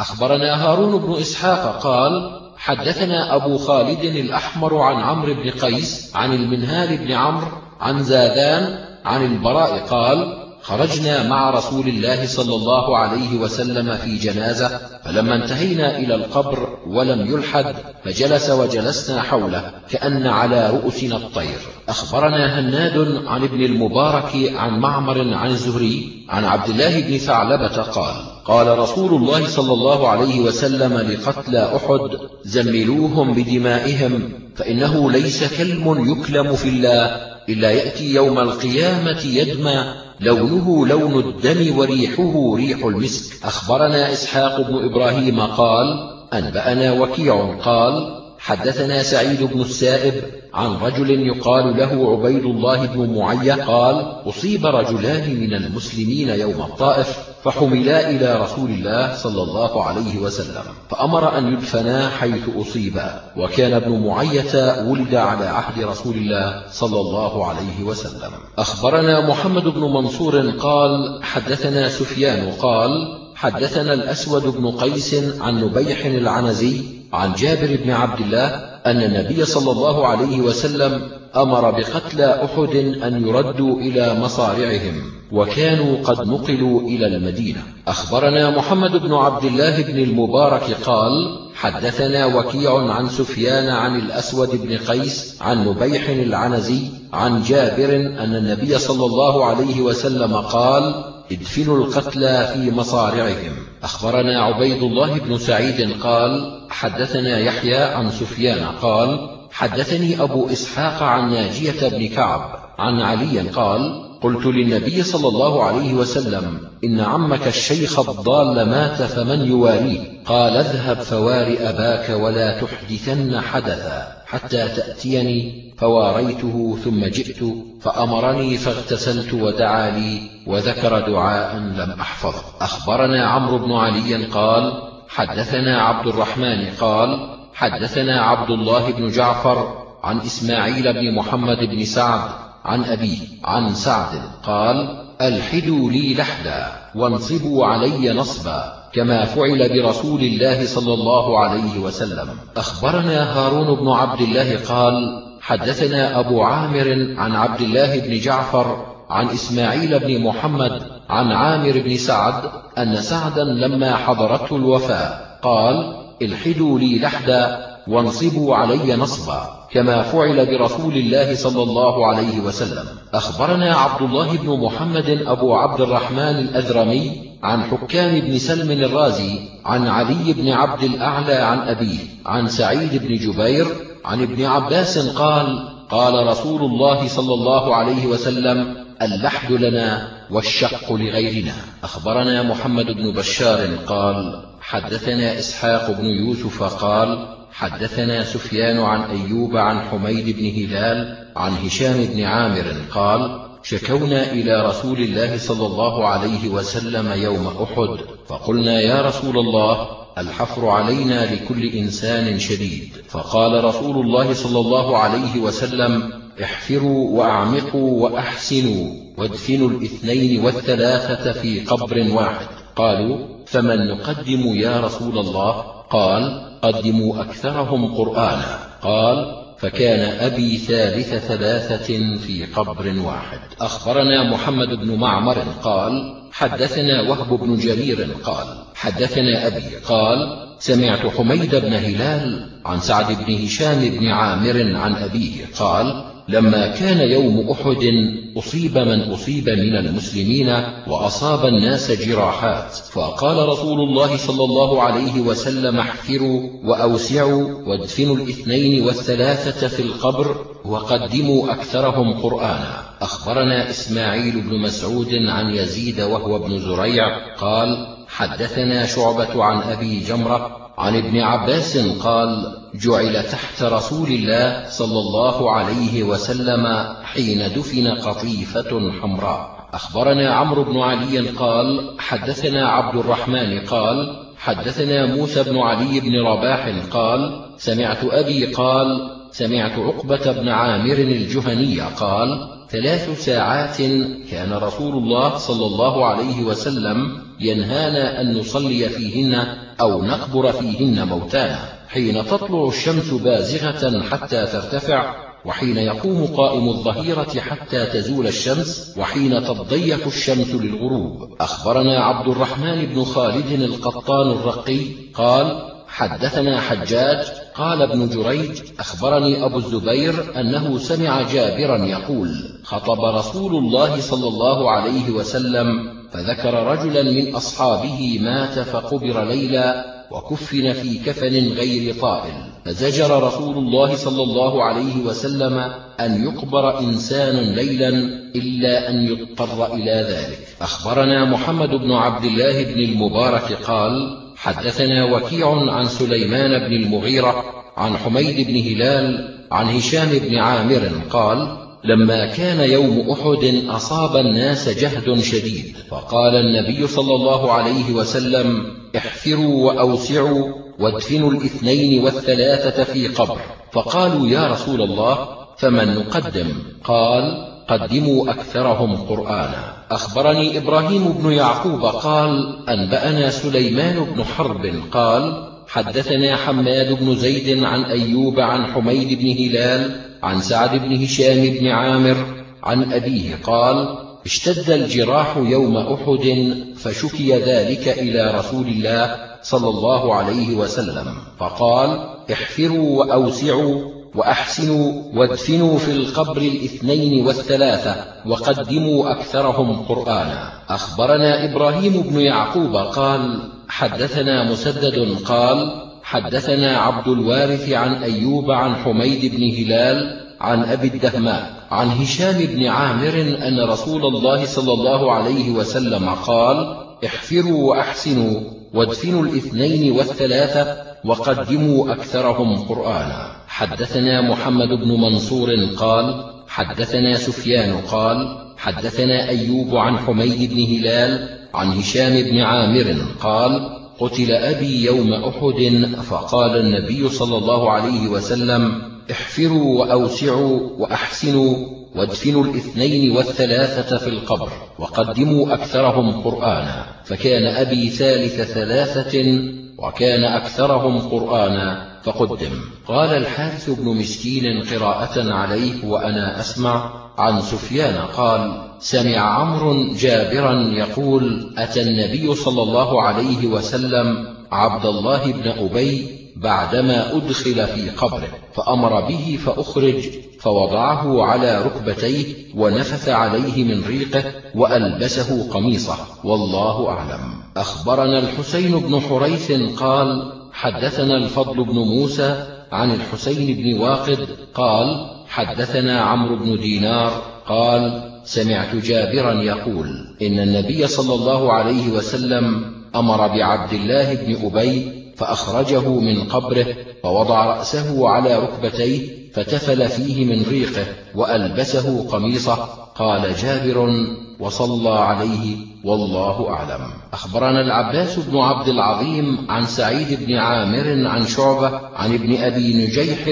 أخبرنا هارون بن إسحاق قال حدثنا أبو خالد الأحمر عن عمرو بن قيس عن المنهال بن عمرو عن زادان عن البراء قال خرجنا مع رسول الله صلى الله عليه وسلم في جنازة فلما انتهينا إلى القبر ولم يلحد فجلس وجلسنا حوله كأن على رؤوسنا الطير. أخبرنا هناد عن ابن المبارك عن معمر عن الزهري عن عبد الله بن ثعلبة قال قال رسول الله صلى الله عليه وسلم لقتلى أحد زملوهم بدمائهم فإنه ليس كلم يكلم في الله إلا يأتي يوم القيامة يدمى لونه لون الدم وريحه ريح المسك. أخبرنا إسحاق بن إبراهيم قال أنبأنا وكيع قال حدثنا سعيد بن السائب عن رجل يقال له عبيد الله بن معية قال أصيب رجلان من المسلمين يوم الطائف فحملا إلى رسول الله صلى الله عليه وسلم فأمر أن يدفنا حيث أصيبا وكان ابن معية ولد على عهد رسول الله صلى الله عليه وسلم. أخبرنا محمد بن منصور قال حدثنا سفيان قال حدثنا الأسود بن قيس عن نبيح العنزي عن جابر بن عبد الله أن النبي صلى الله عليه وسلم أمر بقتلى أحد أن يردوا إلى مصارعهم وكانوا قد نقلوا إلى المدينة. أخبرنا محمد بن عبد الله بن المبارك قال حدثنا وكيع عن سفيان عن الأسود بن قيس عن نبيح العنزي عن جابر أن النبي صلى الله عليه وسلم قال ادفنوا القتلى في مصارعهم. أخبرنا عبيد الله بن سعيد قال حدثنا يحيى عن سفيان قال حدثني أبو إسحاق عن ناجية بن كعب عن علي قال قلت للنبي صلى الله عليه وسلم إن عمك الشيخ الضال مات فمن يواريه قال اذهب فوار أباك ولا تحدثن حدثا حتى تأتيني. فواريته ثم جئت فأمرني فاغتسلت ودعا لي وذكر دعاء لم أحفظه أخبرنا عمرو بن علي قال حدثنا عبد الرحمن قال حدثنا عبد الله بن جعفر عن إسماعيل بن محمد بن سعد عن أبيه عن سعد قال ألحدوا لي لحدا وانصبوا علي نصبا كما فعل برسول الله صلى الله عليه وسلم. أخبرنا هارون بن عبد الله قال حدثنا أبو عامر عن عبد الله بن جعفر عن إسماعيل بن محمد عن عامر بن سعد أن سعدا لما حضرته الوفاة قال الحدوا لي لحدا وانصبوا علي نصبا كما فعل برسول الله صلى الله عليه وسلم. أخبرنا عبد الله بن محمد أبو عبد الرحمن الأذرمي عن حكام بن سلم الرازي عن علي بن عبد الأعلى عن أبيه عن سعيد بن جبير عن ابن عباس قال قال رسول الله صلى الله عليه وسلم اللحد لنا والشق لغيرنا. أخبرنا محمد بن بشار قال حدثنا إسحاق بن يوسف قال حدثنا سفيان عن أيوب عن حميد بن هلال عن هشام بن عامر قال شكونا إلى رسول الله صلى الله عليه وسلم يوم أحد فقلنا يا رسول الله الحفر علينا لكل إنسان شديد. فقال رسول الله صلى الله عليه وسلم احفروا وأعمقوا وأحسنوا وادفنوا الإثنين والثلاثة في قبر واحد. قالوا فمن نقدم يا رسول الله؟ قال قدموا أكثرهم قرآنا. قال فكان أبي ثالث ثلاثة في قبر واحد. أخبرنا محمد بن معمر قال حدثنا وهب بن جرير قال حدثنا أبي قال سمعت حميد بن هلال عن سعد بن هشام بن عامر عن أبيه قال لما كان يوم أحد أصيب من أصيب من المسلمين وأصاب الناس جراحات فقال رسول الله صلى الله عليه وسلم احفروا وأوسعوا وادفنوا الاثنين والثلاثة في القبر وقدموا أكثرهم قرآنا أخبرنا إسماعيل بن مسعود عن يزيد وهو ابن زريع قال حدثنا شعبة عن أبي جمرة عن ابن عباس قال جعل تحت رسول الله صلى الله عليه وسلم حين دفن قطيفة حمراء. أخبرنا عمرو بن علي قال حدثنا عبد الرحمن قال حدثنا موسى بن علي بن رباح قال سمعت أبي قال سمعت عقبة بن عامر الجهني قال ثلاث ساعات كان رسول الله صلى الله عليه وسلم ينهانا أن نصلي فيهن أو نقبر فيهن موتانا حين تطلع الشمس بازغة حتى ترتفع وحين يقوم قائم الظهيرة حتى تزول الشمس وحين تضيف الشمس للغروب. أخبرنا عبد الرحمن بن خالد القطان الرقي قال حدثنا حجاج قال ابن جريج أخبرني أبو الزبير أنه سمع جابرا يقول خطب رسول الله صلى الله عليه وسلم فذكر رجلا من أصحابه مات فقبر ليلا وكفن في كفن غير طائل. فزجر رسول الله صلى الله عليه وسلم أن يقبر إنسان ليلا إلا أن يضطر إلى ذلك. أخبرنا محمد بن عبد الله بن المبارك قال حدثنا وكيع عن سليمان بن المغيرة عن حميد بن هلال عن هشام بن عامر قال لما كان يوم أحد أصاب الناس جهد شديد فقال النبي صلى الله عليه وسلم احفروا وأوسعوا وادفنوا الاثنين والثلاثة في قبر. فقالوا يا رسول الله فمن نقدم؟ قال قدموا أكثرهم قرآنا. أخبرني إبراهيم بن يعقوب قال أنبأنا سليمان بن حرب قال حدثنا حماد بن زيد عن أيوب عن حميد بن هلال عن سعد بن هشام بن عامر عن أبيه قال اشتد الجراح يوم أحد فشكي ذلك إلى رسول الله صلى الله عليه وسلم فقال احفروا وأوسعوا وأحسنوا وادفنوا في القبر الاثنين والثلاثة وقدموا أكثرهم قرآنا. أخبرنا إبراهيم بن يعقوب قال حدثنا مسدد قال حدثنا عبد الوارث عن أيوب عن حميد بن هلال عن أبي الدهماء عن هشام بن عامر أن رسول الله صلى الله عليه وسلم قال احفروا وأحسنوا وادفنوا الاثنين والثلاثة وقدموا أكثرهم قرآنا. حدثنا محمد بن منصور قال حدثنا سفيان قال حدثنا أيوب عن حميد بن هلال عن هشام بن عامر قال قتل أبي يوم أحد فقال النبي صلى الله عليه وسلم احفروا وأوسعوا وأحسنوا وادفنوا الاثنين والثلاثة في القبر وقدموا أكثرهم قرآنا فكان أبي ثالث ثلاثة وكان أكثرهم قرآنا. فقدم. قال الحارث بن مسكين قراءة عليه وأنا أسمع عن سفيان قال سمع عمرو جابرا يقول أتى النبي صلى الله عليه وسلم عبد الله بن أبي بعدما أدخل في قبره فأمر به فأخرج فوضعه على ركبتيه ونفث عليه من ريقه وألبسه قميصه والله أعلم. أخبرنا الحسين بن حريث قال حدثنا الفضل بن موسى عن الحسين بن واقد قال حدثنا عمرو بن دينار قال سمعت جابرا يقول إن النبي صلى الله عليه وسلم أمر بعبد الله بن أبي فأخرجه من قبره فوضع رأسه على ركبتيه فتفل فيه من ريقه وألبسه قميصه. قال جابر وصلى عليه والله أعلم. أخبرنا العباس بن عبد العظيم عن سعيد بن عامر عن شعبة عن ابن أبي نجيح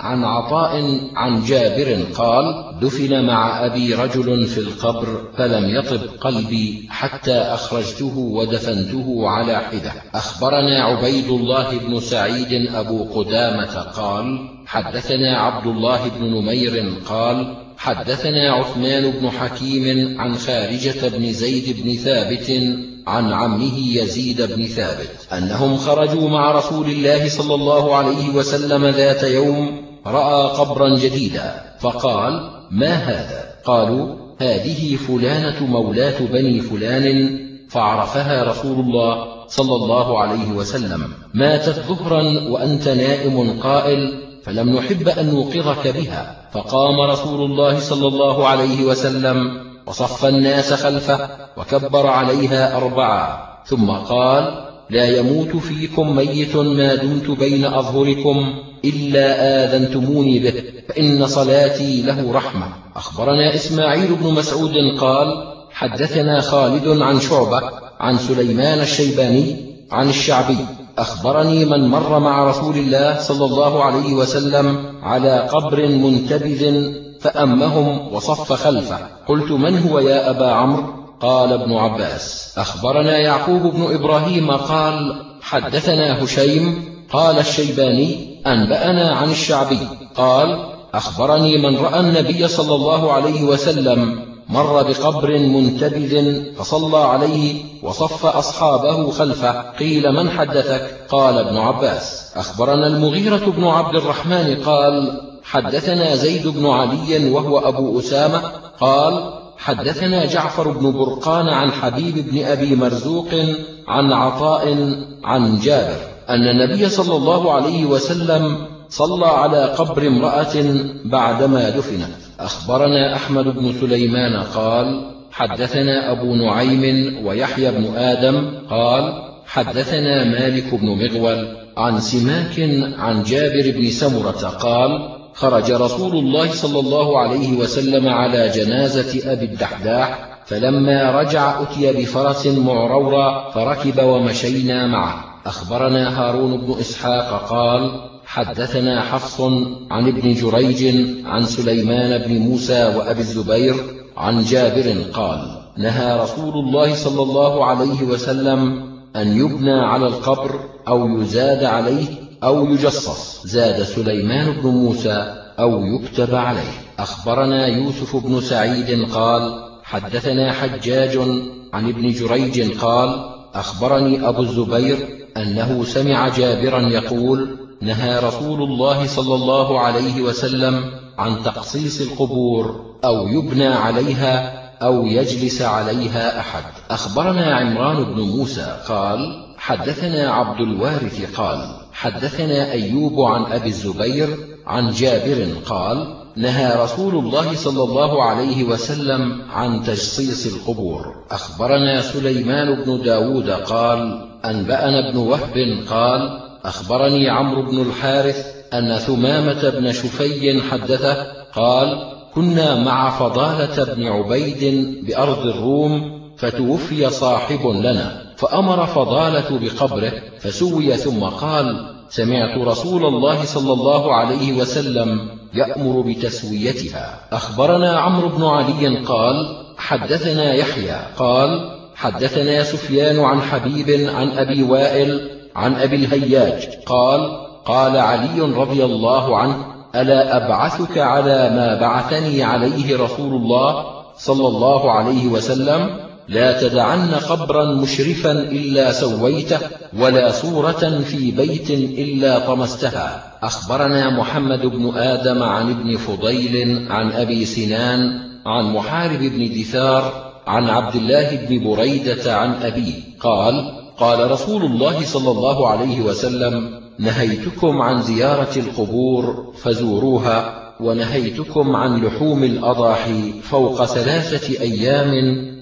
عن عطاء عن جابر قال دفن مع أبي رجل في القبر فلم يطب قلبي حتى أخرجته ودفنته على حدة. أخبرنا عبيد الله بن سعيد أبو قدامة قال حدثنا عبد الله بن نمير قال حدثنا عثمان بن حكيم عن خارجة بن زيد بن ثابت عن عمه يزيد بن ثابت أنهم خرجوا مع رسول الله صلى الله عليه وسلم ذات يوم رأى قبرا جديدا فقال ما هذا؟ قالوا هذه فلانة مولاة بني فلان فعرفها رسول الله صلى الله عليه وسلم. ماتت ظهرا وأنت نائم قائل فلم نحب أن نوقظك بها. فقام رسول الله صلى الله عليه وسلم وصف الناس خلفه وكبر عليها أربعة. ثم قال لا يموت فيكم ميت ما دمت بين أظهركم إلا آذنتموني به فإن صلاتي له رحمة. أخبرنا إسماعيل بن مسعود قال حدثنا خالد عن شعبة عن سليمان الشيباني عن الشعبي أخبرني من مر مع رسول الله صلى الله عليه وسلم على قبر منتبذ فأمهم وصف خلفه. قلت من هو يا أبا عمرو؟ قال ابن عباس أخبرنا يعقوب بن إبراهيم قال حدثنا هشيم قال الشيباني أنبأنا عن الشعبي قال أخبرني من رأى النبي صلى الله عليه وسلم مر بقبر منتبذ فصلى عليه وصف أصحابه خلفه قيل من حدثك؟ قال ابن عباس. أخبرنا المغيرة بن عبد الرحمن قال حدثنا زيد بن علي وهو أبو أسامة قال حدثنا جعفر بن برقان عن حبيب بن أبي مرزوق عن عطاء عن جابر أن النبي صلى الله عليه وسلم صلى على قبر امرأة بعدما دفنت. أخبرنا أحمد بن سليمان قال حدثنا أبو نعيم ويحيى بن آدم قال حدثنا مالك بن مغول عن سماك عن جابر بن سمرة قال خرج رسول الله صلى الله عليه وسلم على جنازة أبي الدحداح فلما رجع أتي بفرس معرورة فركب ومشينا معه. أخبرنا هارون بن إسحاق قال حدثنا حفص عن ابن جريج عن سليمان بن موسى وأبي الزبير عن جابر قال نهى رسول الله صلى الله عليه وسلم أن يبنى على القبر أو يزاد عليه أو يجصص. زاد سليمان بن موسى أو يكتب عليه. أخبرنا يوسف بن سعيد قال حدثنا حجاج عن ابن جريج قال أخبرني أبو الزبير أنه سمع جابرا يقول نهى رسول الله صلى الله عليه وسلم عن تقصيص القبور أو يبنى عليها أو يجلس عليها أحد. أخبرنا عمران بن موسى قال حدثنا عبد الوارث قال حدثنا أيوب عن أبي الزبير عن جابر قال نهى رسول الله صلى الله عليه وسلم عن تجصيص القبور. أخبرنا سليمان بن داود قال أنبأنا ابن وهب قال أخبرني عمرو بن الحارث أن ثمامة بن شفي حدثه قال كنا مع فضالة بن عبيد بأرض الروم فتوفي صاحب لنا فأمر فضالة بقبره فسوي ثم قال سمعت رسول الله صلى الله عليه وسلم يأمر بتسويتها. أخبرنا عمرو بن علي قال حدثنا يحيى. قال حدثنا سفيان عن حبيب عن أبي وائل عن أبي الهياج قال قال علي رضي الله عنه ألا أبعثك على ما بعثني عليه رسول الله صلى الله عليه وسلم؟ لا تدعن قبرا مشرفا إلا سويته ولا صورة في بيت إلا طمستها. أخبرنا محمد بن آدم عن ابن فضيل عن أبي سنان عن محارب بن دثار عن عبد الله بن بريدة عن أبيه. قال قال رسول الله صلى الله عليه وسلم نهيتكم عن زيارة القبور فزوروها ونهيتكم عن لحوم الأضاحي فوق ثلاثة أيام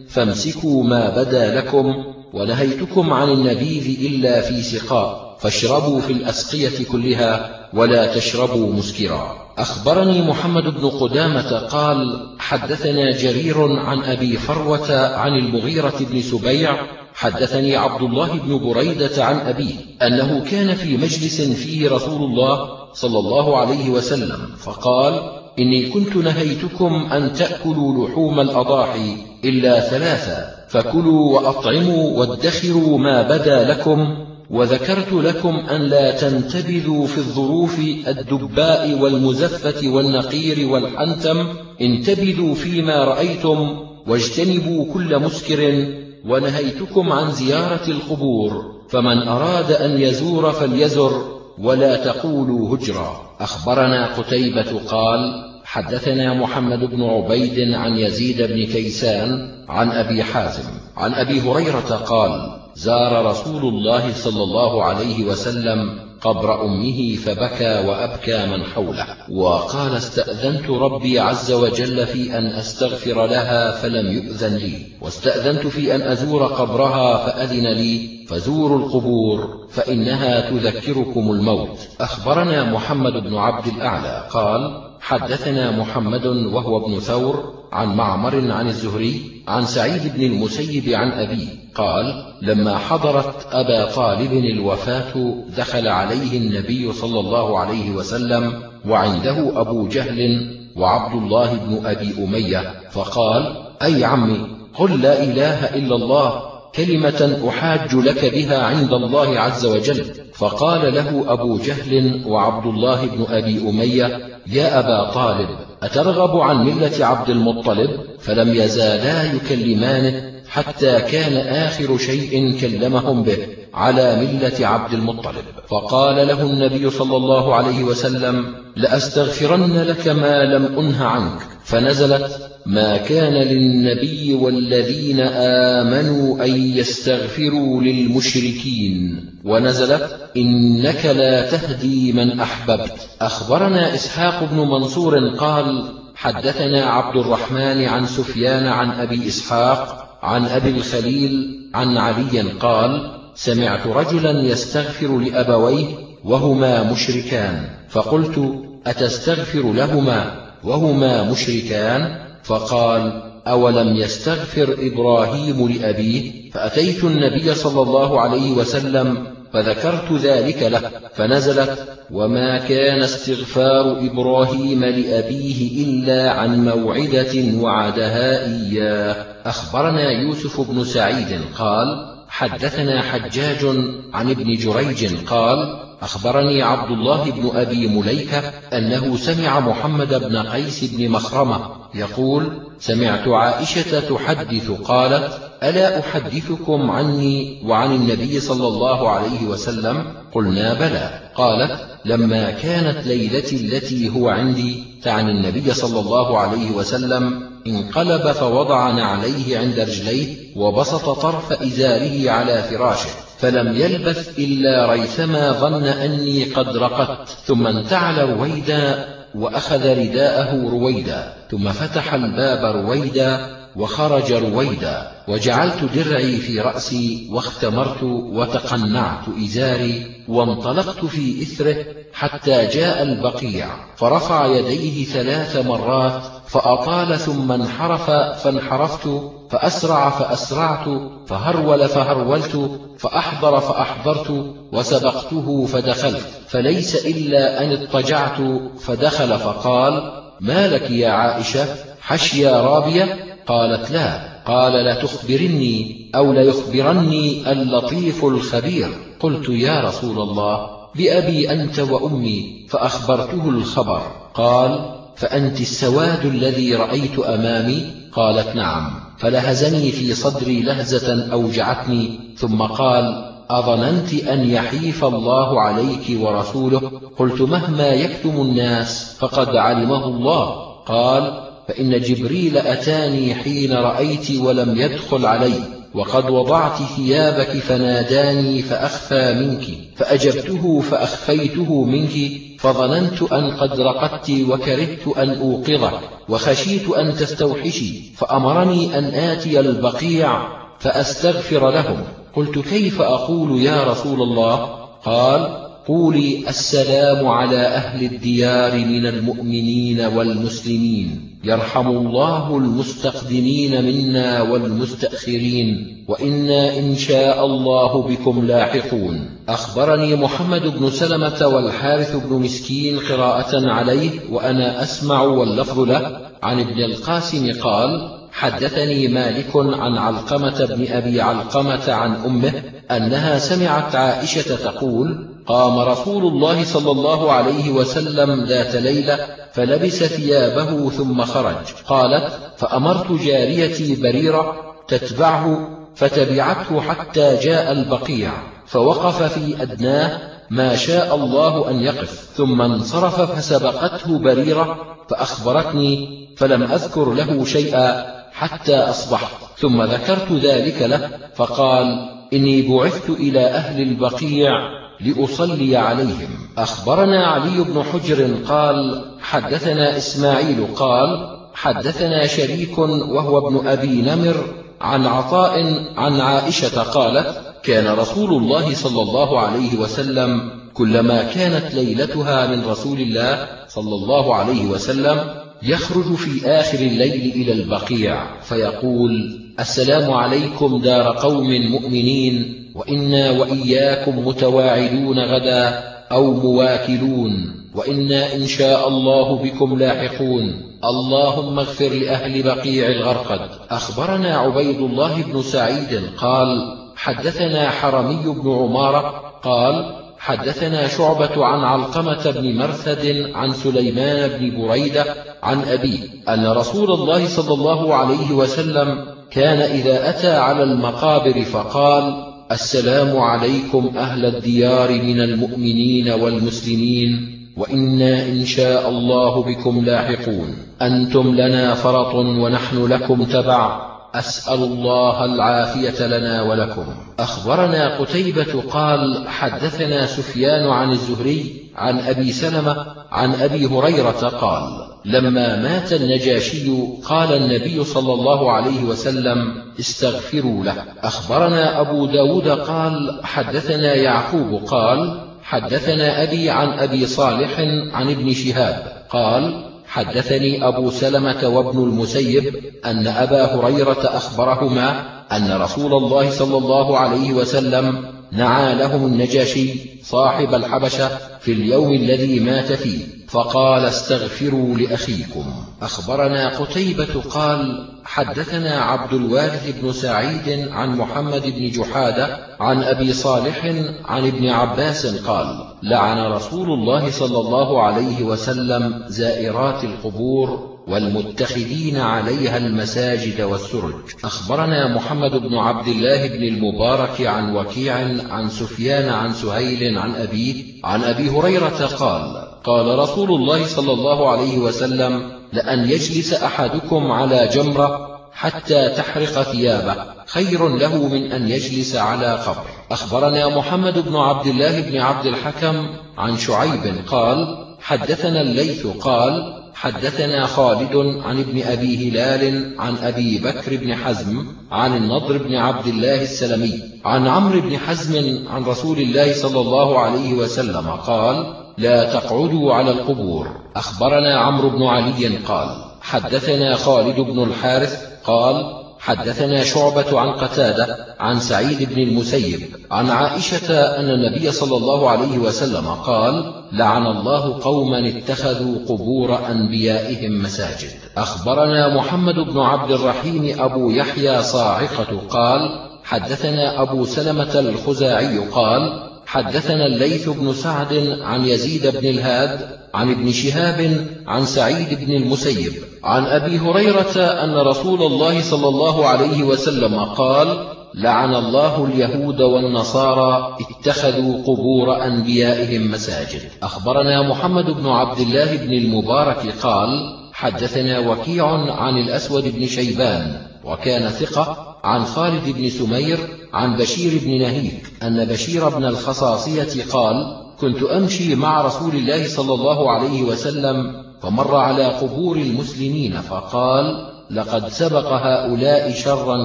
فامسكوا ما بدا لكم ونهيتكم عن النبيذ إلا في سقاء فاشربوا في الأسقية كلها ولا تشربوا مسكرا. أخبرني محمد بن قدامة قال حدثنا جرير عن أبي فروة عن المغيرة بن سبيع حدثني عبد الله بن بريدة عن أبيه أنه كان في مجلس فيه رسول الله صلى الله عليه وسلم فقال إني كنت نهيتكم أن تأكلوا لحوم الأضاحي إلا ثلاثة فكلوا وأطعموا وادخروا ما بدا لكم وذكرت لكم أن لا تنتبذوا في الظروف الدباء والمزفة والنقير والحنتم انتبذوا فيما رأيتم واجتنبوا كل مسكر ونهيتكم عن زيارة القبور فمن أراد أن يزور فليزر ولا تقولوا هجرا أخبرنا قتيبة قال حدثنا محمد بن عبيد عن يزيد بن كيسان عن أبي حازم عن أبي هريرة قال زار رسول الله صلى الله عليه وسلم قبر أمه فبكى وأبكى من حوله. وقال استأذنت ربي عز وجل في أن أستغفر لها فلم يؤذن لي. واستأذنت في أن أزور قبرها فأذن لي. فزوروا القبور فإنها تذكركم الموت. أخبرنا محمد بن عبد الأعلى. قال حدثنا محمد وهو ابن ثور عن معمر عن الزهري عن سعيد بن المسيب عن أبيه قال لما حضرت أبا طالب الوفاة دخل عليه النبي صلى الله عليه وسلم وعنده أبو جهل وعبد الله بن أبي أمية فقال أي عمي قل لا إله إلا الله كلمة أحاج لك بها عند الله عز وجل. فقال له أبو جهل وعبد الله بن أبي أمية يا أبا طالب أترغب عن ملة عبد المطلب؟ فلم يزالا يكلمانه حتى كان آخر شيء كلمهم به. على ملة عبد المطلب. فقال له النبي صلى الله عليه وسلم لأستغفرن لك ما لم أنه عنك. فنزلت ما كان للنبي والذين آمنوا أن يستغفروا للمشركين. ونزلت إنك لا تهدي من أحببت. أخبرنا إسحاق بن منصور قال حدثنا عبد الرحمن عن سفيان عن أبي إسحاق عن أبي الخليل عن علي قال سمعت رجلا يستغفر لأبويه وهما مشركان فقلت أتستغفر لهما وهما مشركان؟ فقال أولم يستغفر إبراهيم لأبيه؟ فأتيت النبي صلى الله عليه وسلم فذكرت ذلك له فنزلت وما كان استغفار إبراهيم لأبيه إلا عن موعدة وعدها إياه. أخبرنا يوسف بن سعيد قال حدثنا حجاج عن ابن جريج قال أخبرني عبد الله بن أبي مليكة أنه سمع محمد بن قيس بن مخرمة يقول سمعت عائشة تحدث قالت ألا أحدثكم عني وعن النبي صلى الله عليه وسلم؟ قلنا بلى. قالت لما كانت ليلتي التي هو عندي تعني النبي صلى الله عليه وسلم انقلب فوضع نعليه عند رجليه وبسط طرف إزاره على فراشه فلم يلبث إلا ريثما ظن أني قد رقدت ثم انتعل رويدا وأخذ رداءه رويدا ثم فتح الباب رويدا وخرج رويدا وجعلت درعي في رأسي واختمرت وتقنعت إزاري وانطلقت في إثره حتى جاء البقيع فرفع يديه ثلاث مرات فأطال ثم انحرف فانحرفت فأسرع فأسرعت فهرول فهرولت فأحضر فأحضرت وسبقته فدخلت فليس إلا أن اضطجعت فدخل فقال ما لك يا عائشة؟ حشيا رابية؟ قالت لا قال لتخبرني أو ليخبرني اللطيف الخبير. قلت يا رسول الله بأبي أنت وأمي فأخبرته الخبر. قال فأنت السواد الذي رأيت أمامي؟ قالت نعم. فلهزني في صدري لهزة أوجعتني ثم قال أظننت أن يحيف الله عليك ورسوله؟ قلت مهما يكتم الناس فقد علمه الله. قال فإن جبريل أتاني حين رأيت ولم يدخل علي وقد وضعت ثيابك فناداني فأخفى منك فأجبته فأخفيته منك فظننت أن قد رقدت وكرهت أن أوقظك وخشيت أن تستوحشي فأمرني أن آتي البقيع فأستغفر لهم. قلت كيف أقول يا رسول الله؟ قال قولي السلام على أهل الديار من المؤمنين والمسلمين. يرحم الله المستقدمين منا والمستأخرين. وإنا إن شاء الله بكم لاحقون. أخبرني محمد بن سلمة والحارث بن مسكين قراءة عليه وأنا أسمع واللفظ له. عن ابن القاسم قال حدثني مالك عن علقمة بن أبي علقمة عن أمه أنها سمعت عائشة تقول قام رسول الله صلى الله عليه وسلم ذات ليلة فلبس ثيابه ثم خرج. قالت فأمرت جاريتي بريرة تتبعه فتبعته حتى جاء البقيع فوقف في أدناه ما شاء الله أن يقف. ثم انصرف فسبقته بريرة فأخبرتني فلم أذكر له شيئا حتى أصبحت. ثم ذكرت ذلك له فقال إني بعثت إلى أهل البقيع لأصلي عليهم. أخبرنا علي بن حجر قال حدثنا إسماعيل قال حدثنا شريك وهو ابن أبي نمر عن عطاء عن عائشة قالت كان رسول الله صلى الله عليه وسلم كلما كانت ليلتها من رسول الله صلى الله عليه وسلم يخرج في آخر الليل إلى البقيع فيقول السلام عليكم دار قوم مؤمنين وإنا وإياكم متواعدون غدا أو مواكلون وإنا إن شاء الله بكم لاحقون. اللهم اغفر لأهل بقيع الغرقد. أخبرنا عبيد الله بن سعيد قال حدثنا حرمي بن عمارة قال حدثنا شعبة عن علقمة بن مرثد عن سليمان بن بريدة عن أبيه أن رسول الله صلى الله عليه وسلم كان إذا أتى على المقابر فقال السلام عليكم أهل الديار من المؤمنين والمسلمين وإنا إن شاء الله بكم لاحقون. أنتم لنا فرط ونحن لكم تبع. أسأل الله العافية لنا ولكم. أخبرنا قتيبة قال حدثنا سفيان عن الزهري عن أبي سلمة عن أبي هريرة قال لما مات النجاشي قال النبي صلى الله عليه وسلم استغفروا له. أخبرنا أبو داود قال حدثنا يعقوب قال حدثنا أبي عن أبي صالح عن ابن شهاب قال حدثني أبو سلمة وابن المسيب أن أبا هريرة أخبرهما أن رسول الله صلى الله عليه وسلم نعى لهم النجاشي صاحب الحبشة في اليوم الذي مات فيه فقال استغفروا لأخيكم. أخبرنا قتيبة قال حدثنا عبد الوارث بن سعيد عن محمد بن جحادة عن أبي صالح عن ابن عباس قال لعن رسول الله صلى الله عليه وسلم زائرات القبور والمتخذين عليها المساجد والسرج. أخبرنا محمد بن عبد الله بن المبارك عن وكيع عن سفيان عن سهيل عن أبيه عن أبي هريرة قال قال رسول الله صلى الله عليه وسلم لأن يجلس أحدكم على جمرة حتى تحرق ثيابه خير له من أن يجلس على قبر أخبرنا محمد بن عبد الله بن عبد الحكم عن شعيب قال حدثنا الليث قال حدثنا خالد عن ابن أبي هلال عن أبي بكر بن حزم عن النضر بن عبد الله السلمي عن عمرو بن حزم عن رسول الله صلى الله عليه وسلم قال لا تقعدوا على القبور. أخبرنا عمرو بن علي قال حدثنا خالد بن الحارث قال حدثنا شعبة عن قتادة عن سعيد بن المسيب عن عائشة أن النبي صلى الله عليه وسلم قال لعن الله قوما اتخذوا قبور أنبيائهم مساجد. أخبرنا محمد بن عبد الرحيم أبو يحيى صاعقة قال حدثنا أبو سلمة الخزاعي قال حدثنا الليث بن سعد عن يزيد بن الهاد عن ابن شهاب عن سعيد بن المسيب عن أبي هريرة أن رسول الله صلى الله عليه وسلم قال لعن الله اليهود والنصارى اتخذوا قبور أنبيائهم مساجد. أخبرنا محمد بن عبد الله بن المبارك قال حدثنا وكيع عن الأسود بن شيبان وكان ثقة عن خالد بن سمير عن بشير بن نهيك أن بشير بن الخصاصية قال كنت أمشي مع رسول الله صلى الله عليه وسلم فمر على قبور المسلمين فقال لقد سبق هؤلاء شرا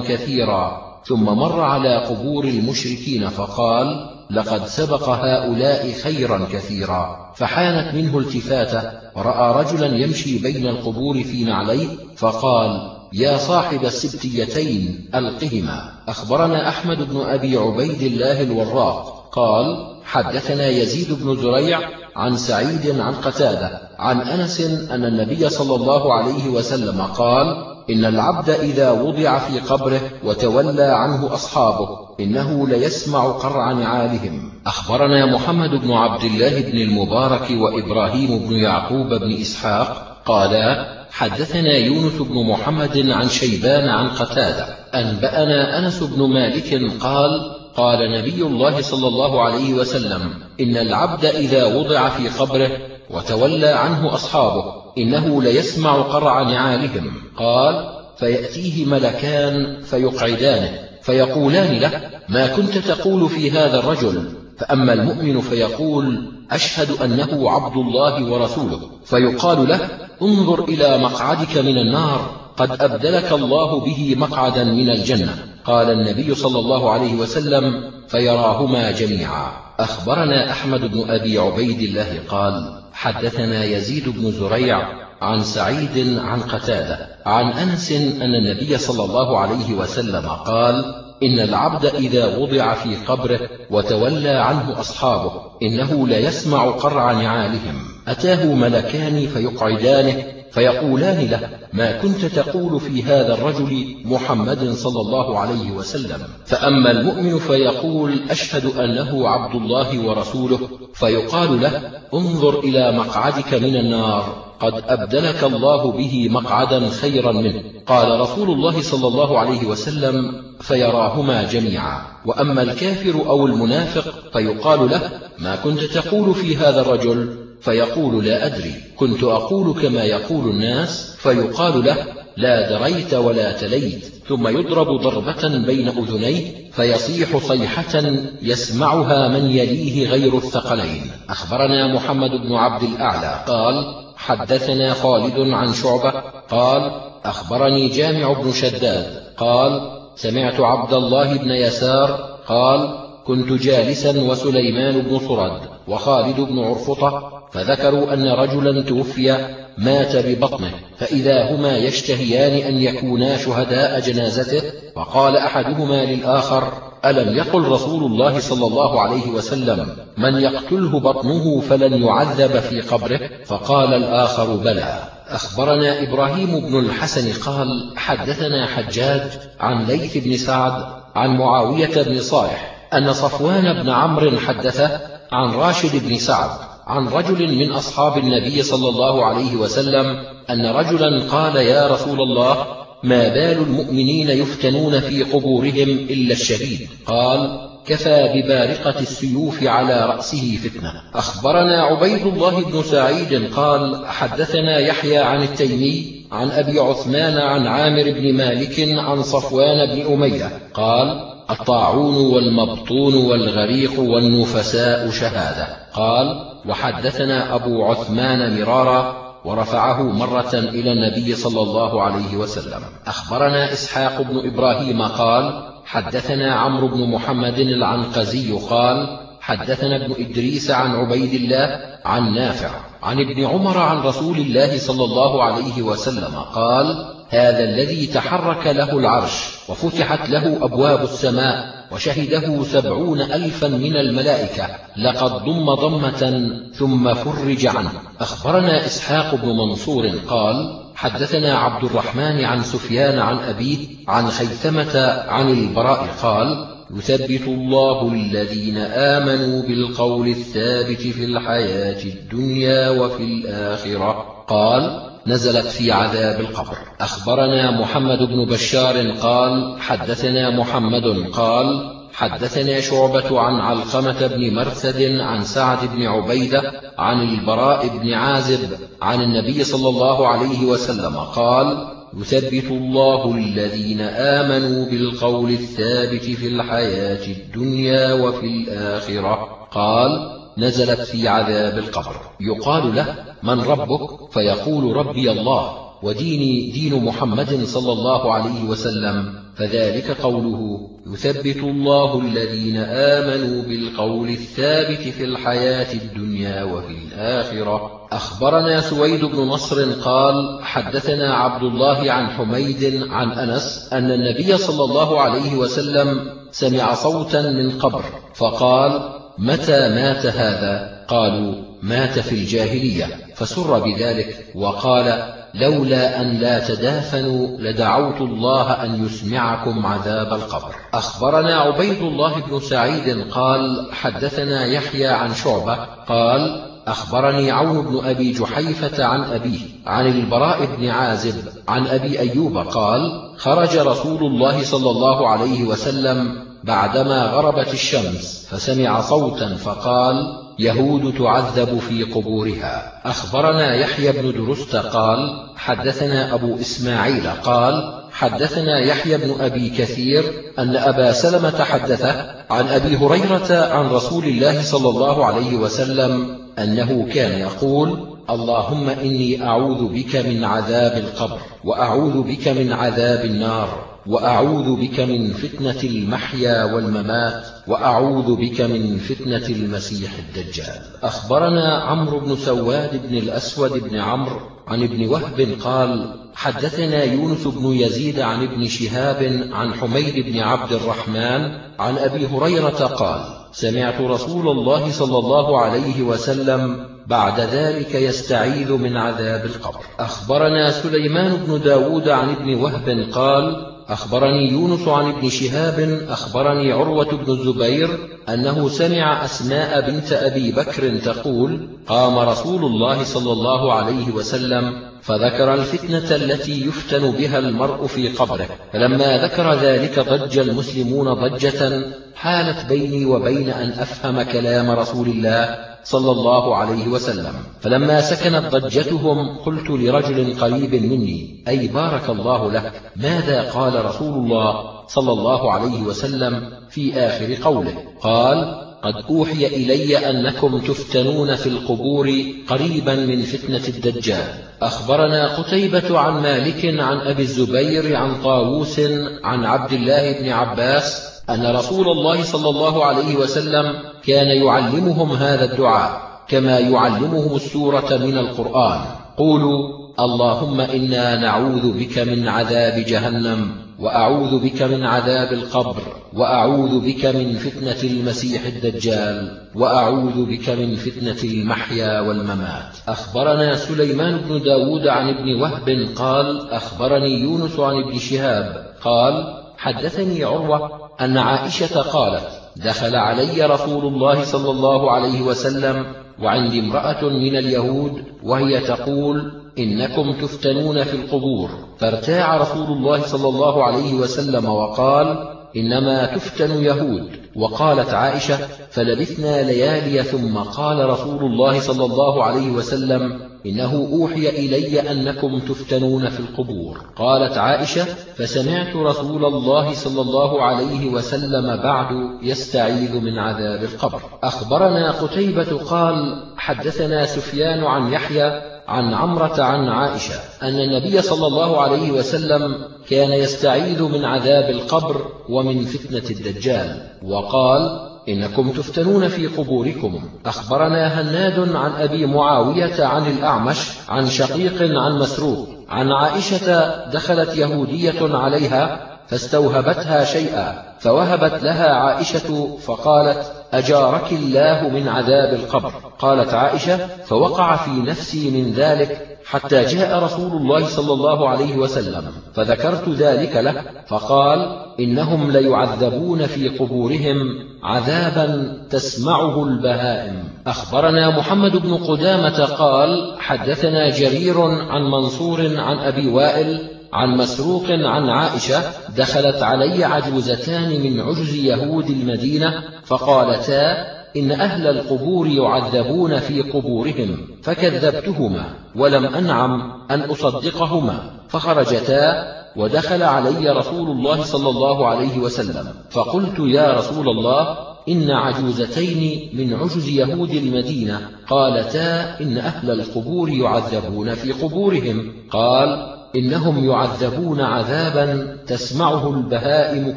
كثيرا. ثم مر على قبور المشركين فقال لقد سبق هؤلاء خيرا كثيرا. فحانت منه التفاتة ورأى رجلا يمشي بين القبور في نعليه فقال يا صاحب السبتيتين ألقهما. أخبرنا أحمد بن أبي عبيد الله الوراق. قال حدثنا يزيد بن زريع عن سعيد عن قتادة عن أنس أن النبي صلى الله عليه وسلم قال إن العبد إذا وضع في قبره وتولى عنه أصحابه إنه ليسمع قرع نعالهم. أخبرنا محمد بن عبد الله بن المبارك وإبراهيم بن يعقوب بن إسحاق قالا حدثنا يونس بن محمد عن شيبان عن قتادة. أنبأنا أنس بن مالك قال قال نبي الله صلى الله عليه وسلم إن العبد إذا وضع في قبره وتولى عنه أصحابه إنه ليسمع قرع نعالهم. قال فيأتيه ملكان فيقعدانه فيقولان له ما كنت تقول في هذا الرجل؟ فأما المؤمن فيقول أشهد أنه عبد الله ورسوله. فيقال له انظر إلى مقعدك من النار قد أبدلك الله به مقعدا من الجنة. قال النبي صلى الله عليه وسلم فيراهما جميعا. أخبرنا أحمد بن أبي عبيد الله قال حدثنا يزيد بن زريع عن سعيد عن قتادة عن أنس أن النبي صلى الله عليه وسلم قال إن العبد إذا وضع في قبره وتولى عنه أصحابه إنه ليسمع قرع نعالهم. أتاه ملكان فيقعدانه فيقولان له ما كنت تقول في هذا الرجل محمد صلى الله عليه وسلم؟ فأما المؤمن فيقول أشهد أنه عبد الله ورسوله. فيقال له انظر إلى مقعدك من النار قد أبدلك الله به مقعدا خيرا منه. قال رسول الله صلى الله عليه وسلم فيراهما جميعا. وأما الكافر أو المنافق فيقال له ما كنت تقول في هذا الرجل فيقول لا أدري. كنت أقول كما يقول الناس فيقال له لا دريت ولا تليت. ثم يضرب ضربة بين أذنيه فيصيح صيحة يسمعها من يليه غير الثقلين. أخبرنا محمد بن عبد الأعلى قال حدثنا خالد عن شعبة قال أخبرني جامع بن شداد قال سمعت عبد الله بن يسار قال كنت جالسا وسليمان بن صرد وخالد بن عرفطة فذكروا أن رجلا توفي مات ببطنه فإذا هما يشتهيان أن يكونا شهداء جنازته فقال أحدهما للآخر ألم يقل رسول الله صلى الله عليه وسلم من يقتله بطنه فلن يعذب في قبره؟ فقال الآخر بلى. أخبرنا إبراهيم بن الحسن قال حدثنا حجاج عن ليث بن سعد عن معاوية بن صالح أن صفوان بن عمرو حدثه عن راشد بن سعد عن رجل من أصحاب النبي صلى الله عليه وسلم أن رجلا قال يا رسول الله ما بال المؤمنين يفتنون في قبورهم إلا الشهيد؟ قال كفى ببارقة السيوف على رأسه فتنة. أخبرنا عبيد الله بن سعيد قال حدثنا يحيى عن التيمي عن أبي عثمان عن عامر بن مالك عن صفوان بن أمية. قال الطاعون والمبطون والغريق والنفساء شهادة. قال وحدثنا أبو عثمان مرارا ورفعه مرة إلى النبي صلى الله عليه وسلم. أخبرنا إسحاق بن إبراهيم قال حدثنا عمرو بن محمد العنقزي قال حدثنا ابن إدريس عن عبيد الله عن نافع عن ابن عمر عن رسول الله صلى الله عليه وسلم قال هذا الذي تحرك له العرش وفتحت له أبواب السماء وشهده سبعون ألفا من الملائكة لقد ضم ضمة ثم فرج عنه. أخبرنا إسحاق بن منصور قال حدثنا عبد الرحمن عن سفيان عن أبيه عن خيثمة عن البراء قال يثبت الله الذين آمنوا بالقول الثابت في الحياة الدنيا وفي الآخرة. قال نزلت في عذاب القبر. أخبرنا محمد بن بشار قال حدثنا محمد قال حدثنا شعبة عن علقمة بن مرثد عن سعد بن عبيدة عن البراء بن عازب عن النبي صلى الله عليه وسلم قال يثبت الله الذين آمنوا بالقول الثابت في الحياة الدنيا وفي الآخرة. قال نزلت في عذاب القبر. يقال له من ربك؟ فيقول ربي الله وديني دين محمد صلى الله عليه وسلم. فذلك قوله يثبت الله الذين آمنوا بالقول الثابت في الحياة الدنيا وفي الآخرة. أخبرنا سويد بن نصر قال حدثنا عبد الله عن حميد عن أنس أن النبي صلى الله عليه وسلم سمع صوتا من قبر فقال متى مات هذا؟ قالوا مات في الجاهلية. فسر بذلك وقال لولا أن لا تدافنوا لدعوت الله أن يسمعكم عذاب القبر. أخبرنا عبيد الله بن سعيد قال حدثنا يحيى عن شعبة قال أخبرني عون بن أبي جحيفة عن أبيه عن البراء بن عازب عن أبي أيوب قال خرج رسول الله صلى الله عليه وسلم بعدما غربت الشمس فسمع صوتا فقال يهود تعذب في قبورها. أخبرنا يحيى بن درست قال حدثنا أبو إسماعيل قال حدثنا يحيى بن أبي كثير أن أبا سلمة حدثه عن أبي هريرة عن رسول الله صلى الله عليه وسلم أنه كان يقول اللهم إني أعوذ بك من عذاب القبر وأعوذ بك من عذاب النار. وأعوذ بك من فتنة المحيا والممات وأعوذ بك من فتنة المسيح الدجال. أخبرنا عمرو بن سواد بن الأسود بن عمرو عن ابن وهب قال حدثنا يونس بن يزيد عن ابن شهاب عن حميد بن عبد الرحمن عن أبي هريرة قال سمعت رسول الله صلى الله عليه وسلم بعد ذلك يستعيذ من عذاب القبر. أخبرنا سليمان بن داود عن ابن وهب قال أخبرني يونس عن ابن شهاب أخبرني عروة بن الزبير أنه سمع أسماء بنت أبي بكر تقول قام رسول الله صلى الله عليه وسلم فذكر الفتنة التي يفتن بها المرء في قبره. فلما ذكر ذلك ضج المسلمون ضجة حالت بيني وبين أن أفهم كلام رسول الله صلى الله عليه وسلم. فلما سكنت ضجتهم قلت لرجل قريب مني أي بارك الله لك ماذا قال رسول الله صلى الله عليه وسلم في آخر قوله؟ قال قد أوحي إلي أنكم تفتنون في القبور قريبا من فتنة الدجال. أخبرنا قتيبة عن مالك عن أبي الزبير عن طاووس عن عبد الله بن عباس أن رسول الله صلى الله عليه وسلم كان يعلمهم هذا الدعاء كما يعلمهم السورة من القرآن. قولوا اللهم إنا نعوذ بك من عذاب جهنم وأعوذ بك من عذاب القبر وأعوذ بك من فتنة المسيح الدجال وأعوذ بك من فتنة المحيا والممات. أخبرنا سليمان بن داود عن ابن وهب قال أخبرني يونس عن ابن شهاب قال حدثني عروة أن عائشة قالت دخل علي رسول الله صلى الله عليه وسلم وعندي امرأة من اليهود وهي تقول إنكم تفتنون في القبور. فارتاع رسول الله صلى الله عليه وسلم وقال إنما تفتن يهود. وقالت عائشة فلبثنا ليالي ثم قال رسول الله صلى الله عليه وسلم إنه أوحي إلي أنكم تفتنون في القبور. قالت عائشة فسمعت رسول الله صلى الله عليه وسلم بعد يستعيذ من عذاب القبر. أخبرنا قتيبة قال حدثنا سفيان عن يحيى عن عمرة عن عائشة أن النبي صلى الله عليه وسلم كان يستعيذ من عذاب القبر ومن فتنة الدجال. وقال إنكم تفتنون في قبوركم. أخبرنا هناد عن أبي معاوية عن الأعمش عن شقيق عن مسروق عن عائشة دخلت يهودية عليها فاستوهبتها شيئا فوهبت لها عائشة فقالت أجارك الله من عذاب القبر. قالت عائشة فوقع في نفسي من ذلك حتى جاء رسول الله صلى الله عليه وسلم فذكرت ذلك له فقال إنهم ليعذبون في قبورهم عذابا تسمعه البهائم. أخبرنا محمد بن قدامة قال حدثنا جرير عن منصور عن أبي وائل عن مسروق عن عائشة دخلت علي عجوزتان من عجز يهود المدينة فقالتا إن أهل القبور يعذبون في قبورهم فكذبتهما ولم أنعم أن أصدقهما فخرجتا ودخل علي رسول الله صلى الله عليه وسلم فقلت يا رسول الله إن عجوزتين من عجز يهود المدينة قالتا إن أهل القبور يعذبون في قبورهم قال إنهم يعذبون عذابا تسمعه البهائم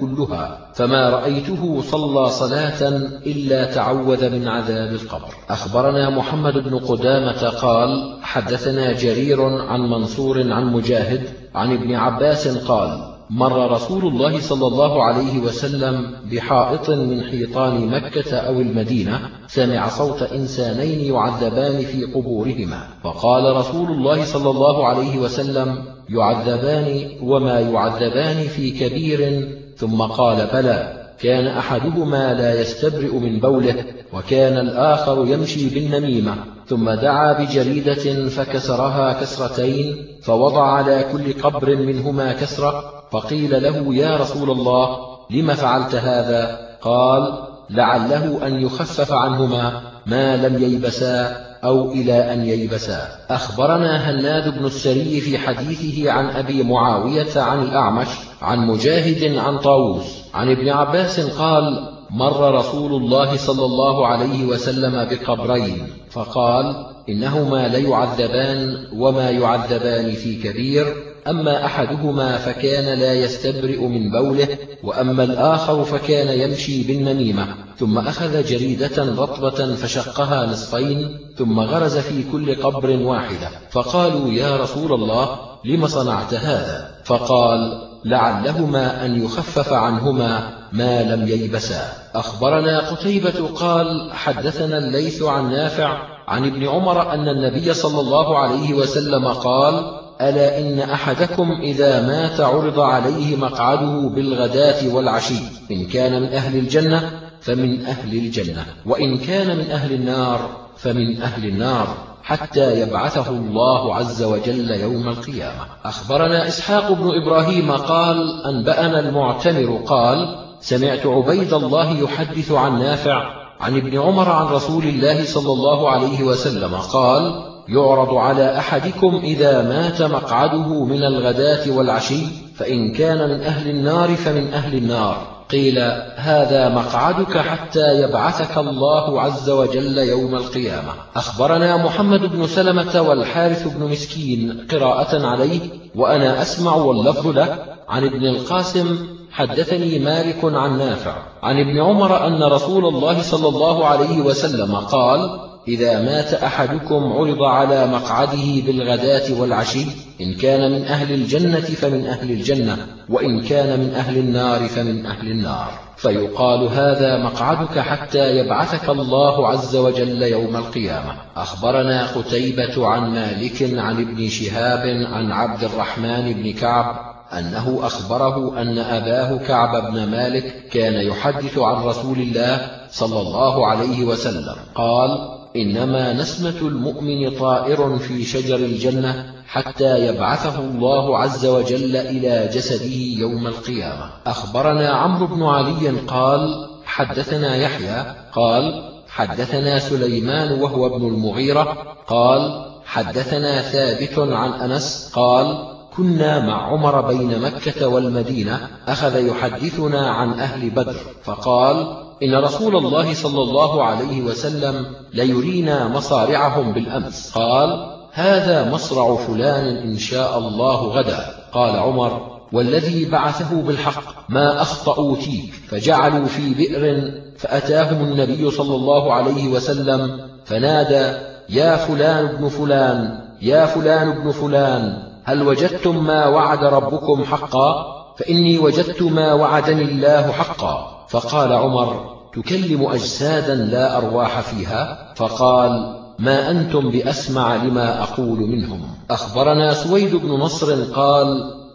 كلها فما رأيته صلى صلاة إلا تعوذ من عذاب القبر. أخبرنا محمد بن قدامة قال حدثنا جرير عن منصور عن مجاهد عن ابن عباس قال مر رسول الله صلى الله عليه وسلم بحائط من حيطان مكة أو المدينة سمع صوت إنسانين يعذبان في قبورهما فقال رسول الله صلى الله عليه وسلم يعذبان وما يعذبان في كبير ثم قال بلى كان أحدهما لا يستبرئ من بوله وكان الآخر يمشي بالنميمة ثم دعا بجريدة فكسرها كسرتين فوضع على كل قبر منهما كسرة فقيل له يا رسول الله لم فعلت هذا؟ قال لعله أن يخفف عنهما ما لم ييبسا أو إلى أن ييبسا أخبرنا هناد بن السري في حديثه عن أبي معاوية عن الأعمش عن مجاهد عن طاووس عن ابن عباس قال مر رسول الله صلى الله عليه وسلم بقبرين فقال إنهما ليعذبان وما يعذبان في كبير أما أحدهما فكان لا يستبرئ من بوله وأما الآخر فكان يمشي بالنميمة ثم أخذ جريدة رطبة فشقها نصفين ثم غرز في كل قبر واحدة فقالوا يا رسول الله لم صنعت هذا؟ فقال لعلهما أن يخفف عنهما ما لم ييبسا. أخبرنا قتيبة قال حدثنا الليث عن نافع عن ابن عمر أن النبي صلى الله عليه وسلم قال ألا إن أحدكم إذا مات عرض عليه مقعده بالغداة والعشي إن كان من أهل الجنة فمن أهل الجنة وإن كان من أهل النار فمن أهل النار حتى يبعثه الله عز وجل يوم القيامة. أخبرنا إسحاق بن إبراهيم قال أنبأنا المعتمر قال سمعت عبيد الله يحدث عن نافع عن ابن عمر عن رسول الله صلى الله عليه وسلم قال يعرض على أحدكم إذا مات مقعده من الغداة والعشي فإن كان من أهل النار فمن أهل النار. قيل هذا مقعدك حتى يبعثك الله عز وجل يوم القيامة. أخبرنا محمد بن سلمة والحارث بن مسكين قراءة عليه وأنا أسمع واللفظ له. عن ابن القاسم حدثني مالك عن نافع. عن ابن عمر أن رسول الله صلى الله عليه وسلم قال إذا مات أحدكم عرض على مقعده بالغداة والعشي إن كان من أهل الجنة فمن أهل الجنة وإن كان من أهل النار فمن أهل النار. فيقال هذا مقعدك حتى يبعثك الله عز وجل يوم القيامة. أخبرنا قتيبة عن مالك عن ابن شهاب عن عبد الرحمن بن كعب أنه أخبره أن أباه كعب بن مالك كان يحدث عن رسول الله صلى الله عليه وسلم. قال إنما نسمة المؤمن طائر في شجر الجنة حتى يبعثه الله عز وجل إلى جسده يوم القيامة. أخبرنا عمرو بن علي قال حدثنا يحيى قال حدثنا سليمان وهو ابن المغيرة قال حدثنا ثابت عن أنس قال كنا مع عمر بين مكة والمدينة أخذ يحدثنا عن أهل بدر فقال إن رسول الله صلى الله عليه وسلم ليرينا مصارعهم بالأمس. قال هذا مصرع فلان إن شاء الله غدا. قال عمر والذي بعثه بالحق ما أخطأوا تيك فجعلوا في بئر فأتاهم النبي صلى الله عليه وسلم فنادى يا فلان ابن فلان يا فلان ابن فلان هل وجدتم ما وعد ربكم حقا؟ فإني وجدت ما وعدني الله حقا. فقال عمر تكلم أجسادا لا أرواح فيها؟ فقال ما أنتم بأسمع لما أقول منهم. أخبرنا سويد بن نصر قال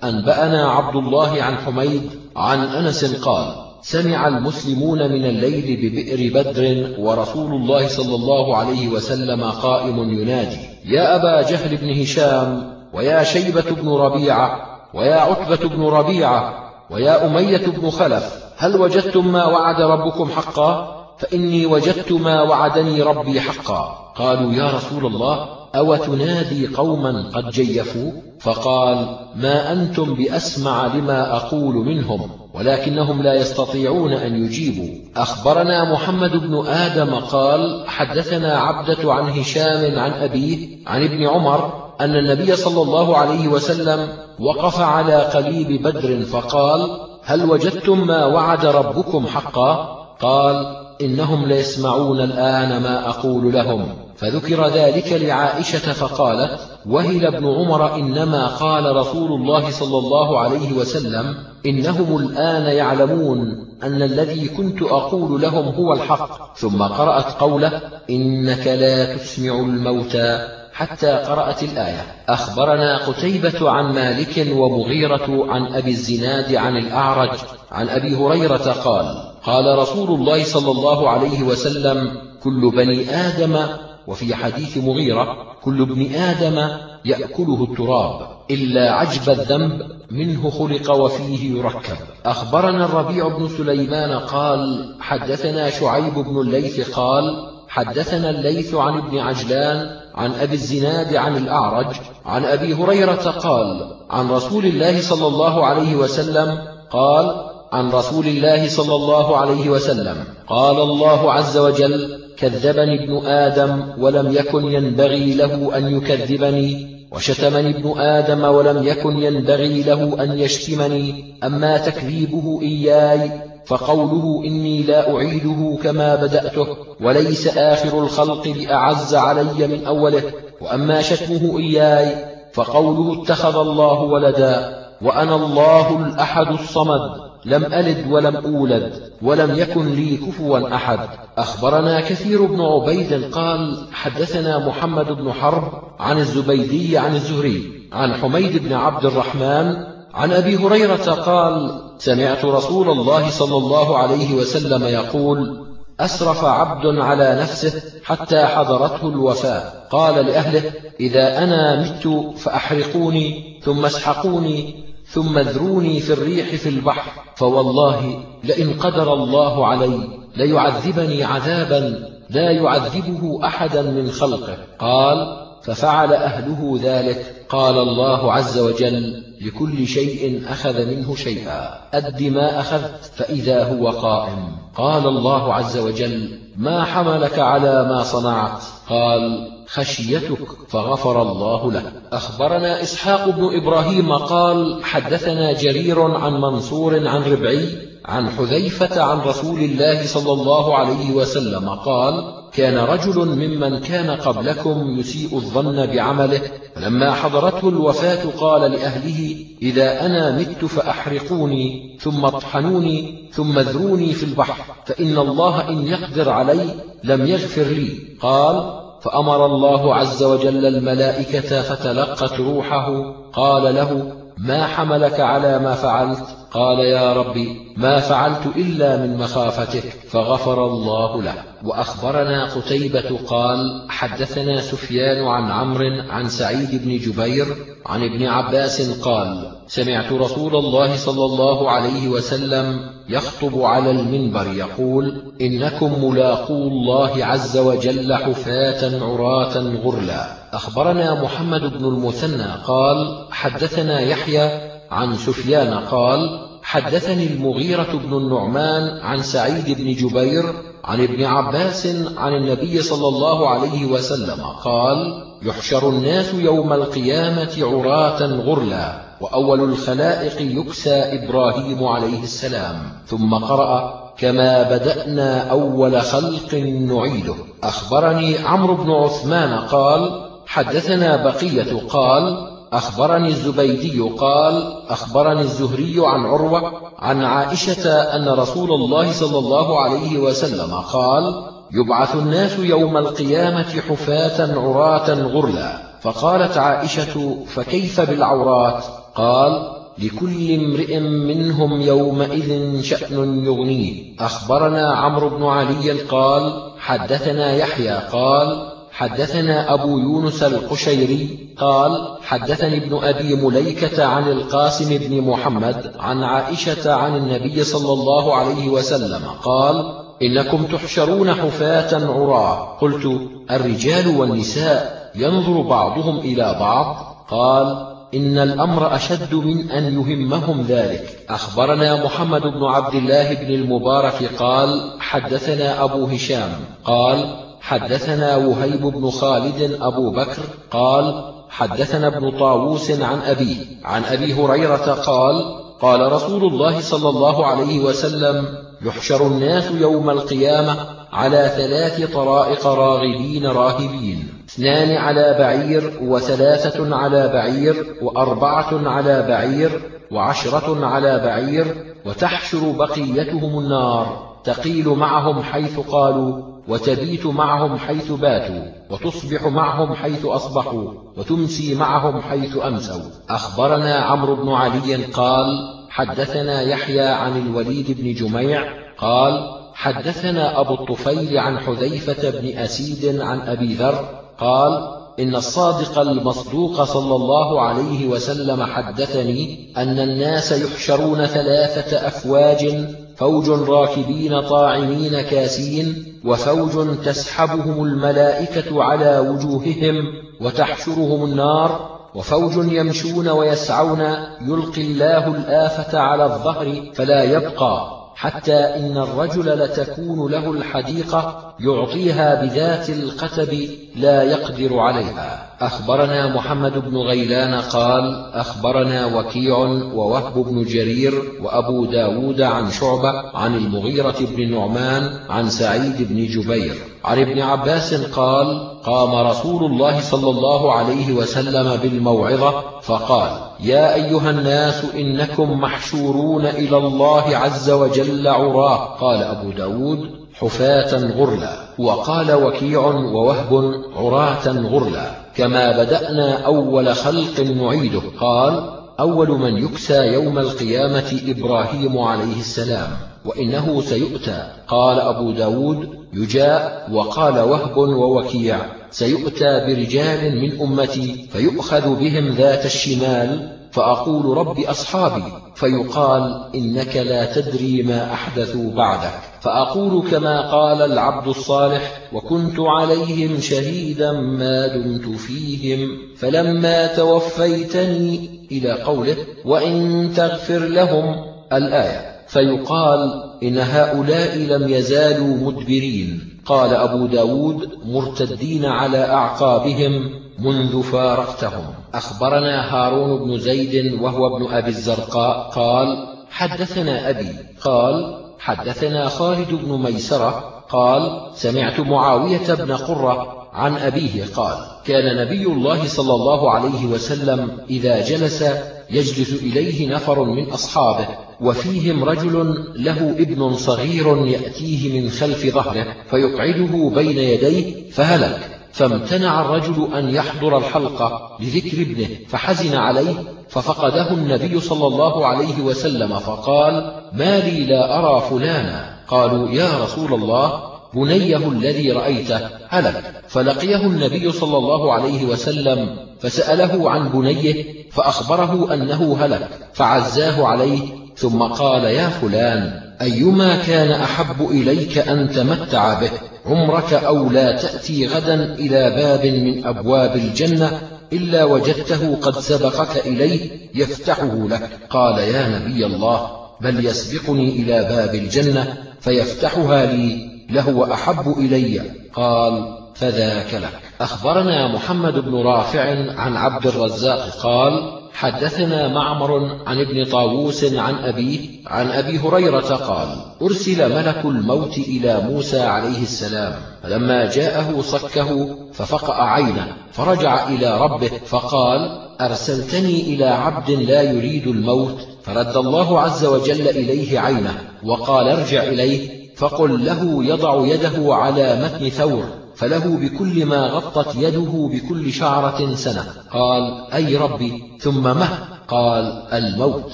أنبأنا عبد الله عن حميد عن أنس قال سمع المسلمون من الليل ببئر بدر ورسول الله صلى الله عليه وسلم قائم ينادي يا أبا جهل بن هشام ويا شيبة بن ربيعة ويا عتبة بن ربيعة ويا أمية بن خلف. هل وجدتم ما وعد ربكم حقا؟ فإني وجدت ما وعدني ربي حقا. قالوا يا رسول الله أو تنادي قوما قد جيفوا؟ فقال ما أنتم بأسمع لما أقول منهم ولكنهم لا يستطيعون أن يجيبوا. أخبرنا محمد بن آدم قال حدثنا عبدة عن هشام عن أبيه عن ابن عمر أن النبي صلى الله عليه وسلم وقف على قليب بدر فقال هل وجدتم ما وعد ربكم حقا؟ قال إنهم ليسمعون الآن ما أقول لهم. فذكر ذلك لعائشة فقالت وهل ابن عمر إنما قال رسول الله صلى الله عليه وسلم إنهم الآن يعلمون أن الذي كنت أقول لهم هو الحق؟ ثم قرأت قوله إنك لا تسمع الموتى. حتى قرأت الآية. أخبرنا قتيبة عن مالك ومغيرة عن أبي الزناد عن الأعرج عن أبي هريرة قال قال رسول الله صلى الله عليه وسلم كل بني آدم وفي حديث مغيرة كل ابن آدم يأكله التراب إلا عجب الذنب منه خلق وفيه يركب. أخبرنا الربيع بن سليمان قال حدثنا شعيب بن الليث قال حدثنا الليث عن ابن عجلان عن أبي الزناد عن الأعرج عن أبي هريرة قال عن رسول الله صلى الله عليه وسلم قال عن رسول الله صلى الله عليه وسلم قال الله عز وجل كذبني ابن آدم ولم يكن ينبغي له أن يكذبني وشتمني ابن آدم ولم يكن ينبغي له أن يشتمني أما تكذيبه إياي فقوله إني لا أعيده كما بدأته وليس آخر الخلق بأعز علي من أوله وأما شتمه إياي فقوله اتخذ الله ولدا وأنا الله الأحد الصمد لم ألد ولم أولد ولم يكن لي كفوا أحد. أخبرنا كثير بن عبيد قال حدثنا محمد بن حرب عن الزبيدي عن الزهري عن حميد بن عبد الرحمن عن أبي هريرة قال سمعت رسول الله صلى الله عليه وسلم يقول أسرف عبد على نفسه حتى حضرته الوفاة. قال لأهله إذا أنا مت فأحرقوني ثم اسحقوني ثم اذروني في الريح في البحر. فوالله لئن قدر الله علي ليعذبني عذابا لا يعذبه أحدا من خلقه. قال ففعل أهله ذلك. قال الله عز وجل لكل شيء أخذ منه شيئا أد ما أخذت فإذا هو قائم. قال الله عز وجل ما حملك على ما صنعت؟ قال خشيتك فغفر الله له أخبرنا إسحاق بن إبراهيم قال حدثنا جرير عن منصور عن ربعي عن حذيفة عن رسول الله صلى الله عليه وسلم قال كان رجل ممن كان قبلكم يسيء الظن بعمله فلما حضرته الوفاة قال لأهله إذا أنا مت فأحرقوني ثم اطحنوني ثم اذروني في البحر فإن الله إن يقدر علي لم يغفر لي. قال فأمر الله عز وجل الملائكة فتلقت روحه قال له ما حملك على ما فعلت؟ قال يا ربي ما فعلت إلا من مخافتك فغفر الله له. وأخبرنا قتيبة قال حدثنا سفيان عن عمرو عن سعيد بن جبير عن ابن عباس قال سمعت رسول الله صلى الله عليه وسلم يخطب على المنبر يقول إنكم ملاقو الله عز وجل حفاة عراة غرلا. أخبرنا محمد بن المثنى قال حدثنا يحيى عن سفيان قال حدثني المغيرة بن النعمان عن سعيد بن جبير عن ابن عباس عن النبي صلى الله عليه وسلم قال يحشر الناس يوم القيامة عراة غرلا وأول الخلائق يكسى إبراهيم عليه السلام. ثم قرأ كما بدأنا أول خلق نعيده. أخبرني عمرو بن عثمان قال حدثنا بقية قال أخبرني الزبيدي قال أخبرني الزهري عن عروة عن عائشة أن رسول الله صلى الله عليه وسلم قال يبعث الناس يوم القيامة حفاة عراة غرلا. فقالت عائشة فكيف بالعورات؟ قال لكل امرئ منهم يومئذ شأن يغنيه. أخبرنا عمرو بن علي قال حدثنا يحيى قال حدثنا أبو يونس القشيري قال حدثني ابن أبي مليكة عن القاسم بن محمد عن عائشة عن النبي صلى الله عليه وسلم قال إنكم تحشرون حفاة عراة. قلت الرجال والنساء ينظر بعضهم إلى بعض؟ قال إن الأمر أشد من أن يهمهم ذلك. أخبرنا محمد بن عبد الله بن المبارك قال حدثنا أبو هشام قال حدثنا وهيب بن خالد أبو بكر قال حدثنا ابن طاووس عن أبيه عن أبي هريرة قال قال رسول الله صلى الله عليه وسلم يحشر الناس يوم القيامة على ثلاث طرائق راغبين راهبين اثنان على بعير وثلاثة على بعير وأربعة على بعير وعشرة على بعير وتحشر بقيتهم النار. تقيل معهم حيث قالوا وتبيت معهم حيث باتوا وتصبح معهم حيث أصبحوا وتمسي معهم حيث أمسوا. أخبرنا عمرو بن علي قال حدثنا يحيى عن الوليد بن جميع قال حدثنا أبو الطفيل عن حذيفة بن أسيد عن أبي ذر قال إن الصادق المصدوق صلى الله عليه وسلم حدثني أن الناس يحشرون ثلاثة أفواج فوج راكبين طاعمين كاسين وفوج تسحبهم الملائكة على وجوههم وتحشرهم النار وفوج يمشون ويسعون يلقي الله الآفة على الظهر فلا يبقى حتى إن الرجل لتكون له الحديقة يعطيها بذات القتب لا يقدر عليها. أخبرنا محمد بن غيلان قال أخبرنا وكيع ووهب بن جرير وأبو داود عن شعبة عن المغيرة بن نعمان عن سعيد بن جبير. عن ابن عباس قال قام رسول الله صلى الله عليه وسلم بالموعظة فقال يا أيها الناس إنكم محشورون إلى الله عز وجل عراة قال أبو داود حفاة غرلا وقال وكيع ووهب عراة غرلا كما بدأنا أول خلق نعيده. قال أول من يكسى يوم القيامة إبراهيم عليه السلام وإنه سيؤتى. قال أبو داود يجاء وقال وهب ووكيع سيؤتى برجال من أمتي فيؤخذ بهم ذات الشمال فأقول رب أصحابي فيقال إنك لا تدري ما أحدثوا بعدك. فأقول كما قال العبد الصالح وكنت عليهم شهيدا ما دمت فيهم فلما توفيتني إلى قوله وإن تغفر لهم الآية. فيقال إن هؤلاء لم يزالوا مدبرين. قال أبو داود مرتدين على أعقابهم منذ فارقتهم. أخبرنا هارون بن زيد وهو ابن أبي الزرقاء قال حدثنا أبي قال حدثنا خالد بن ميسرة قال سمعت معاوية بن قرة عن أبيه قال كان نبي الله صلى الله عليه وسلم إذا جلس يجلس إليه نفر من أصحابه وفيهم رجل له ابن صغير يأتيه من خلف ظهره فيقعده بين يديه فهلك. فامتنع الرجل أن يحضر الحلقة لذكر ابنه فحزن عليه ففقده النبي صلى الله عليه وسلم فقال ما لي لا أرى فلانا. قالوا يا رسول الله بنيه الذي رأيته هلك. فلقيه النبي صلى الله عليه وسلم فسأله عن بنيه فأخبره أنه هلك فعزاه عليه ثم قال يا فلان أيما كان أحب إليك أن تمتع به؟ عمرك أو لا تأتي غدا إلى باب من أبواب الجنة إلا وجدته قد سبقك إليه يفتحه لك. قال يا نبي الله بل يسبقني إلى باب الجنة فيفتحها لي لهو أحب إلي. قال فذاك لك. أخبرنا محمد بن رافع عن عبد الرزاق قال حدثنا معمر عن ابن طاووس عن أبيه عن أبي هريرة قال أرسل ملك الموت إلى موسى عليه السلام فلما جاءه صكه ففقأ عينه فرجع إلى ربه فقال أرسلتني إلى عبد لا يريد الموت فرد الله عز وجل إليه عينه وقال ارجع إليه فقل له يضع يده على متن ثور. فله بكل ما غطت يده بكل شعرة سنة. قال أي ربي؟ ثم مه. قال الموت.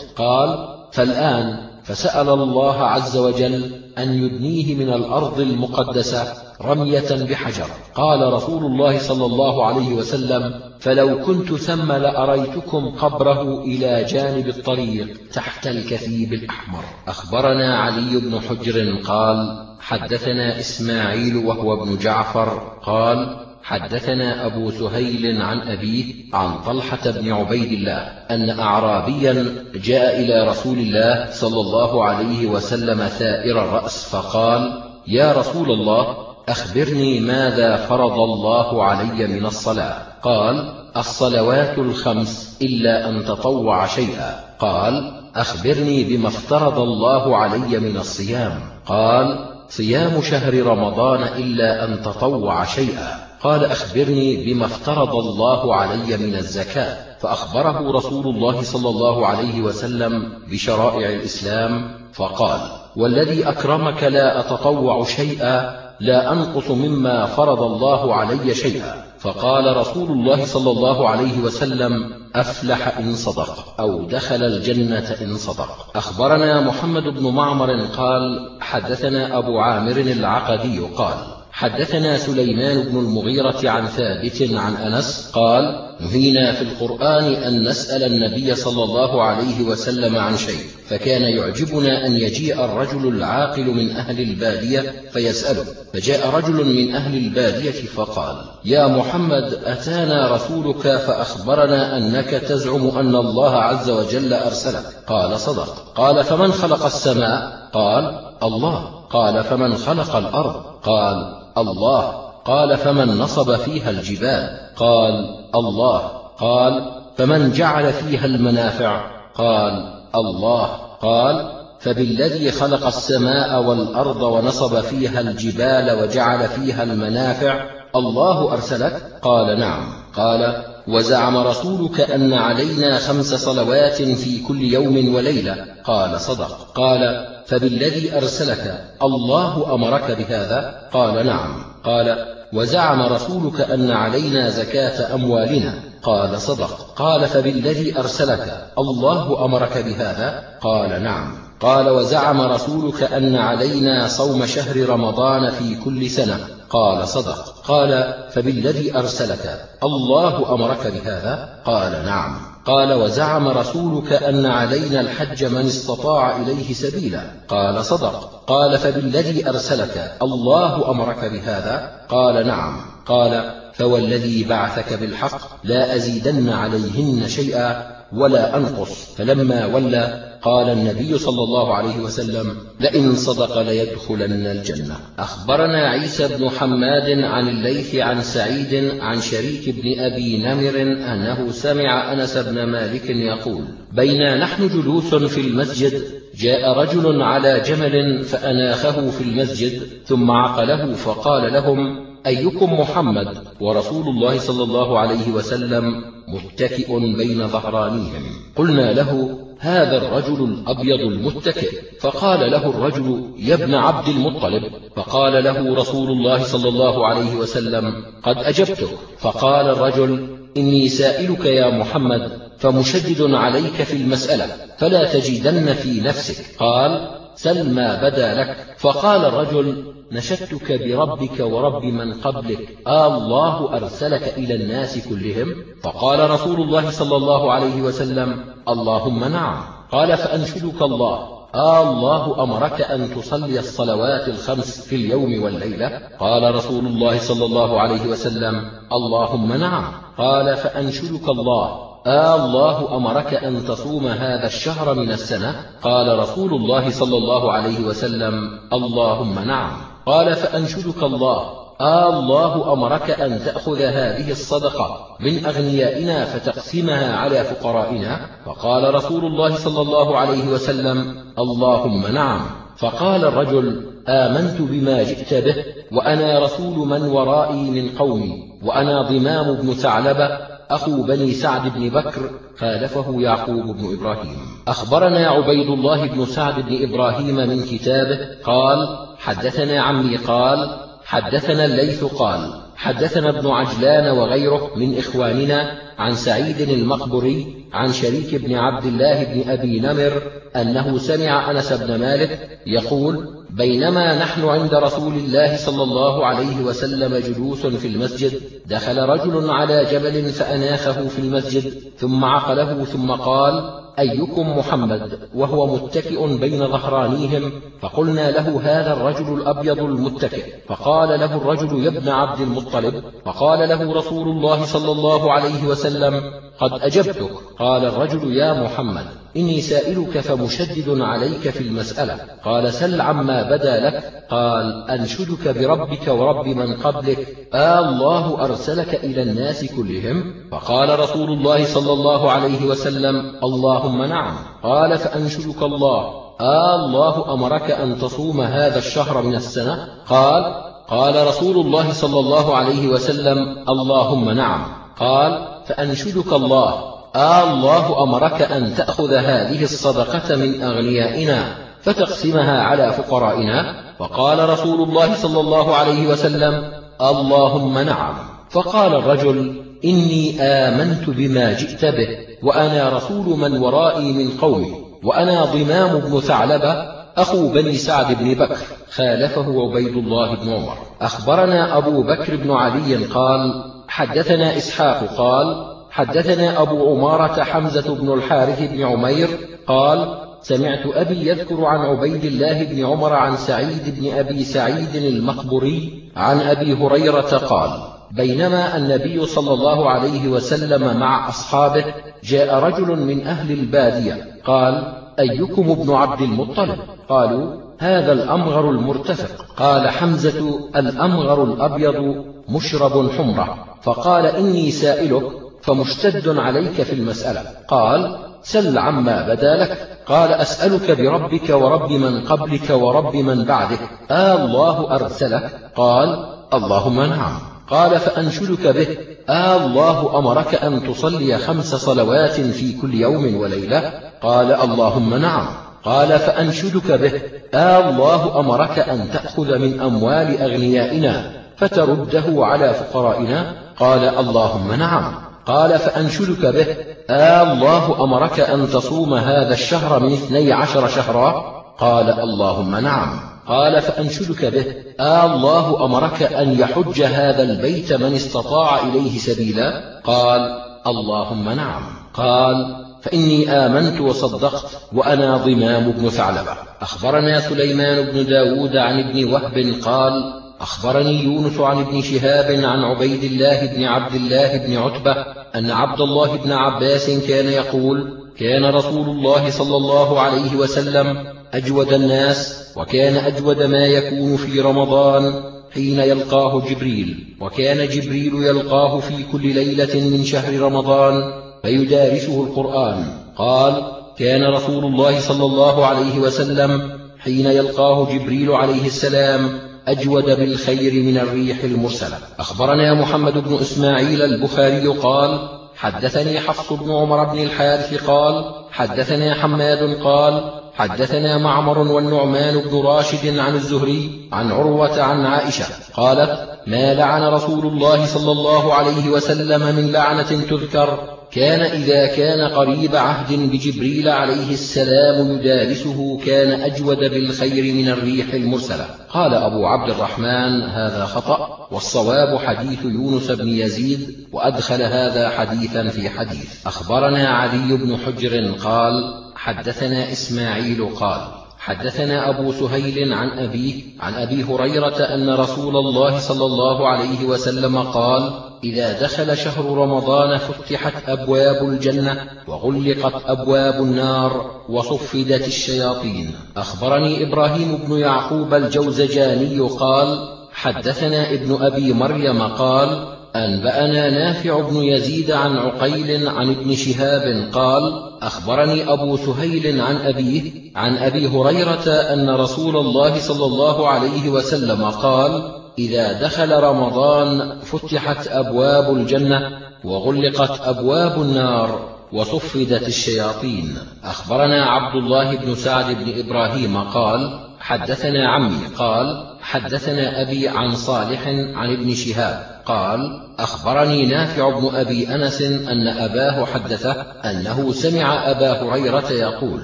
قال فالآن. فسأل الله عز وجل أن يدنيه من الأرض المقدسة رمية بحجر. قال رسول الله صلى الله عليه وسلم فلو كنت ثم لأريتكم قبره إلى جانب الطريق تحت الكثيب الأحمر. أخبرنا علي بن حجر قال حدثنا إسماعيل وهو ابن جعفر. قال حدثنا أبو سهيل عن أبيه عن طلحة بن عبيد الله أن أعرابيا جاء إلى رسول الله صلى الله عليه وسلم ثائر الرأس فقال يا رسول الله أخبرني ماذا فرض الله علي من الصلاة. قال الصلوات الخمس إلا أن تطوع شيئا. قال أخبرني بما افترض الله علي من الصيام. قال صيام شهر رمضان إلا أن تطوع شيئا. قال أخبرني بما افترض الله علي من الزكاة. فأخبره رسول الله صلى الله عليه وسلم بشرائع الإسلام فقال والذي أكرمك لا أتطوع شيئا لا أنقص مما فرض الله علي شيئا. فقال رسول الله صلى الله عليه وسلم أفلح إن صدق أو دخل الجنة إن صدق. أخبرنا محمد بن معمر قال حدثنا أبو عامر العقدي قال حدثنا سليمان بن المغيرة عن ثابت عن أنس قال نهينا في القرآن أن نسأل النبي صلى الله عليه وسلم عن شيء فكان يعجبنا أن يجيء الرجل العاقل من أهل البادية فيسأله فجاء رجل من أهل البادية فقال يا محمد أتانا رسولك فأخبرنا أنك تزعم أن الله عز وجل أرسلك. قال صدق. قال فمن خلق السماء؟ قال الله. قال فمن خلق الأرض؟ قال الله. قال فمن نصب فيها الجبال؟ قال الله. قال فمن جعل فيها المنافع؟ قال الله. قال فبالذي خلق السماء والأرض ونصب فيها الجبال وجعل فيها المنافع الله أرسلك؟ قال نعم. قال وزعم رسولك أن علينا خمس صلوات في كل يوم وليلة؟ قال صدق. قال فبالذي أرسلك الله أمرك بهذا؟ قال نعم. قال وزعم رسولك أن علينا زكاة أموالنا. قال صدق. قال فبالذي أرسلك الله أمرك بهذا؟ قال نعم. قال وزعم رسولك أن علينا صوم شهر رمضان في كل سنة. قال صدق. قال فبالذي أرسلك الله أمرك بهذا؟ قال نعم. قال وزعم رسولك أن علينا الحج من استطاع إليه سبيلا. قال صدق. قال فبالذي أرسلك؟ الله أمرك بهذا؟ قال نعم. قال فوالذي بعثك بالحق لا أزيدن عليهن شيئا ولا أنقص. فلما ولى قال النبي صلى الله عليه وسلم لئن صدق ليدخلن الجنة. أخبرنا عيسى بن حماد عن الليث عن سعيد عن شريك بن أبي نمر أنه سمع أنس بن مالك يقول بينا نحن جلوس في المسجد جاء رجل على جمل فأناخه في المسجد ثم عقله فقال لهم أيكم محمد ورسول الله صلى الله عليه وسلم متكئ بين ظهرانيهم. قلنا له هذا الرجل الأبيض المتكئ. فقال له الرجل يا ابن عبد المطلب. فقال له رسول الله صلى الله عليه وسلم قد أجبتك. فقال الرجل إني سائلك يا محمد فمشدد عليك في المسألة فلا تجدن في نفسك. قال سل ما بدا لك. فقال الرجل نشدتك بربك ورب من قبلك. آه الله أرسلك إلى الناس كلهم؟ فقال رسول الله صلى الله عليه وسلم اللهم نعم. قال فأنشدك الله. آه الله أمرك أن تصلي الصلوات الخمس في اليوم والليلة؟ قال رسول الله صلى الله عليه وسلم اللهم نعم. قال فأنشدك الله. آه الله أمرك أن تصوم هذا الشهر من السنة؟ قال رسول الله صلى الله عليه وسلم اللهم نعم. قال فأنشدك الله. آه الله أمرك أن تأخذ هذه الصدقة من أغنيائنا فتقسمها على فقرائنا؟ فقال رسول الله صلى الله عليه وسلم اللهم نعم. فقال الرجل آمنت بما جئت به وأنا رسول من ورائي من قومي وأنا ضمام بن ثعلبة أخو بني سعد بن بكر خالفه يعقوب بن إبراهيم. أخبرنا عبيد الله بن سعد بن إبراهيم من كتابه قال حدثنا عمي قال حدثنا الليث قال حدثنا ابن عجلان وغيره من إخواننا عن سعيد المقبري عن شريك بن عبد الله بن أبي نمر أنه سمع أنس بن مالك يقول بينما نحن عند رسول الله صلى الله عليه وسلم جلوس في المسجد دخل رجل على جبل فأناخه في المسجد ثم عقله ثم قال أيكم محمد وهو متكئ بين ظهرانيهم فقلنا له هذا الرجل الأبيض المتكئ فقال له الرجل يا ابن عبد المطلب فقال له رسول الله صلى الله عليه وسلم قد أجبتك. قال الرجل يا محمد إني سائلك فمشدد عليك في المسألة. قال سل عما بدا لك. قال أنشدك بربك ورب من قبلك. آه الله أرسلك إلى الناس كلهم. فقال رسول الله صلى الله عليه وسلم اللهم نعم. قال فأنشدك الله. آه الله أمرك أن تصوم هذا الشهر من السنة؟ قال قال رسول الله صلى الله عليه وسلم اللهم نعم. قال فأنشدك الله. آه الله أمرك أن تأخذ هذه الصدقة من أغنيائنا فتقسمها على فقرائنا. فقال رسول الله صلى الله عليه وسلم اللهم نعم. فقال الرجل إني آمنت بما جئت به وأنا رسول من ورائي من قومي وأنا ضمام بن ثعلبة أخو بني سعد بن بكر خالفه عبيد الله بن عمر. أخبرنا أبو بكر بن علي قال حدثنا إسحاق قال حدثنا أبو عمارة حمزة بن الحارث بن عمير قال سمعت أبي يذكر عن عبيد الله بن عمر عن سعيد بن أبي سعيد المقبري عن أبي هريرة قال بينما النبي صلى الله عليه وسلم مع أصحابه جاء رجل من أهل البادية قال أيكم ابن عبد المطلب؟ قالوا هذا الأمغر المرتفق. قال حمزة الأمغر الأبيض مشرب حمرة فقال إني سائلك فمشتد عليك في المسألة. قال سل عما بدا لك. قال أسألك بربك ورب من قبلك ورب من بعدك. آه الله أرسلك قال اللهم نعم. قال فأنشدك به. آه الله أمرك أن تصلي خمس صلوات في كل يوم وليلة. قال اللهم نعم. قال فأنشدك به. آه الله أمرك أن تأخذ من أموال أغنيائنا. فترده على فقرائنا قال اللهم نعم. قال فأنشدك به آه الله أمرك أن تصوم هذا الشهر من اثني عشر شهرا؟ قال اللهم نعم. قال فأنشدك به آه الله أمرك أن يحج هذا البيت من استطاع إليه سبيلا؟ قال اللهم نعم. قال فإني آمنت وصدقت وأنا ضمام بن ثعلبة. أخبرنا سليمان بن داود عن ابن وهب قال أخبرني يونس عن ابن شهاب عن عبيد الله بن عبد الله بن عتبة أن عبد الله بن عباس كان يقول كان رسول الله صلى الله عليه وسلم أجود الناس وكان أجود ما يكون في رمضان حين يلقاه جبريل وكان جبريل يلقاه في كل ليلة من شهر رمضان فيدارسه القرآن. قال كان رسول الله صلى الله عليه وسلم حين يلقاه جبريل عليه السلام أجود بالخير من الريح المرسلة. أخبرنا محمد بن إسماعيل البخاري قال حدثني حفص بن عمر بن الحارث قال حدثنا حماد قال حدثنا معمر والنعمان بن راشد عن الزهري عن عروة عن عائشة قالت ما لعن رسول الله صلى الله عليه وسلم من لعنة تذكر كان إذا كان قريب عهد بجبريل عليه السلام يدارسه كان أجود بالخير من الريح المرسلة. قال أبو عبد الرحمن هذا خطأ والصواب حديث يونس بن يزيد وأدخل هذا حديثا في حديث. أخبرنا علي بن حجر قال حدثنا إسماعيل قال حدثنا أبو سهيل عن أبيه عن أبي هريرة أن رسول الله صلى الله عليه وسلم قال إذا دخل شهر رمضان فتحت أبواب الجنة وغلقت أبواب النار وصفدت الشياطين. أخبرني إبراهيم بن يعقوب الجوزجاني قال حدثنا ابن أبي مريم قال أنبأنا نافع بن يزيد عن عقيل عن ابن شهاب قال أخبرني أبو سهيل عن أبيه عن أبي هريرة أن رسول الله صلى الله عليه وسلم قال إذا دخل رمضان فتحت أبواب الجنة وغلقت أبواب النار وصفدت الشياطين. أخبرنا عبد الله بن سعد بن إبراهيم قال حدثنا عمي قال حدثنا أبي عن صالح عن ابن شهاب. قال أخبرني نافع بن أبي أنس أن أباه حدثه أنه سمع أبا هريرة يقول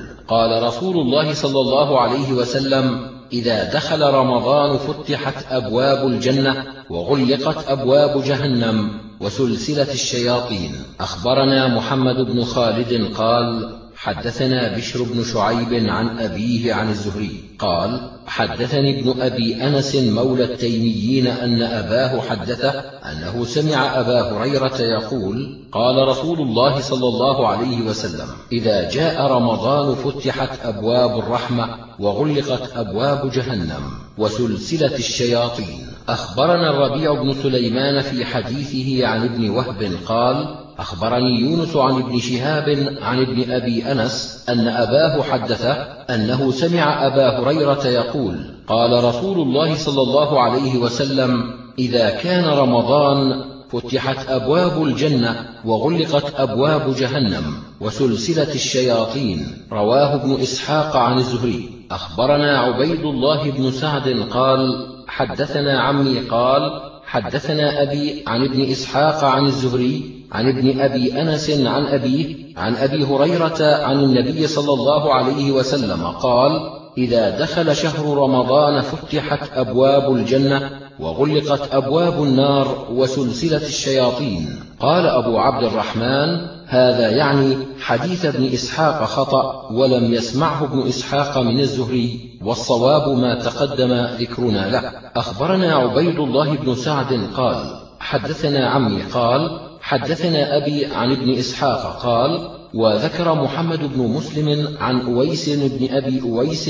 قال رسول الله صلى الله عليه وسلم إذا دخل رمضان فتحت أبواب الجنة وغلقت أبواب جهنم وسلسلة الشياطين أخبرنا محمد بن خالد قال حدثنا بشر بن شعيب عن أبيه عن الزهري. قال حدثني ابن أبي أنس مولى التيميين أن أباه حدثه أنه سمع أبا هريرة يقول قال رسول الله صلى الله عليه وسلم إذا جاء رمضان فتحت أبواب الرحمة وغلقت أبواب جهنم وسلسلة الشياطين أخبرنا الربيع بن سليمان في حديثه عن ابن وهب قال أخبرني يونس عن ابن شهاب عن ابن أبي أنس أن أباه حدثه أنه سمع أبا هريرة يقول قال رسول الله صلى الله عليه وسلم إذا كان رمضان فتحت أبواب الجنة وغلقت أبواب جهنم وسلسلة الشياطين. رواه ابن إسحاق عن الزهري. أخبرنا عبيد الله بن سعد قال حدثنا عمي قال حدثنا أبي عن ابن إسحاق عن الزهري عن ابن أبي أنس عن أبيه عن أبي هريرة عن النبي صلى الله عليه وسلم قال إذا دخل شهر رمضان فتحت أبواب الجنة وغلقت أبواب النار وسلسلة الشياطين. قال أبو عبد الرحمن هذا يعني حديث ابن إسحاق خطأ ولم يسمعه ابن إسحاق من الزهري والصواب ما تقدم ذكرنا له. أخبرنا عبيد الله بن سعد قال حدثنا عمي قال حدثنا أبي عن ابن إسحاق قال وذكر محمد بن مسلم عن أويس بن أبي أويس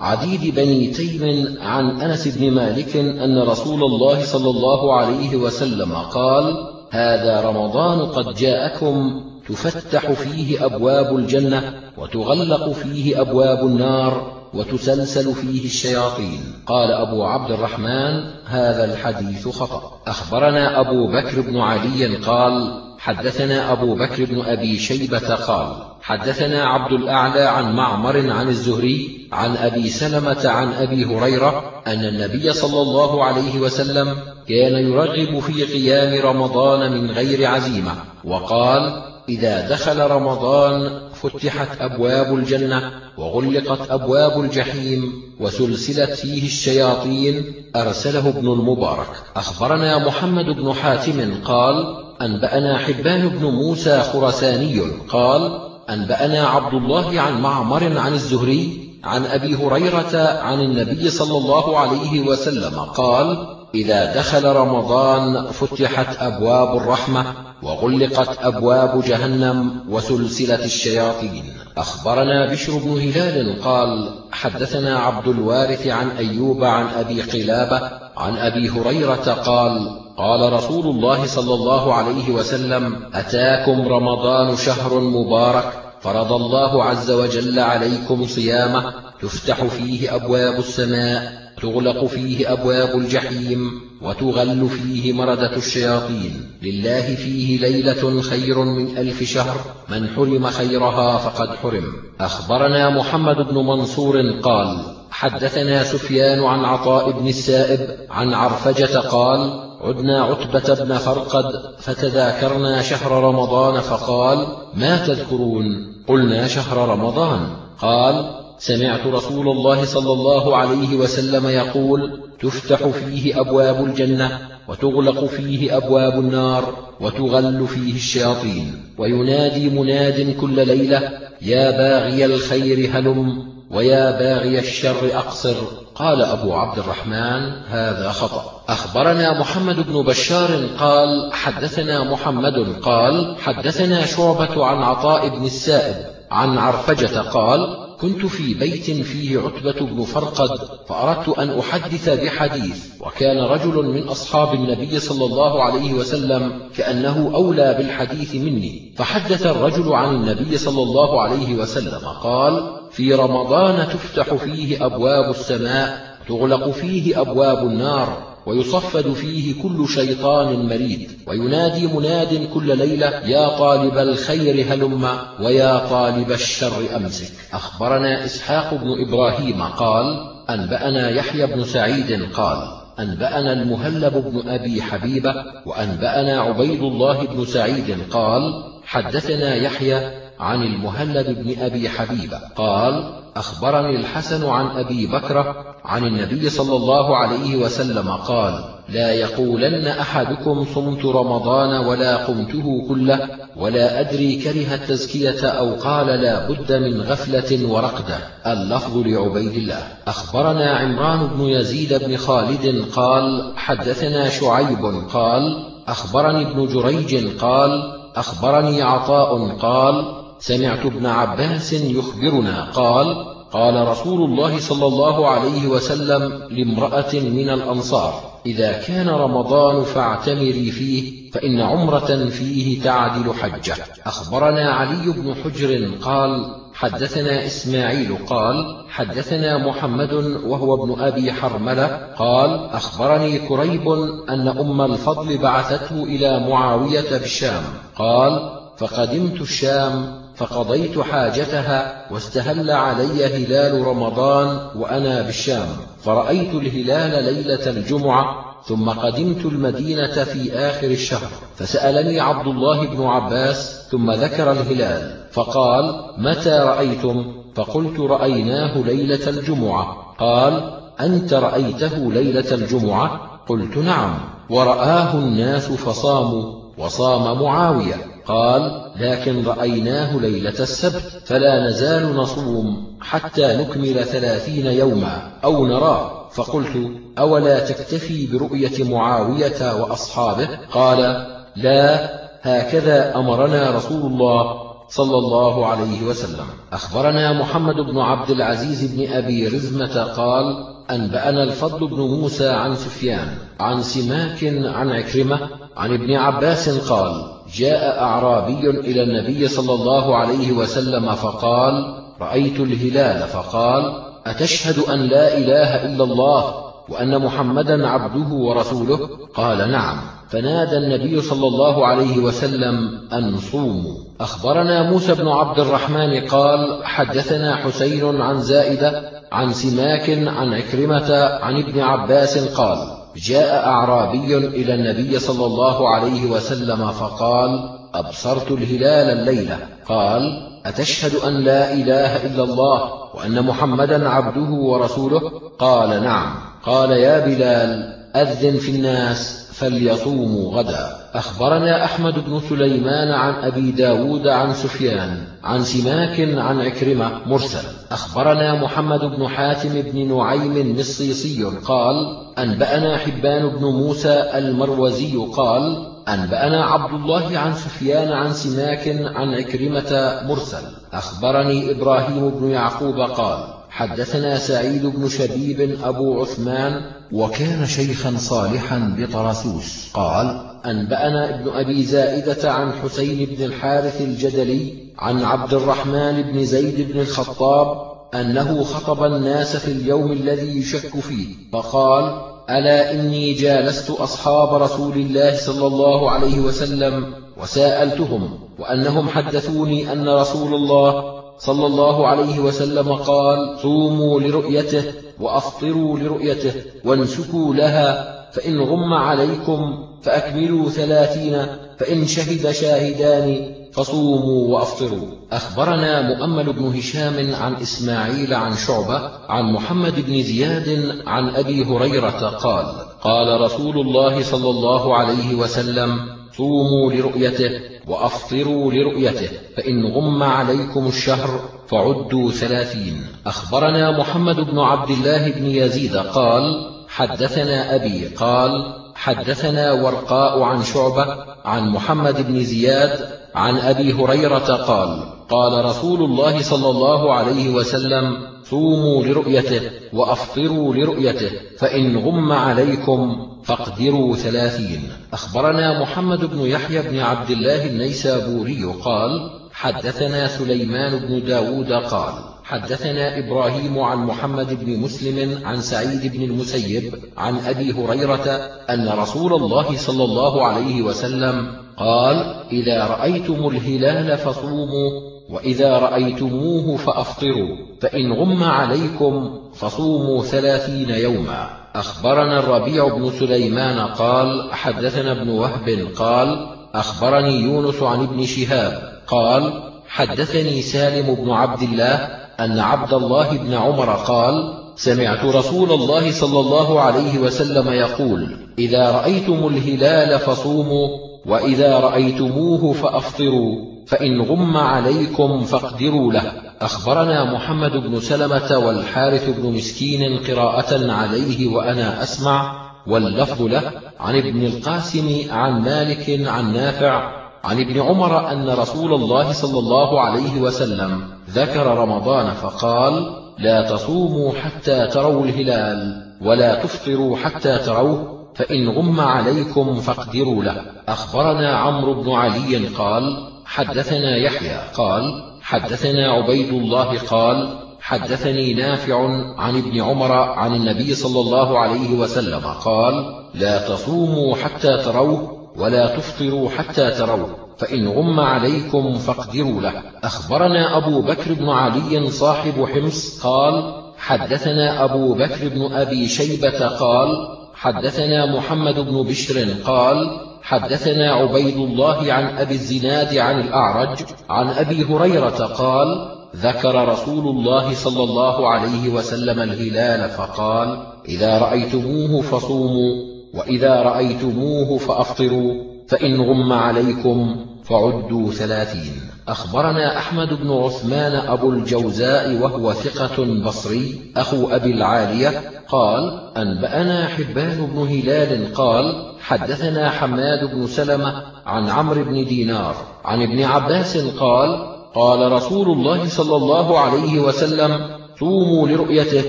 عديد بني تيم عن أنس بن مالك أن رسول الله صلى الله عليه وسلم قال هذا رمضان قد جاءكم تفتح فيه أبواب الجنة وتغلق فيه أبواب النار وتسلسل فيه الشياطين. قال أبو عبد الرحمن هذا الحديث خطأ. أخبرنا أبو بكر بن علي قال حدثنا أبو بكر بن أبي شيبة قال حدثنا عبد الأعلى عن معمر عن الزهري عن أبي سلمة عن أبي هريرة أن النبي صلى الله عليه وسلم كان يرغب في قيام رمضان من غير عزيمة وقال إذا دخل رمضان فتحت أبواب الجنة وغلقت أبواب الجحيم وسلسلت فيه الشياطين أرسله ابن المبارك. أخبرنا محمد بن حاتم قال أنبأنا حبان بن موسى خرساني قال أنبأنا عبد الله عن معمر عن الزهري عن أبي هريرة عن النبي صلى الله عليه وسلم. قال إذا دخل رمضان فتحت أبواب الرحمة وغلقت أبواب جهنم وسلسلة الشياطين. أخبرنا بشر بن هلال قال حدثنا عبد الوارث عن أيوب عن أبي قلابة عن أبي هريرة قال قال رسول الله صلى الله عليه وسلم أتاكم رمضان شهر مبارك فرض الله عز وجل عليكم صيامه تفتح فيه أبواب السماء تغلق فيه أبواب الجحيم وتغل فيه مردة الشياطين. لله فيه ليلة خير من ألف شهر. من حرم خيرها فقد حرم. أخبرنا محمد بن منصور قال حدثنا سفيان عن عطاء بن السائب عن عرفجة قال عدنا عتبة بن فرقد فتذاكرنا شهر رمضان فقال ما تذكرون؟ قلنا شهر رمضان. قال سمعت رسول الله صلى الله عليه وسلم يقول تفتح فيه أبواب الجنة وتغلق فيه أبواب النار وتغل فيه الشياطين وينادي مناد كل ليلة يا باغي الخير هلم ويا باغي الشر أقصر. قال أبو عبد الرحمن هذا خطأ. أخبرنا محمد بن بشار قال حدثنا محمد قال حدثنا شعبة عن عطاء بن السائب عن عرفجة قال كنت في بيت فيه عتبة بن فرقد فأردت أن أحدث بحديث وكان رجل من أصحاب النبي صلى الله عليه وسلم كأنه أولى بالحديث مني. فحدث الرجل عن النبي صلى الله عليه وسلم قال في رمضان تفتح فيه أبواب السماء تغلق فيه أبواب النار ويصفد فيه كل شيطان مريد وينادي مناد كل ليلة يا طالب الخير هلم ويا طالب الشر أمسك. أخبرنا إسحاق بن إبراهيم قال أنبأنا يحيى بن سعيد قال أنبأنا المهلب بن أبي حبيبة وأنبأنا عبيد الله بن سعيد قال حدثنا يحيى عن المهلب بن أبي حبيبة قال أخبرني الحسن عن أبي بكرة عن النبي صلى الله عليه وسلم قال لا يقولن أحدكم صمت رمضان ولا قمته كله ولا أدري كره التزكية أو قال لا بد من غفلة ورقدة. اللفظ لعبيد الله. أخبرنا عمران بن يزيد بن خالد قال حدثنا شعيب قال أخبرني ابن جريج قال أخبرني عطاء قال سمعت ابن عباس يخبرنا قال قال رسول الله صلى الله عليه وسلم لامرأة من الأنصار إذا كان رمضان فاعتمري فيه فإن عمرة فيه تعدل حجة. أخبرنا علي بن حجر قال حدثنا إسماعيل قال حدثنا محمد وهو ابن أبي حرملة قال أخبرني كريب أن أم الفضل بعثته إلى معاوية بالشام قال فقدمت الشام فقضيت حاجتها واستهل علي هلال رمضان وأنا بالشام. فرأيت الهلال ليلة الجمعة ثم قدمت المدينة في آخر الشهر. فسألني عبد الله بن عباس ثم ذكر الهلال. فقال متى رأيتم؟ فقلت رأيناه ليلة الجمعة. قال أنت رأيته ليلة الجمعة؟ قلت نعم. ورآه الناس فصاموا وصام معاوية. قال لكن رأيناه ليلة السبت فلا نزال نصوم حتى نكمل ثلاثين يوما أو نراه فقلت أولا تكتفي برؤية معاوية وأصحابه؟ قال لا هكذا أمرنا رسول الله صلى الله عليه وسلم. أخبرنا محمد بن عبد العزيز بن أبي رزمة قال أنبأنا الفضل بن موسى عن سفيان عن سماك عن عكرمة عن ابن عباس قال جاء أعرابي إلى النبي صلى الله عليه وسلم فقال رأيت الهلال. فقال أتشهد أن لا إله إلا الله وأن محمدا عبده ورسوله؟ قال نعم. فنادى النبي صلى الله عليه وسلم أن صوموا. أخبرنا موسى بن عبد الرحمن قال حدثنا حسين عن زائدة عن سماك عن عكرمة عن ابن عباس قال جاء أعرابي إلى النبي صلى الله عليه وسلم فقال أبصرت الهلال الليلة. قال أتشهد أن لا إله إلا الله وأن محمدا عبده ورسوله؟ قال نعم. قال يا بلال أذن في الناس. فليصوموا غدا. أخبرنا أحمد بن سليمان عن أبي داود عن سفيان عن سماك عن عكرمة مرسل. أخبرنا محمد بن حاتم بن نعيم النصيصي قال أنبأنا حبان بن موسى المروزي قال أنبأنا عبد الله عن سفيان عن سماك عن عكرمة مرسل. أخبرني إبراهيم بن يعقوب قال حدثنا سعيد بن شبيب أبو عثمان وكان شيخا صالحا بطرسوس قال أنبأنا ابن أبي زائدة عن حسين بن الحارث الجدلي عن عبد الرحمن بن زيد بن الخطاب أنه خطب الناس في اليوم الذي يشك فيه فقال ألا إني جالست أصحاب رسول الله صلى الله عليه وسلم وساءلتهم وأنهم حدثوني أن رسول الله صلى الله عليه وسلم قال صوموا لرؤيته وأفطروا لرؤيته وانسكوا لها فإن غم عليكم فأكملوا ثلاثين فإن شهد شاهدان فصوموا وأفطروا. أخبرنا مؤمل بن هشام عن إسماعيل عن شعبة عن محمد بن زياد عن أبي هريرة قال قال رسول الله صلى الله عليه وسلم صوموا لرؤيته وأفطروا لرؤيته فإن غم عليكم الشهر فعدوا ثلاثين أخبرنا محمد بن عبد الله بن يزيد قال حدثنا أبي قال حدثنا ورقاء عن شعبة عن محمد بن زياد عن أبي هريرة قال قال رسول الله صلى الله عليه وسلم صوموا لرؤيته وأفطروا لرؤيته فإن غم عليكم فاقدروا ثلاثين. أخبرنا محمد بن يحيى بن عبد الله النيسابوري قال حدثنا سليمان بن داود قال حدثنا إبراهيم عن محمد بن مسلم عن سعيد بن المسيب عن أبي هريرة أن رسول الله صلى الله عليه وسلم قال إذا رأيتم الهلال فصوموا وإذا رأيتموه فأفطروا فإن غم عليكم فصوموا ثلاثين يوما. أخبرنا الربيع بن سليمان قال حدثنا ابن وهب قال أخبرني يونس عن ابن شهاب قال حدثني سالم بن عبد الله أن عبد الله بن عمر قال سمعت رسول الله صلى الله عليه وسلم يقول إذا رأيتم الهلال فصوموا وإذا رأيتموه فأفطروا فإن غم عليكم فاقدروا له. أخبرنا محمد بن سلمة والحارث بن مسكين قراءة عليه وأنا أسمع واللفظ له عن ابن القاسم عن مالك عن نافع عن ابن عمر أن رسول الله صلى الله عليه وسلم ذكر رمضان فقال لا تصوموا حتى تروا الهلال ولا تفطروا حتى تروه فإن غم عليكم فاقدروا له. أخبرنا عمرو بن علي قال حدثنا يحيى قال حدثنا عبيد الله قال حدثني نافع عن ابن عمر عن النبي صلى الله عليه وسلم قال لا تصوموا حتى تروه ولا تفطروا حتى تروا فإن غم عليكم فاقدروا له. أخبرنا أبو بكر بن علي صاحب حمص قال حدثنا أبو بكر بن أبي شيبة قال حدثنا محمد بن بشر قال حدثنا عبيد الله عن أبي الزناد عن الأعرج عن أبي هريرة قال ذكر رسول الله صلى الله عليه وسلم الهلال فقال إذا رأيتموه فصوموا. وإذا رأيتموه فأفطروا فإن غم عليكم فعدوا ثلاثين. أخبرنا أحمد بن عثمان أبو الجوزاء وهو ثقة بصري أخو أبي العالية قال أنبأنا حبان بن هلال قال حدثنا حماد بن سلمة عن عمرو بن دينار عن ابن عباس قال قال رسول الله صلى الله عليه وسلم صوموا لرؤيته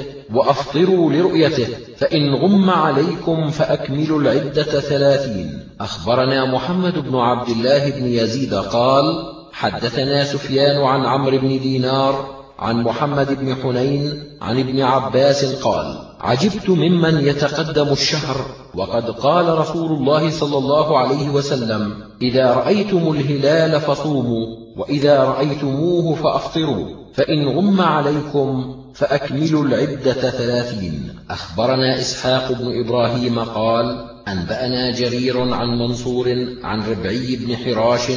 وأفطروا لرؤيته فإن غم عليكم فأكملوا العدة ثلاثين. أخبرنا محمد بن عبد الله بن يزيد قال حدثنا سفيان عن عمرو بن دينار عن محمد بن حنين عن ابن عباس قال عجبت ممن يتقدم الشهر وقد قال رسول الله صلى الله عليه وسلم إذا رأيتم الهلال فصوموا وإذا رأيتموه فأفطروا. فإن غم عليكم فأكملوا العدة ثلاثين. أخبرنا إسحاق بن إبراهيم قال أنبأنا جرير عن منصور عن ربعي بن حراش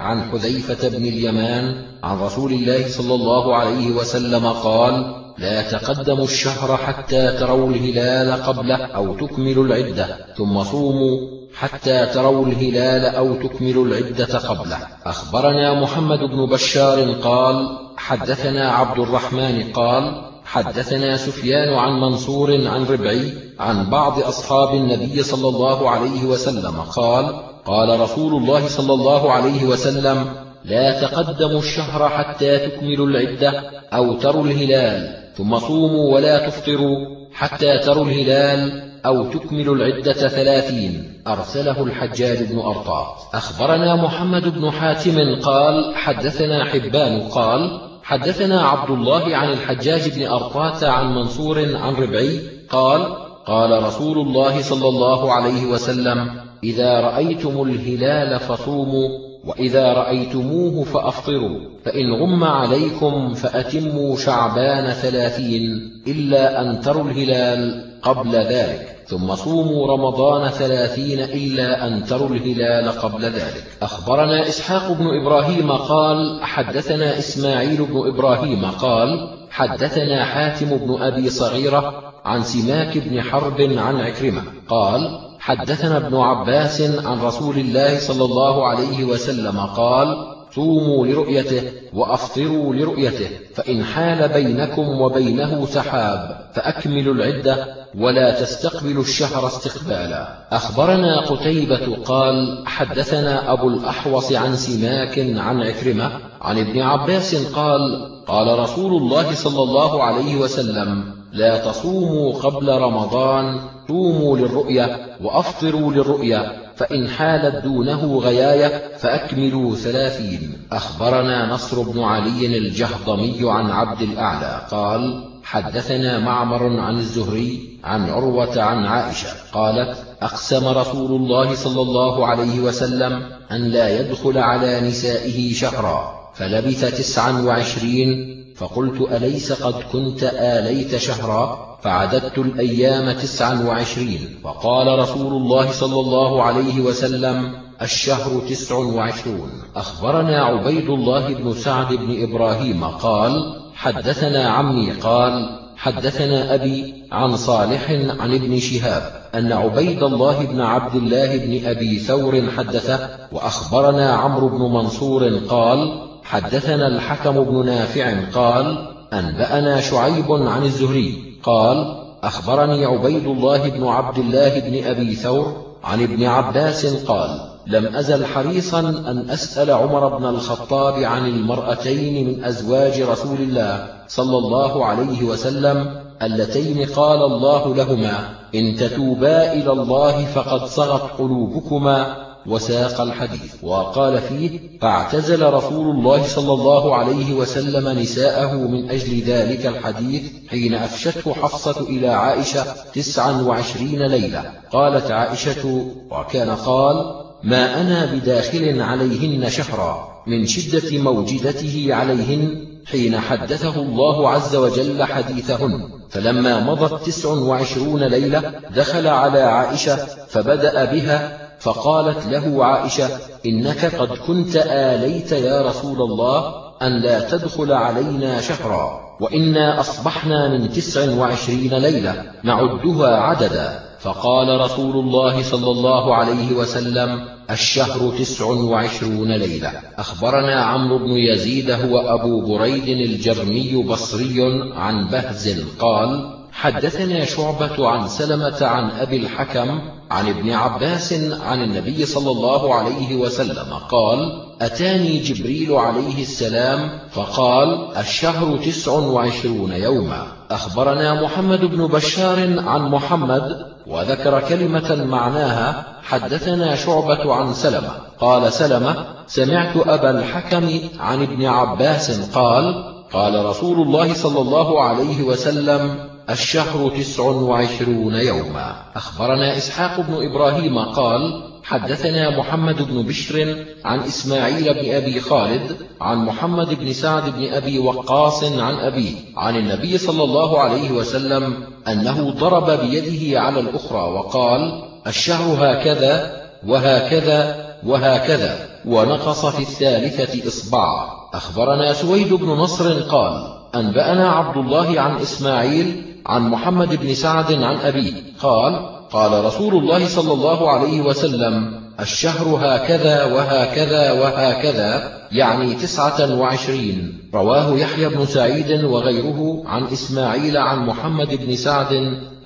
عن حذيفة بن اليمان عن رسول الله صلى الله عليه وسلم قال لا تقدموا الشهر حتى تروا الهلال قبله أو تكملوا العدة ثم صوموا حتى تروا الهلال أو تكملوا العدة قبله. أخبرنا محمد بن بشار قال حدثنا عبد الرحمن قال حدثنا سفيان عن منصور عن ربعي عن بعض أصحاب النبي صلى الله عليه وسلم قال قال رسول الله صلى الله عليه وسلم لا تقدموا الشهر حتى تكملوا العدة أو تروا الهلال ثم صوموا ولا تفطروا حتى تروا الهلال أو تكملوا العدة ثلاثين. أرسله الحجاج بن أرطاط أخبرنا محمد بن حاتم قال حدثنا حبان قال حدثنا عبد الله عن الحجاج بن أرطاة عن منصور عن ربعي قال قال رسول الله صلى الله عليه وسلم إذا رأيتم الهلال فصوموا وإذا رأيتموه فأفطروا فإن غم عليكم فأتموا شعبان ثلاثين إلا أن تروا الهلال قبل ذلك ثم صوموا رمضان ثلاثين إلا أن تروا الهلال قبل ذلك. أخبرنا إسحاق بن إبراهيم قال حدثنا إسماعيل بن إبراهيم قال حدثنا حاتم بن أبي صغيرة عن سماك بن حرب عن عكرمة قال حدثنا ابن عباس عن رسول الله صلى الله عليه وسلم قال صوموا لرؤيته وأفطروا لرؤيته فإن حال بينكم وبينه سحاب فأكملوا العدة ولا تستقبلوا الشهر استقبالا. أخبرنا قتيبة قال حدثنا أبو الأحوص عن سماك عن عكرمة عن ابن عباس قال قال رسول الله صلى الله عليه وسلم لا تصوموا قبل رمضان صوموا للرؤية وأفطروا للرؤية فإن حالت دونه غياية فأكملوا ثلاثين. أخبرنا نصر بن علي الجهضمي عن عبد الأعلى قال حدثنا معمر عن الزهري عن عروة عن عائشة قالت أقسم رسول الله صلى الله عليه وسلم أن لا يدخل على نسائه شهرا فلبث تسعا وعشرين فقلت أليس قد كنت آليت شهرا؟ فعددت الأيام تسعا وعشرين. فقال رسول الله صلى الله عليه وسلم الشهر تسع وعشرون. أخبرنا عبيد الله بن سعد بن إبراهيم قال حدثنا عمي قال حدثنا أبي عن صالح عن ابن شهاب أن عبيد الله بن عبد الله بن أبي ثور حدثه وأخبرنا عمرو بن منصور قال حدثنا الحكم بن نافع قال أنبأنا شعيب عن الزهري قال أخبرني عبيد الله بن عبد الله بن أبي ثور عن ابن عباس قال لم أزل حريصا أن أسأل عمر بن الخطاب عن المرأتين من أزواج رسول الله صلى الله عليه وسلم اللتين قال الله لهما إن تتوبا إلى الله فقد صغت قلوبكما وساق الحديث وقال فيه فاعتزل رسول الله صلى الله عليه وسلم نساءه من أجل ذلك الحديث حين أفشته حفصة إلى عائشة تسعا وعشرين ليلة. قالت عائشة وكان قال ما أنا بداخل عليهن شهرا من شدة موجدته عليهن حين حدثه الله عز وجل حديثهن. فلما مضت تسع وعشرون ليلة دخل على عائشة فبدأ بها فقالت له عائشة إنك قد كنت آليت يا رسول الله أن لا تدخل علينا شهرا وإنا أصبحنا من تسع وعشرين ليلة نعدها عددا. فقال رسول الله صلى الله عليه وسلم الشهر تسع وعشرون ليلة. أخبرنا عمرو بن يزيد هو أبو بريد الجرمي بصري عن بهز قال حدثنا شعبة عن سلمة عن أبي الحكم عن ابن عباس عن النبي صلى الله عليه وسلم قال أتاني جبريل عليه السلام فقال الشهر تسع وعشرون يوما. أخبرنا محمد بن بشار عن محمد وذكر كلمة معناها حدثنا شعبة عن سلمة. قال سلمة سمعت أبا الحكم عن ابن عباس قال قال رسول الله صلى الله عليه وسلم الشهر تسع وعشرون يوما. أخبرنا إسحاق بن إبراهيم قال حدثنا محمد بن بشر عن إسماعيل بن أبي خالد عن محمد بن سعد بن أبي وقاص عن أبيه عن النبي صلى الله عليه وسلم أنه ضرب بيده على الأخرى وقال الشهر هكذا وهكذا وهكذا ونقص في الثالثة إصبع. أخبرنا سويد بن نصر قال أنبأنا عبد الله عن إسماعيل عن محمد بن سعد عن أبيه قال قال رسول الله صلى الله عليه وسلم الشهر هكذا وهكذا وهكذا يعني تسعة وعشرين. رواه يحيى بن سعيد وغيره عن إسماعيل عن محمد بن سعد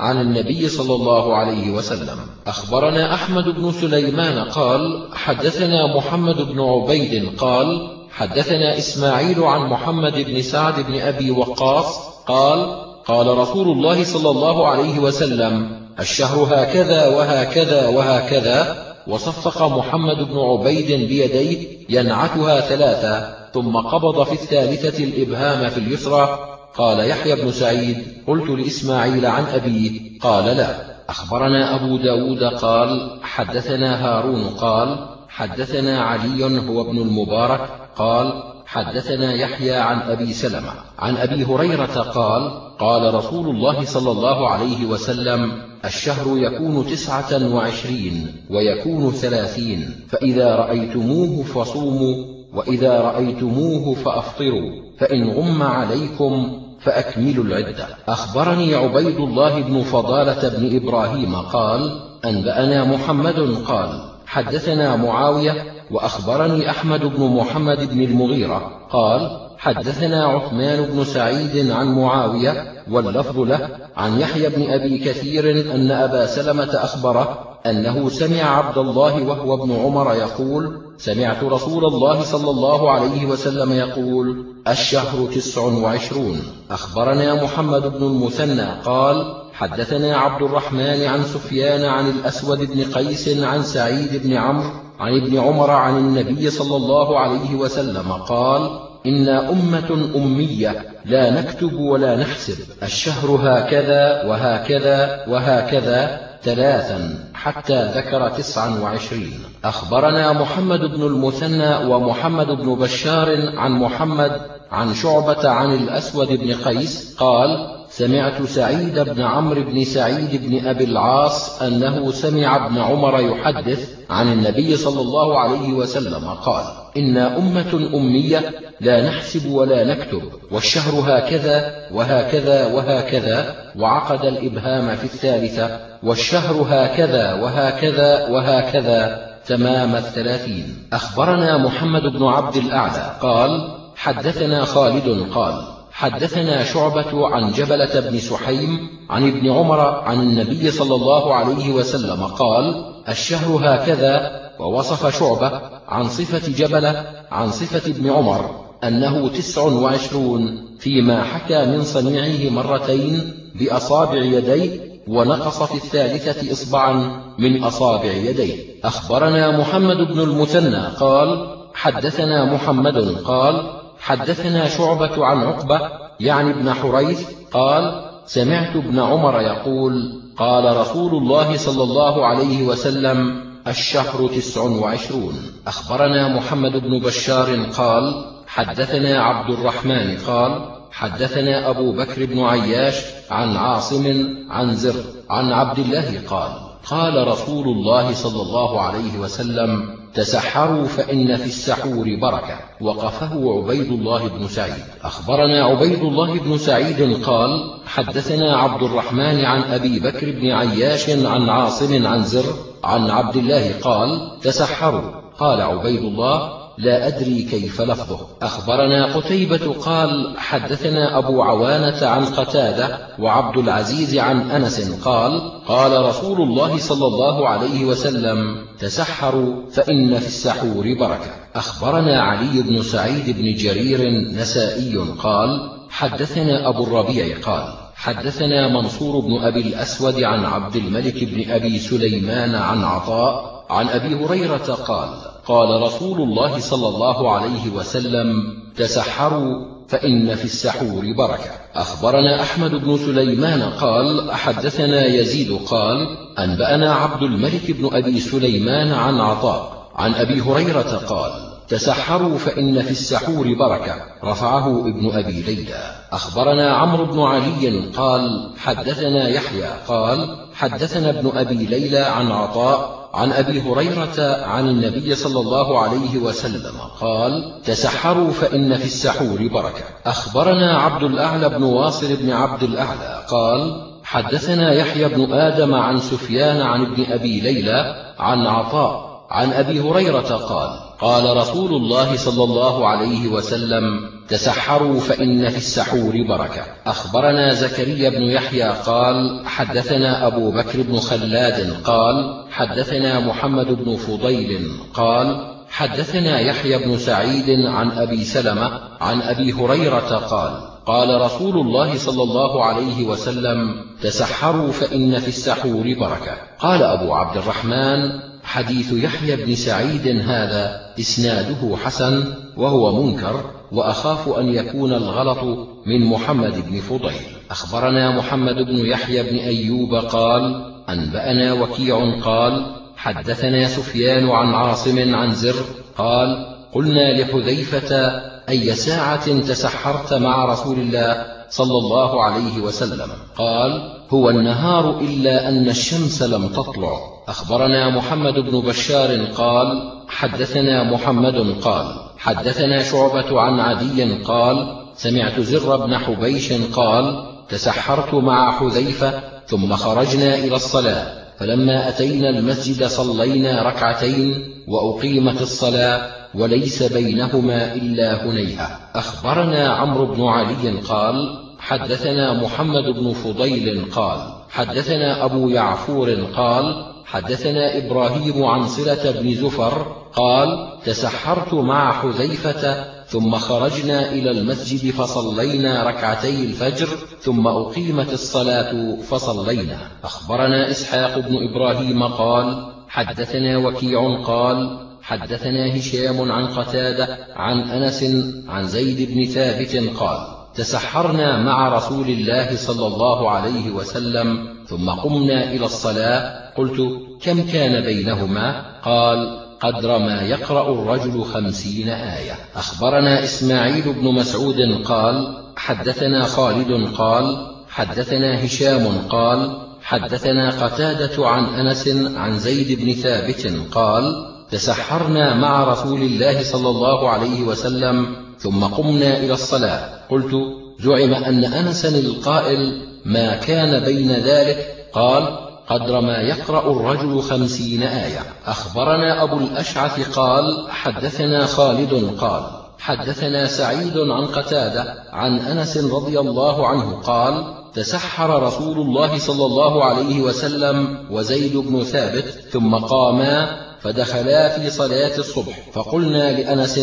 عن النبي صلى الله عليه وسلم. أخبرنا أحمد بن سليمان قال حدثنا محمد بن عبيد قال حدثنا إسماعيل عن محمد بن سعد بن أبي وقاص قال قال رسول الله صلى الله عليه وسلم الشهر هكذا وهكذا وهكذا وصفق محمد بن عبيد بيديه ينعتها ثلاثة ثم قبض في الثالثة الإبهام في اليسرى قال يحيى بن سعيد قلت لإسماعيل عن أبيه قال لا. أخبرنا أبو داود قال حدثنا هارون قال حدثنا علي هو ابن المبارك قال حدثنا يحيى عن أبي سلمة. عن أبي هريرة قال قال رسول الله صلى الله عليه وسلم الشهر يكون تسعة وعشرين ويكون ثلاثين فإذا رأيتموه فصوموا وإذا رأيتموه فأفطروا فإن غم عليكم فأكملوا العدة. أخبرني عبيد الله بن فضالة بن إبراهيم قال أنبأنا محمد قال حدثنا معاوية وأخبرني أحمد بن محمد بن المغيرة قال حدثنا عثمان بن سعيد عن معاوية واللفظ له عن يحيى بن أبي كثير أن أبا سلمة أخبره أنه سمع عبد الله وهو ابن عمر يقول سمعت رسول الله صلى الله عليه وسلم يقول الشهر تسع وعشرون. أخبرنا محمد بن المثنى قال حدثنا عبد الرحمن عن سفيان عن الأسود بن قيس عن سعيد بن عمرو عن ابن عمر عن النبي صلى الله عليه وسلم قال إنا أمة أمية لا نكتب ولا نحسب الشهر هكذا وهكذا وهكذا ثلاثا حتى ذكر تسعا وعشرين. أخبرنا محمد بن المثنى ومحمد بن بشار عن محمد عن شعبة عن الأسود بن قيس قال سمعت سعيد بن عمرو بن سعيد بن أبي العاص أنه سمع ابن عمر يحدث عن النبي صلى الله عليه وسلم قال إنا أمة أمية لا نحسب ولا نكتب والشهر هكذا وهكذا وهكذا وعقد الإبهام في الثالثة والشهر هكذا وهكذا وهكذا تمام الثلاثين. أخبرنا محمد بن عبد الأعلى قال حدثنا خالد قال حدثنا شعبة عن جبلة بن سحيم عن ابن عمر عن النبي صلى الله عليه وسلم قال الشهر هكذا ووصف شعبة عن صفة جبلة عن صفة ابن عمر أنه تسع وعشرون فيما حكى من صنيعه مرتين بأصابع يديه ونقص في الثالثة إصبعا من أصابع يديه. أخبرنا محمد بن المثنى قال حدثنا محمد قال حدثنا شعبة عن عقبة يعني ابن حريث قال سمعت ابن عمر يقول قال رسول الله صلى الله عليه وسلم الشهر تسع وعشرون. أخبرنا محمد بن بشار قال حدثنا عبد الرحمن قال حدثنا أبو بكر بن عياش عن عاصم عن زر عن عبد الله قال قال رسول الله صلى الله عليه وسلم تسحروا فإن في السحور بركة. وقفه عبيد الله بن سعيد. أخبرنا عبيد الله بن سعيد قال حدثنا عبد الرحمن عن أبي بكر بن عياش عن عاصم عن زر عن عبد الله قال تسحروا. قال عبيد الله لا أدري كيف لفظه. أخبرنا قتيبة قال حدثنا أبو عوانة عن قتادة وعبد العزيز عن أنس قال قال رسول الله صلى الله عليه وسلم تسحروا فإن في السحور بركة. أخبرنا علي بن سعيد بن جرير نسائي قال حدثنا أبو الربيع قال حدثنا منصور بن أبي الأسود عن عبد الملك بن أبي سليمان عن عطاء عن أبي هريرة قال قال رسول الله صلى الله عليه وسلم تسحروا فإن في السحور بركة. أخبرنا أحمد بن سليمان قال حدثنا يزيد قال أنبأنا عبد الملك بن أبي سليمان عن عطاء عن أبي هريرة قال تسحروا فإن في السحور بركة. رفعه ابن أبي ليلى. أخبرنا عمرو بن علي قال حدثنا يحيى قال حدثنا ابن أبي ليلى عن عطاء عن أبي هريرة عن النبي صلى الله عليه وسلم قال تسحروا فإن في السحور بركة. أخبرنا عبد الأعلى بن واصل بن عبد الأعلى قال حدثنا يحيى بن آدم عن سفيان عن ابن أبي ليلى عن عطاء عن أبي هريرة قال قال رسول الله صلى الله عليه وسلم تسحروا فإن في السحور بركة. أخبرنا زكريا بن يحيى قال حدثنا أبو بكر بن خلاد قال حدثنا محمد بن فضيل قال حدثنا يحيى بن سعيد عن أبي سلمة عن أبي هريرة قال قال رسول الله صلى الله عليه وسلم تسحروا فإن في السحور بركة. قال أبو عبد الرحمن حديث يحيى بن سعيد هذا إسناده حسن وهو منكر وأخاف أن يكون الغلط من محمد بن فضيل. أخبرنا محمد بن يحيى بن أيوب قال أنبأنا وكيع قال حدثنا سفيان عن عاصم عن زر قال قلنا لحذيفة أي ساعة تسحرت مع رسول الله صلى الله عليه وسلم؟ قال هو النهار إلا أن الشمس لم تطلع. أخبرنا محمد بن بشار قال حدثنا محمد قال حدثنا شعبة عن عدي قال سمعت زر بن حبيش قال تسحرت مع حذيفة ثم خرجنا إلى الصلاة فلما أتينا المسجد صلينا ركعتين وأقيمت الصلاة وليس بينهما إلا هنيهة أخبرنا عمرو بن علي قال حدثنا محمد بن فضيل قال حدثنا أبو يعفور قال حدثنا إبراهيم عن صلة بن زفر قال تسحرت مع حذيفة ثم خرجنا إلى المسجد فصلينا ركعتي الفجر ثم أقيمت الصلاة فصلينا. أخبرنا إسحاق بن إبراهيم قال حدثنا وكيع قال حدثنا هشام عن قتادة عن أنس عن زيد بن ثابت قال تسحرنا مع رسول الله صلى الله عليه وسلم ثم قمنا إلى الصلاة قلت كم كان بينهما؟ قال قدر ما يقرأ الرجل خمسين آية. أخبرنا إسماعيل بن مسعود قال حدثنا خالد قال حدثنا هشام قال حدثنا قتادة عن أنس عن زيد بن ثابت قال تسحرنا مع رسول الله صلى الله عليه وسلم ثم قمنا إلى الصلاة. قلت زعم أن أنسا القائل ما كان بين ذلك؟ قال قدر ما يقرأ الرجل خمسين آية. أخبرنا أبو الأشعث قال حدثنا خالد قال حدثنا سعيد عن قتادة عن أنس رضي الله عنه قال تسحر رسول الله صلى الله عليه وسلم وزيد بن ثابت ثم قاما فدخلا في صلاة الصبح. فقلنا لأنس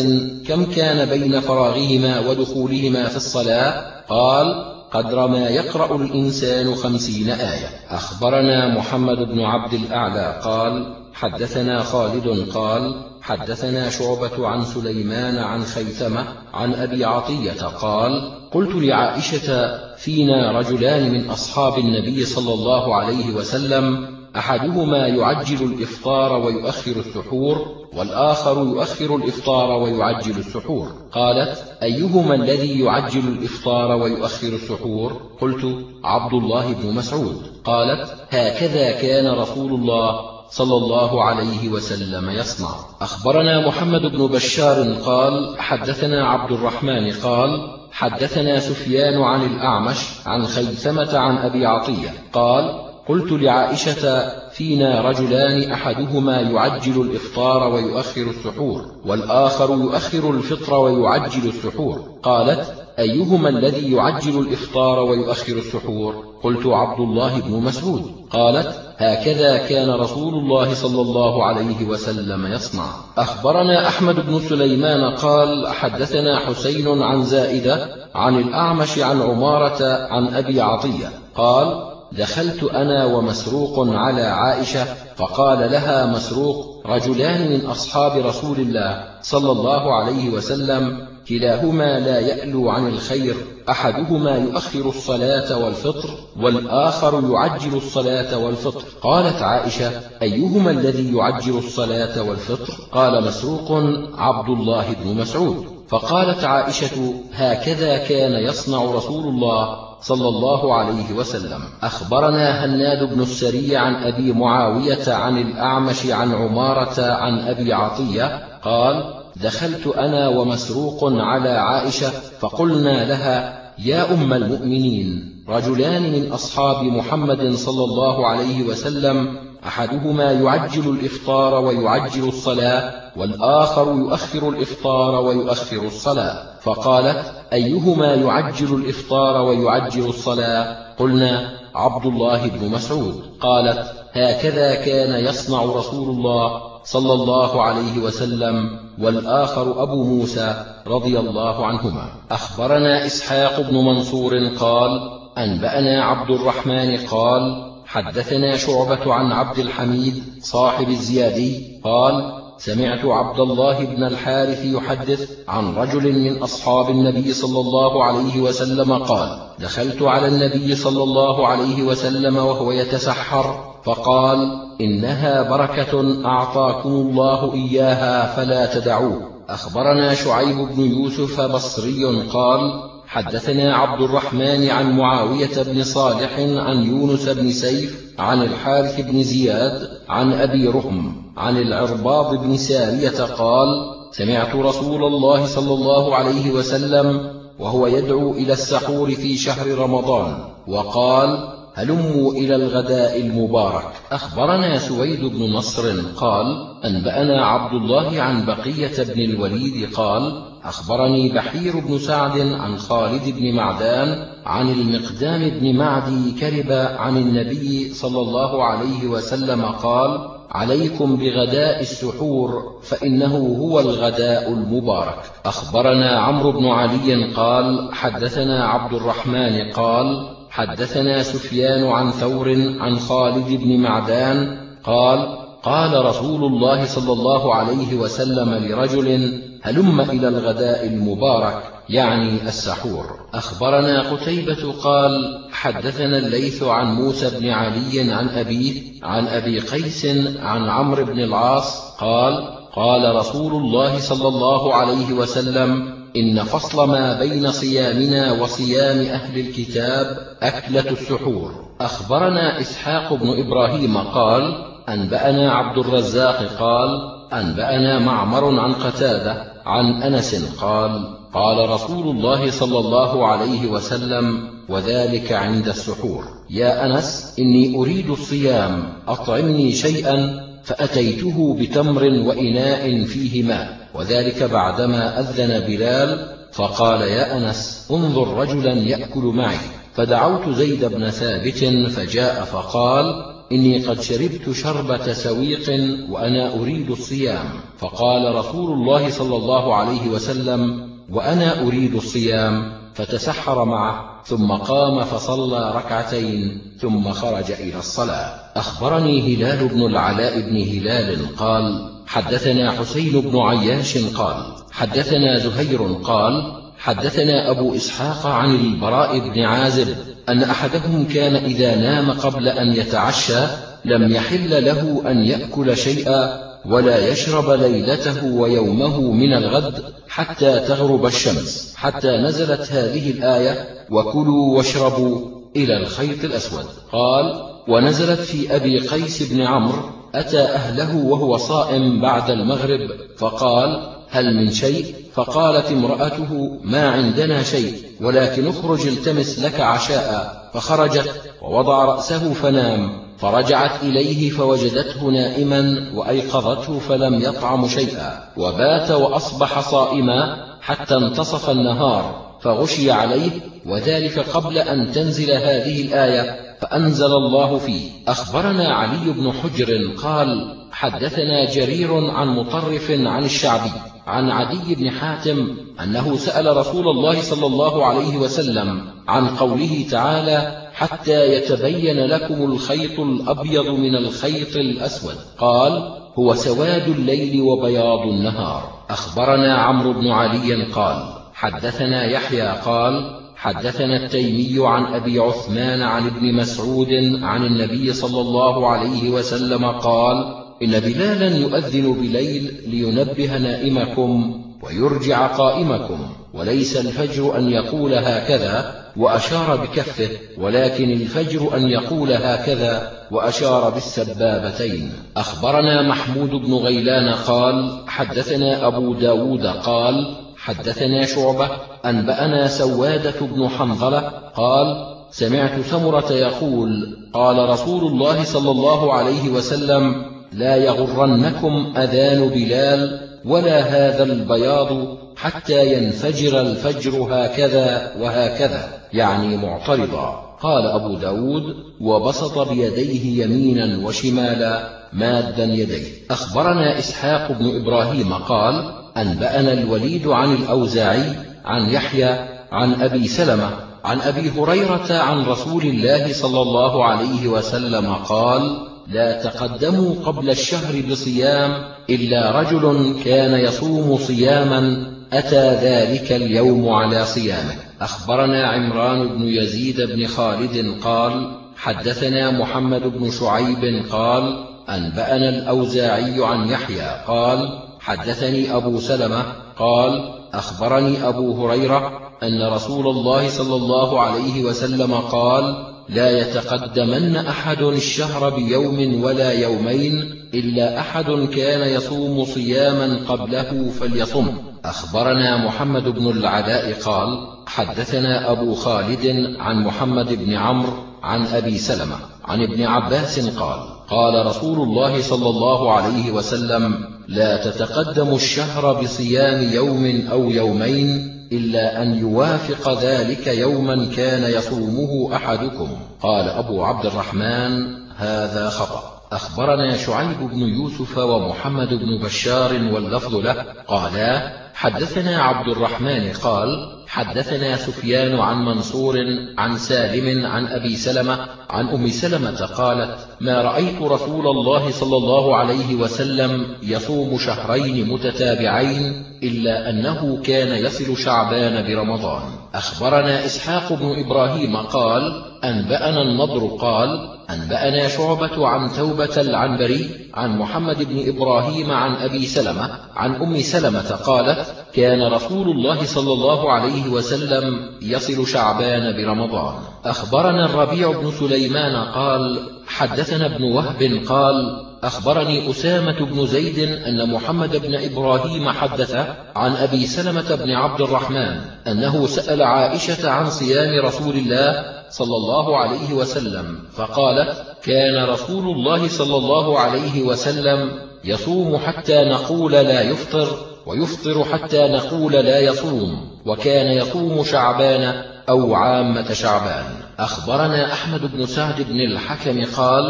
كم كان بين فراغهما ودخولهما في الصلاة؟ قال قدر ما يقرأ الإنسان خمسين آية. أخبرنا محمد بن عبد الأعلى قال حدثنا خالد قال حدثنا شعبة عن سليمان عن خيثمة عن أبي عطية قال قلت لعائشة فينا رجلان من أصحاب النبي صلى الله عليه وسلم أحدهما يعجل الإفطار ويؤخر السحور والآخر يؤخر الإفطار ويعجل السحور. قالت أيهما الذي يعجل الإفطار ويؤخر السحور؟ قلت عبد الله بن مسعود. قالت هكذا كان رسول الله صلى الله عليه وسلم يصنع. أخبرنا محمد بن بشار قال حدثنا عبد الرحمن قال حدثنا سفيان عن الأعمش عن خيثمة عن أبي عطية قال قلت لعائشة فينا رجلان أحدهما يعجل الإفطار ويؤخر السحور والآخر يؤخر الفطر ويعجل السحور. قالت أيهما الذي يعجل الإفطار ويؤخر السحور؟ قلت عبد الله بن مسعود. قالت هكذا كان رسول الله صلى الله عليه وسلم يصنع. أخبرنا أحمد بن سليمان قال حدثنا حسين عن زائدة عن الأعمش عن عمارة عن أبي عطية. قال دخلت أنا ومسروق على عائشة فقال لها مسروق رجلان من أصحاب رسول الله صلى الله عليه وسلم كلاهما لا يألو عن الخير أحدهما يؤخر الصلاة والفطر والآخر يعجل الصلاة والفطر. قالت عائشة أيهما الذي يعجل الصلاة والفطر؟ قال مسروق عبد الله بن مسعود. فقالت عائشة هكذا كان يصنع رسول الله صلى الله عليه وسلم. أخبرنا هناد بن السري عن أبي معاوية عن الأعمش عن عمارة عن أبي عطية قال دخلت أنا ومسروق على عائشة فقلنا لها يا أم المؤمنين رجلان من أصحاب محمد صلى الله عليه وسلم أحدهما يعجل الإفطار ويعجل الصلاة والآخر يؤخر الإفطار ويؤخر الصلاة. فقالت أيهما يعجل الإفطار ويعجل الصلاة؟ قلنا عبد الله بن مسعود. قالت هكذا كان يصنع رسول الله صلى الله عليه وسلم والآخر أبو موسى رضي الله عنهما. أخبرنا إسحاق بن منصور قال أنبأنا عبد الرحمن قال حدثنا شعبة عن عبد الحميد صاحب الزيادي قال سمعت عبد الله بن الحارث يحدث عن رجل من أصحاب النبي صلى الله عليه وسلم قال دخلت على النبي صلى الله عليه وسلم وهو يتسحر فقال إنها بركة أعطاكم الله إياها فلا تدعوه. أخبرنا شعيب بن يوسف بصري قال حدثنا عبد الرحمن عن معاوية بن صالح عن يونس بن سيف عن الحارث بن زياد عن أبي رهم عن العرباض بن سارية قال سمعت رسول الله صلى الله عليه وسلم وهو يدعو إلى السحور في شهر رمضان وقال هلموا إلى الغداء المبارك. أخبرنا سويد بن نصر قال أنبأنا عبد الله عن بقية بن الوليد قال أخبرني بحير بن سعد عن خالد بن معدان عن المقدام بن معدي كرب عن النبي صلى الله عليه وسلم قال عليكم بغداء السحور فإنه هو الغداء المبارك. أخبرنا عمرو بن علي قال حدثنا عبد الرحمن قال حدثنا سفيان عن ثور عن خالد بن معدان قال قال رسول الله صلى الله عليه وسلم لرجل هلم إلى الغداء المبارك يعني السحور. أخبرنا قتيبة قال حدثنا الليث عن موسى بن علي عن أبيه عن أبي قيس عن عمرو بن العاص قال قال رسول الله صلى الله عليه وسلم إن فصل ما بين صيامنا وصيام أهل الكتاب أكلة السحور. أخبرنا إسحاق بن إبراهيم قال أنبأنا عبد الرزاق قال أنبأنا معمر عن قتادة. عن أنس قال قال رسول الله صلى الله عليه وسلم وذلك عند السحور. يا أنس إني أريد الصيام أطعمني شيئا فأتيته بتمر وإناء فيه ماء وذلك بعدما أذن بلال فقال يا أنس انظر رجلا يأكل معي. فدعوت زيد بن ثابت فجاء فقال إني قد شربت شربة سويق وأنا أريد الصيام. فقال رسول الله صلى الله عليه وسلم وأنا أريد الصيام. فتسحر معه ثم قام فصلى ركعتين ثم خرج إلى الصلاة. أخبرني هلال بن العلاء بن هلال قال حدثنا حسين بن عياش قال حدثنا زهير قال حدثنا أبو إسحاق عن البراء بن عازب أن أحدهم كان إذا نام قبل أن يتعشى لم يحل له أن يأكل شيئا ولا يشرب ليلته ويومه من الغد حتى تغرب الشمس حتى نزلت هذه الآية وكلوا واشربوا إلى الخيط الأسود قال ونزلت في أبي قيس بن عمرو أتى أهله وهو صائم بعد المغرب فقال هل من شيء؟ فقالت امرأته ما عندنا شيء ولكن اخرج التمس لك عشاء. فخرجت ووضع رأسه فنام فرجعت إليه فوجدته نائما وأيقظته فلم يطعم شيئا. وبات وأصبح صائما حتى انتصف النهار فغشي عليه وذلك قبل أن تنزل هذه الآية. فأنزل الله فيه. أخبرنا علي بن حجر قال حدثنا جرير عن مطرف عن الشعبي. عن عدي بن حاتم أنه سأل رسول الله صلى الله عليه وسلم عن قوله تعالى حتى يتبين لكم الخيط الأبيض من الخيط الأسود قال هو سواد الليل وبياض النهار أخبرنا عمرو بن علي قال حدثنا يحيى قال حدثنا التيمي عن أبي عثمان عن ابن مسعود عن النبي صلى الله عليه وسلم قال إن بلالا يؤذن بليل لينبه نائمكم ويرجع قائمكم وليس الفجر أن يقول هكذا وأشار بكفه ولكن الفجر أن يقول هكذا وأشار بالسبابتين. أخبرنا محمود بن غيلان قال حدثنا أبو داود قال حدثنا شعبة أنبأنا سوادة بن حنظلة قال سمعت ثمرة يقول قال رسول الله صلى الله عليه وسلم لا يغرنكم أذان بلال ولا هذا البياض حتى ينفجر الفجر هكذا وهكذا يعني معترضا. قال أبو داود وبسط بيديه يمينا وشمالا مادا يديه. أخبرنا إسحاق بن إبراهيم قال أنبأنا الوليد عن الأوزاعي عن يحيى عن أبي سلمة عن أبي هريرة عن رسول الله صلى الله عليه وسلم قال لا تقدموا قبل الشهر بصيام إلا رجل كان يصوم صياما أتى ذلك اليوم على صيامه. أخبرنا عمران بن يزيد بن خالد قال حدثنا محمد بن شعيب قال أنبأنا الأوزاعي عن يحيى قال حدثني أبو سلمة قال أخبرني أبو هريرة أن رسول الله صلى الله عليه وسلم قال لا يتقدمن أحد الشهر بيوم ولا يومين إلا أحد كان يصوم صياما قبله فليصم. أخبرنا محمد بن العلاء قال حدثنا أبو خالد عن محمد بن عمرو عن أبي سلمة عن ابن عباس قال قال رسول الله صلى الله عليه وسلم لا تتقدم الشهر بصيام يوم أو يومين إلا أن يوافق ذلك يوما كان يصومه أحدكم. قال أبو عبد الرحمن هذا خطأ. أخبرنا شعيب بن يوسف ومحمد بن بشار واللفظ له. قالا حدثنا عبد الرحمن قال حدثنا سفيان عن منصور عن سالم عن أبي سلمة عن أم سلمة قالت ما رأيت رسول الله صلى الله عليه وسلم يصوم شهرين متتابعين إلا أنه كان يصل شعبان برمضان. أخبرنا إسحاق بن إبراهيم قال أنبأنا النضر قال أنبأنا شعبة عن توبة العنبري عن محمد بن إبراهيم عن أبي سلمة عن أم سلمة قالت كان رسول الله صلى الله عليه وسلم يصل شعبان برمضان. أخبرنا الربيع بن سليمان قال حدثنا ابن وهب قال أخبرني أسامة بن زيد أن محمد بن إبراهيم حدث عن أبي سلمة بن عبد الرحمن أنه سأل عائشة عن صيام رسول الله صلى الله عليه وسلم فقالت كان رسول الله صلى الله عليه وسلم يصوم حتى نقول لا يفطر ويفطر حتى نقول لا يصوم وكان يصوم شعبان أو عامة شعبان. أخبرنا أحمد بن سعد بن الحكم قال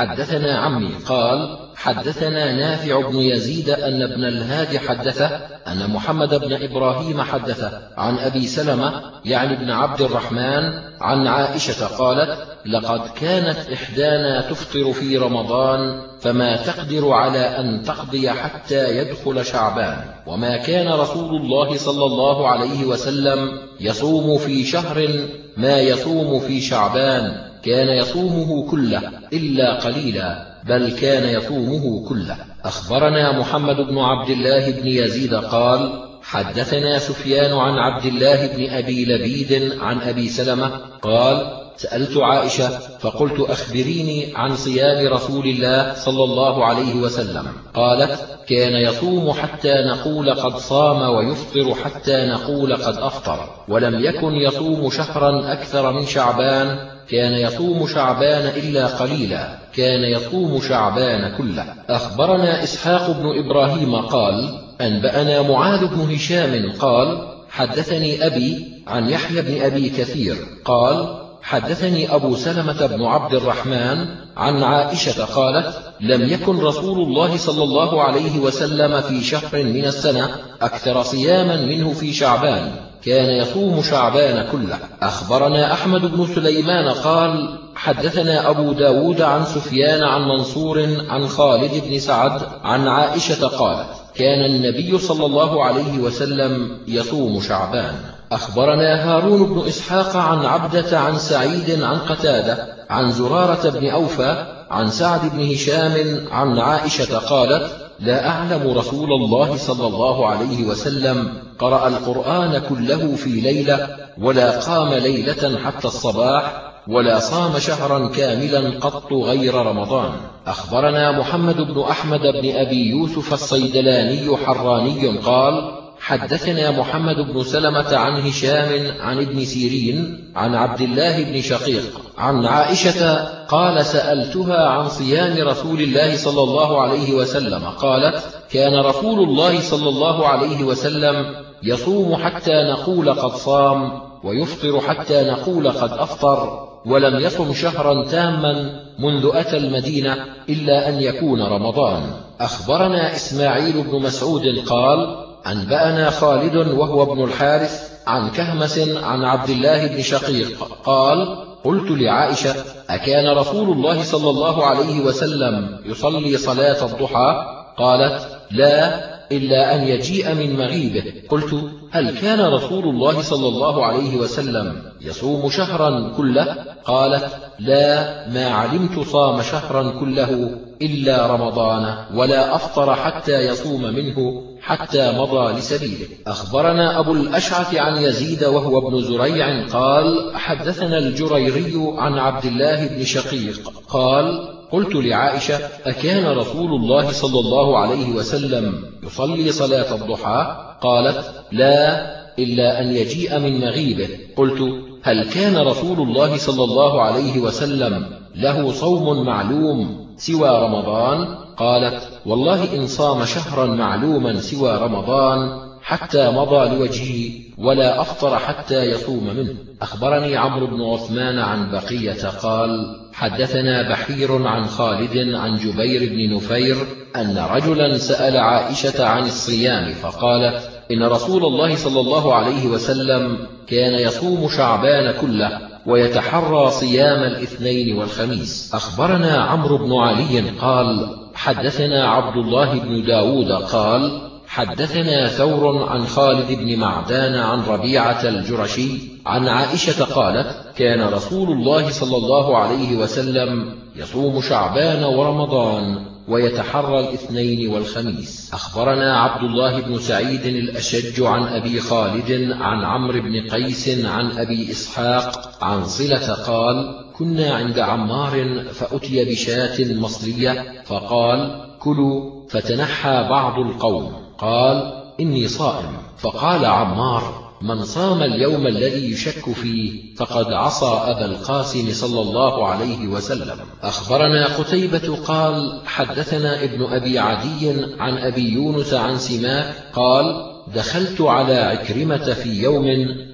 حدثنا عمي قال حدثنا نافع بن يزيد أن ابن الهادي حدثه أن محمد بن إبراهيم حدثه عن أبي سلمة يعني ابن عبد الرحمن عن عائشة قالت لقد كانت إحدانا تفطر في رمضان فما تقدر على أن تقضي حتى يدخل شعبان وما كان رسول الله صلى الله عليه وسلم يصوم في شهر ما يصوم في شعبان كان يصومه كله إلا قليلا بل كان يصومه كله. أخبرنا محمد بن عبد الله بن يزيد قال حدثنا سفيان عن عبد الله بن أبي لبيد عن أبي سلمة قال سألت عائشة فقلت أخبريني عن صيام رسول الله صلى الله عليه وسلم. قالت كان يصوم حتى نقول قد صام ويفطر حتى نقول قد أفطر ولم يكن يصوم شهرا أكثر من شعبان كان يصوم شعبان إلا قليلا كان يصوم شعبان كله. أخبرنا إسحاق بن إبراهيم قال أنبأنا معاذ بن هشام قال حدثني أبي عن يحيى بن أبي كثير قال حدثني أبو سلمة بن عبد الرحمن عن عائشة قالت لم يكن رسول الله صلى الله عليه وسلم في شهر من السنة أكثر صياما منه في شعبان. كان يصوم شعبان كله. أخبرنا أحمد بن سليمان قال حدثنا أبو داود عن سفيان عن منصور عن خالد بن سعد عن عائشة قالت كان النبي صلى الله عليه وسلم يصوم شعبان. أخبرنا هارون بن إسحاق عن عبدة عن سعيد عن قتادة عن زرارة بن أوفى عن سعد بن هشام عن عائشة قالت لا أعلم رسول الله صلى الله عليه وسلم قرأ القرآن كله في ليلة ولا قام ليلة حتى الصباح ولا صام شهرا كاملا قط غير رمضان. أخبرنا محمد بن أحمد بن أبي يوسف الصيدلاني حراني قال حدثنا محمد بن سلمة عن هشام عن ابن سيرين عن عبد الله بن شقيق عن عائشة قال سألتها عن صيام رسول الله صلى الله عليه وسلم قالت كان رسول الله صلى الله عليه وسلم يصوم حتى نقول قد صام ويفطر حتى نقول قد أفطر ولم يصم شهرا تاما منذ أتى المدينة إلا أن يكون رمضان. أخبرنا إسماعيل بن مسعود قال أنبأنا خالد وهو ابن الحارث عن كهمس عن عبد الله بن شقيق. قال قلت لعائشة أكان رسول الله صلى الله عليه وسلم يصلي صلاة الضحى؟ قالت لا إلا أن يجيء من مغيبه. قلت هل كان رسول الله صلى الله عليه وسلم يصوم شهرا كله؟ قالت لا ما علمت صام شهرا كله. إلا رمضان ولا أفطر حتى يصوم منه حتى مضى لسبيله. أخبرنا أبو الأشعث عن يزيد وهو ابن زريع قال حدثنا الجريري عن عبد الله بن شقيق قال قلت لعائشة أكان رسول الله صلى الله عليه وسلم يصلي صلاة الضحى؟ قالت لا إلا أن يجيء من مغيبه. قلت هل كان رسول الله صلى الله عليه وسلم له صوم معلوم؟ سوى رمضان قالت والله إن صام شهرا معلوما سوى رمضان حتى مضى لوجهه ولا أفطر حتى يصوم منه. أخبرني عمرو بن عثمان عن بقية قال حدثنا بحير عن خالد عن جبير بن نفير أن رجلا سأل عائشة عن الصيام فقالت إن رسول الله صلى الله عليه وسلم كان يصوم شعبان كله ويتحرى صيام الاثنين والخميس. أخبرنا عمرو بن علي قال حدثنا عبد الله بن داود قال حدثنا ثور عن خالد بن معدان عن ربيعة الجرشي عن عائشة قالت كان رسول الله صلى الله عليه وسلم يصوم شعبان ورمضان. ويتحرى الاثنين والخميس. أخبرنا عبد الله بن سعيد الأشج عن أبي خالد عن عمرو بن قيس عن أبي إسحاق عن صلة قال كنا عند عمار فأتي بشاة مصرية فقال كلوا فتنحى بعض القوم. قال إني صائم. فقال عمار من صام اليوم الذي يشك فيه فقد عصى أبا القاسم صلى الله عليه وسلم. أخبرنا قتيبة قال حدثنا ابن أبي عدي عن أبي يونس عن سماك قال دخلت على عكرمة في يوم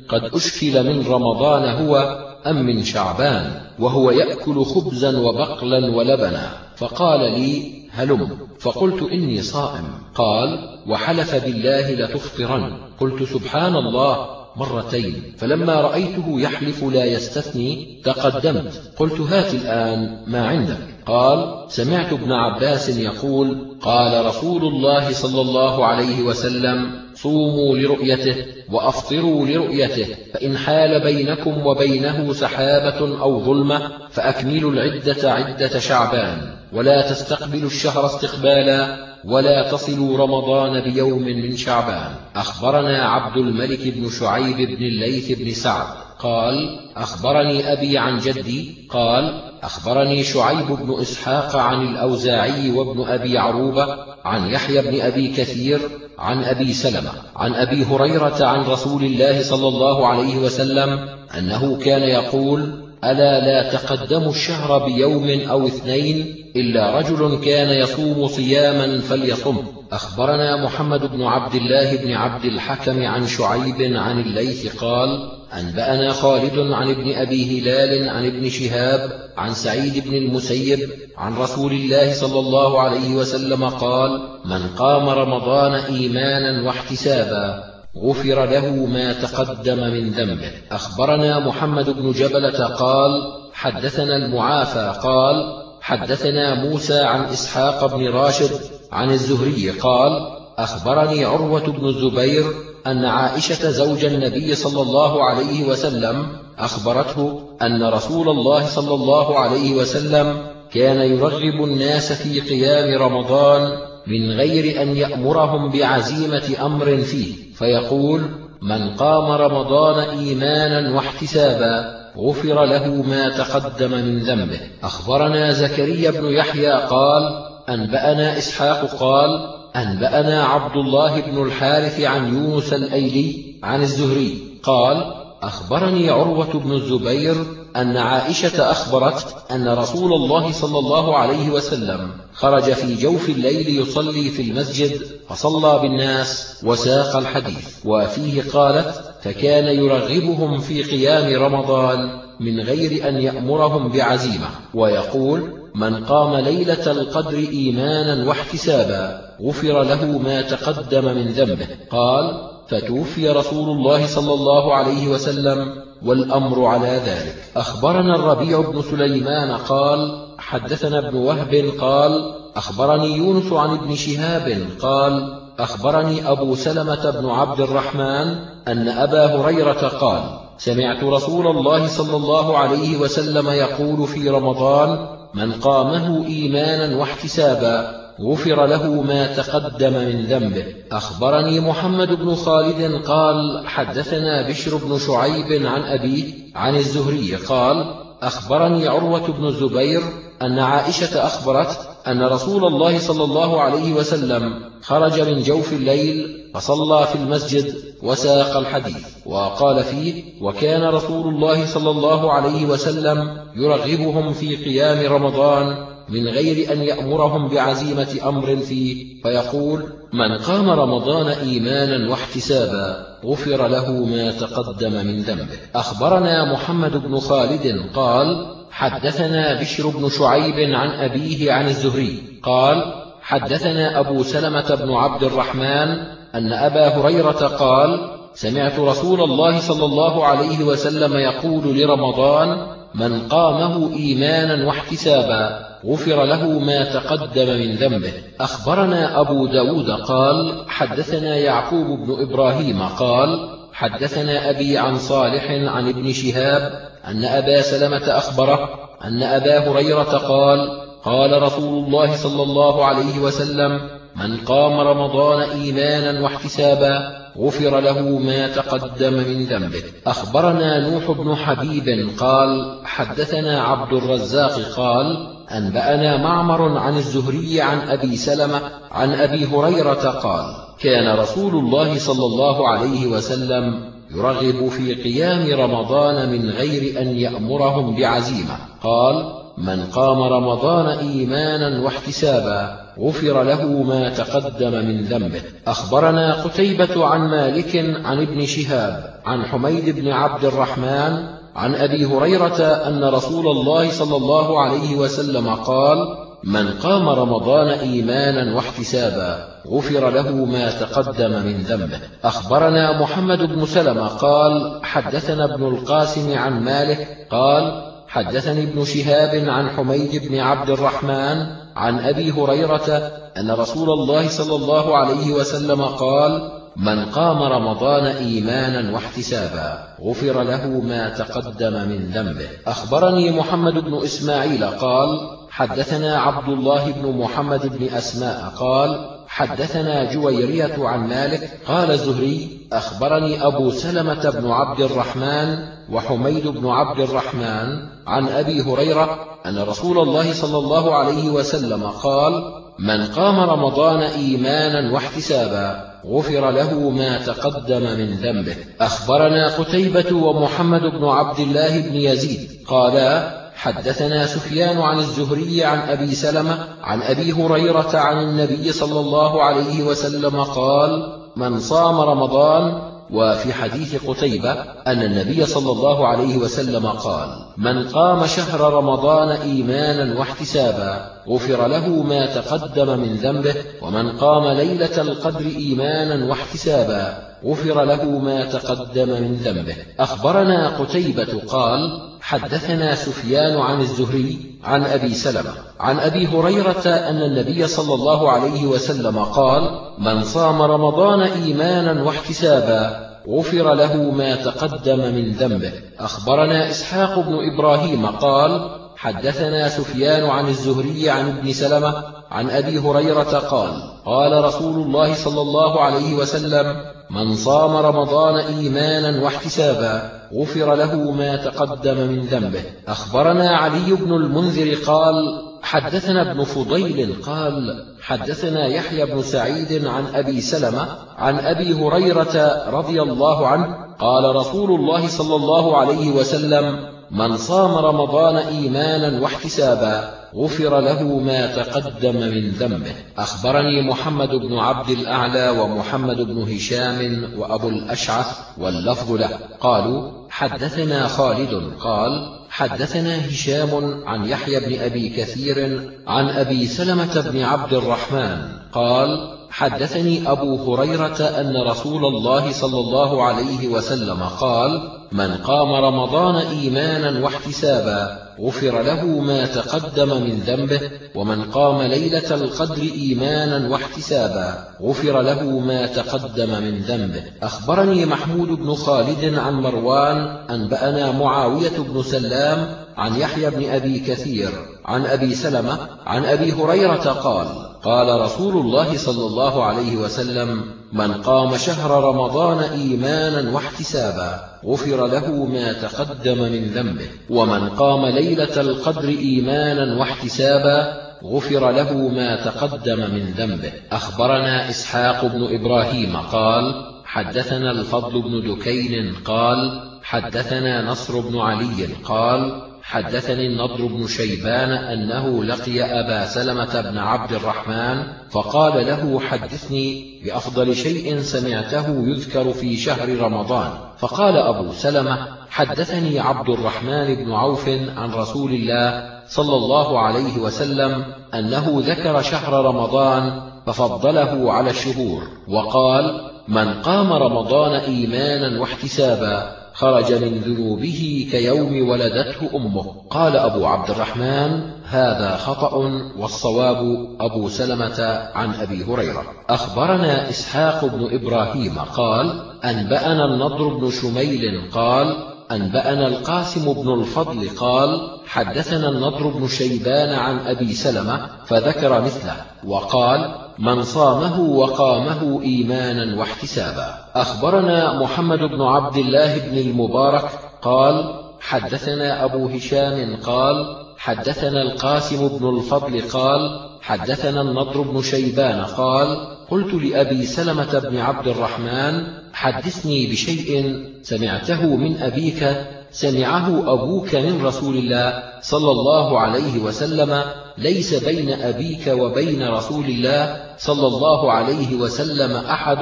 قد أشكل من رمضان هو أم من شعبان وهو يأكل خبزا وبقلا ولبنا. فقال لي هلم. فقلت إني صائم. قال وحلف بالله لتفطرن. قلت سبحان الله. مرتين فلما رأيته يحلف لا يستثني تقدمت. قلت هات الآن ما عندك. قال سمعت ابن عباس يقول قال رسول الله صلى الله عليه وسلم صوموا لرؤيته وأفطروا لرؤيته فإن حال بينكم وبينه سحابة أو ظلمة فأكملوا العدة عدة شعبان ولا تستقبلوا الشهر استقبالا. ولا تصلوا رمضان بيوم من شعبان. أخبرنا عبد الملك بن شعيب بن الليث بن سعد. قال أخبرني أبي عن جدي. قال أخبرني شعيب بن إسحاق عن الأوزاعي وابن أبي عروبة عن يحيى بن أبي كثير عن أبي سلمة عن أبي هريرة عن رسول الله صلى الله عليه وسلم أنه كان يقول ألا لا تقدموا الشهر بيوم أو اثنين إلا رجل كان يصوم صياما فليصم. أخبرنا محمد بن عبد الله بن عبد الحكم عن شعيب عن الليث قال أنبأنا خالد عن ابن أبي هلال عن ابن شهاب عن سعيد بن المسيب عن رسول الله صلى الله عليه وسلم قال من قام رمضان إيمانا واحتسابا. غفر له ما تقدم من ذنبه. أخبرنا محمد بن جبلة قال حدثنا المعافى قال حدثنا موسى عن إسحاق بن راشد عن الزهري قال أخبرني عروة بن الزبير أن عائشة زوج النبي صلى الله عليه وسلم أخبرته أن رسول الله صلى الله عليه وسلم كان يرغب الناس في قيام رمضان من غير أن يأمرهم بعزيمة أمر فيه. فيقول من قام رمضان إيمانا واحتسابا غفر له ما تقدم من ذنبه. أخبرنا زكريا بن يحيى قال أنبأنا إسحاق قال أنبأنا عبد الله بن الحارث عن يونس الأيلي عن الزهري قال أخبرني عروة بن الزبير أن عائشة أخبرت أن رسول الله صلى الله عليه وسلم خرج في جوف الليل يصلي في المسجد فصلى بالناس وساق الحديث وفيه قالت فكان يرغبهم في قيام رمضان من غير أن يأمرهم بعزيمة ويقول من قام ليلة القدر إيمانا واحتسابا غفر له ما تقدم من ذنبه قال فتوفي رسول الله صلى الله عليه وسلم والأمر على ذلك. أخبرنا الربيع بن سليمان قال حدثنا ابن وهب قال أخبرني يونس عن ابن شهاب قال أخبرني أبو سلمة بن عبد الرحمن أن أبا هريرة قال سمعت رسول الله صلى الله عليه وسلم يقول في رمضان من قامه إيمانا واحتسابا غفر له ما تقدم من ذنبه. أخبرني محمد بن خالد قال حدثنا بشر بن شعيب عن أبيه عن الزهري قال أخبرني عروة بن الزبير أن عائشة أخبرت أن رسول الله صلى الله عليه وسلم خرج من جوف الليل فصلى في المسجد وساق الحديث وقال فيه وكان رسول الله صلى الله عليه وسلم يرغبهم في قيام رمضان من غير أن يأمرهم بعزيمة أمر فيه فيقول من قام رمضان إيمانا واحتسابا غفر له ما تقدم من ذنبه. أخبرنا محمد بن خالد قال حدثنا بشر بن شعيب عن أبيه عن الزهري قال حدثنا أبو سلمة بن عبد الرحمن أن أبا هريرة قال سمعت رسول الله صلى الله عليه وسلم يقول لرمضان من قامه إيمانا واحتسابا غفر له ما تقدم من ذنبه. أخبرنا أبو داود قال حدثنا يعقوب بن إبراهيم قال حدثنا أبي عن صالح عن ابن شهاب أن أبا سلمة أخبره أن أبا هريرة قال قال رسول الله صلى الله عليه وسلم من قام رمضان إيمانا واحتسابا غفر له ما تقدم من ذنبه. أخبرنا نوح بن حبيب قال حدثنا عبد الرزاق قال أنبأنا معمر عن الزهري عن أبي سلمة عن أبي هريرة قال كان رسول الله صلى الله عليه وسلم يرغب في قيام رمضان من غير أن يأمرهم بعزيمة. قال من قام رمضان إيمانا واحتسابا غفر له ما تقدم من ذنبه. أخبرنا قتيبة عن مالك عن ابن شهاب عن حميد بن عبد الرحمن عن أبي هريرة أن رسول الله صلى الله عليه وسلم قال من قام رمضان إيمانا واحتسابا غفر له ما تقدم من ذنبه. أخبرنا محمد بن سلمة قال حدثنا ابن القاسم عن مالك قال حدثني ابن شهاب عن حميد بن عبد الرحمن عن أبي هريرة أن رسول الله صلى الله عليه وسلم قال من قام رمضان إيمانا واحتسابا غفر له ما تقدم من ذنبه. أخبرني محمد بن إسماعيل قال حدثنا عبد الله بن محمد بن أسماء قال حدثنا جويرية عن مالك قال الزهري أخبرني أبو سلمة بن عبد الرحمن وحميد بن عبد الرحمن عن أبي هريرة أن رسول الله صلى الله عليه وسلم قال من قام رمضان إيمانا واحتسابا غفر له ما تقدم من ذنبه. أخبرنا قتيبة ومحمد بن عبد الله بن يزيد قالا حدثنا سفيان عن الزهري عن أبي سلمة عن أبي هريرة عن النبي صلى الله عليه وسلم قال من صام رمضان وفي حديث قتيبة أن النبي صلى الله عليه وسلم قال من قام شهر رمضان إيمانا واحتسابا غفر له ما تقدم من ذنبه ومن قام ليلة القدر إيمانا واحتسابا غفر له ما تقدم من ذنبه. أخبرنا قتيبة قال حدثنا سفيان عن الزهري عن أبي سلمة عن أبي هريرة أن النبي صلى الله عليه وسلم قال من صام رمضان إيمانا واحتسابا غفر له ما تقدم من ذنبه. أخبرنا إسحاق بن إبراهيم قال حدثنا سفيان عن الزهري عن ابن سلمة عن أبي هريرة قال قال رسول الله صلى الله عليه وسلم من صام رمضان إيمانا واحتسابا غفر له ما تقدم من ذنبه. أخبرنا علي بن المنذر قال حدثنا ابن فضيل قال حدثنا يحيى بن سعيد عن أبي سلمة عن أبي هريرة رضي الله عنه قال رسول الله صلى الله عليه وسلم من صام رمضان إيمانا واحتسابا غفر له ما تقدم من ذنبه. أخبرني محمد بن عبد الأعلى ومحمد بن هشام وأبو الأشعث واللفظ له. قالوا حدثنا خالد قال حدثنا هشام عن يحيى بن أبي كثير عن أبي سلمة بن عبد الرحمن قال حدثني أبو هريرة أن رسول الله صلى الله عليه وسلم قال من قام رمضان إيمانا واحتسابا غفر له ما تقدم من ذنبه ومن قام ليلة القدر إيمانا واحتسابا غفر له ما تقدم من ذنبه. أخبرني محمود بن خالد عن مروان أنبأنا معاوية بن سلام عن يحيى بن أبي كثير عن أبي سلمة عن أبي هريرة قال قال رسول الله صلى الله عليه وسلم من قام شهر رمضان إيمانا واحتسابا غفر له ما تقدم من ذنبه. ومن قام ليلة القدر إيمانا واحتسابا غفر له ما تقدم من ذنبه. أخبرنا إسحاق بن إبراهيم قال حدثنا الفضل بن دكين قال حدثنا نصر بن علي قال حدثني النضر بن شيبان أنه لقي أبا سلمة بن عبد الرحمن فقال له حدثني بأفضل شيء سمعته يذكر في شهر رمضان. فقال أبو سلمة حدثني عبد الرحمن بن عوف عن رسول الله صلى الله عليه وسلم أنه ذكر شهر رمضان ففضله على الشهور وقال من قام رمضان إيمانا واحتسابا خرج من ذنوبه كيوم ولدته أمه. قال أبو عبد الرحمن هذا خطأ والصواب أبو سلمة عن أبي هريرة. أخبرنا إسحاق بن إبراهيم قال أنبأنا النضر بن شميل قال أنبأنا القاسم بن الفضل قال حدثنا النضر بن شيبان عن أبي سلمة فذكر مثله وقال من صامه وقامه إيمانا واحتسابا. أخبرنا محمد بن عبد الله بن المبارك قال حدثنا أبو هشام قال حدثنا القاسم بن الفضل قال حدثنا النضر بن شيبان قال قلت لأبي سلمة بن عبد الرحمن حدثني بشيء سمعته من أبيك سمعه أبوك من رسول الله صلى الله عليه وسلم ليس بين أبيك وبين رسول الله صلى الله عليه وسلم أحد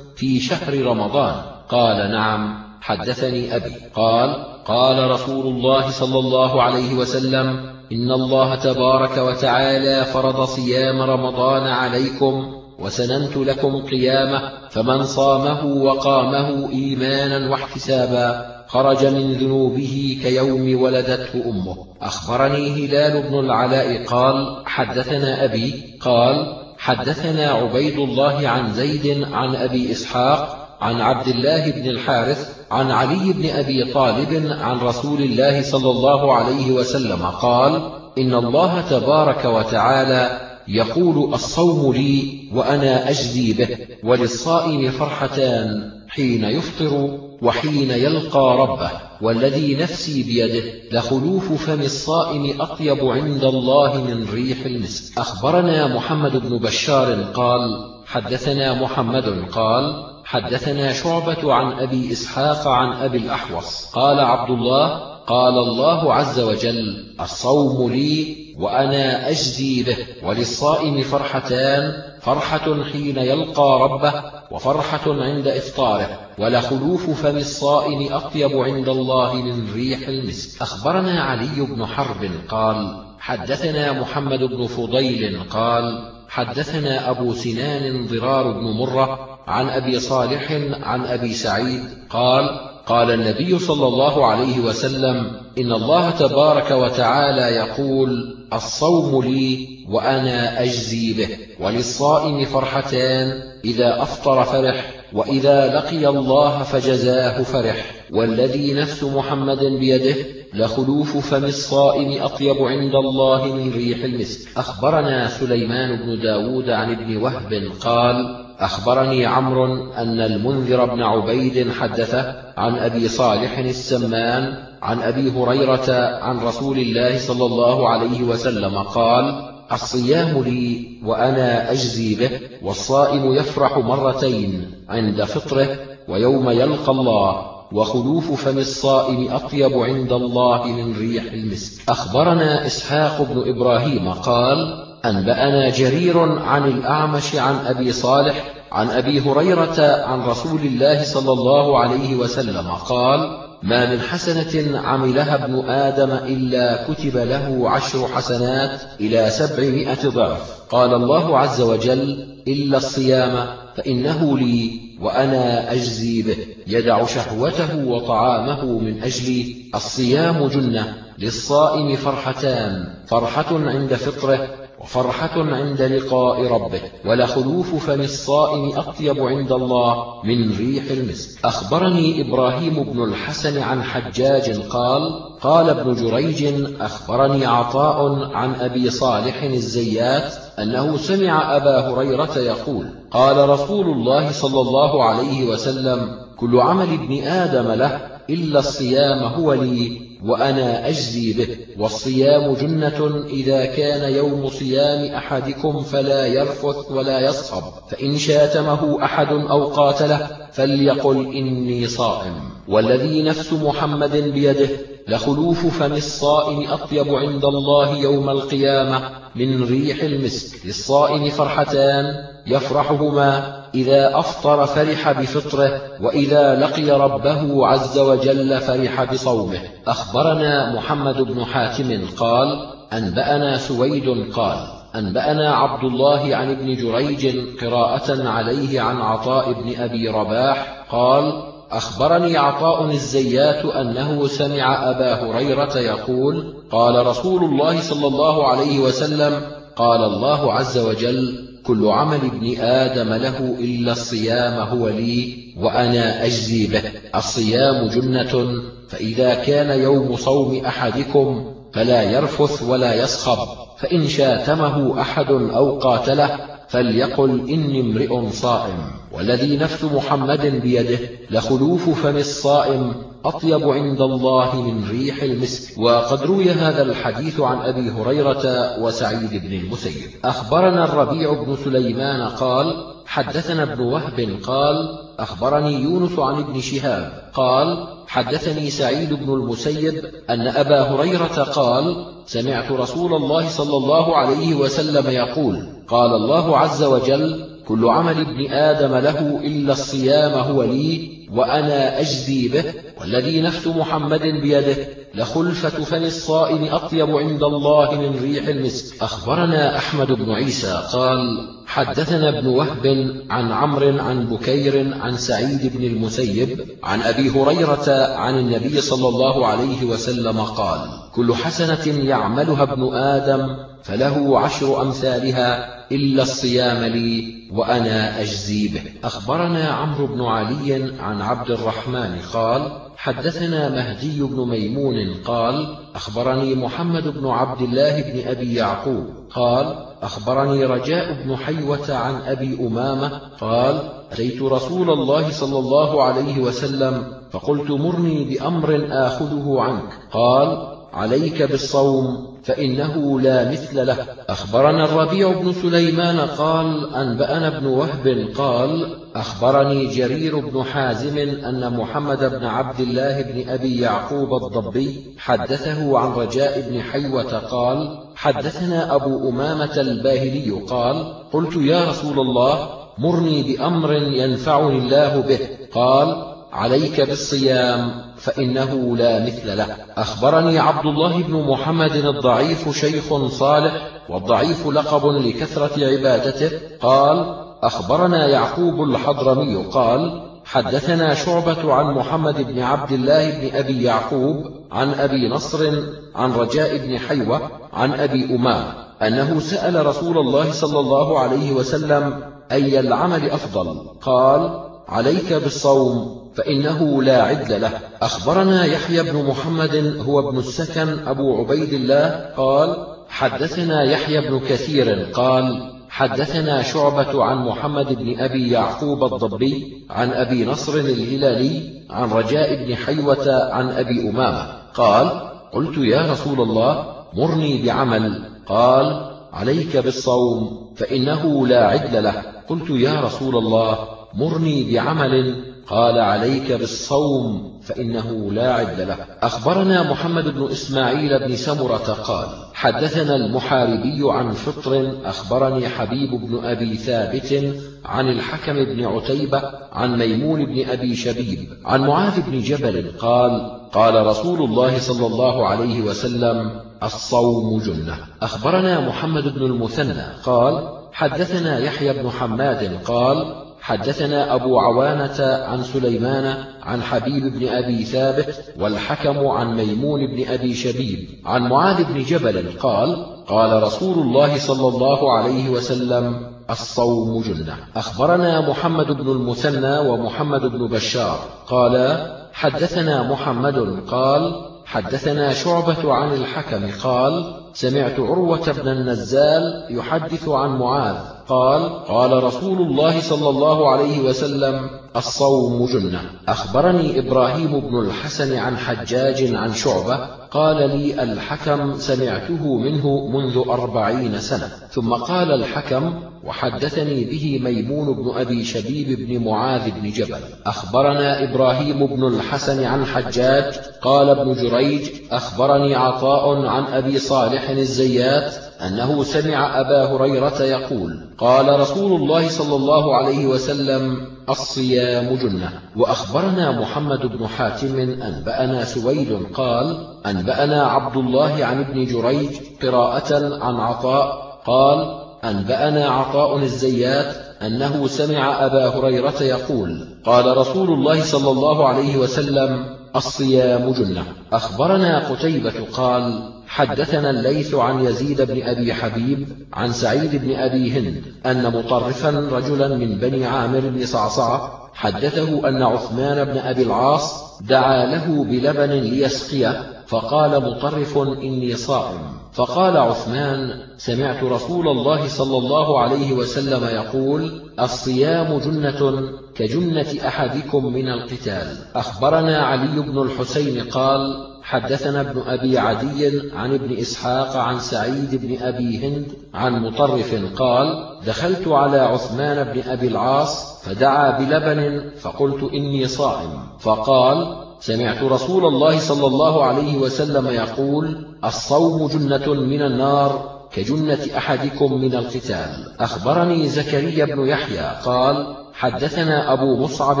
في شهر رمضان. قال نعم حدثني أبي. قال قال رسول الله صلى الله عليه وسلم إن الله تبارك وتعالى فرض صيام رمضان عليكم وسننت لكم قيامه فمن صامه وقامه إيمانا واحتسابا خرج من ذنوبه كيوم ولدته أمه. أخبرني هلال بن العلاء قال حدثنا أبي قال حدثنا عبيد الله عن زيد عن أبي إسحاق عن عبد الله بن الحارث عن علي بن أبي طالب عن رسول الله صلى الله عليه وسلم قال إن الله تبارك وتعالى يقول الصوم لي وأنا أجزي به وللصائم فرحتان حين يفطر وحين يلقى ربه والذي نفسي بيده لخلوف فم الصائم أطيب عند الله من ريح المسك. أخبرنا محمد بن بشار قال حدثنا محمد قال حدثنا شعبة عن أبي إسحاق عن أبي الأحوص. قال عبد الله قال الله عز وجل الصوم لي وأنا أجزي به وللصائم فرحتان فرحة حين يلقى ربه وفرحة عند إفطاره ولخلوف فم الصائم أطيب عند الله من ريح المسك. أخبرنا علي بن حرب قال حدثنا محمد بن فضيل قال حدثنا أبو سنان ضرار بن مرة عن أبي صالح عن أبي سعيد قال قال النبي صلى الله عليه وسلم إن الله تبارك وتعالى يقول الصوم لي وأنا أجزي به وللصائم فرحتان إذا أفطر فرح. وإذا لقي الله فجزاه فرح. والذي نفس محمد بيده لخلوف فم الصائم أطيب عند الله من ريح المسك. أخبرنا سليمان بن داود عن ابن وهب قال أخبرني عمرو أن المنذر بن عبيد حدثه عن أبي صالح السمان عن أبي هريرة عن رسول الله صلى الله عليه وسلم قال الصيام لي وأنا أجزي به والصائم يفرح مرتين عند فطره ويوم يلقى الله وخلوف فم الصائم أطيب عند الله من ريح المسك. أخبرنا إسحاق بن إبراهيم قال أنبأنا جرير عن الأعمش عن أبي صالح عن أبي هريرة عن رسول الله صلى الله عليه وسلم قال ما من حسنة عملها ابن آدم إلا كتب له عشر حسنات إلى سبعمائة ضعف. قال الله عز وجل إلا الصيام فإنه لي وأنا أجزي به. يدع شهوته وطعامه من أجلي الصيام جنة للصائم فرحتان فرحة عند فطره وفرحة عند لقاء ربه ولخلوف فم الصائم أطيب عند الله من ريح المسك. أخبرني إبراهيم بن الحسن عن حجاج قال قال ابن جريج أخبرني عطاء عن أبي صالح الزيات أنه سمع أبا هريرة يقول قال رسول الله صلى الله عليه وسلم كل عمل ابن آدم له إلا الصيام هو لي وأنا أجزي به والصيام جنة إذا كان يوم صيام أحدكم فلا يرفث ولا يصخب فإن شاتمه أحد أو قاتله فليقل إني صائم. والذي نفس محمد بيده لخلوف فم الصائم أطيب عند الله يوم القيامة من ريح المسك للصائم فرحتان يفرحهما إذا أفطر فرح بفطره وإذا لقي ربه عز وجل فرح بصومه. أخبرنا محمد بن حاتم قال أنبأنا سويد قال أنبأنا عبد الله عن ابن جريج قراءة عليه عن عطاء بن أبي رباح قال أخبرني عطاء الزيات أنه سمع أبا هريرة يقول قال رسول الله صلى الله عليه وسلم قال الله عز وجل كل عمل ابن آدم له إلا الصيام هو لي وأنا أجزي به. الصيام جنة فإذا كان يوم صوم أحدكم فلا يرفث ولا يسخب فإن شاتمه أحد أو قاتله فليقل إني امرئ صائم والذي نفس محمد بيده لخلوف فم الصائم أطيب عند الله من ريح المسك. وقد روي هذا الحديث عن أبي هريرة وسعيد بن المسيب. أخبرنا الربيع بن سليمان قال حدثنا ابن وهب قال أخبرني يونس عن ابن شهاب قال حدثني سعيد بن المسيب أن أبا هريرة قال سمعت رسول الله صلى الله عليه وسلم يقول قال الله عز وجل كل عمل ابن آدم له إلا الصيام هو لي وأنا أجزي به والذي نفس محمد بيده لخلفة فم الصائم أطيب عند الله من ريح المسك. أخبرنا أحمد بن عيسى قال حدثنا ابن وهب عن عمرو عن بكير عن سعيد بن المسيب عن أبي هريرة عن النبي صلى الله عليه وسلم قال كل حسنة يعملها ابن آدم فله عشر أمثالها إلا الصيام لي وأنا أجزي به. أخبرنا عمرو بن علي عن عبد الرحمن قال حدثنا مهدي بن ميمون قال أخبرني محمد بن عبد الله بن أبي يعقوب قال أخبرني رجاء بن حيوة عن أبي أمامة قال أتيت رسول الله صلى الله عليه وسلم فقلت مرني بأمر آخذه عنك. قال عليك بالصوم فإنه لا مثل له. أخبرنا الربيع بن سليمان قال أنبأنا بن وهب قال أخبرني جرير بن حازم أن محمد بن عبد الله بن أبي يعقوب الضبي حدثه عن رجاء بن حيوة قال حدثنا أبو أمامة الباهلي قال قلت يا رسول الله مرني بأمر ينفعني الله به. قال عليك بالصيام. فإنه لا مثل له. أخبرني عبد الله بن محمد الضعيف شيخ صالح والضعيف لقب لكثرة عبادته. قال أخبرنا يعقوب الحضرمي قال حدثنا شعبة عن محمد بن عبد الله بن أبي يعقوب عن أبي نصر عن رجاء بن حيوة عن أبي أمام أنه سأل رسول الله صلى الله عليه وسلم أي العمل أفضل؟ قال عليك بالصوم فإنه لا عدل له. أخبرنا يحيى بن محمد هو ابن السكن أبو عبيد الله قال حدثنا يحيى بن كثير قال حدثنا شعبة عن محمد بن أبي يعقوب الضبي عن أبي نصر الهلالي عن رجاء بن حيوة عن أبي أمامة قال قلت يا رسول الله مرني بعمل. قال عليك بالصوم فإنه لا عدل له. قلت يا رسول الله مرني بعمل قال عليك بالصوم فإنه لا عد له. أخبرنا محمد بن إسماعيل بن سمرة قال حدثنا المحاربي عن فطر أخبرني حبيب بن أبي ثابت عن الحكم بن عتيبة عن ميمون بن أبي شبيب عن معاذ بن جبل قال قال رسول الله صلى الله عليه وسلم الصوم جنة. أخبرنا محمد بن المثنى قال حدثنا يحيى بن حماد قال حدثنا أبو عوانة عن سليمان عن حبيب بن أبي ثابت والحكم عن ميمون بن أبي شبيب عن معاذ بن جبل قال قال رسول الله صلى الله عليه وسلم الصوم جنة. أخبرنا محمد بن المثنى ومحمد بن بشار. قال حدثنا محمد قال حدثنا شعبة عن الحكم قال سمعت عروة بن النزال يحدث عن معاذ. قال قال رسول الله صلى الله عليه وسلم الصوم جنة. أخبرني إبراهيم بن الحسن عن حجاج عن شعبة. قال لي الحكم سمعته منه منذ أربعين سنة. ثم قال الحكم وحدثني به ميمون بن أبي شبيب بن معاذ بن جبل. أخبرنا إبراهيم بن الحسن عن حجاج. قال ابن جريج أخبرني عطاء عن أبي صالح الزيات أنه سمع أبا هريرة يقول قال رسول الله صلى الله عليه وسلم الصيام جنة. وأخبرنا محمد بن حاتم أنبأنا سويد قال أنبأنا عبد الله عن ابن جريج قراءة عن عطاء قال أنبأنا عطاء الزيات أنه سمع أبا هريرة يقول قال رسول الله صلى الله عليه وسلم الصيام جنة أخبرنا قتيبة قال حدثنا الليث عن يزيد بن أبي حبيب عن سعيد بن أبي هند أن مطرفا رجلا من بني عامر بن صعصعة حدثه أن عثمان بن أبي العاص دعا له بلبن ليسقيه فقال مطرف إني صائم. فقال عثمان سمعت رسول الله صلى الله عليه وسلم يقول الصيام جنة كجنة أحدكم من القتال. أخبرنا علي بن الحسين قال حدثنا ابن أبي عدي عن ابن إسحاق عن سعيد بن أبي هند عن مطرف قال دخلت على عثمان بن أبي العاص فدعا بلبن فقلت إني صائم. فقال سمعت رسول الله صلى الله عليه وسلم يقول الصوم جنة من النار كجنة أحدكم من القتال. أخبرني زكريا بن يحيى قال حدثنا أبو مصعب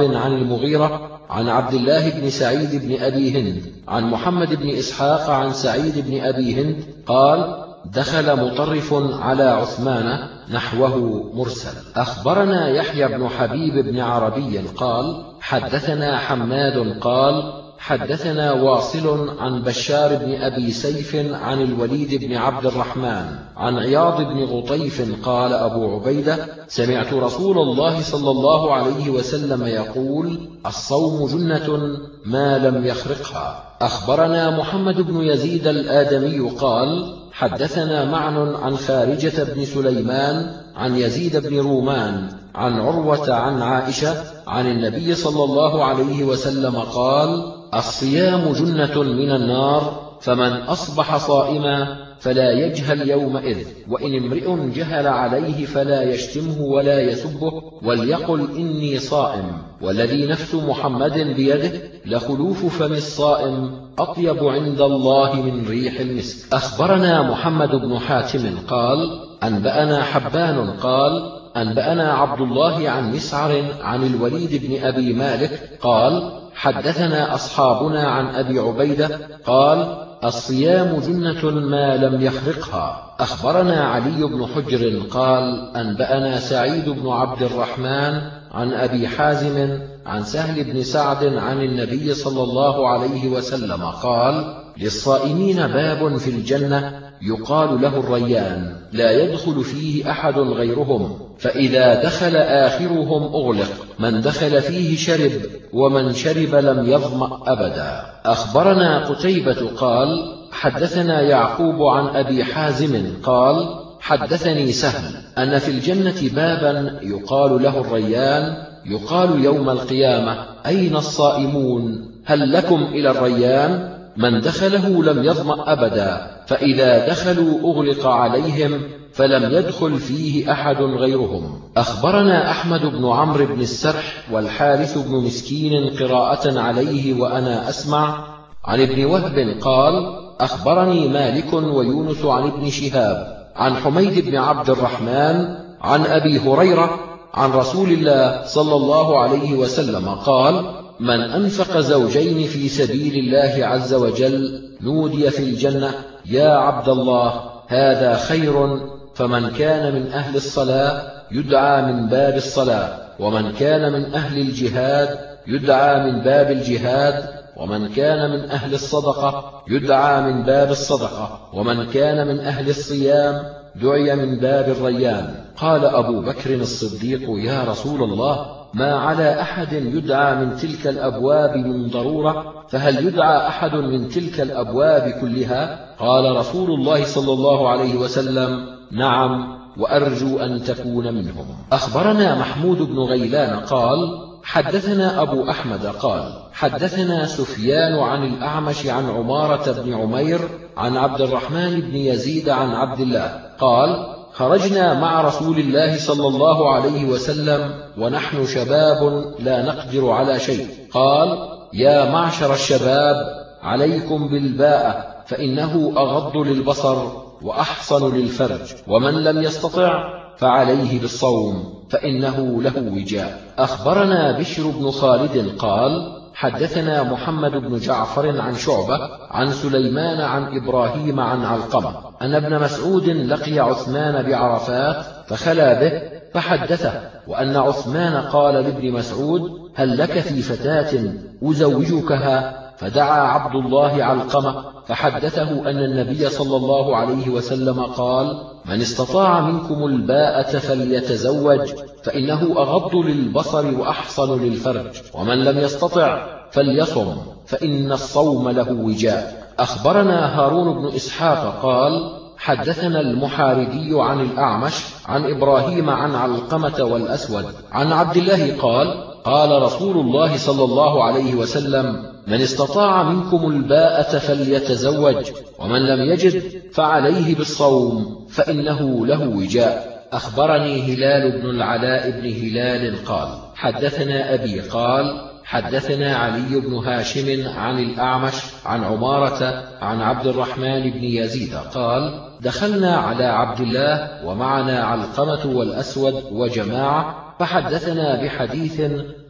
عن المغيرة عن عبد الله بن سعيد بن أبي هند عن محمد بن إسحاق عن سعيد بن أبي هند قال دخل مطرف على عثمان نحوه مرسل. أخبرنا يحيى بن حبيب بن عربي قال حدثنا حماد قال حدثنا واصل عن بشار بن أبي سيف عن الوليد بن عبد الرحمن عن عياض بن غطيف قال أبو عبيدة سمعت رسول الله صلى الله عليه وسلم يقول الصوم جنة ما لم يخرقها. أخبرنا محمد بن يزيد الآدمي قال حدثنا معن عن خارجة بن سليمان عن يزيد بن رومان عن عروة عن عائشة عن النبي صلى الله عليه وسلم قال الصيام جنة من النار فمن أصبح صائما فلا يجهل يومئذ وإن امرئ جهل عليه فلا يشتمه ولا يسبه وليقل إني صائم والذي نفس محمد بيده لخلوف فم الصائم. أطيب عند الله من ريح المسك. أخبرنا محمد بن حاتم قال أنبأنا حبان قال أنبأنا عبد الله عن مسعر عن الوليد بن أبي مالك قال حدثنا أصحابنا عن أبي عبيدة قال الصيام جنة ما لم يخرقها. أخبرنا علي بن حجر قال أنبأنا سعيد بن عبد الرحمن عن أبي حازم عن سهل بن سعد عن النبي صلى الله عليه وسلم قال للصائمين باب في الجنة يقال له الريان لا يدخل فيه أحد غيرهم فإذا دخل آخرهم أغلق من دخل فيه شرب ومن شرب لم يظمأ أبدا. أخبرنا قتيبة قال حدثنا يعقوب عن أبي حازم قال حدثني سهل أن في الجنة بابا يقال له الريان يقال يوم القيامة أين الصائمون؟ هل لكم إلى الريان؟ من دخله لم يظمأ أبدا فإذا دخلوا أغلق عليهم فلم يدخل فيه أحد غيرهم. أخبرنا أحمد بن عمرو بن السرح والحارث بن مسكين قراءة عليه وأنا أسمع. عن ابن وهب قال أخبرني مالك ويونس عن ابن شهاب. عن حميد بن عبد الرحمن عن أبي هريرة عن رسول الله صلى الله عليه وسلم قال من أنفق زوجين في سبيل الله عز وجل نودي في الجنة يا عبد الله هذا خير فمن كان من أهل الصلاة يدعى من باب الصلاة ومن كان من أهل الجهاد يدعى من باب الجهاد ومن كان من أهل الصدقة يدعى من باب الصدقة ومن كان من أهل الصيام دعي من باب الريان. قال أبو بكر الصديق يا رسول الله ما على أحد يدعى من تلك الأبواب من ضرورة؟ فهل يدعى أحد من تلك الأبواب كلها؟ قال رسول الله صلى الله عليه وسلم نعم وأرجو أن تكون منهم. أخبرنا محمود بن غيلان قال حدثنا أبو أحمد قال حدثنا سفيان عن الأعمش عن عمارة بن عمير عن عبد الرحمن بن يزيد عن عبد الله قال خرجنا مع رسول الله صلى الله عليه وسلم ونحن شباب لا نقدر على شيء. قال يا معشر الشباب عليكم بالباءة فإنه أغض للبصر وأحصن للفرج ومن لم يستطع فعليه بالصوم فإنه له وجاء. أخبرنا بشر بن خالد قال حدثنا محمد بن جعفر عن شعبة عن سليمان عن إبراهيم عن علقمة. أن ابن مسعود لقي عثمان بعرفات فخلا به فحدثه. وأن عثمان قال لابن مسعود هل لك في فتاة أزوجكها؟ فدعا عبد الله علقمة فحدثه أن النبي صلى الله عليه وسلم قال من استطاع منكم الباءة فليتزوج فإنه أغض للبصر وأحصن للفرج ومن لم يستطع فليصم فإن الصوم له وجاء. أخبرنا هارون بن إسحاق قال حدثنا المحاردي عن الأعمش عن إبراهيم عن علقمة والأسود عن عبد الله قال قال رسول الله صلى الله عليه وسلم من استطاع منكم الباءة فليتزوج ومن لم يجد فعليه بالصوم فإنه له وجاء. أخبرني هلال بن العلاء بن هلال قال حدثنا أبي قال حدثنا علي بن هاشم عن الأعمش عن عمارة عن عبد الرحمن بن يزيد قال دخلنا على عبد الله ومعنا علقمة والأسود وجماعة فحدثنا بحديث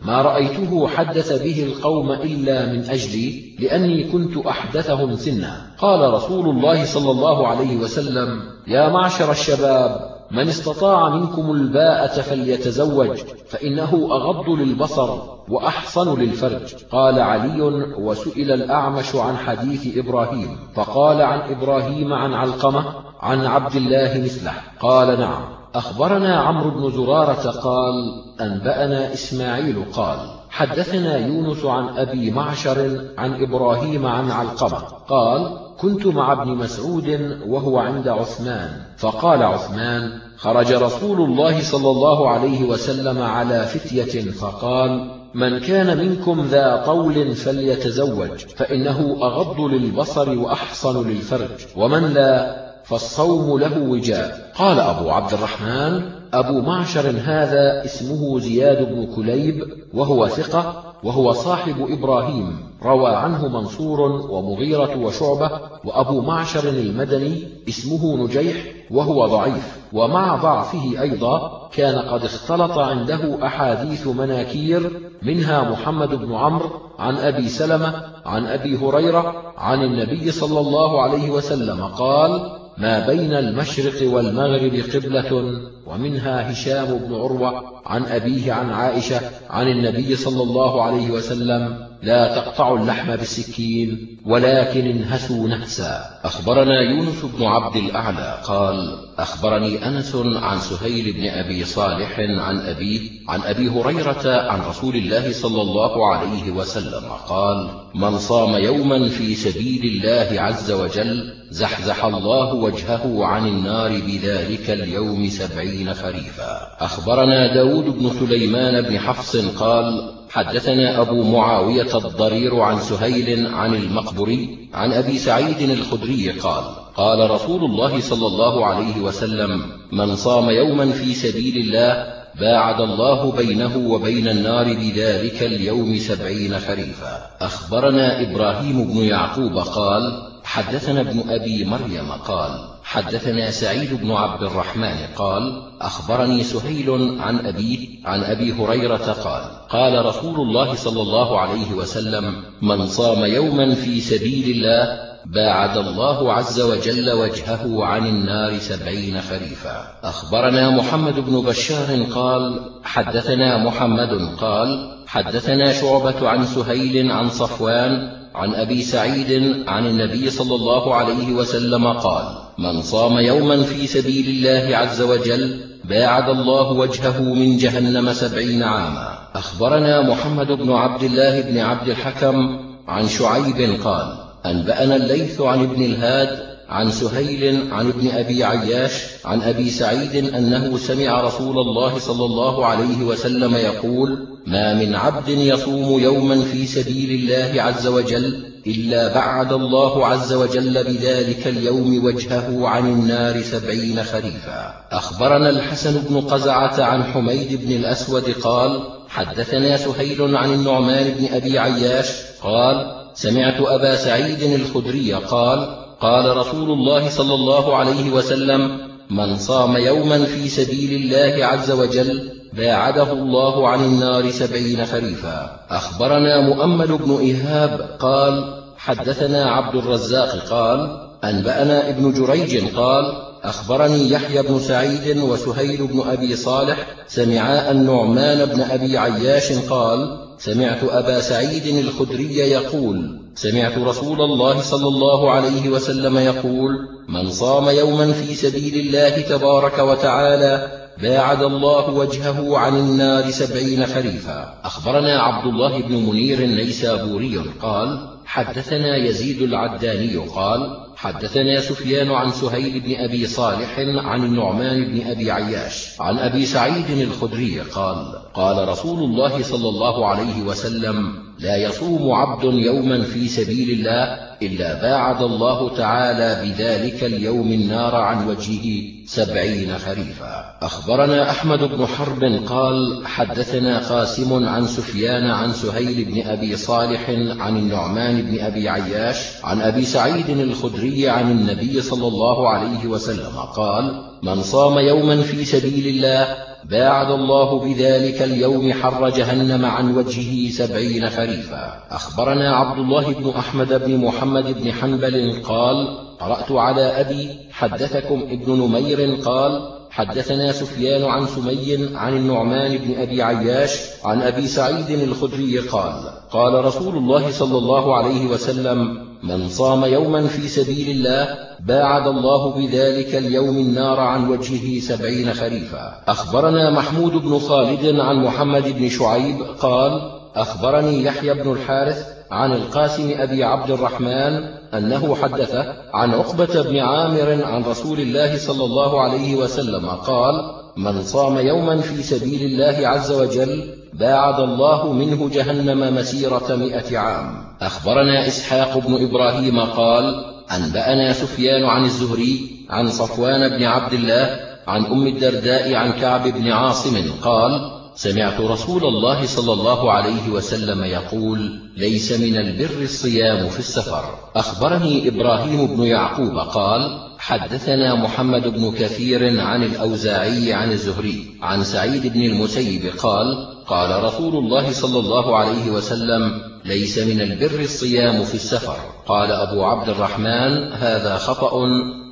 ما رأيته حدث به القوم إلا من أجلي لأني كنت أحدثهم سنا. قال رسول الله صلى الله عليه وسلم يا معشر الشباب من استطاع منكم الباءة فليتزوج فإنه أغض للبصر وأحصن للفرج. قال علي وسئل الأعمش عن حديث إبراهيم فقال عن إبراهيم عن علقمة عن عبد الله مثله. قال نعم. أخبرنا عمرو بن زرارة قال أنبأنا إسماعيل قال حدثنا يونس عن أبي معشر عن إبراهيم عن علقمة قال كنت مع ابن مسعود وهو عند عثمان فقال عثمان خرج رسول الله صلى الله عليه وسلم على فتية فقال من كان منكم ذا طول فليتزوج فإنه أغض للبصر وأحصن للفرج ومن لا فالصوم له وجاء قال أبو عبد الرحمن أبو معشر هذا اسمه زياد بن كليب وهو ثقة وهو صاحب إبراهيم. روى عنه منصور ومغيرة وشعبة وأبو معشر المدني اسمه نجيح وهو ضعيف. ومع ضعفه أيضا كان قد اختلط عنده أحاديث مناكير منها محمد بن عمرو عن أبي سلمة عن أبي هريرة عن النبي صلى الله عليه وسلم قال ما بين المشرق والمغرب قبلة ومنها هشام بن عروة عن أبيه عن عائشة عن النبي صلى الله عليه وسلم لا تقطعوا اللحم بالسكين ولكن انهسوا نهسا أخبرنا يونس بن عبد الأعلى قال أخبرني أنس عن سهيل بن أبي صالح عن أبيه عن أبي هريرة عن رسول الله صلى الله عليه وسلم قال من صام يوما في سبيل الله عز وجل زحزح الله وجهه عن النار بذلك اليوم سبعين خريفا أخبرنا داود بن سليمان بن حفص قال حدثنا أبو معاوية الضرير عن سهيل عن المقبري عن أبي سعيد الخدري قال قال رسول الله صلى الله عليه وسلم من صام يوما في سبيل الله باعد الله بينه وبين النار بذلك اليوم سبعين خريفا. أخبرنا إبراهيم بن يعقوب قال حدثنا ابن أبي مريم قال حدثنا سعيد بن عبد الرحمن قال أخبرني سهيل عن أبيه عن أبي هريرة قال قال رسول الله صلى الله عليه وسلم من صام يوما في سبيل الله باعد الله عز وجل وجهه عن النار سبعين خريفا. أخبرنا محمد بن بشار قال حدثنا محمد قال حدثنا شعبة عن سهيل عن صفوان عن أبي سعيد عن النبي صلى الله عليه وسلم قال من صام يوما في سبيل الله عز وجل باعد الله وجهه من جهنم سبعين عاما. أخبرنا محمد بن عبد الله بن عبد الحكم عن شعيب قال أنبأنا الليث عن ابن الهاد عن سهيل عن ابن أبي عياش عن أبي سعيد أنه سمع رسول الله صلى الله عليه وسلم يقول ما من عبد يصوم يوما في سبيل الله عز وجل إلا بعد الله عز وجل بذلك اليوم وجهه عن النار سبعين خريفا. أخبرنا الحسن بن قزعة عن حميد بن الأسود قال حدثنا سهيل عن النعمان بن أبي عياش قال سمعت أبا سعيد الخدري قال قال رسول الله صلى الله عليه وسلم من صام يوما في سبيل الله عز وجل باعده الله عن النار سبعين خريفا. أخبرنا مؤمل بن إيهاب قال حدثنا عبد الرزاق قال أنبأنا ابن جريج قال أخبرني يحيى بن سعيد وسهيل بن أبي صالح سمعا النعمان بن أبي عياش قال سمعت أبا سعيد الخدري يقول سمعت رسول الله صلى الله عليه وسلم يقول من صام يوما في سبيل الله تبارك وتعالى باعد الله وجهه عن النار سبعين خريفا. أخبرنا عبد الله بن منير النيسابوري قال حدثنا يزيد العداني قال حدثنا سفيان عن سهيل بن أبي صالح عن النعمان بن أبي عياش عن أبي سعيد الخدري قال قال رسول الله صلى الله عليه وسلم لا يصوم عبد يوما في سبيل الله إلا باعد الله تعالى بذلك اليوم النار عن وجهه سبعين خريفا. أخبرنا أحمد بن حرب قال حدثنا قاسم عن سفيان عن سهيل بن أبي صالح عن النعمان بن أبي عياش عن أبي سعيد الخدري عن النبي صلى الله عليه وسلم قال من صام يوما في سبيل الله باعد الله بذلك اليوم حر جهنم عن وجهه سبعين خريفا أخبرنا عبد الله بن أحمد بن محمد بن حنبل قال قرأت على أبي حدثكم ابن نمير قال حدثنا سفيان عن سمي عن النعمان بن أبي عياش عن أبي سعيد الخدري قال قال رسول الله صلى الله عليه وسلم من صام يوما في سبيل الله باعد الله بذلك اليوم النار عن وجهه سبعين خريفا. أخبرنا محمود بن خالد عن محمد بن شعيب قال أخبرني يحيى بن الحارث عن القاسم أبي عبد الرحمن أنه حدث عن عقبة بن عامر عن رسول الله صلى الله عليه وسلم قال من صام يوما في سبيل الله عز وجل باعد الله منه جهنم مسيرة مئة عام. أخبرنا إسحاق بن إبراهيم قال أنبأنا سفيان عن الزهري عن صفوان بن عبد الله عن أم الدرداء عن كعب بن عاصم قال سمعت رسول الله صلى الله عليه وسلم يقول ليس من البر الصيام في السفر. أخبرني إبراهيم بن يعقوب قال حدثنا محمد بن كثير عن الأوزاعي عن الزهري عن سعيد بن المسيب قال قال رسول الله صلى الله عليه وسلم ليس من البر الصيام في السفر. قال أبو عبد الرحمن هذا خطأ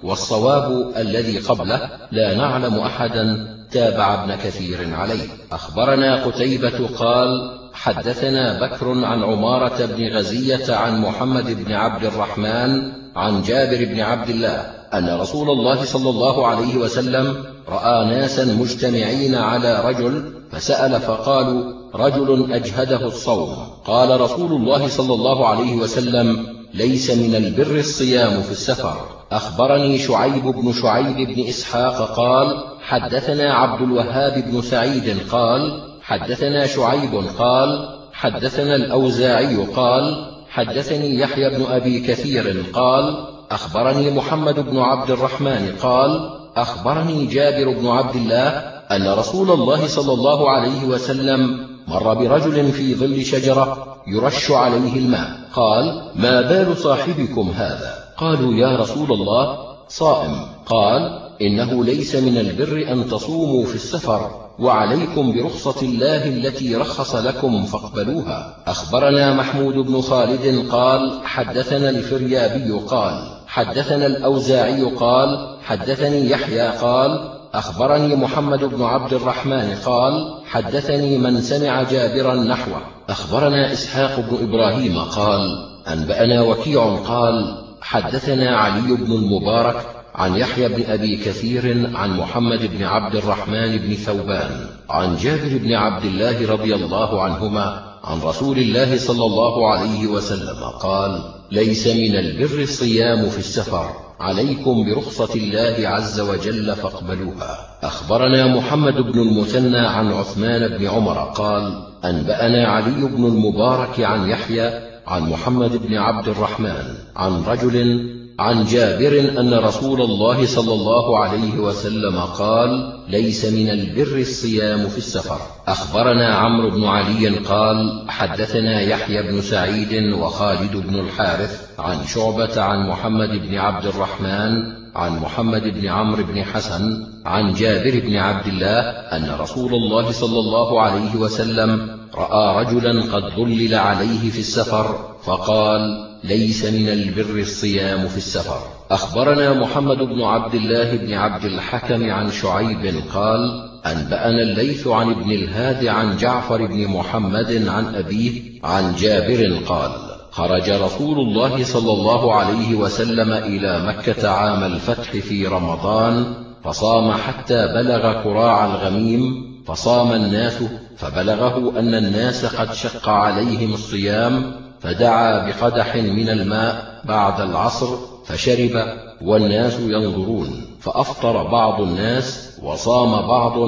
والصواب الذي قبله لا نعلم أحدا. تابع ابن كثير عليه. أخبرنا قتيبة قال حدثنا بكر عن عمارة بن غزية عن محمد بن عبد الرحمن عن جابر بن عبد الله أن رسول الله صلى الله عليه وسلم رأى ناسا مجتمعين على رجل فسأل فقالوا رجل أجهده الصوم. قال رسول الله صلى الله عليه وسلم ليس من البر الصيام في السفر. أخبرني شعيب بن شعيب بن إسحاق قال حدثنا عبد الوهاب بن سعيد قال حدثنا شعيب قال حدثنا الأوزاعي قال حدثني يحيى بن أبي كثير قال أخبرني محمد بن عبد الرحمن قال أخبرني جابر بن عبد الله أن رسول الله صلى الله عليه وسلم مر برجل في ظل شجرة يرش عليه الماء. قال ما بال صاحبكم هذا؟ قالوا يا رسول الله صائم. قال إنه ليس من البر أن تصوموا في السفر. وعليكم برخصة الله التي رخص لكم فاقبلوها. أخبرنا محمود بن خالد قال حدثنا الفريابي قال حدثنا الأوزاعي قال حدثني يحيى قال أخبرني محمد بن عبد الرحمن قال حدثني من سمع جابرا نحوه. أخبرنا إسحاق بن إبراهيم قال أنبأنا وكيع قال حدثنا علي بن المبارك عن يحيى بن أبي كثير عن محمد بن عبد الرحمن بن ثوبان عن جابر بن عبد الله رضي الله عنهما عن رسول الله صلى الله عليه وسلم قال ليس من البر الصيام في السفر عليكم برخصة الله عز وجل فاقبلوها. أخبرنا محمد بن المثنى عن عثمان بن عمر قال أنبأنا علي بن المبارك عن يحيى عن محمد بن عبد الرحمن عن رجل عن جابر أن رسول الله صلى الله عليه وسلم قال ليس من البر الصيام في السفر. أخبرنا عمرو بن علي قال حدثنا يحيى بن سعيد وخالد بن الحارث عن شعبة عن محمد بن عبد الرحمن عن محمد بن عمرو بن حسن عن جابر بن عبد الله أن رسول الله صلى الله عليه وسلم رأى رجلا قد ظلل عليه في السفر فقال ليس من البر الصيام في السفر. أخبرنا محمد بن عبد الله بن عبد الحكم عن شعيب قال أنبأنا الليث عن ابن الهاد عن جعفر بن محمد عن أبيه عن جابر قال خرج رسول الله صلى الله عليه وسلم إلى مكة عام الفتح في رمضان فصام حتى بلغ كراع الغميم فصام الناس فبلغه أن الناس قد شق عليهم الصيام فدعا بقدح من الماء بعد العصر فشرب والناس ينظرون فأفطر بعض الناس وصام بعض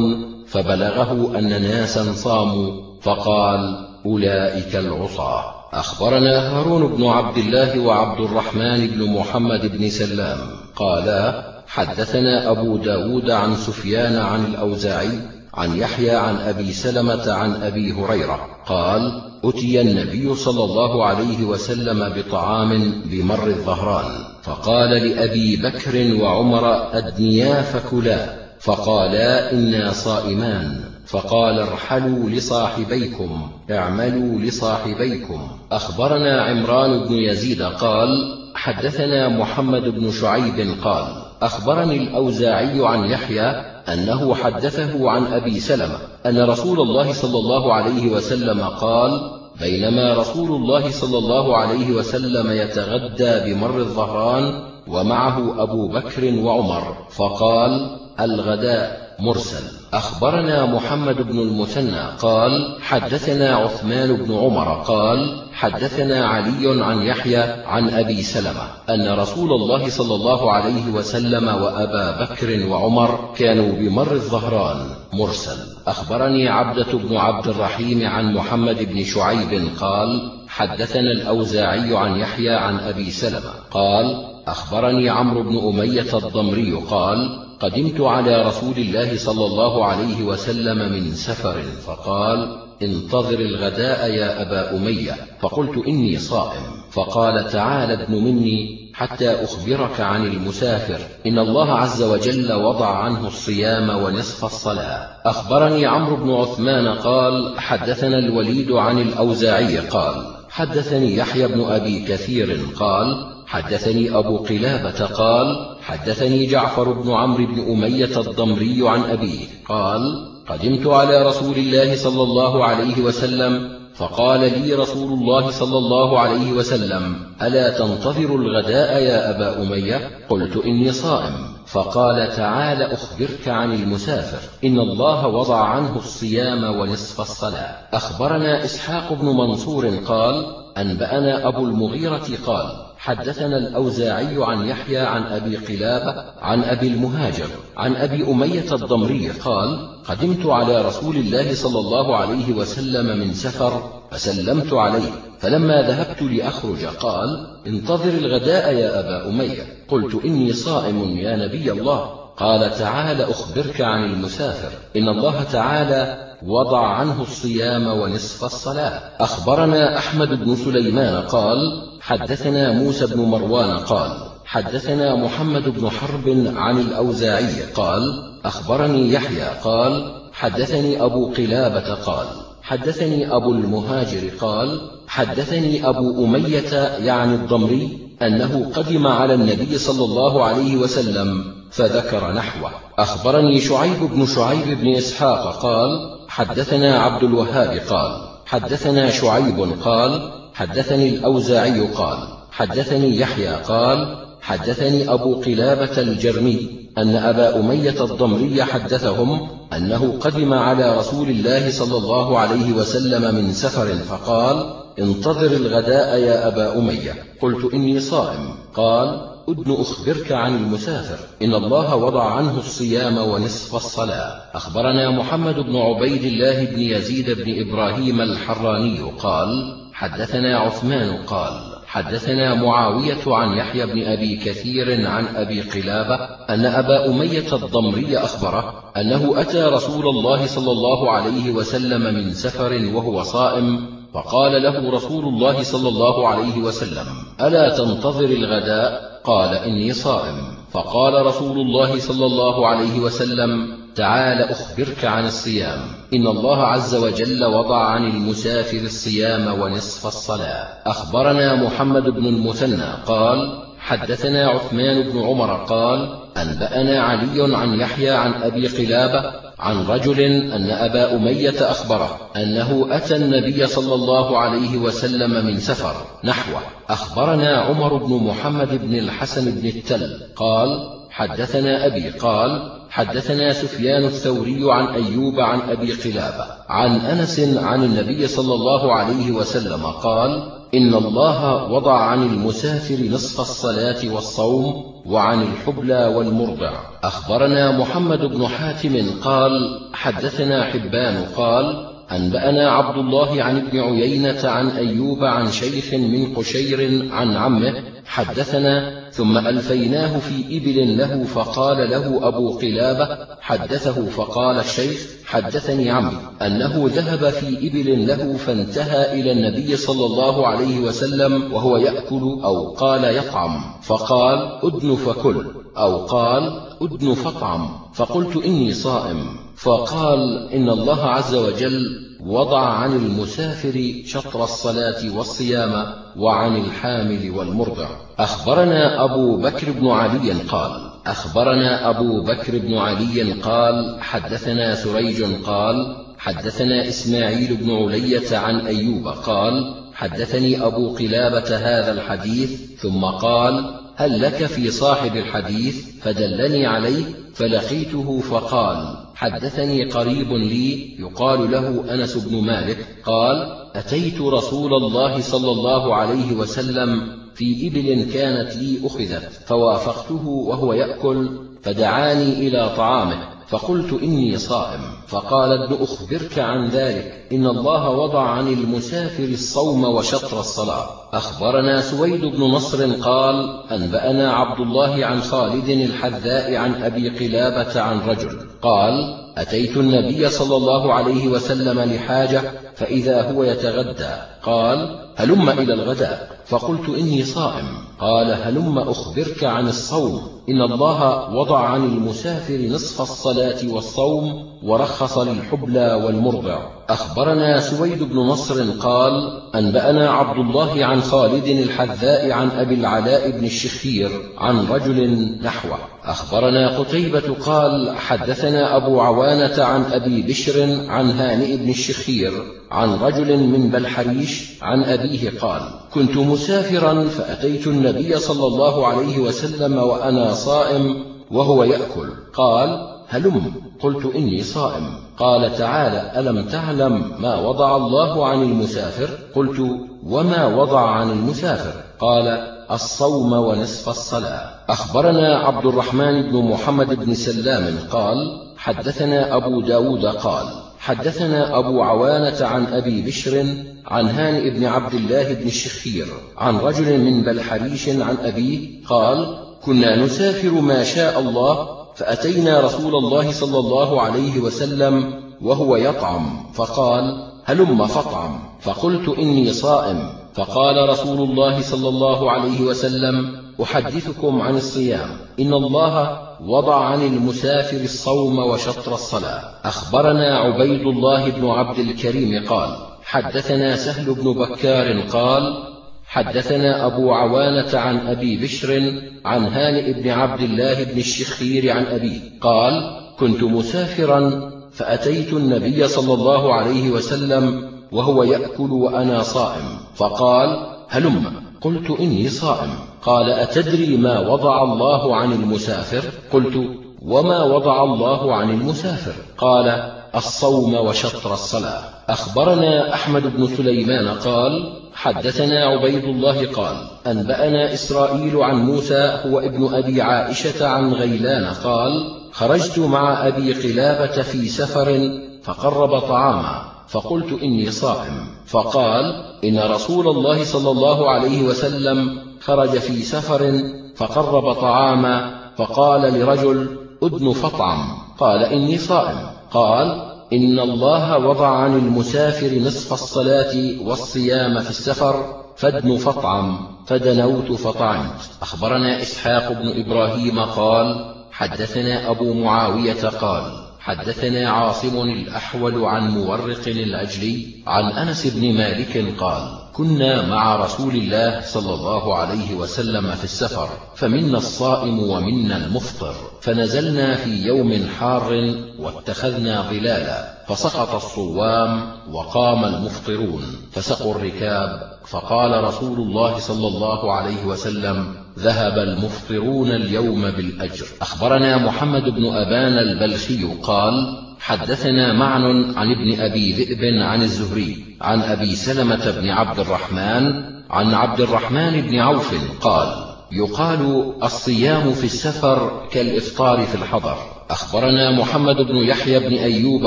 فبلغه أن ناسا صاموا فقال أولئك العصاة. أخبرنا هارون بن عبد الله وعبد الرحمن بن محمد بن سلام قالا حدثنا أبو داود عن سفيان عن الأوزاعي عن يحيى عن أبي سلمة عن أبي هريرة قال أتي النبي صلى الله عليه وسلم بطعام بمر الظهران فقال لأبي بكر وعمر أدنيا فكلا. فقالا إنا صائمان. فقال ارحلوا لصاحبيكم اعملوا لصاحبيكم. أخبرنا عمران بن يزيد قال حدثنا محمد بن شعيب قال أخبرني الأوزاعي عن يحيى أنه حدثه عن أبي سلمة أن رسول الله صلى الله عليه وسلم قال بينما رسول الله صلى الله عليه وسلم يتغدى بمر الظهران ومعه أبو بكر وعمر فقال الغداء مرسل. أخبرنا محمد بن المثنى قال حدثنا عثمان بن عمر قال حدثنا علي عن يحيى عن أبي سلمة أن رسول الله صلى الله عليه وسلم وأبا بكر وعمر كانوا بمر الظهران. مرسل. أخبرني عبدة بن عبد الرحيم عن محمد بن شعيب قال حدثنا الأوزاعي عن يحيى عن أبي سلمة قال أخبرني عمرو بن أمية الضمري قال قدمت على رسول الله صلى الله عليه وسلم من سفر فقال انتظر الغداء يا أبا أمية. فقلت إني صائم. فقال تعال ابن مني حتى أخبرك عن المسافر. إن الله عز وجل وضع عنه الصيام ونصف الصلاة. أخبرني عمرو بن عثمان قال حدثنا الوليد عن الأوزاعي قال حدثني يحيى بن أبي كثير قال حدثني أبو قلابة قال حدثني جعفر بن عمرو بن أمية الضمري عن أبيه قال قدمت على رسول الله صلى الله عليه وسلم فقال لي رسول الله صلى الله عليه وسلم ألا تنتظر الغداء يا أبا أمية؟ قلت إني صائم. فقال تعال أخبرك عن المسافر إن الله وضع عنه الصيام ونصف الصلاة. أخبرنا إسحاق بن منصور قال أنبأنا أبو المغيرة قال حدثنا الأوزاعي عن يحيى عن أبي قلابة عن أبي المهاجر عن أبي أمية الضمري قال قدمت على رسول الله صلى الله عليه وسلم من سفر فسلمت عليه فلما ذهبت لأخرج قال انتظر الغداء يا أبا أمية قلت إني صائم يا نبي الله قال تعال أخبرك عن المسافر إن الله تعالى وضع عنه الصيام ونصف الصلاة. أخبرنا أحمد بن سليمان قال حدثنا موسى بن مروان قال حدثنا محمد بن حرب عن الأوزاعي قال أخبرني يحيى قال حدثني أبو قلابة قال حدثني أبو المهاجر قال حدثني أبو أمية يعني الضمري أنه قدم على النبي صلى الله عليه وسلم فذكر نحوه. أخبرني شعيب بن شعيب بن إسحاق قال حدثنا عبد الوهاب قال حدثنا شعيب قال حدثني الأوزاعي قال حدثني يحيى قال حدثني أبو قلابة الجرمي أن أبا أمية الضمري حدثهم أنه قدم على رسول الله صلى الله عليه وسلم من سفر فقال انتظر الغداء يا أبا أمية قلت إني صائم قال أدن أخبرك عن المسافر. إن الله وضع عنه الصيام ونصف الصلاة. أخبرنا محمد بن عبيد الله بن يزيد بن إبراهيم الحراني قال حدثنا عثمان قال حدثنا معاوية عن يحيى بن أبي كثير عن أبي قلابة أن أبا أمية الضمري أخبره أنه أتى رسول الله صلى الله عليه وسلم من سفر وهو صائم فقال له رسول الله صلى الله عليه وسلم ألا تنتظر الغداء؟ قال إني صائم. فقال رسول الله صلى الله عليه وسلم تعال أخبرك عن الصيام إن الله عز وجل وضع عن المسافر الصيام ونصف الصلاة. أخبرنا محمد بن المثنى قال حدثنا عثمان بن عمر قال أنبأنا علي عن يحيى عن أبي قلابة عن رجل أن أبا أمية أخبره أنه أتى النبي صلى الله عليه وسلم من سفر نحوه أخبرنا عمر بن محمد بن الحسن بن التل قال حدثنا أبي قال حدثنا سفيان الثوري عن أيوب عن أبي قلابة عن أنس عن النبي صلى الله عليه وسلم قال إن الله وضع عن المسافر نصف الصلاة والصوم وعن الحبلى والمرضع أخبرنا محمد بن حاتم قال حدثنا حبان قال أنبأنا عبد الله عن ابن عيينة عن أيوب عن شيخ من قشير عن عمه حدثنا ثم ألفيناه في إبل له فقال له أبو قلابة حدثه فقال الشيخ حدثني عمي أنه ذهب في إبل له فانتهى إلى النبي صلى الله عليه وسلم وهو يأكل أو قال يطعم فقال أدن فكل أو قال أدن فطعم فقلت إني صائم فقال إن الله عز وجل وضع عن المسافر شطر الصلاة والصيام وعن الحامل والمرضع أخبرنا أبو بكر بن علي قال أخبرنا أبو بكر بن علي قال حدثنا سريج قال حدثنا إسماعيل بن علية عن أيوب قال حدثني أبو قلابة هذا الحديث ثم قال هل لك في صاحب الحديث فدلني عليه فلقيته فقال حدثني قريب لي يقال له أنس بن مالك قال أتيت رسول الله صلى الله عليه وسلم في إبل كانت لي أخذت فوافقته وهو يأكل فدعاني إلى طعامه. فقلت إني صائم. فقال ابن أخبرك عن ذلك. إن الله وضع عن المسافر الصوم وشطر الصلاة. أخبرنا سويد بن نصر قال أنبأنا عبد الله عن خالد الحذاء عن أبي قلابة عن رجل قال أتيت النبي صلى الله عليه وسلم لحاجة فإذا هو يتغدى قال هلم إلى الغداء. فقلت إني صائم. قال هلم أخبرك عن الصوم. إن الله وضع عن المسافر نصف الصلاة والصوم ورخص للحبلى والمرضع أخبرنا سويد بن نصر قال أنبأنا عبد الله عن خالد الحذاء عن أبي العلاء بن الشخير عن رجل نحوه. أخبرنا قتيبة قال حدثنا أبو عوانة عن أبي بشر عن هانئ بن الشخير عن رجل من بلحريش عن أبيه قال كنت مسافرا فأتيت النبي صلى الله عليه وسلم وأنا صائم وهو يأكل. قال هلم. قلت إني صائم. قال تعالى ألم تعلم ما وضع الله عن المسافر؟ قلت وما وضع عن المسافر؟ قال الصوم ونصف الصلاة. أخبرنا عبد الرحمن بن محمد بن سلام قال حدثنا أبو داود قال حدثنا أبو عوانة عن أبي بشر عن هانئ بن عبد الله بن الشخير عن رجل من بلحريش عن أبيه قال كنا نسافر ما شاء الله فأتينا رسول الله صلى الله عليه وسلم وهو يطعم فقال هلم فاطعم فقلت إني صائم. فقال رسول الله صلى الله عليه وسلم أحدثكم عن الصيام إن الله وضع عن المسافر الصوم وشطر الصلاة. أخبرنا عبيد الله بن عبد الكريم قال حدثنا سهل بن بكار قال حدثنا أبو عوانة عن أبي بشر عن هانئ بن عبد الله بن الشخير عن أبيه قال كنت مسافرا فأتيت النبي صلى الله عليه وسلم وهو يأكل وأنا صائم فقال هلم قلت إني صائم. قال أتدري ما وضع الله عن المسافر؟ قلت وما وضع الله عن المسافر؟ قال الصوم وشطر الصلاة. أخبرنا أحمد بن سليمان قال حدثنا عبيد الله قال أنبأنا إسرائيل عن موسى هو ابن أبي عائشة عن غيلان قال خرجت مع أبي قلابة في سفر فقرب طعاما فقلت إني صائم فقال إن رسول الله صلى الله عليه وسلم خرج في سفر فقرب طعاما فقال لرجل أدن فطعم قال إني صائم قال إن الله وضع عن المسافر نصف الصلاة والصيام في السفر فادن فطعم فدنوت فطعمت أخبرنا إسحاق بن إبراهيم قال حدثنا أبو معاوية قال حدثنا عاصم الأحول عن مورق الأجلي عن أنس بن مالك قال كنا مع رسول الله صلى الله عليه وسلم في السفر فمنا الصائم ومنا المفطر فنزلنا في يوم حار واتخذنا ظلالا فسقط الصوام وقام المفطرون فسقوا الركاب فقال رسول الله صلى الله عليه وسلم ذهب المفطرون اليوم بالأجر. أخبرنا محمد بن أبان البلخي قال حدثنا معن عن ابن أبي ذئب عن الزهري عن أبي سلمة بن عبد الرحمن عن عبد الرحمن بن عوف قال يقال الصيام في السفر كالإفطار في الحضر. أخبرنا محمد بن يحيى بن أيوب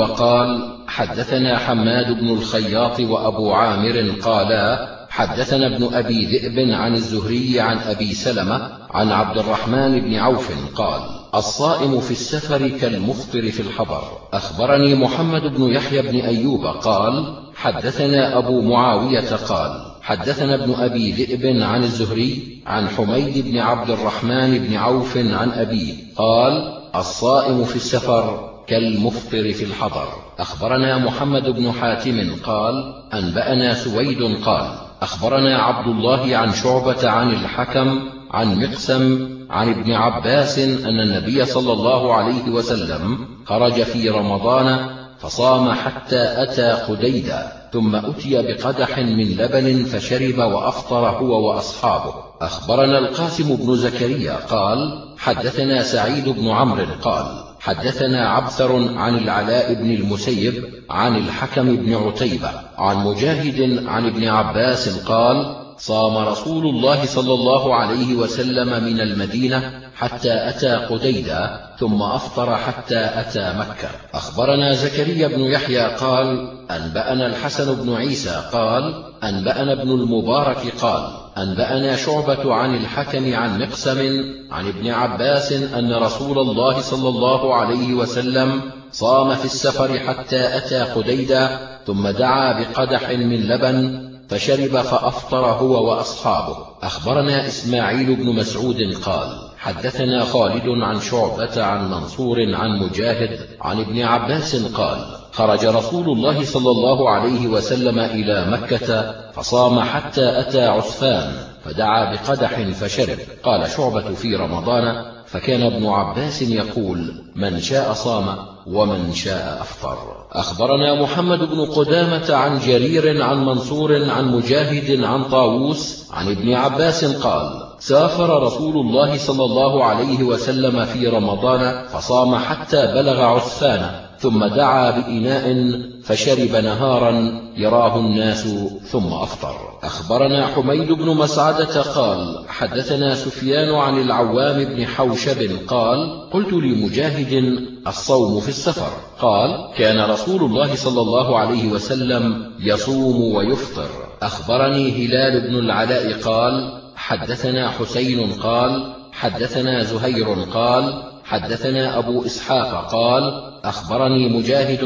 قال حدثنا حماد بن الخياط وأبو عامر قالا حدثنا ابن أبي ذئب عن الزهري عن أبي سلمة عن عبد الرحمن بن عوف قال الصائم في السفر كالمفطر في الحضر. أخبرني محمد بن يحيى بن أيوب قال حدثنا أبو معاوية قال حدثنا ابن أبي ذئب عن الزهري عن حميد بن عبد الرحمن بن عوف عن أبيه قال الصائم في السفر كالمفطر في الحضر. أخبرنا محمد بن حاتم قال أنبأنا سويد قال أخبرنا عبد الله عن شعبة عن الحكم عن مقسم عن ابن عباس أن النبي صلى الله عليه وسلم خرج في رمضان فصام حتى أتى قديدا ثم أتي بقدح من لبن فشرب وأفطر هو وأصحابه. أخبرنا القاسم بن زكريا قال حدثنا سعيد بن عمرو قال حدثنا عبثر عن العلاء بن المسيب عن الحكم بن عتيبة عن مجاهد عن ابن عباس قال صام رسول الله صلى الله عليه وسلم من المدينة حتى أتى قديدا ثم أفطر حتى أتى مكة. أخبرنا زكريا بن يحيى قال أنبأنا الحسن بن عيسى قال أنبأنا ابن المبارك قال أنبأنا شعبة عن الحكم عن مقسم عن ابن عباس أن رسول الله صلى الله عليه وسلم صام في السفر حتى أتى قديدا ثم دعا بقدح من لبن فشرب فأفطر هو وأصحابه. أخبرنا إسماعيل بن مسعود قال حدثنا خالد عن شعبة عن منصور عن مجاهد عن ابن عباس قال خرج رسول الله صلى الله عليه وسلم إلى مكة فصام حتى أتى عسفان فدعا بقدح فشرب. قال شعبة في رمضان فكان ابن عباس يقول من شاء صام ومن شاء أفطر. أخبرنا محمد بن قدامة عن جرير عن منصور عن مجاهد عن طاووس عن ابن عباس قال سافر رسول الله صلى الله عليه وسلم في رمضان فصام حتى بلغ عسفان ثم دعا بإناء فشرب نهارا يراه الناس ثم أفطر. أخبرنا حميد بن مسعدة قال حدثنا سفيان عن العوام بن حوشب قال قلت لمجاهد الصوم في السفر. قال كان رسول الله صلى الله عليه وسلم يصوم ويفطر. أخبرني هلال بن العلاء قال حدثنا حسين قال حدثنا زهير قال حدثنا أبو إسحاق قال أخبرني مجاهد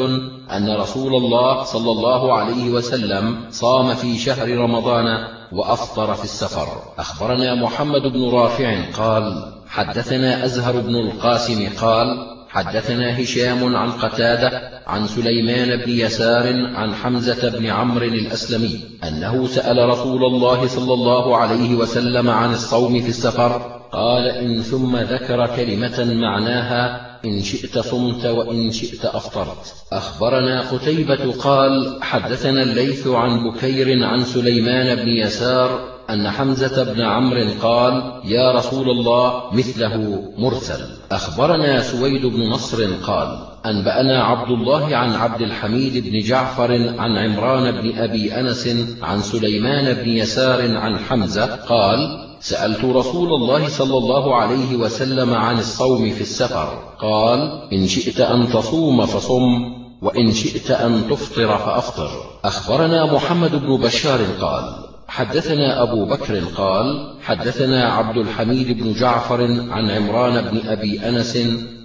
أن رسول الله صلى الله عليه وسلم صام في شهر رمضان وأفطر في السفر. أخبرنا محمد بن رافع قال حدثنا أزهر بن القاسم قال حدثنا هشام عن قتادة عن سليمان بن يسار عن حمزة بن عمرو الأسلمي أنه سأل رسول الله صلى الله عليه وسلم عن الصوم في السفر قال إن ثم ذكر كلمة معناها إن شئت صمت وإن شئت أفطرت. أخبرنا قتيبة قال حدثنا الليث عن بكير عن سليمان بن يسار أن حمزة بن عمرو قال يا رسول الله مثله مرسل. أخبرنا سويد بن نصر قال أنبأنا عبد الله عن عبد الحميد بن جعفر عن عمران بن أبي أنس عن سليمان بن يسار عن حمزة قال سألت رسول الله صلى الله عليه وسلم عن الصوم في السفر. قال إن شئت أن تصوم فصم وإن شئت أن تفطر فأفطر. أخبرنا محمد بن بشار قال حدثنا أبو بكر قال حدثنا عبد الحميد بن جعفر عن عمران بن أبي أنس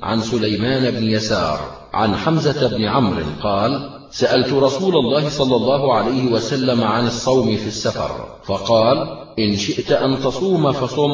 عن سليمان بن يسار عن حمزة بن عمرو قال سألت رسول الله صلى الله عليه وسلم عن الصوم في السفر فقال إن شئت أن تصوم فصم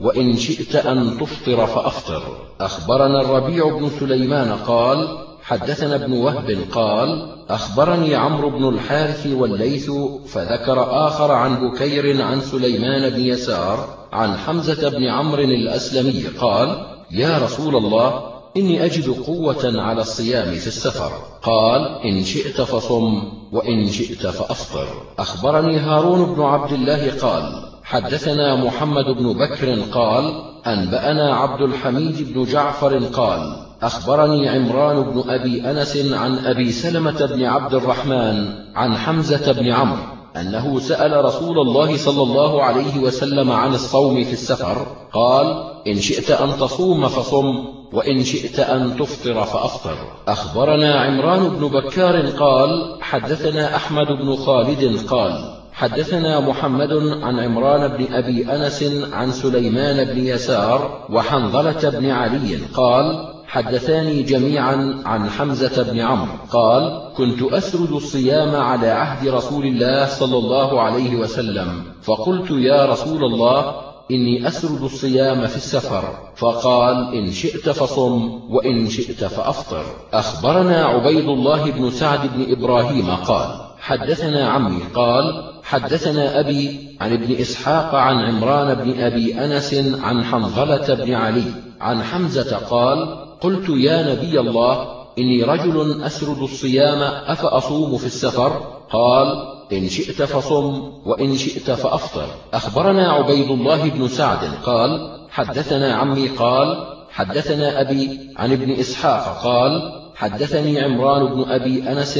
وإن شئت أن تفطر فأفطر. أخبرنا الربيع بن سليمان قال حدثنا ابن وهب قال أخبرني عمرو بن الحارث والليث فذكر آخر عن بكير عن سليمان بن يسار عن حمزة بن عمرو الأسلمي قال يا رسول الله إني أجد قوة على الصيام في السفر. قال إن شئت فصم وإن شئت فأفطر. أخبرني هارون بن عبد الله قال حدثنا محمد بن بكر قال أنبأنا عبد الحميد بن جعفر قال أخبرني عمران بن أبي أنس عن أبي سلمة بن عبد الرحمن عن حمزة بن عمرو أنه سأل رسول الله صلى الله عليه وسلم عن الصوم في السفر. قال إن شئت أن تصوم فصم. وإن شئت أن تفطر فأفطر. أخبرنا عمران بن بكار قال حدثنا أحمد بن خالد قال حدثنا محمد عن عمران بن أبي أنس عن سليمان بن يسار وحنظلة بن علي قال حدثاني جميعا عن حمزة بن عمرو قال كنت أسرد الصيام على عهد رسول الله صلى الله عليه وسلم فقلت يا رسول الله إني أسرد الصيام في السفر فقال إن شئت فصم وإن شئت فأفطر. أخبرنا عبيد الله بن سعد بن إبراهيم قال حدثنا عمي قال حدثنا أبي عن ابن إسحاق عن عمران بن أبي أنس عن حنظلة بن علي عن حمزة قال قلت يا نبي الله إني رجل أسرد الصيام أفأصوم في السفر؟ قال إن شئت فصم وإن شئت فأفطر. أخبرنا عبيد الله بن سعد قال حدثنا عمي قال حدثنا أبي عن ابن إسحاق قال حدثني عمران بن أبي أنس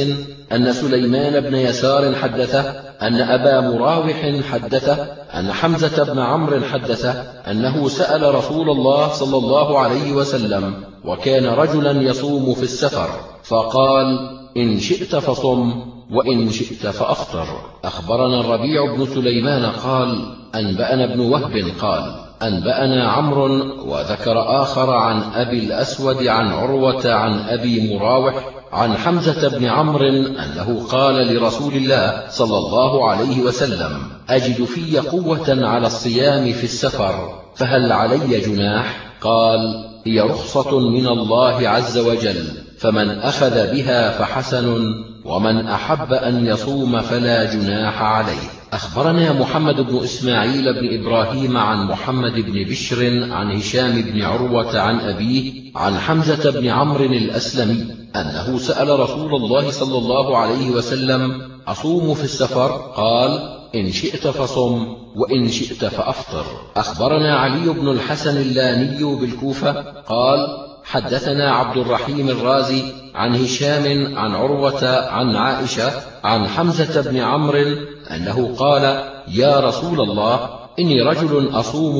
أن سليمان بن يسار حدثه أن أبا مراوح حدثه أن حمزة بن عمرو حدثه أنه سأل رسول الله صلى الله عليه وسلم وكان رجلا يصوم في السفر فقال إن شئت فصم وإن شئت فأفطر. أخبرنا الربيع بن سليمان قال أنبأنا ابن وهب قال أنبأنا عمرو وذكر آخر عن أبي الأسود عن عروة عن أبي مراوح عن حمزة بن عمرو أنه قال لرسول الله صلى الله عليه وسلم أجد في قوة على الصيام في السفر فهل علي جناح؟ قال هي رخصة من الله عز وجل. فمن أخذ بها فحسن ومن أحب أن يصوم فلا جناح عليه. أخبرنا محمد بن إسماعيل بن إبراهيم عن محمد بن بشر عن هشام بن عروة عن أبيه عن حمزة بن عمرو الأسلمي أنه سأل رسول الله صلى الله عليه وسلم أصوم في السفر؟ قال إن شئت فصم وإن شئت فأفطر. أخبرنا علي بن الحسن اللاني بالكوفة قال حدثنا عبد الرحيم الرازي عن هشام عن عروة عن عائشة عن حمزة بن عمرو أنه قال يا رسول الله إني رجل أصوم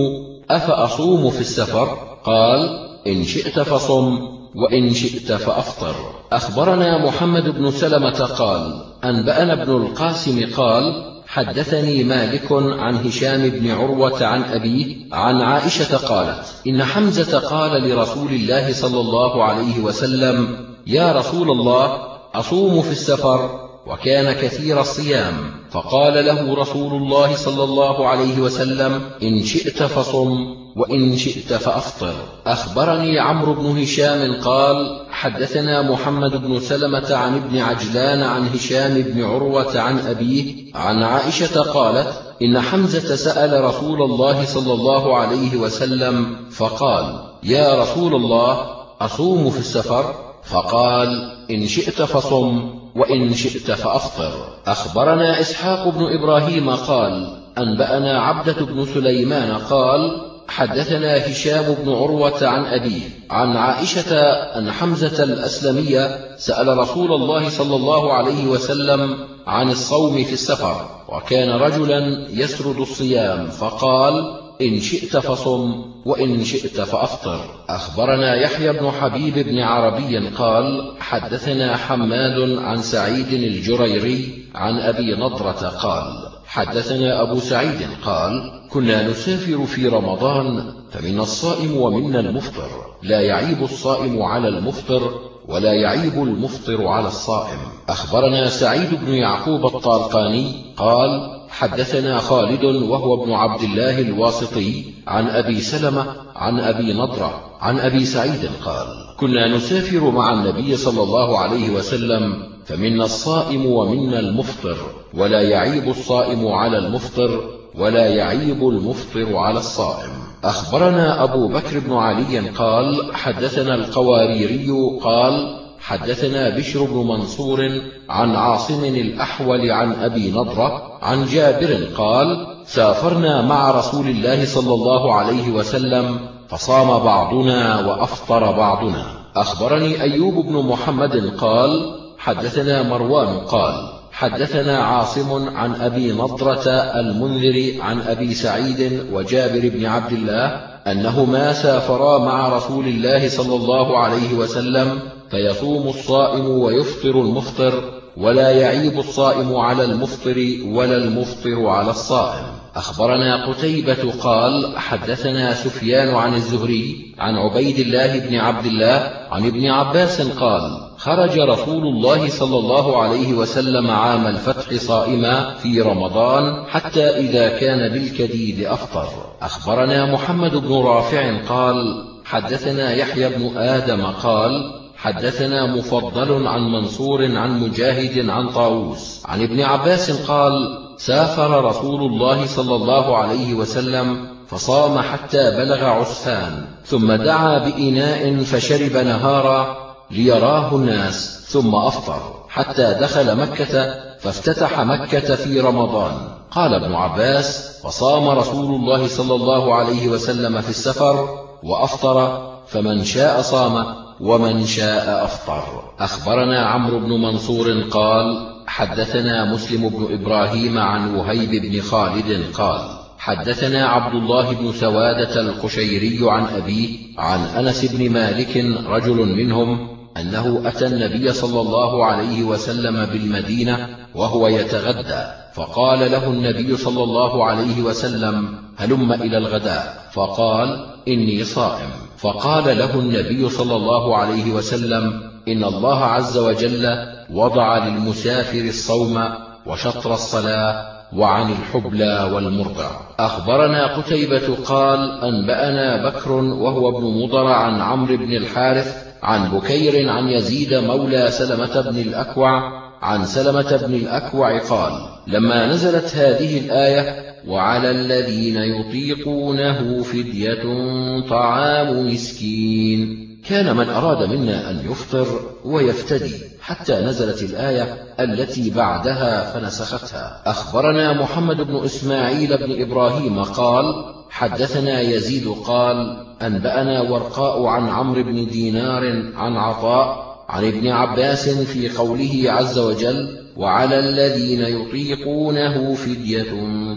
أفأصوم في السفر؟ قال إن شئت فصم وإن شئت فأفطر. أخبرنا محمد بن سلمة قال أنبأنا ابن القاسم قال حدثني مالك عن هشام بن عروة عن أبيه عن عائشة قالت إن حمزة قال لرسول الله صلى الله عليه وسلم يا رسول الله أصوم في السفر وكان كثير الصيام. فقال له رسول الله صلى الله عليه وسلم إن شئت فصم. وإن شئت فأفطر أخبرني عمرو بن هشام قال حدثنا محمد بن سلمة عن ابن عجلان عن هشام بن عروة عن أبيه عن عائشة قالت إن حمزة سأل رسول الله صلى الله عليه وسلم فقال يا رسول الله أصوم في السفر؟ فقال إن شئت فصم وإن شئت فأفطر. أخبرنا إسحاق بن إبراهيم قال أنبأنا عبدة بن سليمان قال حدثنا هشام بن عروة عن أبيه عن عائشة أن حمزة الأسلمية سأل رسول الله صلى الله عليه وسلم عن الصوم في السفر وكان رجلا يسرد الصيام فقال إن شئت فصم وإن شئت فأفطر. أخبرنا يحيى بن حبيب بن عربي قال حدثنا حماد عن سعيد الجريري عن أبي نضرة قال حدثنا أبو سعيد قال كنا نسافر في رمضان فمن الصائم ومنا المفطر. لا يعيب الصائم على المفطر ولا يعيب المفطر على الصائم. أخبرنا سعيد بن يعقوب الطالقاني قال حدثنا خالد وهو ابن عبد الله الواسطي عن أبي سلمة عن أبي نضرة عن أبي سعيد قال كنا نسافر مع النبي صلى الله عليه وسلم فمنا الصائم ومنا المفطر ولا يعيب الصائم على المفطر ولا يعيب المفطر على الصائم. أخبرنا أبو بكر بن علي قال حدثنا القواريري قال حدثنا بشر بن منصور عن عاصم الأحول عن أبي نضرة عن جابر قال سافرنا مع رسول الله صلى الله عليه وسلم فصام بعضنا وأفطر بعضنا. أخبرني أيوب بن محمد قال حدثنا مروان قال حدثنا عاصم عن أبي نضرة المنذر عن أبي سعيد وجابر بن عبد الله أنهما سافرا مع رسول الله صلى الله عليه وسلم فيصوم الصائم ويفطر المفطر ولا يعيب الصائم على المفطر ولا المفطر على الصائم. أخبرنا قتيبة قال حدثنا سفيان عن الزهري عن عبيد الله بن عبد الله عن ابن عباس قال خرج رسول الله صلى الله عليه وسلم عام الفتح صائما في رمضان حتى إذا كان بالكديد أفطر. أخبرنا محمد بن رافع قال حدثنا يحيى بن آدم قال حدثنا مفضل عن منصور عن مجاهد عن طاووس. عن ابن عباس قال سافر رسول الله صلى الله عليه وسلم فصام حتى بلغ عسفان ثم دعا بإناء فشرب نهارا ليراه الناس ثم أفطر حتى دخل مكة فافتتح مكة في رمضان. قال ابن عباس فصام رسول الله صلى الله عليه وسلم في السفر وأفطر فمن شاء صام ومن شاء أفطر. أخبرنا عمرو بن منصور قال حدثنا مسلم بن إبراهيم عن وهيب بن خالد قال حدثنا عبد الله بن سوادة القشيري عن أبيه عن أنس بن مالك رجل منهم أنه أتى النبي صلى الله عليه وسلم بالمدينة وهو يتغدى فقال له النبي صلى الله عليه وسلم هلم إلى الغداء؟ فقال إني صائم. فقال له النبي صلى الله عليه وسلم إن الله عز وجل وضع للمسافر الصوم وشطر الصلاة وعن الحبلى والمرضع أخبرنا قتيبة قال أنبأنا بكر وهو ابن مضر عن عمرو بن الحارث عن بكير عن يزيد مولى سلمة بن الأكوع عن سلمة بن الأكوع قال لما نزلت هذه الآية وعلى الذين يطيقونه فدية طعام مسكين. كان من أراد منا أن يفطر ويفتدي حتى نزلت الآية التي بعدها فنسختها. أخبرنا محمد بن إسماعيل بن إبراهيم قال حدثنا يزيد قال أنبأنا ورقاء عن عمرو بن دينار عن عطاء عن ابن عباس في قوله عز وجل وعلى الذين يطيقونه فدية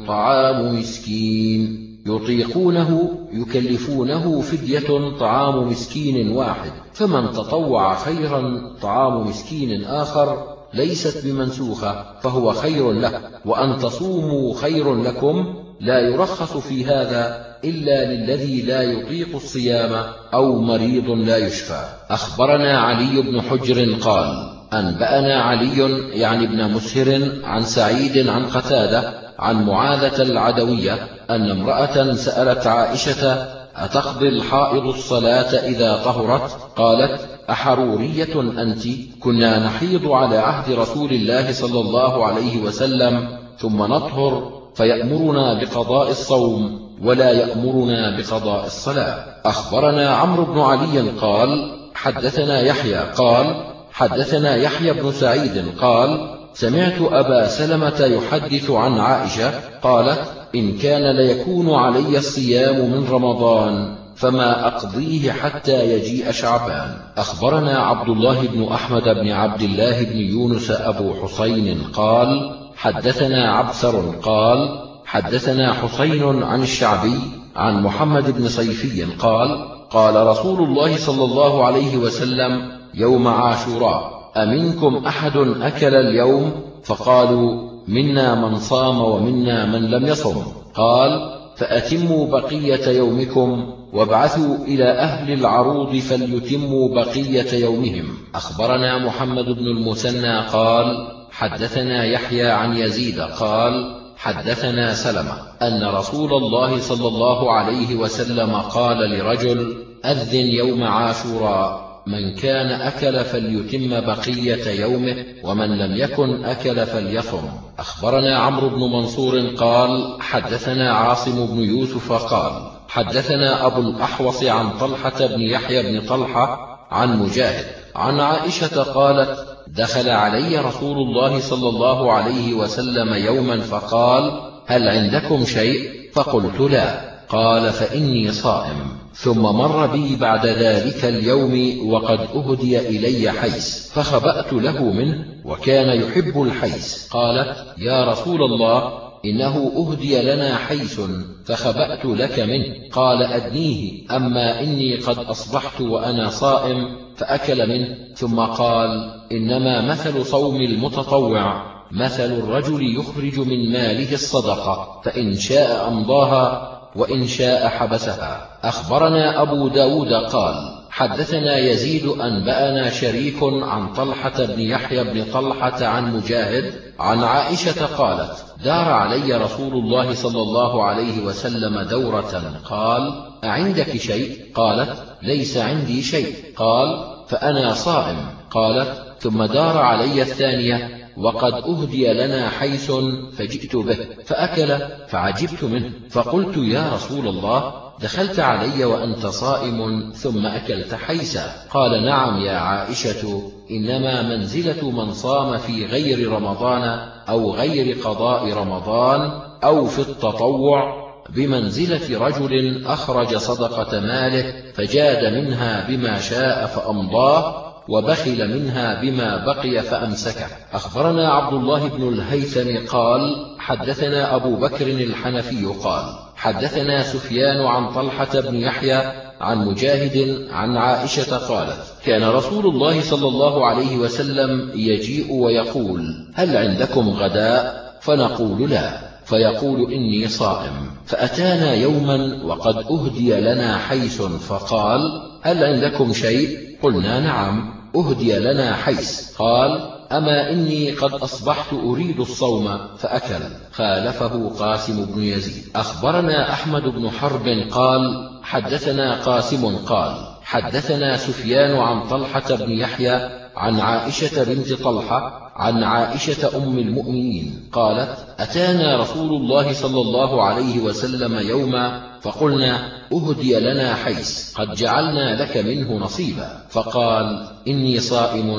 طعام مسكين. يطيقونه يكلفونه فدية طعام مسكين واحد. فمن تطوع خيرا طعام مسكين آخر ليست بمنسوخة فهو خير له. وأن تصوموا خير لكم لا يرخص في هذا إلا للذي لا يطيق الصيام أو مريض لا يشفى. أخبرنا علي بن حجر قال أنبأنا علي يعني ابن مسهر عن سعيد عن قتادة عن معاذة العدوية أن امرأة سألت عائشة أتقضي الحائض الصلاة إذا طهرت؟ قالت أحرورية أنت كنا نحيض على عهد رسول الله صلى الله عليه وسلم ثم نطهر فيأمرنا بقضاء الصوم ولا يأمرنا بقضاء الصلاة. أخبرنا عمرو بن علي قال حدثنا يحيى قال حدثنا يحيى بن سعيد قال سمعت أبا سلمة يحدث عن عائشة قالت إن كان ليكون علي الصيام من رمضان فما أقضيه حتى يجيء شعبان. أخبرنا عبد الله بن أحمد بن عبد الله بن يونس أبو حسين قال حدثنا عبثر قال حدثنا حسين عن الشعبي عن محمد بن صيفي قال قال رسول الله صلى الله عليه وسلم يوم عاشوراء أمنكم أحد أكل اليوم؟ فقالوا منا من صام ومنا من لم يصم. قال فأتموا بقية يومكم وابعثوا إلى أهل العروض فليتموا بقية يومهم. أخبرنا محمد بن المثنى قال حدثنا يحيى عن يزيد قال حدثنا سلمة أن رسول الله صلى الله عليه وسلم قال لرجل أذن يوم عاشوراء من كان أكل فليتم بقية يومه ومن لم يكن أكل فليصم. أخبرنا عمرو بن منصور قال حدثنا عاصم بن يوسف قال حدثنا أبو الأحوص عن طلحة بن يحيى بن طلحة عن مجاهد عن عائشة قالت دخل علي رسول الله صلى الله عليه وسلم يوما فقال هل عندكم شيء؟ فقلت لا. قال فإني صائم. ثم مر بي بعد ذلك اليوم وقد أهدي إلي حيس فخبأت له منه وكان يحب الحيس. قالت يا رسول الله إنه أهدي لنا حيس فخبأت لك منه. قال أدنيه أما إني قد أصبحت وأنا صائم فأكل منه ثم قال إنما مثل صوم المتطوع مثل الرجل يخرج من ماله الصدقة فإن شاء أمضاها وإن شاء حبسها. أخبرنا أبو داود قال حدثنا يزيد أنبأنا شريك عن طلحة بن يحيى بن طلحة عن مجاهد عن عائشة قالت دار علي رسول الله صلى الله عليه وسلم دورة قال أعندك شيء؟ قالت ليس عندي شيء. قال فأنا صائم. قالت ثم دار علي الثانية. وقد أهدي لنا حيث فجئت به فأكل فعجبت منه فقلت يا رسول الله دخلت علي وأنت صائم ثم أكلت حيسا قال نعم يا عائشة إنما منزلة من صام في غير رمضان أو غير قضاء رمضان أو في التطوع بمنزلة رجل أخرج صدقة ماله فجاد منها بما شاء فأمضاه وبخل منها بما بقي فأمسكه. أخبرنا عبد الله بن الهيثم قال حدثنا أبو بكر الحنفي قال حدثنا سفيان عن طلحة بن يحيى عن مجاهد عن عائشة قالت كان رسول الله صلى الله عليه وسلم يجيء ويقول هل عندكم غداء؟ فنقول لا فيقول إني صائم. فأتانا يوما وقد أهدي لنا حيث فقال هل عندكم شيء؟ قلنا نعم. أهدي لنا حيث. قال أما إني قد أصبحت أريد الصوم فأكل. خالفه قاسم بن يزيد. أخبرنا أحمد بن حرب قال حدثنا قاسم قال حدثنا سفيان عن طلحة بن يحيى عن عائشة بنت طلحة عن عائشة أم المؤمنين قالت أتانا رسول الله صلى الله عليه وسلم يوما فقلنا أهدي لنا حيث قد جعلنا لك منه نصيبا. فقال إني صائم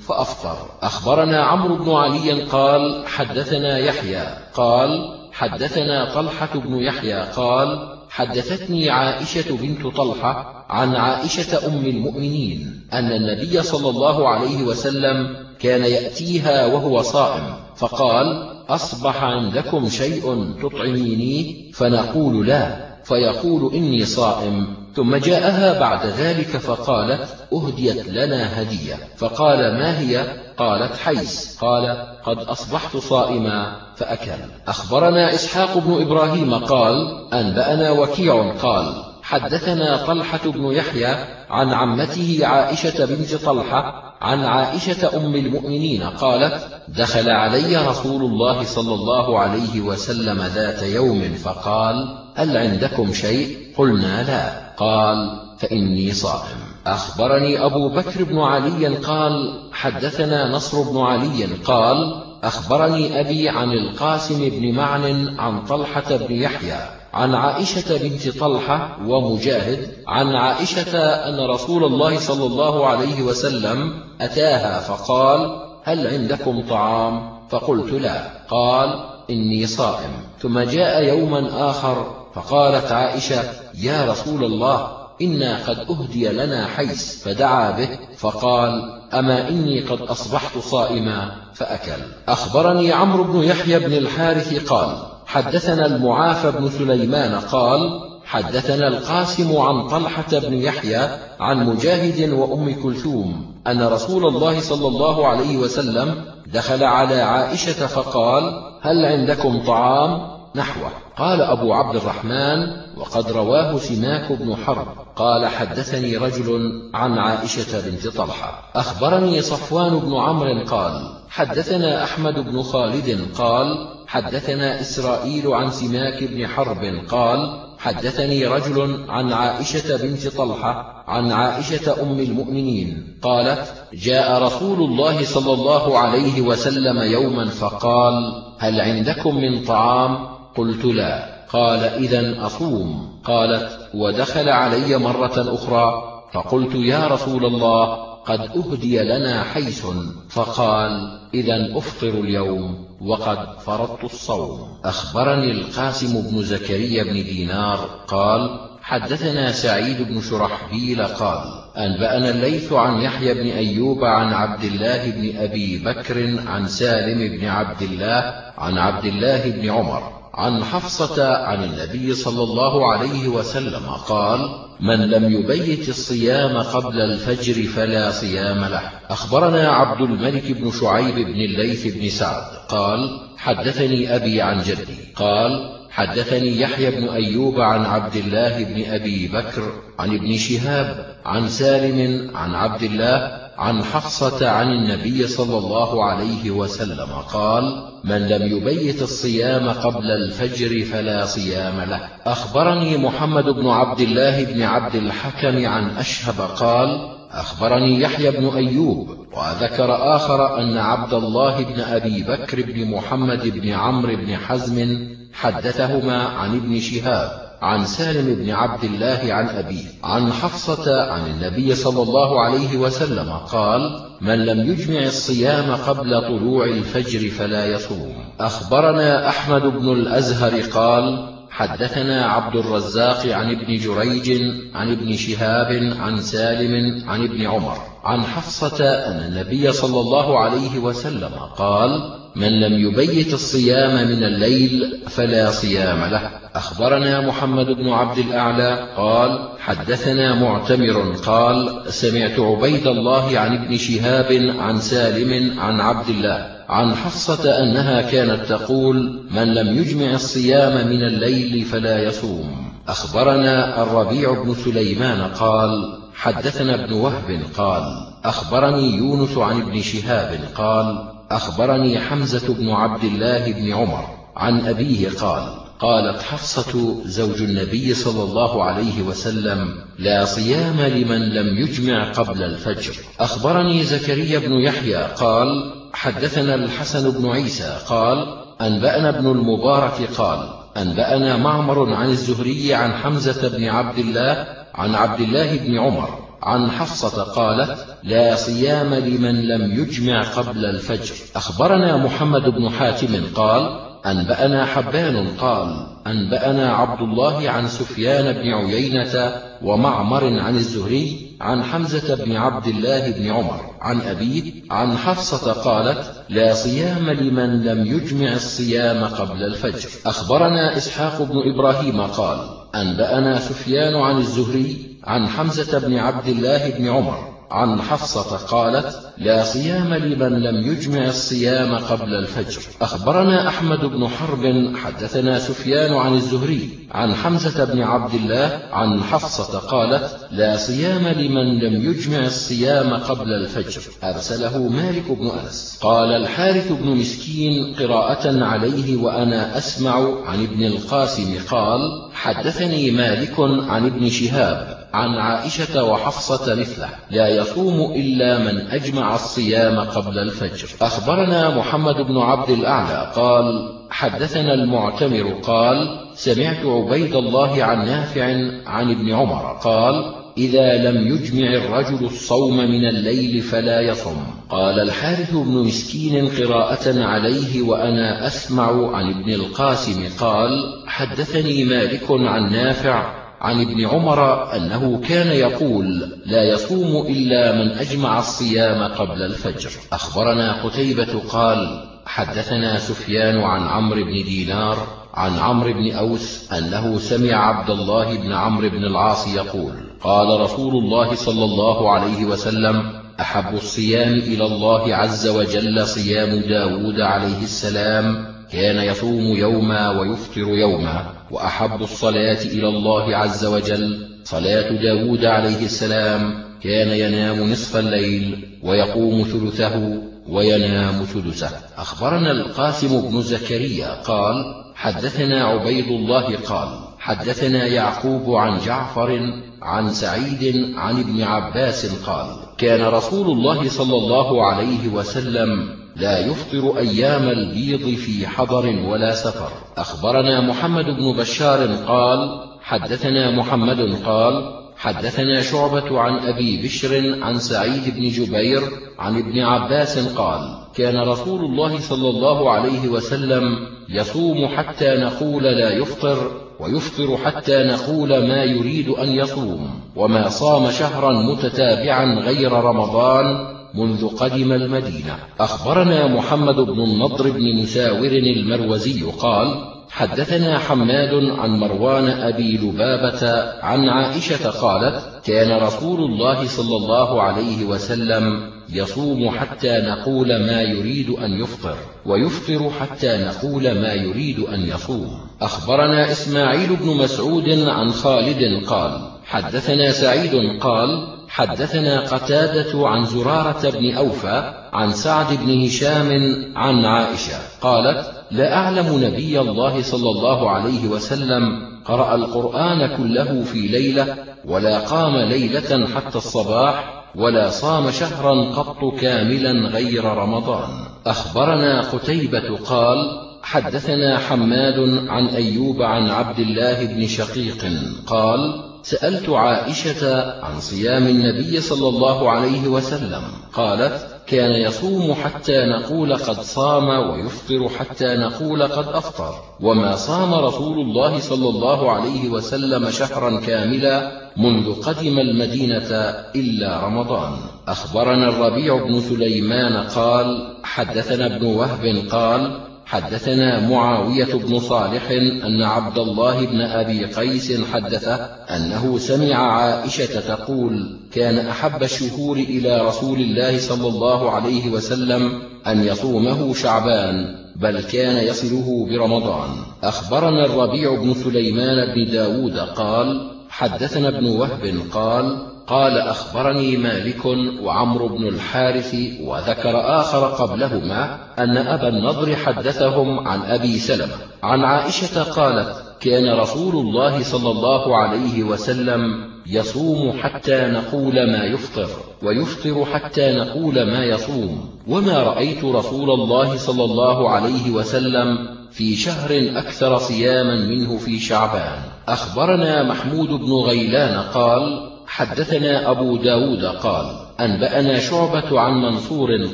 فأفطر. أخبرنا عمرو بن علي قال حدثنا يحيى قال حدثنا طلحة بن يحيى قال حدثتني عائشة بنت طلحة عن عائشة أم المؤمنين أن النبي صلى الله عليه وسلم كان يأتيها وهو صائم فقال أصبح عندكم شيء تطعميني؟ فنقول لا. فيقول إني صائم. ثم جاءها بعد ذلك فقالت أهديت لنا هدية. فقال ما هي؟ قالت حيس قال قد أصبحت صائما فأكل. أخبرنا إسحاق بن إبراهيم قال أنبأنا وكيع قال حدثنا طلحة بن يحيى عن عمته عائشة بنت طلحة عن عائشة أم المؤمنين قالت دخل علي رسول الله صلى الله عليه وسلم ذات يوم فقال هل عندكم شيء؟ قلنا لا. قال فإني صائم. أخبرني أبو بكر بن علي قال حدثنا نصر بن علي قال أخبرني أبي عن القاسم بن معن عن طلحة بن يحيى عن عائشة بنت طلحة ومجاهد عن عائشة أن رسول الله صلى الله عليه وسلم أتاها فقال هل عندكم طعام؟ فقلت لا. قال إني صائم. ثم جاء يوما آخر فقالت عائشة يا رسول الله إنا قد أهدي لنا حيث فدعا به فقال أما إني قد أصبحت صائما فأكل. أخبرني عمرو بن يحيى بن الحارث قال حدثنا المعافى بن سليمان قال حدثنا القاسم عن طلحة بن يحيى عن مجاهد وأم كلثوم أن رسول الله صلى الله عليه وسلم دخل على عائشة فقال هل عندكم طعام؟ نحوه. قال أبو عبد الرحمن وقد رواه سماك بن حرب. قال حدثني رجل عن عائشة بنت طلحة. أخبرني صفوان بن عمرو قال حدثنا أحمد بن خالد قال حدثنا إسرائيل عن سماك بن حرب قال حدثني رجل عن عائشة بنت طلحة عن عائشة أم المؤمنين قالت جاء رسول الله صلى الله عليه وسلم يوما فقال هل عندكم من طعام؟ قلت لا. قال إذا أصوم. قالت ودخل علي مرة أخرى. فقلت يا رسول الله قد أهدي لنا حيث. فقال إذا أفطر اليوم. وقد فرضت الصوم. أخبرني القاسم بن زكريا بن دينار. قال حدثنا سعيد بن شرحبيل قال أنبأنا الليث عن يحيى بن أيوب عن عبد الله بن أبي بكر عن سالم بن عبد الله عن عبد الله بن عمر عن حفصة عن النبي صلى الله عليه وسلم قال من لم يبيت الصيام قبل الفجر فلا صيام له. أخبرنا عبد الملك بن شعيب بن الليث بن سعد قال حدثني أبي عن جدي. قال حدثني يحيى بن أيوب عن عبد الله بن أبي بكر عن ابن شهاب عن سالم عن عبد الله عن حفصة عن النبي صلى الله عليه وسلم قال من لم يبيت الصيام قبل الفجر فلا صيام له. أخبرني محمد بن عبد الله بن عبد الحكم عن أشهب قال أخبرني يحيى بن أيوب وذكر آخر أن عبد الله بن أبي بكر بن محمد بن عمرو بن حزم حدثهما عن ابن شهاب عن سالم بن عبد الله عن أبيه عن حفصة عن النبي صلى الله عليه وسلم قال من لم يجمع الصيام قبل طلوع الفجر فلا يصوم. أخبرنا أحمد بن الأزهر قال حدثنا عبد الرزاق عن ابن جريج عن ابن شهاب عن سالم عن ابن عمر عن حفصة أن النبي صلى الله عليه وسلم قال من لم يبيت الصيام من الليل فلا صيام له. أخبرنا محمد بن عبد الأعلى قال حدثنا معتمر قال سمعت عبيد الله عن ابن شهاب عن سالم عن عبد الله. عن حفصة أنها كانت تقول من لم يجمع الصيام من الليل فلا يصوم. أخبرنا الربيع بن سليمان قال حدثنا ابن وهب قال أخبرني يونس عن ابن شهاب قال أخبرني حمزة بن عبد الله بن عمر عن أبيه قال قالت حفصة زوج النبي صلى الله عليه وسلم لا صيام لمن لم يجمع قبل الفجر. أخبرني زكريا بن يحيى قال حدثنا الحسن بن عيسى قال أنبأنا ابن المبارك قال أنبأنا معمر عن الزهري عن حمزة بن عبد الله عن عبد الله بن عمر عن حفصة قالت لا صيام لمن لم يجمع قبل الفجر. أخبرنا محمد بن حاتم قال أنبأنا حبان قال أنبأنا عبد الله عن سفيان بن عيينة ومعمر عن الزهري عن حمزة بن عبد الله بن عمر عن أبيه عن حفصة قالت لا صيام لمن لم يجمع الصيام قبل الفجر. أخبرنا إسحاق بن إبراهيم قال أنبأنا سفيان عن الزهري عن حمزة بن عبد الله بن عمر عن حفصة قالت لا صيام لمن لم يجمع الصيام قبل الفجر. أخبرنا أحمد بن حرب حدثنا سفيان عن الزهري عن حمزة بن عبد الله عن حفصة قالت لا صيام لمن لم يجمع الصيام قبل الفجر. أرسله مالك بن أنس. قال الحارث بن مسكين قراءة عليه وأنا أسمع عن ابن القاسم قال حدثني مالك عن ابن شهاب عن عائشة وحفصة مثله. لا يصوم إلا من أجمع الصيام قبل الفجر. أخبرنا محمد بن عبد الأعلى قال حدثنا المعتمر قال سمعت عبيد الله عن نافع عن ابن عمر قال إذا لم يجمع الرجل الصوم من الليل فلا يصم. قال الحارث بن مسكين قراءة عليه وأنا أسمع عن ابن القاسم قال حدثني مالك عن نافع عن ابن عمر أنه كان يقول لا يصوم إلا من أجمع الصيام قبل الفجر. أخبرنا قتيبة قال حدثنا سفيان عن عمرو بن دينار عن عمرو بن أوس أنه سمع عبد الله بن عمرو بن العاص يقول قال رسول الله صلى الله عليه وسلم أحب الصيام إلى الله عز وجل صيام داود عليه السلام كان يصوم يوما ويفطر يوما وأحب الصلاة إلى الله عز وجل. صلاة داود عليه السلام كان ينام نصف الليل ويقوم ثلثه وينام ثلثه. أخبرنا القاسم بن زكريا قال حدثنا عبيد الله قال حدثنا يعقوب عن جعفر عن سعيد عن ابن عباس قال كان رسول الله صلى الله عليه وسلم لا يفطر أيام البيض في حضر ولا سفر. أخبرنا محمد بن بشار قال حدثنا محمد قال حدثنا شعبة عن أبي بشر عن سعيد بن جبير عن ابن عباس قال كان رسول الله صلى الله عليه وسلم يصوم حتى نقول لا يفطر ويفطر حتى نقول ما يريد أن يصوم. وما صام شهرا متتابعا غير رمضان منذ قدم المدينة. أخبرنا محمد بن النضر بن مساور المروزي قال حدثنا حماد عن مروان أبي لبابة عن عائشة قالت كان رسول الله صلى الله عليه وسلم يصوم حتى نقول ما يريد أن يفطر ويفطر حتى نقول ما يريد أن يصوم. أخبرنا إسماعيل بن مسعود عن خالد قال حدثنا سعيد قال حدثنا قتادة عن زرارة بن أوفى عن سعد بن هشام عن عائشة قالت لا أعلم نبي الله صلى الله عليه وسلم قرأ القرآن كله في ليلة ولا قام ليلة حتى الصباح ولا صام شهرا قط كاملا غير رمضان. أخبرنا قتيبة قال حدثنا حماد عن أيوب عن عبد الله بن شقيق قال سألت عائشة عن صيام النبي صلى الله عليه وسلم. قالت كان يصوم حتى نقول قد صام ويفطر حتى نقول قد أفطر. وما صام رسول الله صلى الله عليه وسلم شهرا كاملا منذ قدم المدينة إلا رمضان. أخبرنا الربيع بن سليمان قال حدثنا ابن وهب قال حدثنا معاوية بن صالح أن عبد الله بن أبي قيس حدثه أنه سمع عائشة تقول كان أحب الشهور إلى رسول الله صلى الله عليه وسلم أن يصومه شعبان بل كان يصله برمضان. أخبرنا الربيع بن سليمان بن داود قال حدثنا ابن وهب قال قال أخبرني مالك وعمر بن الحارث وذكر آخر قبلهما أن أبا النضر حدثهم عن أبي سلمة. عن عائشة قالت كان رسول الله صلى الله عليه وسلم يصوم حتى نقول ما يفطر ويفطر حتى نقول ما يصوم. وما رأيت رسول الله صلى الله عليه وسلم في شهر أكثر صياما منه في شعبان. أخبرنا محمود بن غيلان قال حدثنا أبو داود قال أنبأنا شعبة عن منصور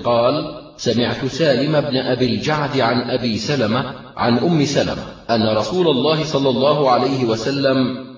قال سمعت سالم بن أبي الجعد عن أبي سلمة عن أم سلمة أن رسول الله صلى الله عليه وسلم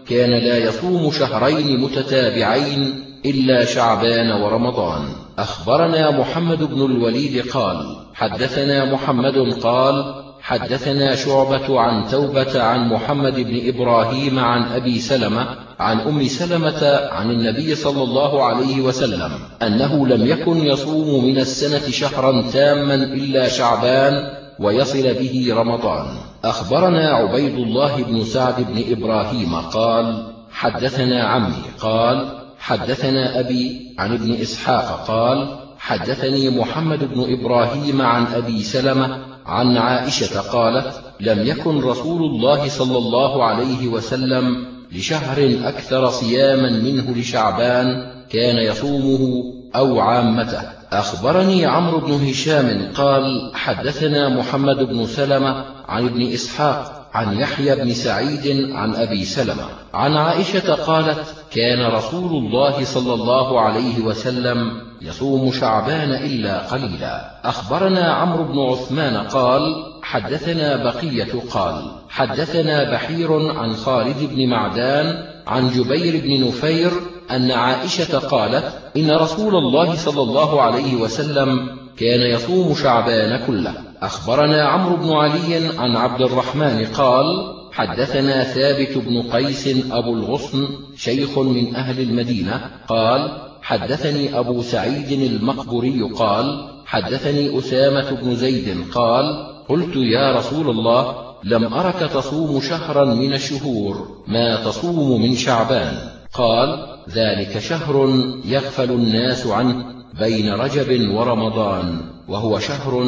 كان لا يصوم شهرين متتابعين إلا شعبان ورمضان. أخبرنا محمد بن الوليد قال حدثنا محمد قال حدثنا شعبة عن توبة عن محمد بن إبراهيم عن أبي سلمة عن أم سلمة عن النبي صلى الله عليه وسلم أنه لم يكن يصوم من السنة شهرا تاما إلا شعبان ويصل به رمضان. أخبرنا عبيد الله بن سعد بن إبراهيم قال حدثنا عمي قال حدثنا أبي عن ابن إسحاق قال حدثني محمد بن إبراهيم عن أبي سلمة عن عائشة قالت لم يكن رسول الله صلى الله عليه وسلم لشهر أكثر صياما منه لشعبان كان يصومه أو عامته. أخبرني عمرو بن هشام قال حدثنا محمد بن سلمة عن ابن إسحاق عن يحيى بن سعيد عن أبي سلمة عن عائشة قالت كان رسول الله صلى الله عليه وسلم يصوم شعبان إلا قليلا. أخبرنا عمرو بن عثمان قال حدثنا بقية قال حدثنا بحير عن خالد بن معدان عن جبير بن نفير أن عائشة قالت إن رسول الله صلى الله عليه وسلم كان يصوم شعبان كله. أخبرنا عمرو بن علي عن عبد الرحمن قال حدثنا ثابت بن قيس أبو الغصن شيخ من أهل المدينة قال حدثني أبو سعيد المقبري قال حدثني أسامة بن زيد قال قلت يا رسول الله لم أرك تصوم شهرا من الشهور ما تصوم من شعبان. قال ذلك شهر يغفل الناس عنه بين رجب ورمضان وهو شهر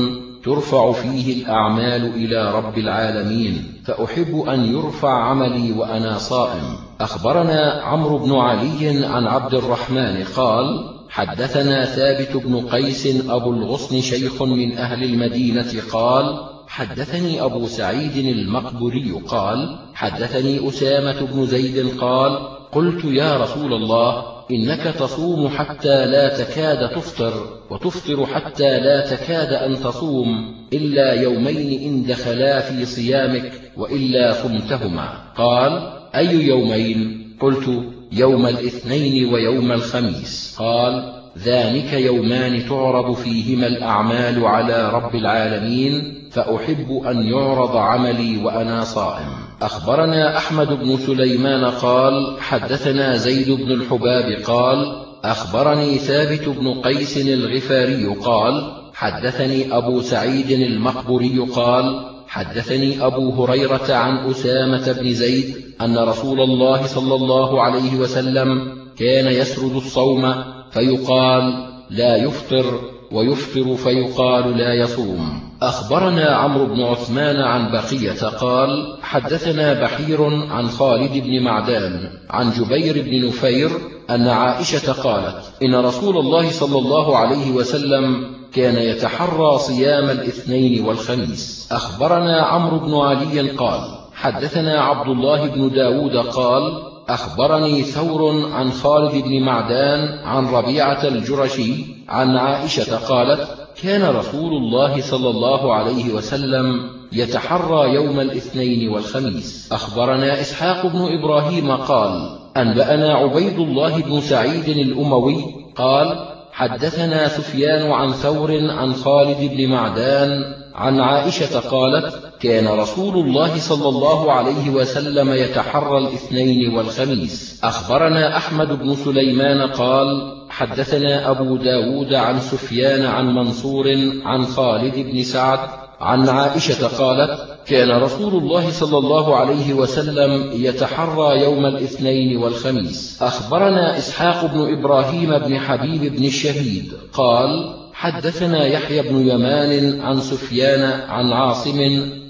ترفع فيه الأعمال إلى رب العالمين فأحب أن يرفع عملي وأنا صائم. أخبرنا عمرو بن علي عن عبد الرحمن قال حدثنا ثابت بن قيس أبو الغصن شيخ من أهل المدينة قال حدثني أبو سعيد المقبري قال حدثني أسامة بن زيد قال قلت يا رسول الله إنك تصوم حتى لا تكاد تفطر وتفطر حتى لا تكاد أن تصوم إلا يومين إن دخلا في صيامك وإلا صمتهما قال أي يومين؟ قلت يوم الاثنين ويوم الخميس. قال ذلك يومان تعرض فيهما الأعمال على رب العالمين فأحب أن يعرض عملي وأنا صائم. أخبرنا أحمد بن سليمان قال حدثنا زيد بن الحباب قال أخبرني ثابت بن قيس الغفاري قال حدثني أبو سعيد المقبري قال حدثني أبو هريرة عن أسامة بن زيد أن رسول الله صلى الله عليه وسلم كان يسرد الصوم فيقال لا يفطر ويفطر فيقال لا يصوم. أخبرنا عمرو بن عثمان عن بقية قال حدثنا بحير عن خالد بن معدان عن جبير بن نفير أن عائشة قالت إن رسول الله صلى الله عليه وسلم كان يتحرى صيام الاثنين والخميس. أخبرنا عمرو بن علي قال حدثنا عبد الله بن داود قال أخبرني ثور عن خالد بن معدان عن ربيعة الجرشي عن عائشة قالت كان رسول الله صلى الله عليه وسلم يتحرى يوم الاثنين والخميس. أخبرنا إسحاق بن إبراهيم قال أنبأنا عبيد الله بن سعيد الأموي قال حدثنا سفيان عن ثور عن خالد بن معدان عن عائشة قالت كان رسول الله صلى الله عليه وسلم يتحرى الاثنين والخميس. أخبرنا أحمد بن سليمان قال حدثنا أبو داود عن سفيان عن منصور عن خالد بن سعد عن عائشة قالت كان رسول الله صلى الله عليه وسلم يتحرى يوم الاثنين والخميس. أخبرنا إسحاق بن إبراهيم بن حبيب بن الشهيد قال حدثنا يحيى بن يمان عن سفيان عن عاصم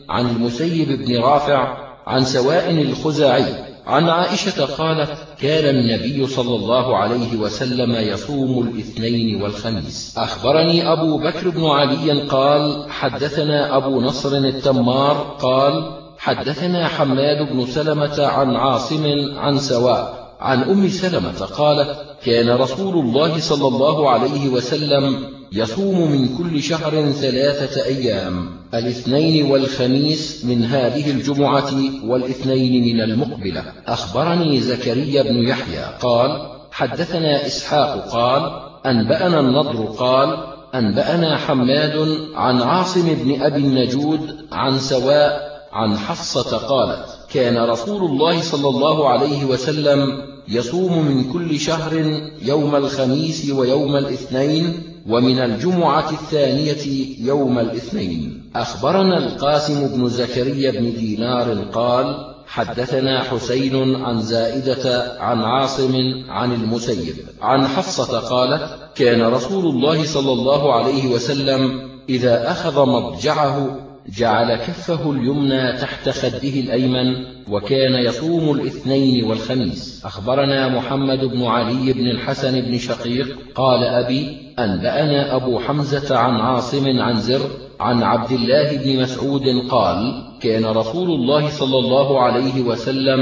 عن المسيب بن رافع عن سواء الخزاعي عن عائشة قالت كان النبي صلى الله عليه وسلم يصوم الاثنين والخميس. أخبرني أبو بكر بن علي قال حدثنا أبو نصر التمار قال حدثنا حماد بن سلمة عن عاصم عن سواء عن أم سلمة قالت كان رسول الله صلى الله عليه وسلم يصوم من كل شهر ثلاثة أيام الاثنين والخميس من هذه الجمعة والاثنين من المقبلة. أخبرني زكريا بن يحيى قال حدثنا إسحاق قال أنبأنا النضر قال أنبأنا حماد عن عاصم بن أبي النجود عن سواء عن حفصة قالت كان رسول الله صلى الله عليه وسلم يصوم من كل شهر يوم الخميس ويوم الاثنين ومن الجمعة الثانية يوم الاثنين. أخبرنا القاسم بن زكريا بن دينار قال حدثنا حسين عن زائدة عن عاصم عن المسيب. عن حفصة قالت كان رسول الله صلى الله عليه وسلم إذا أخذ مضجعه جعل كفه اليمنى تحت خده الأيمن وكان يصوم الاثنين والخميس. أخبرنا محمد بن علي بن الحسن بن شقيق قال أبي أنبأنا أبو حمزة عن عاصم عن زر عن عبد الله بن مسعود قال كان رسول الله صلى الله عليه وسلم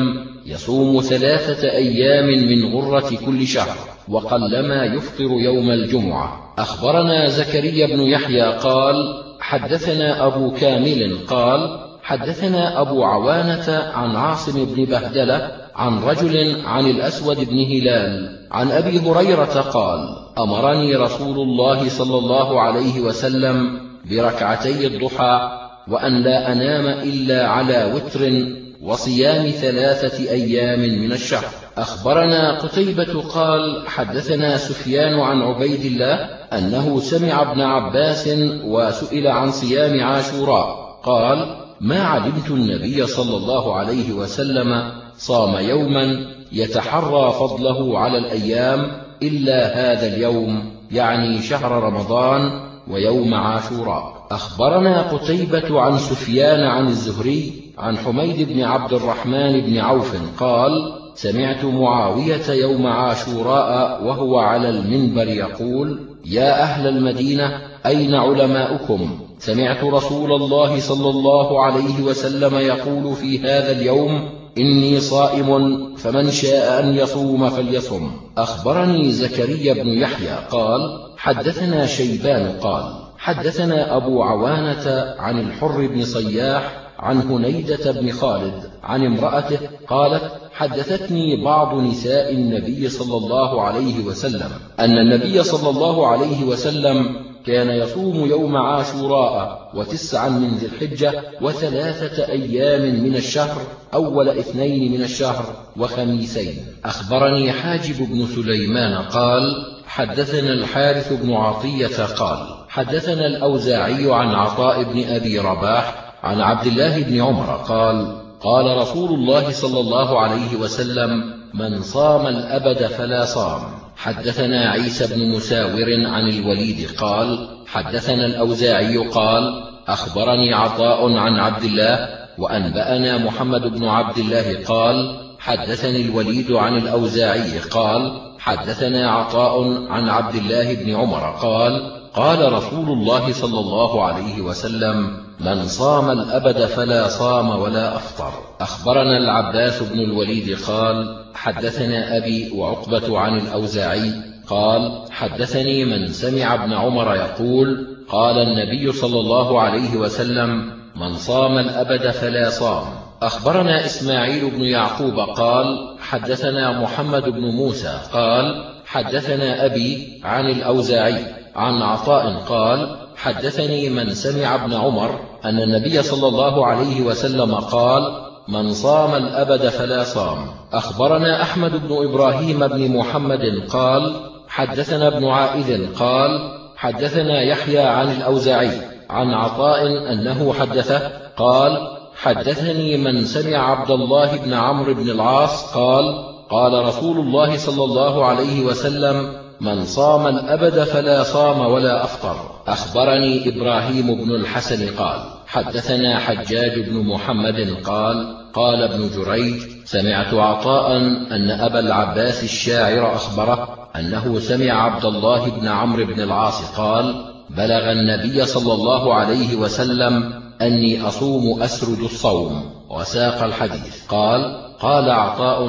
يصوم ثلاثة أيام من غرة كل شهر وقلما يفطر يوم الجمعة. أخبرنا زكريا بن يحيى قال حدثنا أبو كامل قال حدثنا أبو عوانة عن عاصم بن بهدلة عن رجل عن الأسود بن هلال عن أبي هريرة قال أمرني رسول الله صلى الله عليه وسلم بركعتي الضحى وأن لا أنام إلا على وتر وصيام ثلاثة أيام من الشهر. أخبرنا قتيبة قال حدثنا سفيان عن عبيد الله أنه سمع ابن عباس وسئل عن صيام عاشوراء. قال ما علمت النبي صلى الله عليه وسلم صام يوما يتحرى فضله على الأيام إلا هذا اليوم يعني شهر رمضان ويوم عاشوراء. أخبرنا قتيبة عن سفيان عن الزهري عن حميد بن عبد الرحمن بن عوف قال سمعت معاوية يوم عاشوراء وهو على المنبر يقول يا أهل المدينة أين علماؤكم؟ سمعت رسول الله صلى الله عليه وسلم يقول في هذا اليوم إني صائم فمن شاء أن يصوم فليصم. أخبرني زكريا بن يحيى قال حدثنا شيبان قال حدثنا أبو عوانة عن الحر بن صياح عن هنيدة بن خالد عن امرأته قالت حدثتني بعض نساء النبي صلى الله عليه وسلم أن النبي صلى الله عليه وسلم كان يصوم يوم عاشوراء وتسعا من ذي الحجة وثلاثة أيام من الشهر أول اثنين من الشهر وخميسين. أخبرني حاجب بن سليمان قال حدثنا الحارث بن عطية قال حدثنا الأوزاعي عن عطاء بن أبي رباح عن عبد الله بن عمر قال قال رسول الله صلى الله عليه وسلم من صام الأبد فلا صام. حدثنا عيسى بن مساور عن الوليد قال حدثنا الأوزاعي قال أخبرني عطاء عن عبد الله وأنبأنا محمد بن عبد الله قال حدثني الوليد عن الأوزاعي قال حدثنا عطاء عن عبد الله بن عمر قال قال رسول الله صلى الله عليه وسلم من صام الأبد فلا صام ولا أفطر. أخبرنا العباس بن الوليد قال حدثنا أبي وعقبة عن الأوزاعي قال حدثني من سمع ابن عمر يقول قال النبي صلى الله عليه وسلم من صام الأبد فلا صام. أخبرنا إسماعيل بن يعقوب قال حدثنا محمد بن موسى قال حدثنا أبي عن الأوزاعي. عن عطاء قال حدثني من سمع ابن عمر أن النبي صلى الله عليه وسلم قال من صام الأبد فلا صام. أخبرنا أحمد بن إبراهيم بن محمد قال حدثنا ابن عائذ قال حدثنا يحيى عن الأوزاعي عن عطاء أنه حدثه قال حدثني من سمع عبد الله بن عمرو بن العاص قال قال رسول الله صلى الله عليه وسلم من صام الأبد فلا صام ولا أفطر. أخبرني إبراهيم بن الحسن قال حدثنا حجاج بن محمد قال قال ابن جريج سمعت عطاء أن أبا العباس الشاعر أخبره أنه سمع عبد الله بن عمرو بن العاص قال بلغ النبي صلى الله عليه وسلم أني أصوم أسرد الصوم. وساق الحديث. قال قال عطاء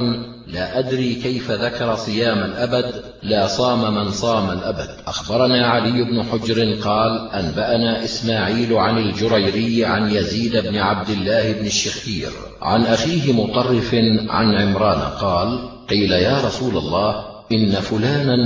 لا أدري كيف ذكر صيام الأبد لا صام من صام الأبد. أخبرنا علي بن حجر قال أنبأنا إسماعيل عن الجريري عن يزيد بن عبد الله بن الشخير عن أخيه مطرف عن عمران قال قيل يا رسول الله إن فلانا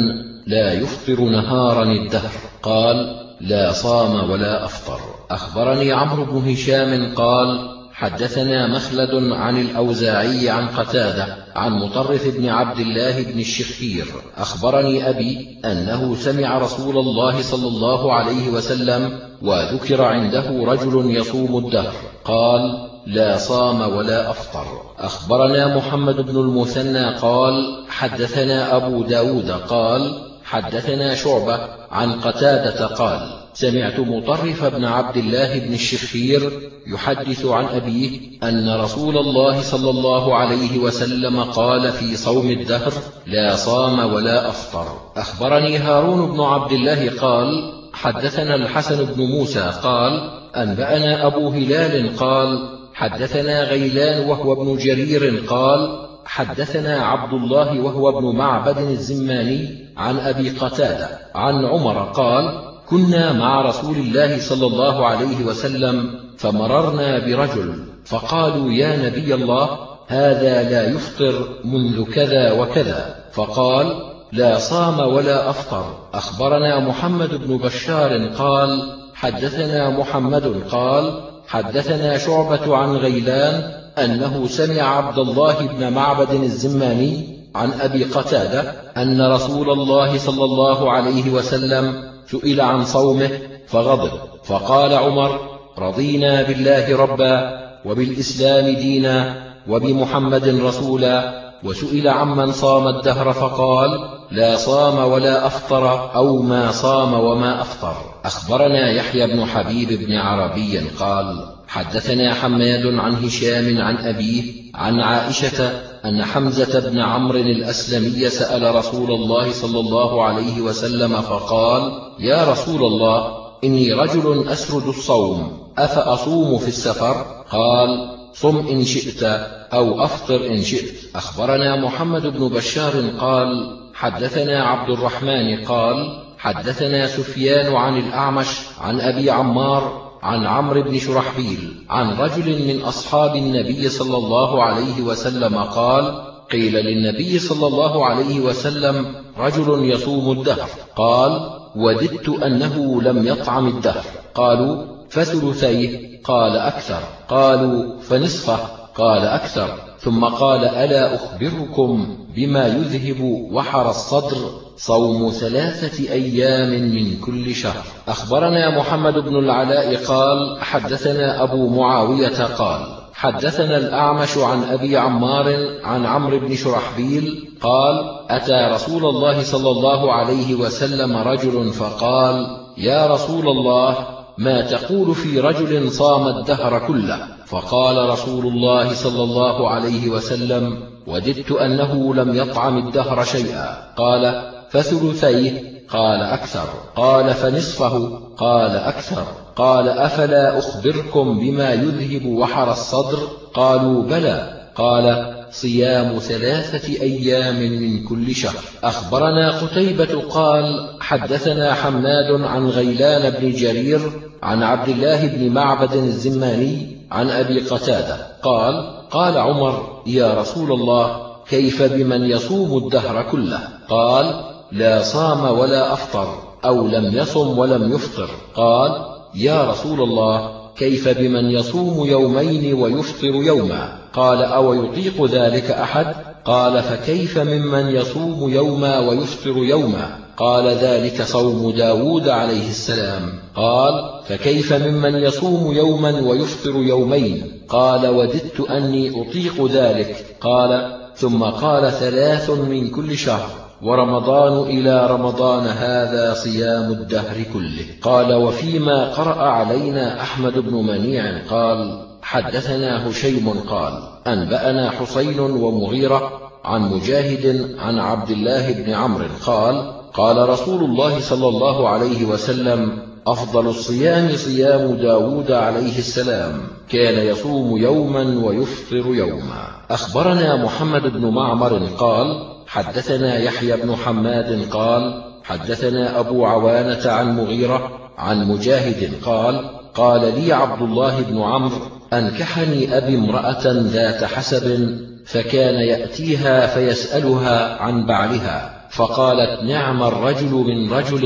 لا يفطر نهارا الدهر. قال لا صام ولا أفطر. أخبرني عمرو بن هشام قال حدثنا مخلد عن الأوزاعي عن قتادة عن مطرف بن عبد الله بن الشخير أخبرني أبي أنه سمع رسول الله صلى الله عليه وسلم وذكر عنده رجل يصوم الدهر قال لا صام ولا أفطر. أخبرنا محمد بن المثنى قال حدثنا أبو داود قال حدثنا شعبة عن قتادة قال سمعت مطرف بن عبد الله بن الشخير يحدث عن أبيه أن رسول الله صلى الله عليه وسلم قال في صوم الدهر لا صام ولا أفطر. أخبرني هارون بن عبد الله قال حدثنا الحسن بن موسى قال أنبأنا أبو هلال قال حدثنا غيلان وهو ابن جرير قال حدثنا عبد الله وهو ابن معبد الزماني عن أبي قتادة عن عمر قال كنا مع رسول الله صلى الله عليه وسلم فمررنا برجل فقالوا يا نبي الله هذا لا يفطر منذ كذا وكذا. فقال لا صام ولا أفطر. أخبرنا محمد بن بشار قال حدثنا محمد قال حدثنا شعبة عن غيلان أنه سمع عبد الله بن معبد الزماني عن أبي قتادة أن رسول الله صلى الله عليه وسلم سئل عن صومه فغضب فقال عمر رضينا بالله ربا وبالإسلام دينا وبمحمد رسولا. وسئل عمن صام الدهر فقال لا صام ولا أفطر أو ما صام وما أفطر. أخبرنا يحيى بن حبيب بن عربي قال حدثنا حماد عن هشام عن أبيه عن عائشة أن حمزة بن عمرو الأسلمي سأل رسول الله صلى الله عليه وسلم فقال يا رسول الله إني رجل أسرد الصوم أفأصوم في السفر؟ قال صم إن شئت أو أفطر إن شئت. أخبرنا محمد بن بشار قال حدثنا عبد الرحمن قال حدثنا سفيان عن الأعمش عن أبي عمار عن عمرو بن شرحبيل عن رجل من أصحاب النبي صلى الله عليه وسلم قال قيل للنبي صلى الله عليه وسلم رجل يصوم الدهر. قال وددت أنه لم يطعم الدهر. قالوا فثلثيه؟ قال أكثر. قالوا فنصفه؟ قال أكثر. ثم قال ألا أخبركم بما يذهب وحر الصدر؟ صوم ثلاثة أيام من كل شهر. أخبرنا محمد بن العلاء قال حدثنا أبو معاوية قال حدثنا الأعمش عن أبي عمار عن عمرو بن شرحبيل قال أتى رسول الله صلى الله عليه وسلم رجل فقال يا رسول الله ما تقول في رجل صام الدهر كله؟ فقال رسول الله صلى الله عليه وسلم وددت أنه لم يطعم الدهر شيئا. قال فثلثيه. قال أكثر. قال فنصفه. قال أكثر. قال أفلا أخبركم بما يذهب وحر الصدر؟ قالوا بلى. قال صيام ثلاثة أيام من كل شهر. أخبرنا قتيبة قال حدثنا حماد عن غيلان بن جرير عن عبد الله بن معبد الزماني عن أبي قتادة. قال قال عمر يا رسول الله كيف بمن يصوم الدهر كله؟ قال لا صام ولا أفطر أو لم يصم ولم يفطر. قال يا رسول الله كيف بمن يصوم يومين ويفطر يوما؟ قال أو يطيق ذلك أحد؟ قال فكيف ممن يصوم يوما ويفطر يوما؟ قال ذلك صوم داود عليه السلام. قال فكيف ممن يصوم يوما ويفطر يومين؟ قال وددت أني أطيق ذلك. قال ثم قال ثلاث من كل شهر. ورمضان إلى رمضان هذا صيام الدهر كله. قال وفيما قرأ علينا أحمد بن منيع قال حدثنا هشيم قال أنبأنا حسين ومغيرة عن مجاهد عن عبد الله بن عمرو قال قال رسول الله صلى الله عليه وسلم أفضل الصيام صيام داود عليه السلام كان يصوم يوما ويفطر يوما. أخبرنا محمد بن معمر قال حدثنا يحيى بن حماد قال حدثنا أبو عوانة عن مغيرة عن مجاهد قال قال لي عبد الله بن عمرو أنكحني أبي امرأة ذات حسب فكان يأتيها فيسألها عن بعلها فقالت نعم الرجل من رجل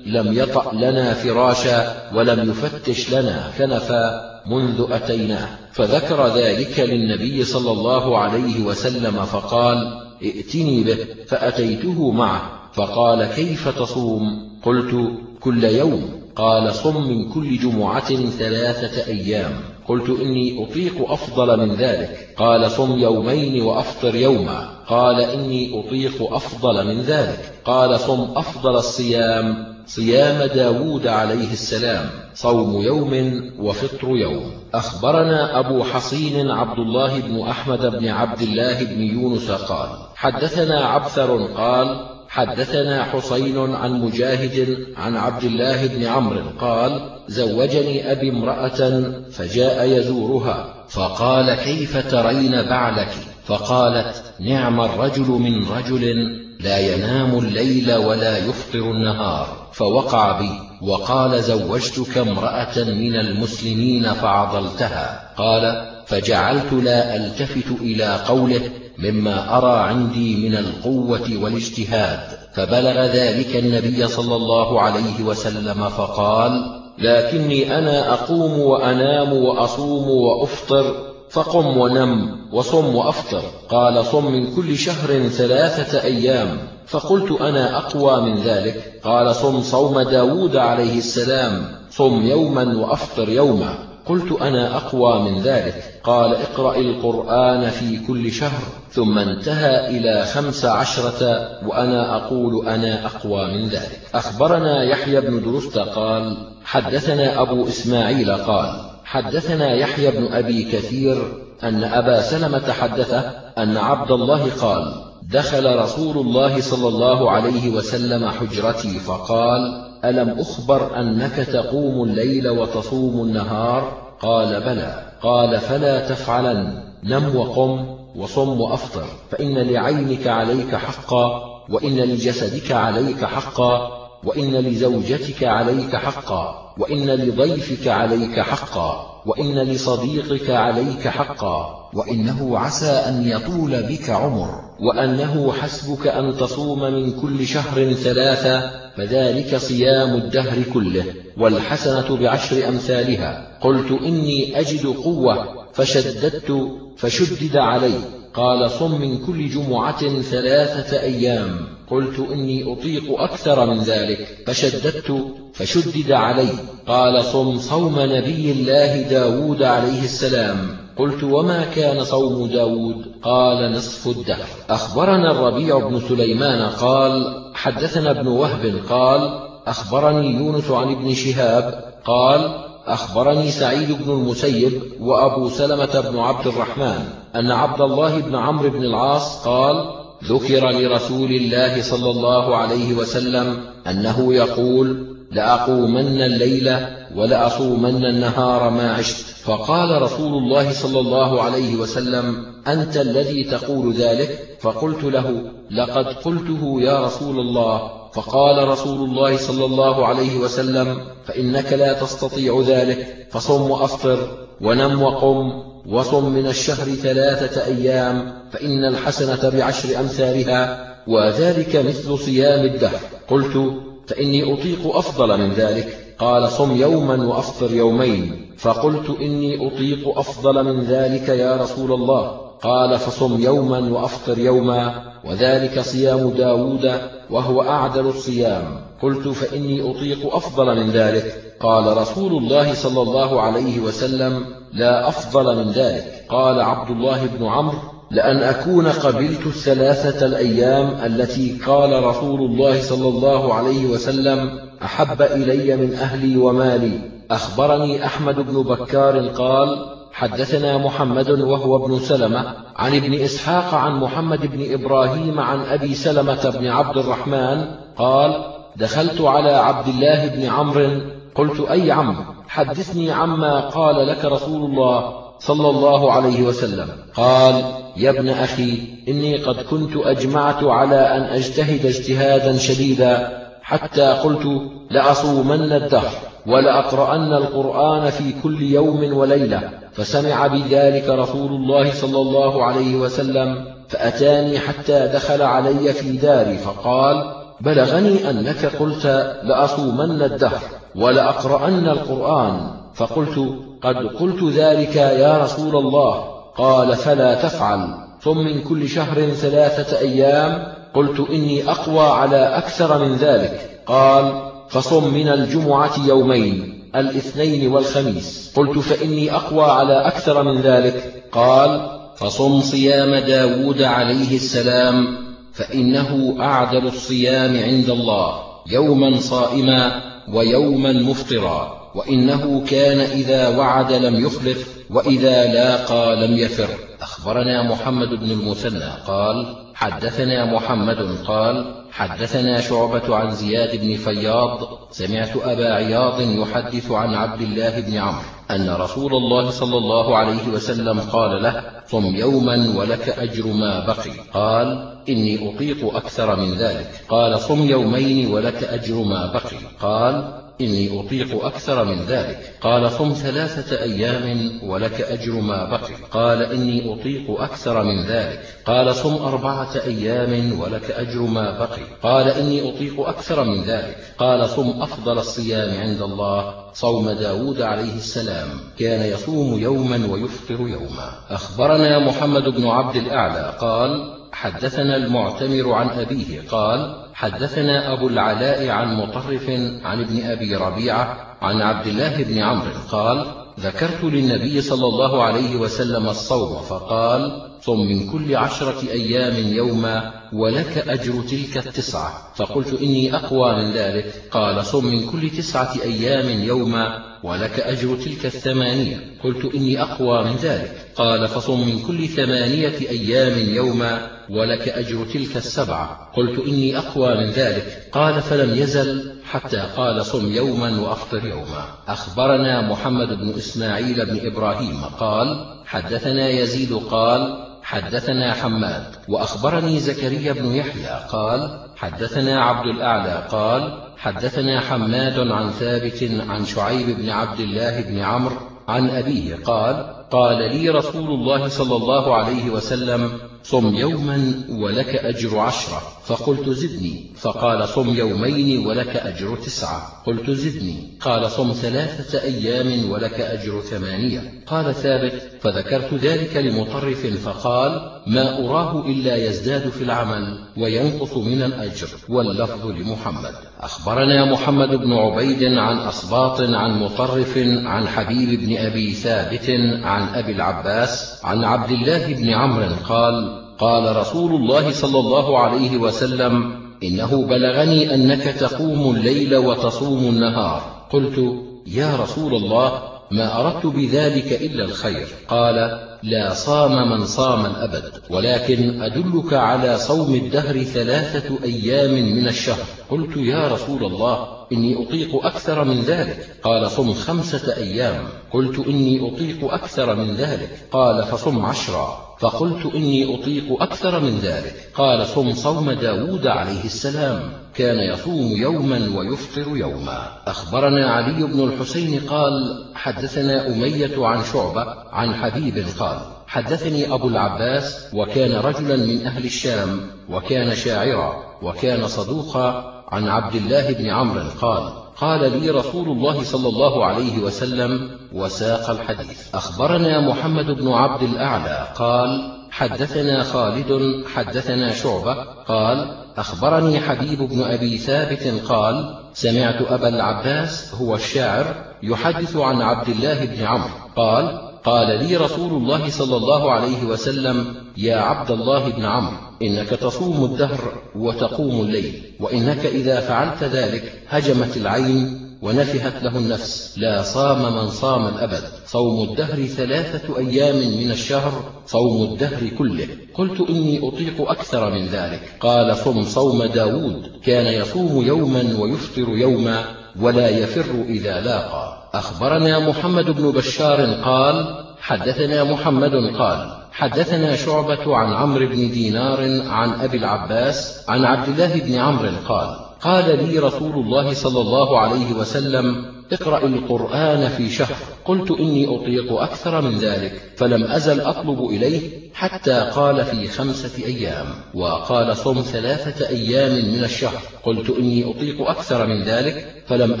لم يطأ لنا فراشا ولم يفتش لنا كنفا منذ أتيناه فذكر ذلك للنبي صلى الله عليه وسلم فقال ائتني به فأتيته معه فقال كيف تصوم؟ قلت كل يوم قال صم من كل جمعة ثلاثة أيام. قلت إني أطيق أفضل من ذلك. قال صم يومين وأفطر يوما. قال إني أطيق أفضل من ذلك. قال صم أفضل الصيام. صيام داود عليه السلام صوم يوم وفطر يوم. أخبرنا أبو حصين عبد الله بن أحمد بن عبد الله بن يونس قال حدثنا عبثر قال حدثنا حسين عن مجاهد عن عبد الله بن عمرو قال زوجني أبي امرأة فجاء يزورها فقال كيف ترين بعلك؟ فقالت نعم الرجل من رجل لا ينام الليل ولا يفطر النهار. فوقع بي وقال زوجتك امرأة من المسلمين فعضلتها. قال فجعلت لا ألتفت إلى قوله مما أرى عندي من القوة والاجتهاد. فبلغ ذلك النبي صلى الله عليه وسلم فقال لكني أنا أقوم وأنام وأصوم وأفطر. فقم ونم وصم وأفطر. قال صم من كل شهر ثلاثة أيام. فقلت أنا أقوى من ذلك. قال صم صوم داود عليه السلام. صم يوما وأفطر يوما. قلت أنا أقوى من ذلك. قال اقرأ القرآن في كل شهر. ثم انتهى إلى خمس عشرة وأنا أقول أنا أقوى من ذلك. أخبرنا يحيى بن درست قال حدثنا أبو إسماعيل قال حدثنا يحيى بن أبي كثير أن أبا سلمة حدثه أن عبد الله قال دخل رسول الله صلى الله عليه وسلم حجرتي فقال ألم أخبر أنك تقوم الليل وتصوم النهار؟ قال بلى. قال فلا تفعلن. نم وقم وصم وأفطر فإن لعينك عليك حقا وإن لجسدك عليك حقا وإن لزوجتك عليك حقا. وإن لضيفك عليك حقا وإن لصديقك عليك حقا وإنه عسى أن يطول بك عمر وأنه حسبك أن تصوم من كل شهر ثلاثة فذلك صيام الدهر كله والحسنة بعشر أمثالها. قلت إني أجد قوة فشددت فشدد علي قال صم من كل جمعة ثلاثة أيام. قلت إني أطيق أكثر من ذلك. فشددت فشدد علي قال صم صوم نبي الله داود عليه السلام. قلت وما كان صوم داود؟ قال نصف الدهر. أخبرنا الربيع بن سليمان قال حدثنا ابن وهب قال أخبرني يونس عن ابن شهاب قال أخبرني سعيد بن المسيب وأبو سلمة بن عبد الرحمن أن عبد الله بن عمرو بن العاص قال ذكر لرسول الله صلى الله عليه وسلم أنه يقول لأقومن الليل ولأصومن النهار ما عشت. فقال رسول الله صلى الله عليه وسلم أنت الذي تقول ذلك؟ فقلت له لقد قلته يا رسول الله. فقال رسول الله صلى الله عليه وسلم فإنك لا تستطيع ذلك فصم وأفطر ونم وقم وصم من الشهر ثلاثة أيام فإن الحسنة بعشر أمثالها وذلك مثل صيام الدهر. قلت فإني أطيق أفضل من ذلك. قال صم يوما وأفطر يومين. فقلت إني أطيق أفضل من ذلك يا رسول الله. قال فصم يوما وأفطر يوما وذلك صيام داود وهو أعدل الصيام. قلت فإني أطيق أفضل من ذلك. قال رسول الله صلى الله عليه وسلم لا أفضل من ذلك. قال عبد الله بن عمرو لأن أكون قبلت الثلاثة الأيام التي قال رسول الله صلى الله عليه وسلم أحب إلي من أهلي ومالي. أخبرني أحمد بن بكار قال حدثنا محمد وهو ابن سلمة عن ابن إسحاق عن محمد بن إبراهيم عن أبي سلمة بن عبد الرحمن قال دخلت على عبد الله بن عمرو قلت أي عم حدثني عما قال لك رسول الله صلى الله عليه وسلم. قال يا ابن أخي إني قد كنت أجمعت على أن أجتهد اجتهادا شديدا حتى قلت لأصومن الدهر. ولأقرأن القرآن في كل يوم وليلة فسمع بذلك رسول الله صلى الله عليه وسلم فأتاني حتى دخل علي في داري فقال بلغني أنك قلت لأصومن الدهر ولأقرأن القرآن فقلت قد قلت ذلك يا رسول الله قال فلا تفعل ثم من كل شهر ثلاثة أيام قلت إني أقوى على أكثر من ذلك قال فصم من الجمعة يومين الاثنين والخميس. قلت فإني أقوى على أكثر من ذلك. قال فصم صيام داود عليه السلام فإنه أعدل الصيام عند الله يوما صائما ويوما مفطرا وإنه كان إذا وعد لم يخلف وإذا لاقى لم يفر. أخبرنا محمد بن المثنى قال حدثنا محمد قال حدثنا شعبة عن زياد بن فياض سمعت أبا عياض يحدث عن عبد الله بن عمرو أن رسول الله صلى الله عليه وسلم قال له صم يوما ولك أجر ما بقي. قال إني أطيق أكثر من ذلك. قال صم يومين ولك أجر ما بقي. قال إني أطيق أكثر من ذلك. قال صم ثلاثة أيام ولك أجر ما بقي. قال إني أطيق أكثر من ذلك. قال صم أربعة أيام ولك أجر ما بقي. قال إني أطيق أكثر من ذلك. قال صم أفضل الصيام عند الله. صوم داود عليه السلام كان يصوم يوما ويفطر يوما. أخبرنا محمد بن عبد الأعلى قال حدثنا المعتمر عن أبيه قال حدثنا أبو العلاء عن مطرف عن ابن أبي ربيعة عن عبد الله بن عمرو قال ذكرت للنبي صلى الله عليه وسلم الصوم فقال صم من كل عشرة أيام يوما ولك أجر تلك التسعة. فقلت إني أقوى من ذلك. قال صم من كل تسعة أيام يوما ولك أجر تلك الثمانية. قلت إني أقوى من ذلك. قال فصم من كل ثمانية أيام يوما ولك أجر تلك السبعة. قلت إني أقوى من ذلك. قال فلم يزل حتى قال صم يوما وأفطر يوما. أخبرنا محمد بن إسماعيل بن إبراهيم قال حدثنا يزيد قال حدثنا حماد. وأخبرني زكريا بن يحيى قال حدثنا عبد الأعلى قال حدثنا حماد عن ثابت عن شعيب بن عبد الله بن عمرو عن أبيه قال قال لي رسول الله صلى الله عليه وسلم صم يوما ولك أجر عشرة. فقلت زدني. فقال صم يومين ولك أجر تسعة. قلت زدني. قال صم ثلاثة أيام ولك أجر ثمانية. قال ثابت فذكرت ذلك لمطرف فقال ما أراه إلا يزداد في العمل وينقص من الأجر واللفظ لمحمد. أخبرنا محمد بن عبيد عن أصباط عن مطرف عن حبيب بن أبي ثابت عن أبي العباس عن عبد الله بن عمرو قال قال رسول الله صلى الله عليه وسلم إنه بلغني أنك تقوم الليل وتصوم النهار قلت يا رسول الله ما أردت بذلك إلا الخير. قال لا صام من صام الأبد ولكن أدلك على صوم الدهر ثلاثة أيام من الشهر. قلت يا رسول الله إني أطيق أكثر من ذلك. قال صم خمسة أيام. قلت إني أطيق أكثر من ذلك. قال فصم عشرا فقلت إني أطيق أكثر من ذلك. قال صم صوم داود عليه السلام. كان يصوم يوما ويفطر يوما. أخبرنا علي بن الحسين قال حدثنا أمية عن شعبة عن حبيب قال حدثني أبو العباس وكان رجلا من أهل الشام وكان شاعرا وكان صدوقا عن عبد الله بن عمرو قال قال لي رسول الله صلى الله عليه وسلم وساق الحديث. أخبرنا محمد بن عبد الأعلى قال حدثنا خالد حدثنا شعبة قال أخبرني حبيب بن أبي ثابت قال سمعت أبا العباس هو الشاعر يحدث عن عبد الله بن عمرو قال قال لي رسول الله صلى الله عليه وسلم يا عبد الله بن عمرو إنك تصوم الدهر وتقوم الليل وإنك إذا فعلت ذلك هجمت العين ونفهت له النفس لا صام من صام الأبد. صوم الدهر ثلاثة أيام من الشهر صوم الدهر كله. قلت إني أطيق أكثر من ذلك. قال صم صوم داود. كان يصوم يوما ويفطر يوما ولا يفر إذا لاقى. أخبرنا محمد بن بشار قال حدثنا محمد قال حدثنا شعبة عن عمرو بن دينار عن أبي العباس عن عبد الله بن عمرو قال قال لي رسول الله صلى الله عليه وسلم اقرأ القرآن في شهر. قلت إني أطيق أكثر من ذلك. فلم أزل أطلب إليه حتى قال في خمسة أيام. وقال صم ثلاثة أيام من الشهر. قلت إني أطيق أكثر من ذلك. فلم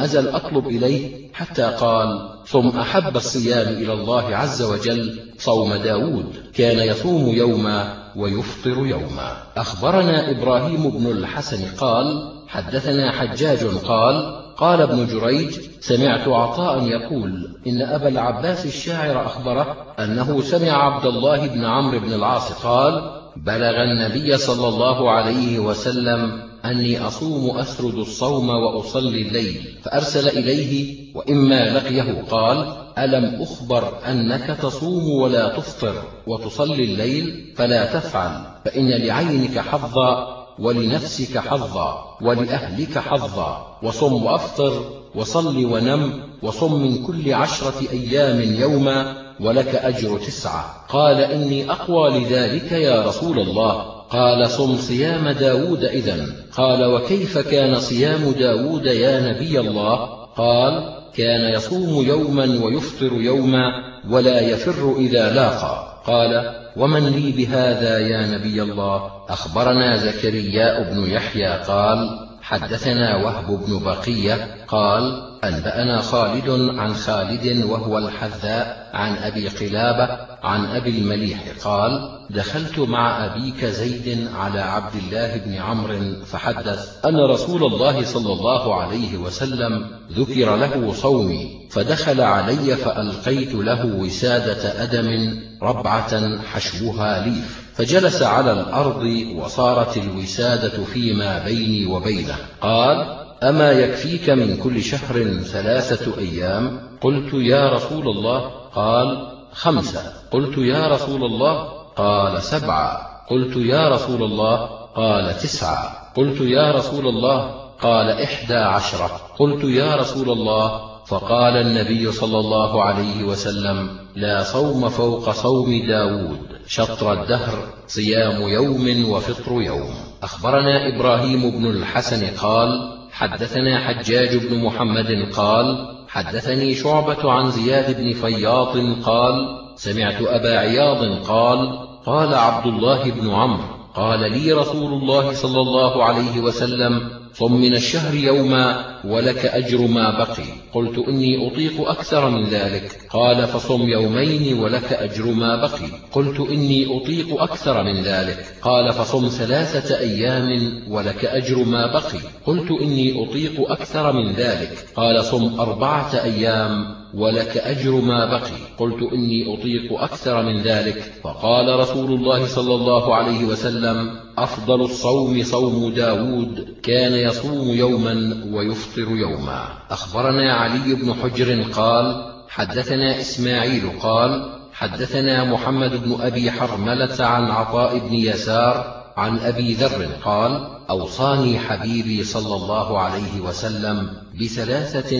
أزل أطلب إليه حتى قال صم أحب الصيام إلى الله عز وجل صوم داود. كان يصوم يوما ويفطر يوما. أخبرنا إبراهيم بن الحسن قال حدثنا حجاج قال قال ابن جريج سمعت عطاء يقول إن أبا العباس الشاعر أخبره أنه سمع عبد الله بن عمرو بن العاص قال بلغ النبي صلى الله عليه وسلم أني أصوم أسرد الصوم وأصلي الليل فأرسل إليه وإما لقيه قال ألم أخبر أنك تصوم ولا تفطر وتصلي الليل فلا تفعل فإن لعينك حظا ولنفسك حظا ولأهلك حظا وصم وأفطر وصل ونم وصم من كل عشرة أيام يوما ولك أجر تسعة. قال إني أقوى لذلك يا رسول الله. قال صم صيام داود إذا قال وكيف كان صيام داود يا نبي الله؟ قال كان يصوم يوما ويفطر يوما ولا يفر إذا لاقى. قال ومن لي بهذا يا نبي الله؟ أخبرنا زكرياء بن يحيى قال حدثنا وهب بن بقية قال أنبأنا خالد عن خالد وهو الحذاء عن أبي قلابة عن أبي المليح قال دخلت مع أبيك زيد على عبد الله بن عمرو فحدث أن رسول الله صلى الله عليه وسلم ذكر له صومي فدخل علي فألقيت له وسادة أدم ربعة حشوها ليف فجلس على الأرض وصارت الوسادة فيما بيني وبينه. قال أما يكفيك من كل شهر ثلاثة أيام؟ قلت يا رسول الله قال خمسة. قلت يا رسول الله قال سبعة. قلت يا رسول الله قال تسعة. قلت يا رسول الله قال إحدى عشرة قلت يا رسول الله فقال النبي صلى الله عليه وسلم لا صوم فوق صوم داود. شطر الدهر صيام يوم وفطر يوم. أخبرنا إبراهيم بن الحسن قال حدثنا حجاج بن محمد قال حدثني شعبة عن زياد بن فياض قال سمعت أبا عياض قال قال عبد الله بن عمرو قال لي رسول الله صلى الله عليه وسلم صم من الشهر يوما ولك أجر ما بقي. قلت إني أطيق أكثر من ذلك. قال فصم يومين ولك أجر ما بقي. قلت إني أطيق أكثر من ذلك. قال فصم ثلاثة أيام ولك أجر ما بقي. قلت إني أطيق أكثر من ذلك. قال صم أربعة أيام ولك أجر ما بقي. قلت إني أطيق أكثر من ذلك. فقال رسول الله صلى الله عليه وسلم أفضل الصوم صوم داود كان يصوم يوما ويفطر يوما. أخبرنا علي بن حجر قال حدثنا إسماعيل قال حدثنا محمد بن أبي حرملة عن عطاء بن يسار عن أبي ذر قال أوصاني حبيبي صلى الله عليه وسلم بثلاثة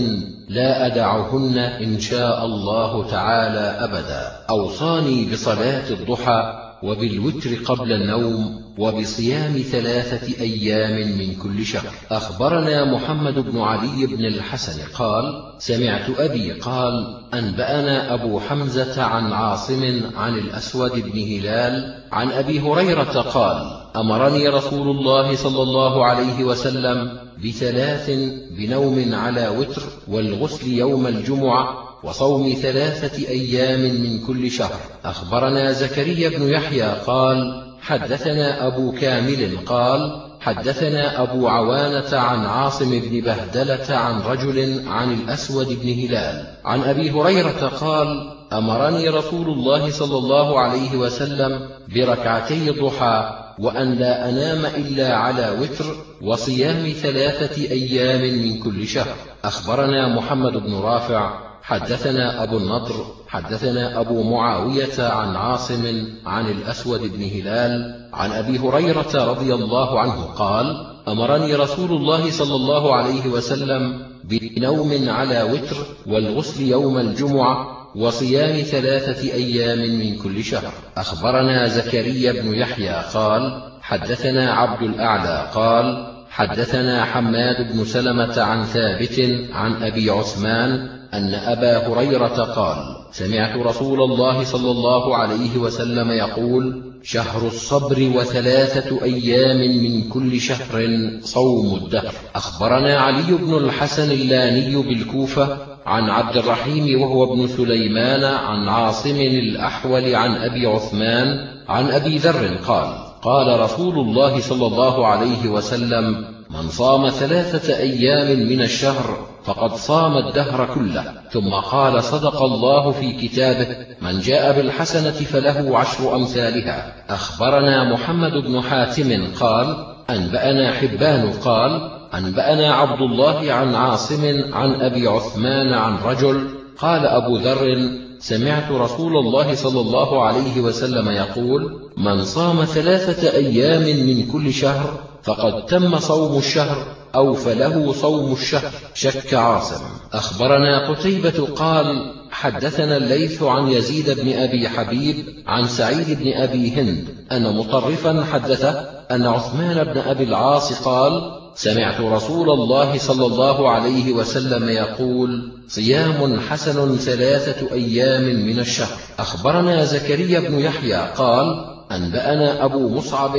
لا أدعهن إن شاء الله تعالى أبدا. أوصاني بصلاة الضحى وبالوتر قبل النوم وبصيام ثلاثة أيام من كل شهر. أخبرنا محمد بن علي بن الحسن قال سمعت أبي قال أنبأنا أبو حمزة عن عاصم عن الأسود بن هلال عن أبي هريرة قال أمرني رسول الله صلى الله عليه وسلم بثلاث بنوم على وتر والغسل يوم الجمعة وصوم ثلاثة أيام من كل شهر. أخبرنا زكريا بن يحيى قال حدثنا أبو كامل قال حدثنا أبو عوانة عن عاصم بن بهدلة عن رجل عن الأسود بن هلال. عن أبي هريرة قال أمرني رسول الله صلى الله عليه وسلم بركعتي ضحى وأن لا أنام إلا على وتر وصيام ثلاثة أيام من كل شهر. أخبرنا محمد بن رافع حدثنا أبو النضر حدثنا أبو معاوية عن عاصم عن الأسود بن هلال عن أبي هريرة رضي الله عنه قال أمرني رسول الله صلى الله عليه وسلم بنوم على وتر والغسل يوم الجمعة وصيام ثلاثة أيام من كل شهر. أخبرنا زكريا بن يحيى قال حدثنا عبد الأعلى قال حدثنا حماد بن سلمة عن ثابت عن أبي عثمان أن أبا هريرة قال سمعت رسول الله صلى الله عليه وسلم يقول شهر الصبر وثلاثة أيام من كل شهر صوم الدهر. أخبرنا علي بن الحسن اللاني بالكوفة عن عبد الرحيم وهو ابن سليمان عن عاصم الأحول عن أبي عثمان عن أبي ذر قال قال رسول الله صلى الله عليه وسلم من صام ثلاثة أيام من الشهر فقد صام الدهر كله. ثم قال صدق الله في كتابه من جاء بالحسنة فله عشر أمثالها. أخبرنا محمد بن حاتم قال أنبأنا حبان قال أنبأنا عبد الله عن عاصم عن أبي عثمان عن رجل قال أبو ذر سمعت رسول الله صلى الله عليه وسلم يقول من صام ثلاثة أيام من كل شهر فقد تم صوم الشهر أو فله صوم الشهر. شك عاصم. أخبرنا قتيبة قال حدثنا الليث عن يزيد بن أبي حبيب عن سعيد بن أبي هند أن مطرفا حدثه أن عثمان بن أبي العاص قال سمعت رسول الله صلى الله عليه وسلم يقول صيام حسن ثلاثة أيام من الشهر. أخبرنا زكريا بن يحيى قال أنبأنا أبو مصعب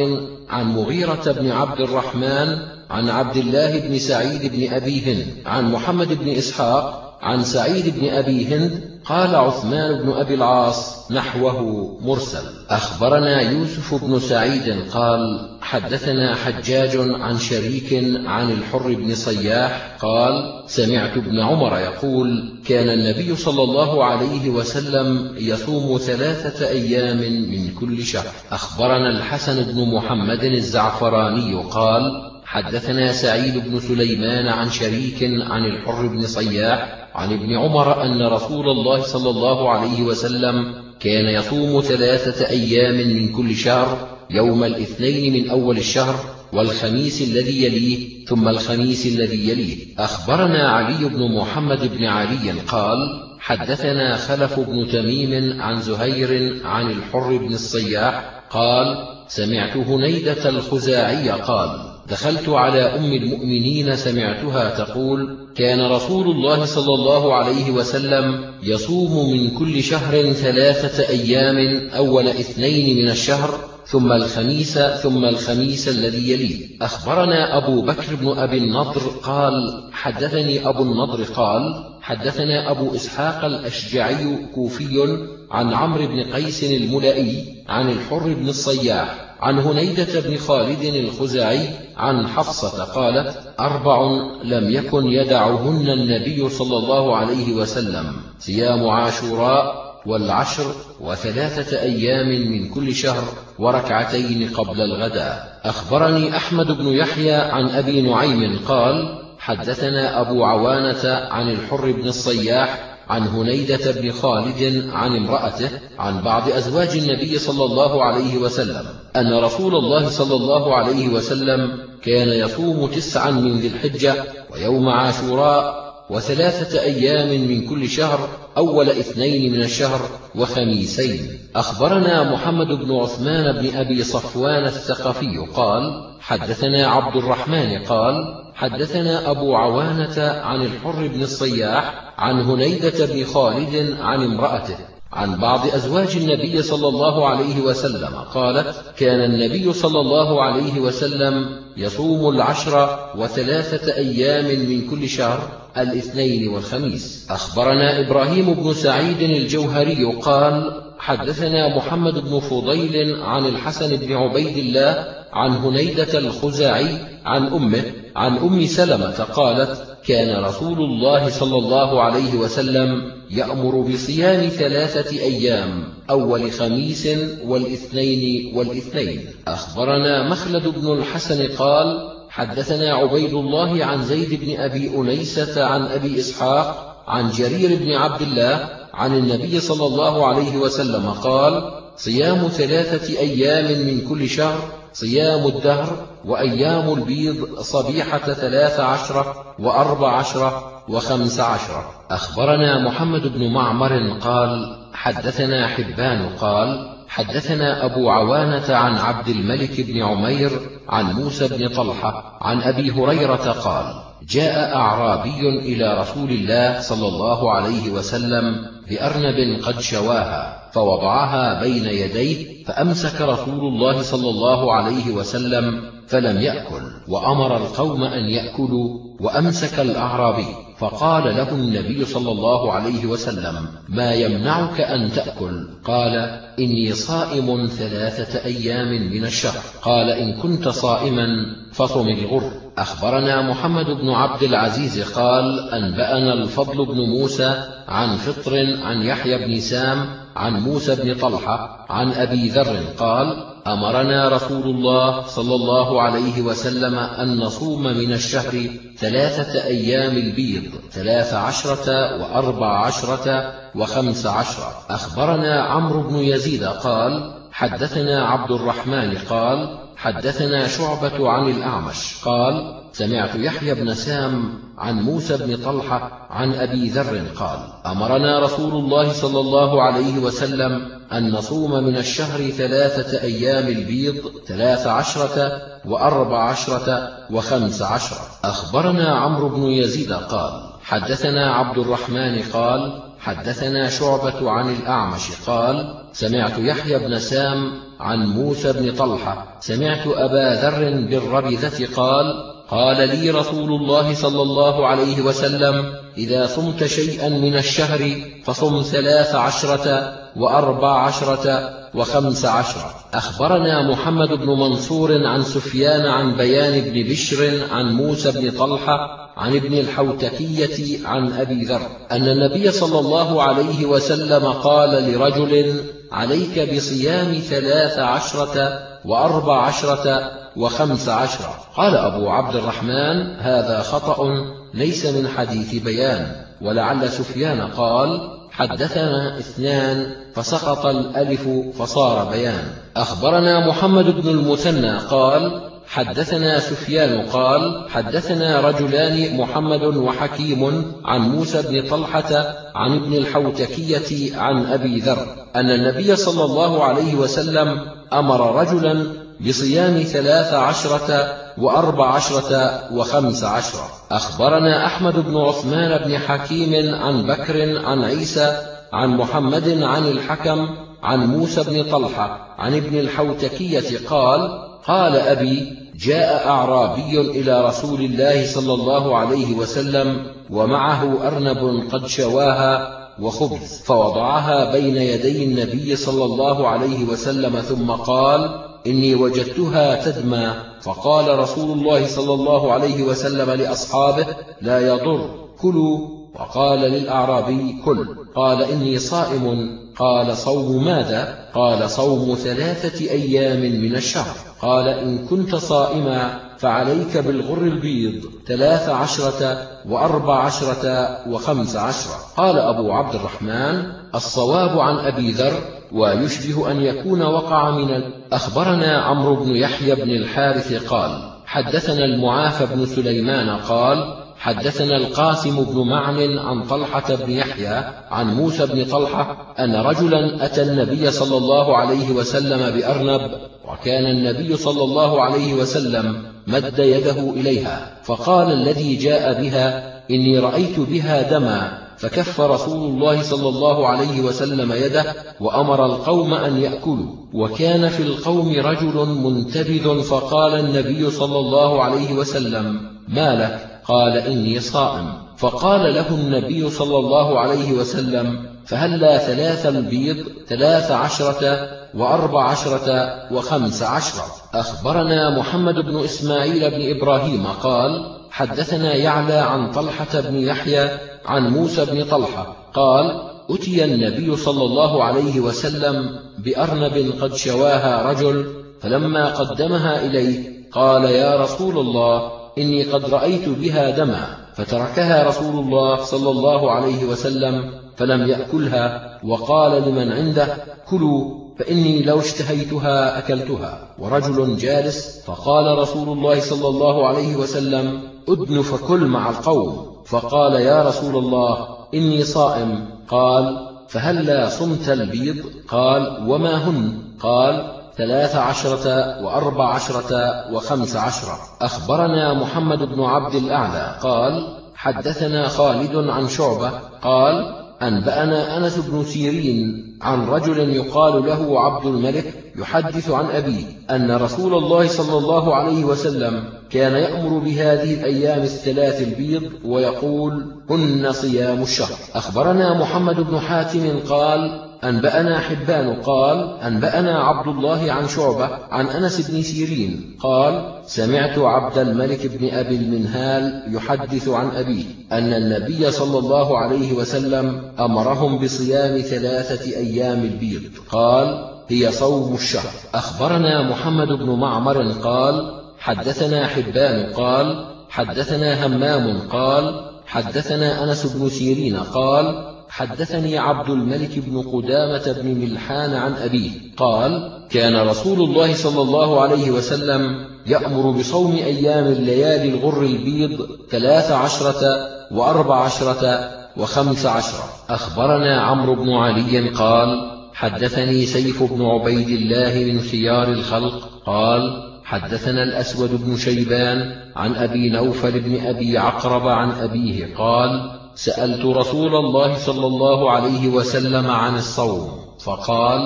عن مغيرة بن عبد الرحمن عن عبد الله بن سعيد بن أبي عن محمد بن إسحاق عن سعيد بن أبي هند قال عثمان بن أبي العاص نحوه مرسل. أخبرنا يوسف بن سعيد قال حدثنا حجاج عن شريك عن الحر بن صياح قال سمعت ابن عمر يقول كان النبي صلى الله عليه وسلم يصوم ثلاثة أيام من كل شهر. أخبرنا الحسن بن محمد الزعفراني قال حدثنا سعيد بن سليمان عن شريك عن الحر بن صياح عن ابن عمر أن رسول الله صلى الله عليه وسلم كان يصوم ثلاثة أيام من كل شهر يوم الاثنين من أول الشهر والخميس الذي يليه ثم الخميس الذي يليه. أخبرنا علي بن محمد بن علي قال حدثنا خلف بن تميم عن زهير عن الحر بن الصياح قال سمعت هنيدة الخزاعي قال دخلت على أم المؤمنين سمعتها تقول كان رسول الله صلى الله عليه وسلم يصوم من كل شهر ثلاثة أيام أول اثنين من الشهر ثم الخميس ثم الخميس الذي يليه. أخبرنا أبو بكر بن أبي النضر قال حدثني أبو النضر قال حدثنا أبو إسحاق الأشجعي كوفي عن عمرو بن قيس الملائي عن الحر بن الصياح عن هنيدة بن خالد الخزاعي عن حفصة قالت أربع لم يكن يدعهن النبي صلى الله عليه وسلم صيام عاشوراء والعشر وثلاثة أيام من كل شهر وركعتين قبل الغداء. أخبرني أحمد بن يحيى عن أبي نعيم قال حدثنا أبو عوانة عن الحر بن الصياح عن هنيدة بن خالد عن امرأته عن بعض أزواج النبي صلى الله عليه وسلم أن رسول الله صلى الله عليه وسلم كان يصوم تسعا من ذي الحجة ويوم عاشوراء وثلاثة أيام من كل شهر أول اثنين من الشهر وخميسين. أخبرنا محمد بن عثمان بن أبي صفوان الثقفي قال حدثنا عبد الرحمن قال حدثنا أبو عوانة عن الحر بن الصياح عن هنيدة بن خالد عن امرأته. عن بعض أزواج النبي صلى الله عليه وسلم قالت كان النبي صلى الله عليه وسلم يصوم العشر وثلاثة أيام من كل شهر الاثنين والخميس. أخبرنا إبراهيم بن سعيد الجوهري قال حدثنا محمد بن فضيل عن الحسن بن عبيد الله عن هنيدة الخزاعي عن أمه عن أم سلمة قالت كان رسول الله صلى الله عليه وسلم يأمر بصيام ثلاثة أيام أول خميس والاثنين والاثنين. أخبرنا مخلد بن الحسن قال حدثنا عبيد الله عن زيد بن أبي أنيسة عن أبي إسحاق عن جرير بن عبد الله عن النبي صلى الله عليه وسلم قال صيام ثلاثة أيام من كل شهر صيام الدهر وأيام البيض صبيحة ثلاث عشرة وأربع عشرة وخمس عشرة. أخبرنا محمد بن معمر قال حدثنا حبان قال حدثنا أبو عوانة عن عبد الملك بن عمير عن موسى بن طلحة عن أبي هريرة قال جاء أعرابي إلى رسول الله صلى الله عليه وسلم بأرنب قد شواها. فوضعها بين يديه فأمسك رسول الله صلى الله عليه وسلم فلم يأكل وأمر القوم أن يأكلوا وأمسك الأعرابي فقال له النبي صلى الله عليه وسلم ما يمنعك أن تأكل؟ قال إني صائم ثلاثة أيام من الشهر. قال إن كنت صائما فصم الغر. أخبرنا محمد بن عبد العزيز قال أنبأنا الفضل بن موسى عن فطر عن يحيى بن سام عن موسى بن طلحة عن أبي ذر قال أمرنا رسول الله صلى الله عليه وسلم أن نصوم من الشهر ثلاثة أيام البيض ثلاث عشرة وأربع عشرة وخمس عشرة. أخبرنا عمرو بن يزيد قال حدثنا عبد الرحمن قال حدثنا شعبة عن الأعمش قال سمعت يحيى بن سام عن موسى بن طلحة عن أبي ذر قال أمرنا رسول الله صلى الله عليه وسلم أن نصوم من الشهر ثلاثة أيام البيض ثلاث عشرة وأربع عشرة وخمس عشرة. أخبرنا عمرو بن يزيد قال حدثنا عبد الرحمن قال حدثنا شعبة عن الأعمش قال سمعت يحيى بن سام عن موسى بن طلحة سمعت أبا ذر بالربذة قال قال لي رسول الله صلى الله عليه وسلم إذا صمت شيئا من الشهر فصم ثلاث عشرة وأربع عشرة وخمس عشرة. أخبرنا محمد بن منصور عن سفيان عن بيان بن بشر عن موسى بن طلحة عن ابن الحوتكية عن أبي ذر أن النبي صلى الله عليه وسلم قال لرجل عليك بصيام ثلاث عشرة وأربع عشرة وخمس عشرة قال أبو عبد الرحمن هذا خطأ ليس من حديث بيان. ولعل سفيان قال حدثنا اثنان فسقط الألف فصار بيان. أخبرنا محمد بن المثنى قال حدثنا سفيان قال حدثنا رجلان محمد وحكيم عن موسى بن طلحة عن ابن الحوتكية عن أبي ذر أن النبي صلى الله عليه وسلم أمر رجلا بصيام ثلاث عشرة وأربع عشرة وخمس عشرة. أخبرنا أحمد بن عثمان بن حكيم عن بكر عن عيسى عن محمد عن الحكم عن موسى بن طلحة عن ابن الحوتكية قال قال أبي جاء أعرابي إلى رسول الله صلى الله عليه وسلم ومعه أرنب قد شواها وخبز فوضعها بين يدي النبي صلى الله عليه وسلم ثم قال إني وجدتها تدمى. فقال رسول الله صلى الله عليه وسلم لأصحابه لا يضر كلوا. وقال للأعرابي كل. قال إني صائم. قال صوم ماذا؟ قال صوم ثلاثة أيام من الشهر. قال إن كنت صائما فعليك بالغر البيض ثلاث عشرة وأربع عشرة وخمس عشرة. قال أبو عبد الرحمن الصواب عن أبي ذر ويشبه أن يكون وقع من أخبرنا عمرو بن يحيى بن الحارث قال حدثنا المعافى بن سليمان قال حدثنا القاسم بن معن عن طلحة بن يحيى عن موسى بن طلحة أن رجلا أتى النبي صلى الله عليه وسلم بأرنب وكان النبي صلى الله عليه وسلم مد يده إليها فقال الذي جاء بها إني رأيت بها دما فكف رسول الله صلى الله عليه وسلم يده وأمر القوم أن يأكلوا. وكان في القوم رجل منتبذ فقال النبي صلى الله عليه وسلم ما لك؟ قال إني صائم. فقال له النبي صلى الله عليه وسلم فهلا ثلاث البيض ثلاث عشرة وأربع عشرة وخمس عشرة؟ أخبرنا محمد بن إسماعيل بن إبراهيم قال حدثنا يعلى عن طلحة بن يحيى عن موسى بن طلحة قال أتي النبي صلى الله عليه وسلم بأرنب قد شواها رجل فلما قدمها إليه قال يا رسول الله إني قد رأيت بها دما فتركها رسول الله صلى الله عليه وسلم فلم يأكلها وقال لمن عنده كلوا فإني لو اشتهيتها أكلتها. ورجل جالس فقال رسول الله صلى الله عليه وسلم أدن فكل مع القوم. فقال يا رسول الله إني صائم. قال فهلا صمت البيض؟ قال وما هن؟ قال ثلاث عشرة وأربع عشرة وخمس عشرة. أخبرنا محمد بن عبد الأعلى. قال حدثنا خالد عن شعبة. قال أنبأنا أنس بن سيرين عن رجل يقال له عبد الملك يحدث عن أبيه أن رسول الله صلى الله عليه وسلم كان يأمر بهذه الأيام الثلاث البيض ويقول هن صيام الشهر. أخبرنا محمد بن حاتم قال أنبأنا حبان قال أنبأنا عبد الله عن شعبة عن أنس بن سيرين قال سمعت عبد الملك بن أبي المنهال يحدث عن أبيه أن النبي صلى الله عليه وسلم أمرهم بصيام ثلاثة أيام البيض قال هي صوم الشهر. أخبرنا محمد بن معمر قال حدثنا حبان قال حدثنا همام قال حدثنا أنس بن سيرين قال حدثني عبد الملك بن قدامة بن ملحان عن أبيه قال كان رسول الله صلى الله عليه وسلم يأمر بصوم أيام الليالي الغر البيض ثلاث عشرة وأربع عشرة وخمس عشرة. أخبرنا عمرو بن علي قال حدثني سيف بن عبيد الله من خيار الخلق قال حدثنا الأسود بن شيبان عن أبي نوفل بن أبي عقرب عن أبيه قال سألت رسول الله صلى الله عليه وسلم عن الصوم فقال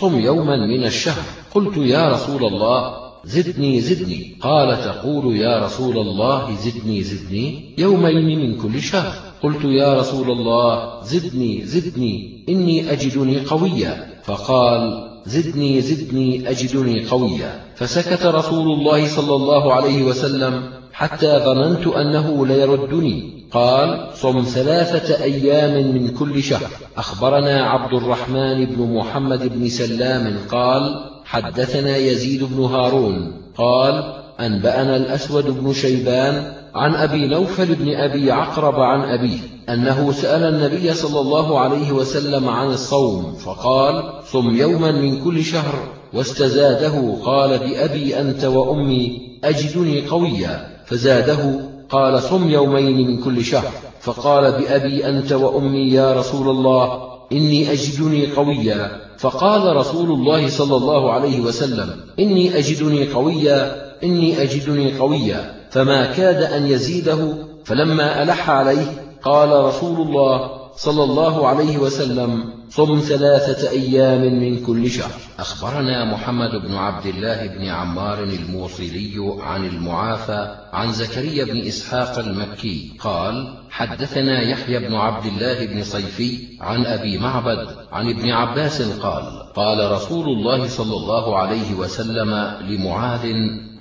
صم يوما من الشهر. قلت يا رسول الله زدني زدني. قال تقول يا رسول الله زدني زدني يومين من كل شهر. قلت يا رسول الله زدني زدني إني أجدني قويا. فقال زدني زدني أجدني قويا. فسكت رسول الله صلى الله عليه وسلم حتى ظننت أنه ليردني. قال صم ثلاثة أيام من كل شهر. أخبرنا عبد الرحمن بن محمد بن سلام قال حدثنا يزيد بن هارون. قال أنبأنا الأسود بن شيبان عن أبي نوفل بن أبي عقرب عن أبيه أنه سأل النبي صلى الله عليه وسلم عن الصوم فقال صم يوما من كل شهر. واستزاده قال بأبي أنت وأمي أجدني قويا. فزاده قال صم يومين من كل شهر. فقال بأبي أنت وأمي يا رسول الله إني أجدني قويا. فقال رسول الله صلى الله عليه وسلم إني أجدني قويا إني أجدني قويا. فما كاد أن يزيده فلما ألح عليه قال رسول الله صلى الله عليه وسلم صم ثلاثة أيام من كل شهر. أخبرنا محمد بن عبد الله بن عمار الموصلي عن المعافى عن زكريا بن إسحاق المكي قال حدثنا يحيى بن عبد الله بن صيفي عن أبي معبد عن ابن عباس قال قال رسول الله صلى الله عليه وسلم لمعاذ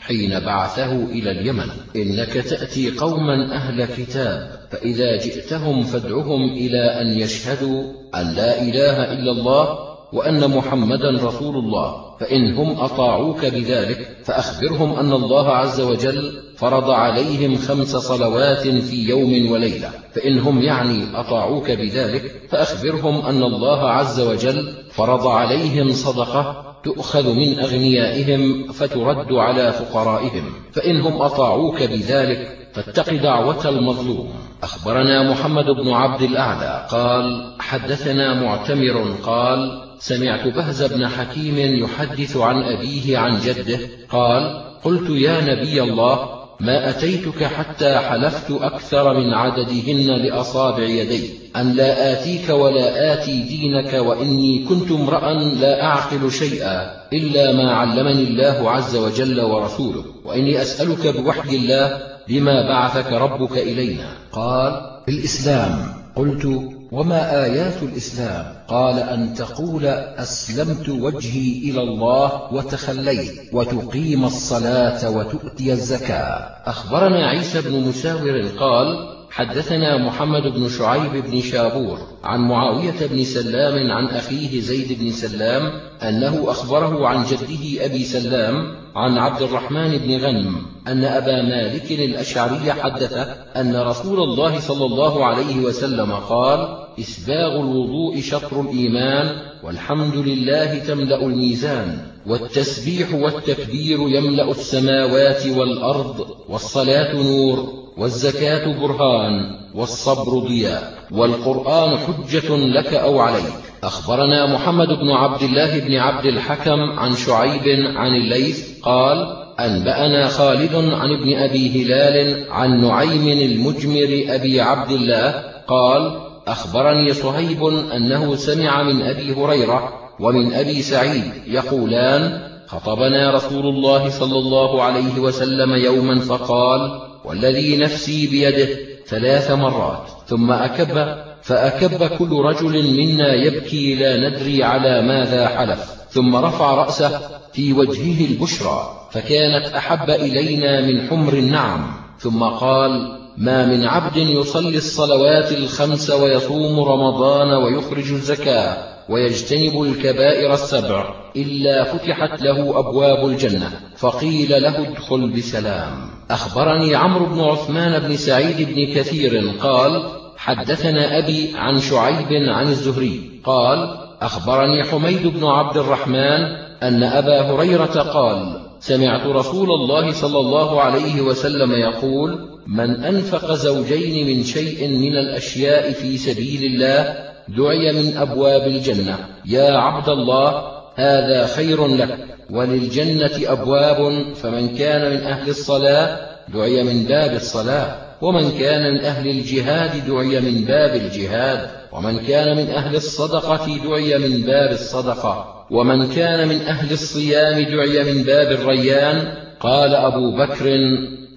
حين بعثه إلى اليمن. إنك تأتي قوما أهل كتاب فإذا جئتهم فادعهم إلى أن يشهدوا أن لا إله إلا الله وأن محمدا رسول الله فإن هم أطاعوك بذلك فأخبرهم أن الله عز وجل فرض عليهم خمس صلوات في يوم وليلة فإن هم يعني أطاعوك بذلك فأخبرهم أن الله عز وجل فرض عليهم صدقة تؤخذ من أغنيائهم فترد على فقرائهم. فإن هم أطاعوك بذلك فاتق دعوة المظلوم. أخبرنا محمد بن عبد الأعلى قال حدثنا معتمر قال سمعت بهز بن حكيم يحدث عن أبيه عن جده قال قلت يا نبي الله ما أتيتك حتى حلفت أكثر من عددهن لأصابع يدي أن لا آتيك ولا آتي دينك وإني كنت امرأ لا أعقل شيئا إلا ما علمني الله عز وجل ورسوله وإني أسألك بوحي الله بما بعثك ربك إلينا. قال الإسلام. قلت وما آيات الإسلام؟ قال أن تقول أسلمت وجهي إلى الله وتخليت وتقيم الصلاة وتؤتي الزكاة. أخبرنا عيسى بن مساور قال حدثنا محمد بن شعيب بن شابور عن معاوية بن سلام عن أخيه زيد بن سلام أنه أخبره عن جده أبي سلام عن عبد الرحمن بن غنم أن أبا مالك الأشعري حدث أن رسول الله صلى الله عليه وسلم قال إسباغ الوضوء شطر الإيمان والحمد لله تملأ الميزان والتسبيح والتكبير يملأ السماوات والأرض والصلاة نور والزكاة برهان والصبر ضياء والقرآن حجة لك أو عليك. أخبرنا محمد بن عبد الله بن عبد الحكم عن شعيب عن الليث قال أنبأنا خالد عن ابن أبي هلال عن نعيم المجمر أبي عبد الله قال أخبرني صهيب أنه سمع من أبي هريرة ومن أبي سعيد يقولان خطبنا رسول الله صلى الله عليه وسلم يوما فقال والذي نفسي بيده ثلاث مرات ثم أكب فأكب كل رجل منا يبكي لا ندري على ماذا حلف ثم رفع رأسه في وجهه البشرى فكانت أحب إلينا من حمر النعم ثم قال ما من عبد يصلي الصلوات الخمس ويصوم رمضان ويخرج الزكاة. ويجتنب الكبائر السبع إلا فتحت له أبواب الجنة فقيل له ادخل بسلام. أخبرني عمرو بن عثمان بن سعيد بن كثير قال حدثنا أبي عن شعيب عن الزهري قال أخبرني حميد بن عبد الرحمن أن أبا هريرة قال سمعت رسول الله صلى الله عليه وسلم يقول من أنفق زوجين من شيء من الأشياء في سبيل الله دعي من أبواب الجنة. يا عبد الله هذا خير لك. وللجنة أبواب فمن كان من أهل الصلاة دعي من باب الصلاة. ومن كان من أهل الجهاد دعي من باب الجهاد. ومن كان من أهل الصدقة دعي من باب الصدقة. ومن كان من أهل الصيام دعي من باب الريان. قال أبو بكر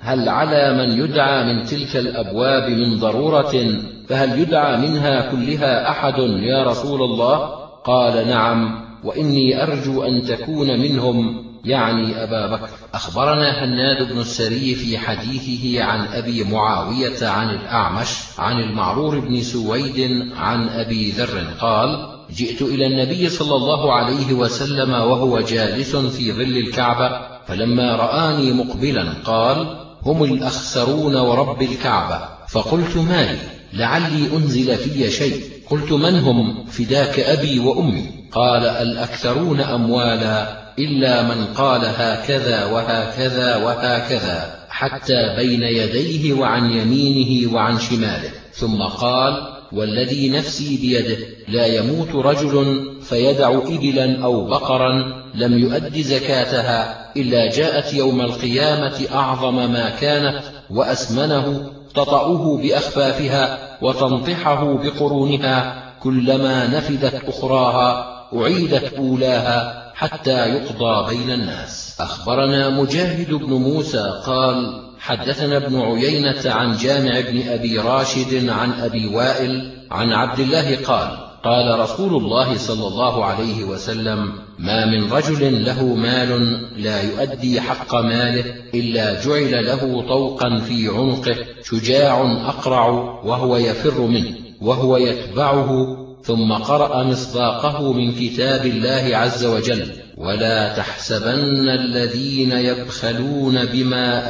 هل على من يدعى من تلك الأبواب من ضرورة؟ فهل يدعى منها كلها أحد يا رسول الله؟ قال نعم وإني أرجو أن تكون منهم. يعني أبا بكر. أخبرنا هناد بن السري في حديثه عن أبي معاوية عن الأعمش عن المعرور بن سويد عن أبي ذر. قال جئت إلى النبي صلى الله عليه وسلم وهو جالس في ظل الكعبة فلما رآني مقبلا قال هم الأخسرون ورب الكعبة. فقلت مالي؟ لعلي أنزل في شيء. قلت من هم فداك أبي وأمي؟ قال الأكثرون أموالا إلا من قال هكذا وهكذا وهكذا حتى بين يديه وعن يمينه وعن شماله. ثم قال والذي نفسي بيده لا يموت رجل فيدع إبلا أو بقرا لم يؤد زكاتها إلا جاءت يوم القيامة أعظم ما كانت وأسمنه تطأه بأخفافها وتنطحه بقرونها كلما نفذت أخراها أعيدت أولاها حتى يقضى بين الناس. أخبرنا مجاهد بن موسى قال حدثنا ابن عيينة عن جامع بن أبي راشد عن أبي وائل عن عبد الله قال قال رسول الله صلى الله عليه وسلم ما من رجل له مال لا يؤدي حق ماله إلا جعل له طوقا في عنقه شجاع أقرع وهو يفر منه وهو يتبعه ثم قرأ مصداقه من كتاب الله عز وجل ولا تحسبن الذين يبخلون بما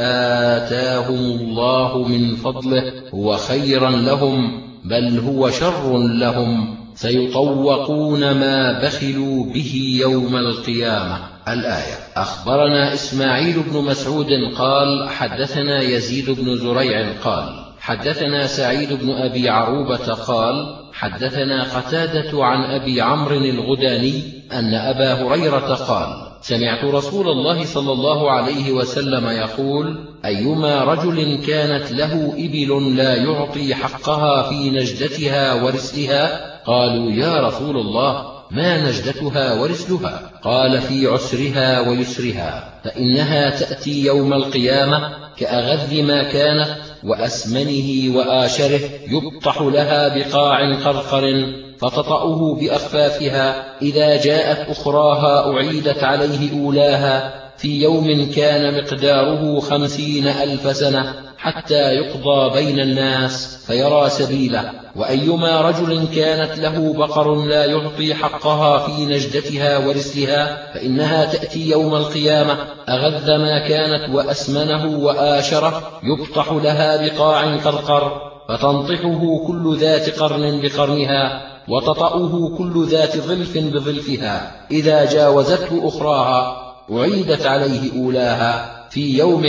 آتاهم الله من فضله هو خيرا لهم بل هو شر لهم. سيطوقون ما بخلوا به يوم القيامة. الآية أخبرنا إسماعيل بن مسعود قال حدثنا يزيد بن زريع قال حدثنا سعيد بن أبي عروبة قال حدثنا قتادة عن أبي عمرو الغداني أن أبا هريرة قال سمعت رسول الله صلى الله عليه وسلم يقول أيما رجل كانت له إبل لا يعطي حقها في نجدتها ورسلها؟ قالوا يا رسول الله ما نجدتها ورسلها؟ قال في عسرها ويسرها فإنها تأتي يوم القيامة كأغذ ما كانت وأسمنه وآشره يبطح لها بقاع قرقر فتطأه بأخفافها إذا جاءت أخراها أعيدت عليه أولاها في يوم كان مقداره خمسين ألف سنة حتى يقضى بين الناس فيرى سبيله وأيما رجل كانت له بقر لا يعطي حقها في نجدتها ورسلها فإنها تأتي يوم القيامة أغذ ما كانت وأسمنه وآشره يبطح لها بقاع قرقر فتنطحه كل ذات قرن بقرنها وتطأه كل ذات ظلف بظلفها إذا جاوزته أخراها. أعيدت عليه أولاها في يوم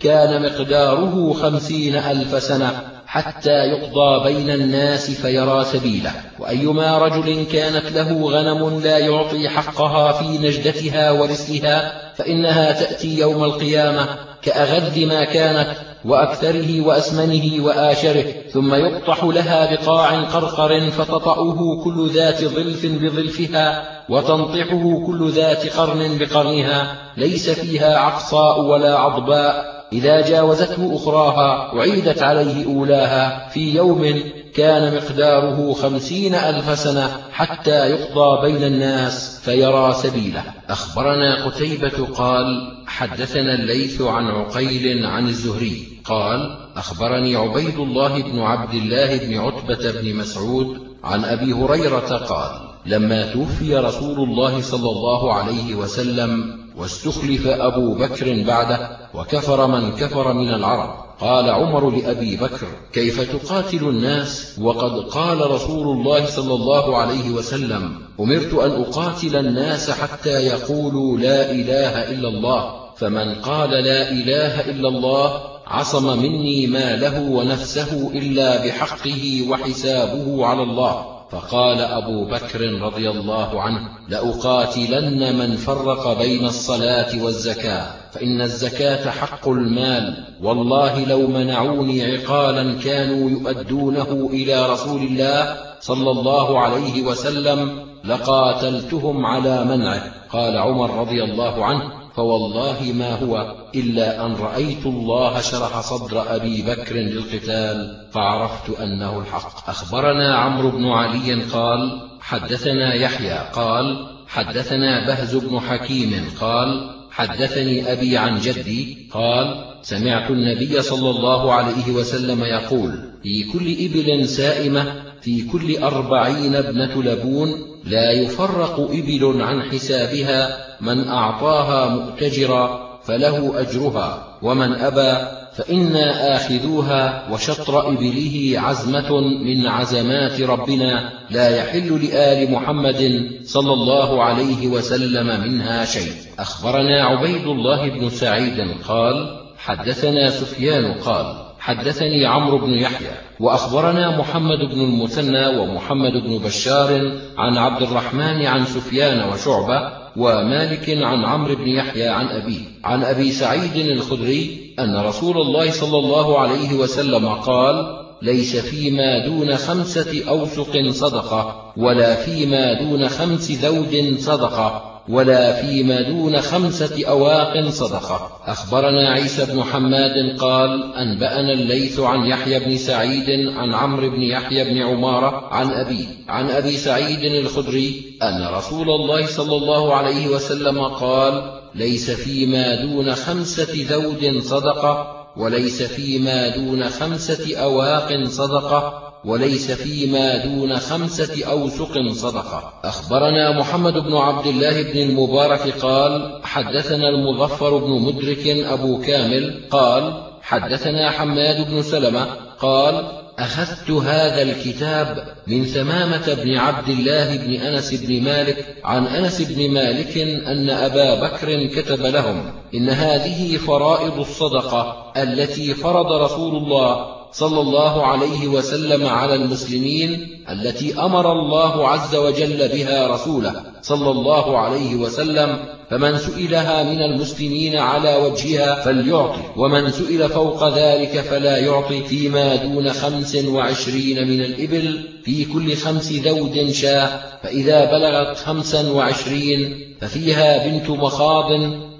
كان مقداره خمسين ألف سنة حتى يقضى بين الناس فيرى سبيله. وأيما رجل كانت له غنم لا يعطي حقها في نجدتها ورسلها فإنها تأتي يوم القيامة كأغذ ما كانت وأكثره وأسمنه وآشره ثم يقطح لها بقاع قرقر فتطأه كل ذات ظلف بظلفها وتنطحه كل ذات قرن بقرنها ليس فيها عقصاء ولا عضباء. إذا جاوزته أخراها أعيدت عليه أولاها في يوم كان مقداره خمسين ألف سنة حتى يقضى بين الناس فيرى سبيله. أخبرنا قتيبة قال حدثنا الليث عن عقيل عن الزهري قال أخبرني عبيد الله بن عبد الله بن عتبة بن مسعود عن أبي هريرة قال لما توفي رسول الله صلى الله عليه وسلم واستخلف أبو بكر بعده وكفر من كفر من العرب قال عمر لأبي بكر كيف تقاتل الناس؟ وقد قال رسول الله صلى الله عليه وسلم أمرت أن أقاتل الناس حتى يقولوا لا إله إلا الله فمن قال لا إله إلا الله عصم مني ماله ونفسه إلا بحقه وحسابه على الله. فقال أبو بكر رضي الله عنه لأقاتلن من فرق بين الصلاة والزكاة. فإن الزكاة حق المال. والله لو منعوني عقالا كانوا يؤدونه إلى رسول الله صلى الله عليه وسلم لقاتلتهم على منعه. قال عمر رضي الله عنه فوالله ما هو إلا أن رأيت الله شرح صدر أبي بكر للقتال فعرفت أنه الحق. أخبرنا عمرو بن علي قال حدثنا يحيى قال حدثنا بهز بن حكيم قال حدثني أبي عن جدي قال سمعت النبي صلى الله عليه وسلم يقول في كل إبل سائمة في كل أربعين ابنة لبون لا يفرق إبل عن حسابها من أعطاها مؤتجرا فله أجرها ومن أبى فإنا آخذوها وشطر إبله عزمة من عزمات ربنا لا يحل لآل محمد صلى الله عليه وسلم منها شيء. أخبرنا عبيد الله بن سعيد قال حدثنا سفيان قال حدثني عمرو بن يحيى. وأخبرنا محمد بن المثنى ومحمد بن بشار عن عبد الرحمن عن سفيان وشعبة ومالك عن عمرو بن يحيى عن أبيه. عن أبي سعيد الخدري أن رسول الله صلى الله عليه وسلم قال ليس فيما دون خمسة أوسق صدقة ولا فيما دون خمس ذود صدقة ولا فيما دون خمسة أواق صدقة. أخبرنا عيسى بن حماد قال أنبأنا الليث عن يحيى بن سعيد عن عمرو بن يحيى بن عمارة عن أبي عن أبي سعيد الخدري أن رسول الله صلى الله عليه وسلم قال ليس فيما دون خمسة ذود صدقة وليس فيما دون خمسة أواق صدقة وليس فيما دون خمسة أوسق صدقة أخبرنا محمد بن عبد الله بن المبارك قال حدثنا المظفر بن مدرك أبو كامل قال حدثنا حماد بن سلمة قال أخذت هذا الكتاب من ثمامة بن عبد الله بن أنس بن مالك عن أنس بن مالك أن أبا بكر كتب لهم إن هذه فرائض الصدقة التي فرض رسول الله صلى الله عليه وسلم على المسلمين التي أمر الله عز وجل بها رسوله صلى الله عليه وسلم فمن سئلها من المسلمين على وجهها فليعطي ومن سئل فوق ذلك فلا يعطي فيما دون خمس وعشرين من الإبل في كل خمس ذود شاة فإذا بلغت خمسا وعشرين ففيها بنت مخاض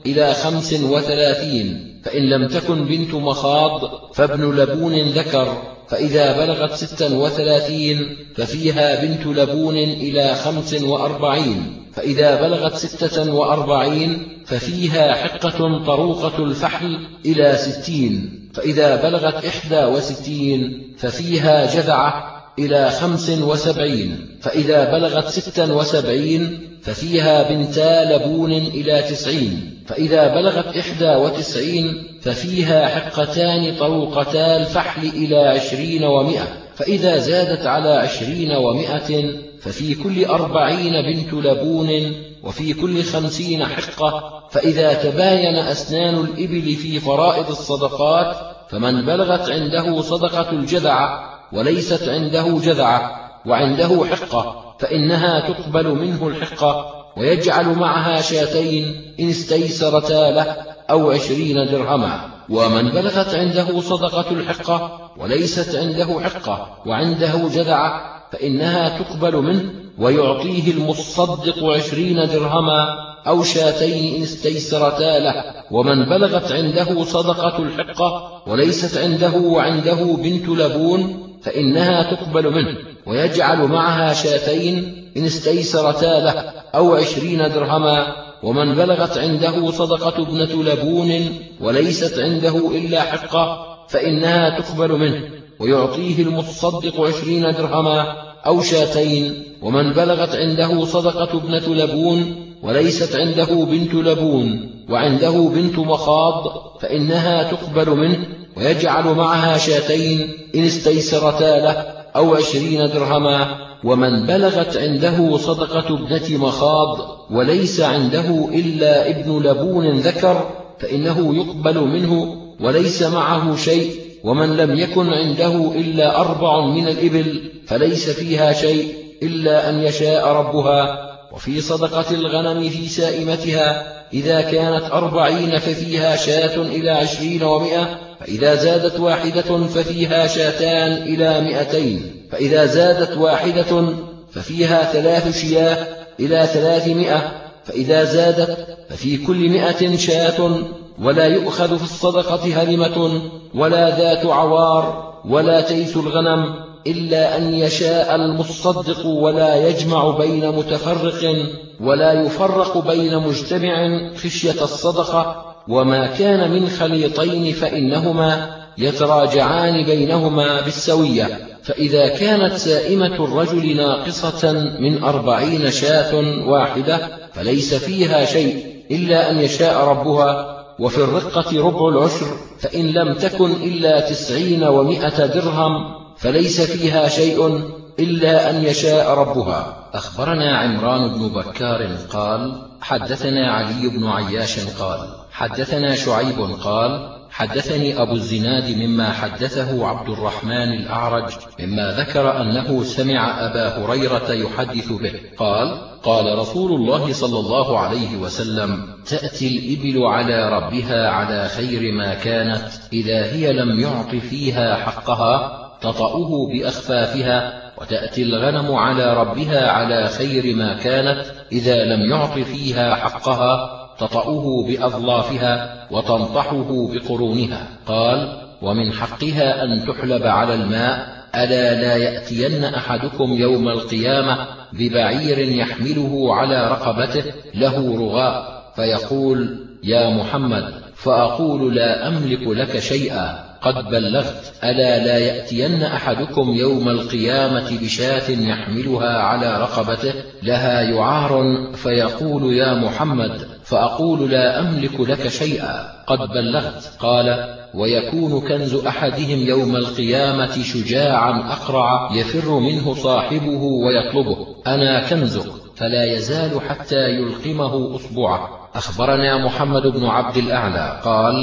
إلى خمس وثلاثين. فإن لم تكن بنت مخاض فابن لبون ذكر فإذا بلغت ستا وثلاثين ففيها بنت لبون إلى خمس وأربعين فإذا بلغت ستة وأربعين ففيها حقة طروقة الفحل إلى ستين فإذا بلغت إحدى وستين ففيها جذعة إلى خمس وسبعين فإذا بلغت ستا وسبعين ففيها بنتا لبون إلى تسعين فإذا بلغت إحدى وتسعين ففيها حقتان طروقتا الفحل إلى عشرين ومائة فإذا زادت على عشرين ومائة ففي كل أربعين بنت لبون وفي كل خمسين حقة فإذا تباين أسنان الإبل في فرائض الصدقات فمن بلغت عنده صدقة الجذع وليست عنده جذعة وعنده حقة فإنها تقبل منه الحقة ويجعل معها شاتين إن استيسرتا له أو عشرين درهما. ومن بلغت عنده صدقة الحقة وليست عنده حقة وعنده جذعة فإنها تقبل منه ويعطيه المصدق عشرين درهما أو شاتين إن استيسرتا له. ومن بلغت عنده صدقة الحقة وليست عنده وعنده بنت لبون فإنها تقبل منه ويجعل معها شاتين إن استيسرتا له أو عشرين درهما ومن بلغت عنده صدقة ابنة لبون وليست عنده إلا حقة فإنها تقبل منه ويعطيه المتصدق عشرين درهما أو شاتين ومن بلغت عنده صدقة ابنة لبون وليست عنده بنت لبون وعنده بنت مخاض فإنها تقبل منه ويجعل معها شاتين إن استيسرتا له أو عشرين درهما ومن بلغت عنده صدقة ابنة مخاض وليس عنده إلا ابن لبون ذكر فإنه يقبل منه وليس معه شيء ومن لم يكن عنده إلا أربع من الإبل فليس فيها شيء إلا أن يشاء ربها. وفي صدقة الغنم في سائمتها إذا كانت أربعين ففيها شاة إلى عشرين ومائة فإذا زادت واحدة ففيها شاتان إلى مئتين فإذا زادت واحدة ففيها ثلاث شياه إلى ثلاثمائة فإذا زادت ففي كل مئة شاة ولا يؤخذ في الصدقة هلمة ولا ذات عوار ولا تيس الغنم إلا أن يشاء المصدق ولا يجمع بين متفرق ولا يفرق بين مجتمع خشية الصدقة وما كان من خليطين فإنهما يتراجعان بينهما بالسوية. فإذا كانت سائمة الرجل ناقصة من أربعين شاة واحدة فليس فيها شيء إلا أن يشاء ربها. وفي الرقة ربع العشر فإن لم تكن إلا تسعين ومائة درهم فليس فيها شيء إلا أن يشاء ربها. أخبرنا عمران بن بكار قال حدثنا علي بن عياش قال حدثنا شعيب قال حدثني أبو الزناد مما حدثه عبد الرحمن الأعرج مما ذكر أنه سمع أبا هريرة يحدث به. قال قال رسول الله صلى الله عليه وسلم تأتي الإبل على ربها على خير ما كانت إذا هي لم يعط فيها حقها تطأه بأخفافها وتأتي الغنم على ربها على خير ما كانت إذا لم يعط فيها حقها تطأه بأظلافها وتنطحه بقرونها. قال ومن حقها أن تحلب على الماء ألا لا يأتين أحدكم يوم القيامة ببعير يحمله على رقبته له رغاء فيقول يا محمد فأقول لا أملك لك شيئا. قد بلغت ألا لا يأتين أحدكم يوم القيامة بشاة يحملها على رقبته؟ لها يعار فيقول يا محمد فأقول لا أملك لك شيئا. قد بلغت. قال ويكون كنز أحدهم يوم القيامة شجاعا أقرع يفر منه صاحبه ويطلبه. أنا كنزك. فلا يزال حتى يلقمه أصبعه أخبرنا محمد بن عبد الأعلى. قال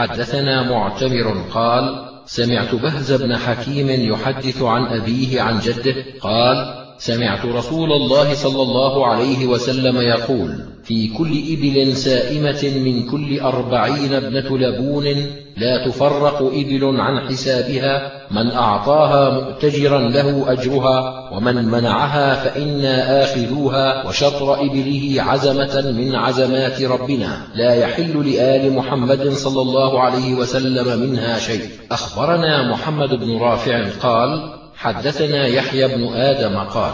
حدثنا معتمر قال سمعت بهز بن حكيم يحدث عن أبيه عن جده قال سمعت رسول الله صلى الله عليه وسلم يقول في كل إبل سائمة من كل أربعين ابنة لبون لا تفرق إبل عن حسابها من أعطاها مؤتجرا له أجرها ومن منعها فإنا آخذوها وشطر إبله عزمة من عزمات ربنا. لا يحل لآل محمد صلى الله عليه وسلم منها شيء. أخبرنا محمد بن رافع قال حدثنا يحيى بن آدم قال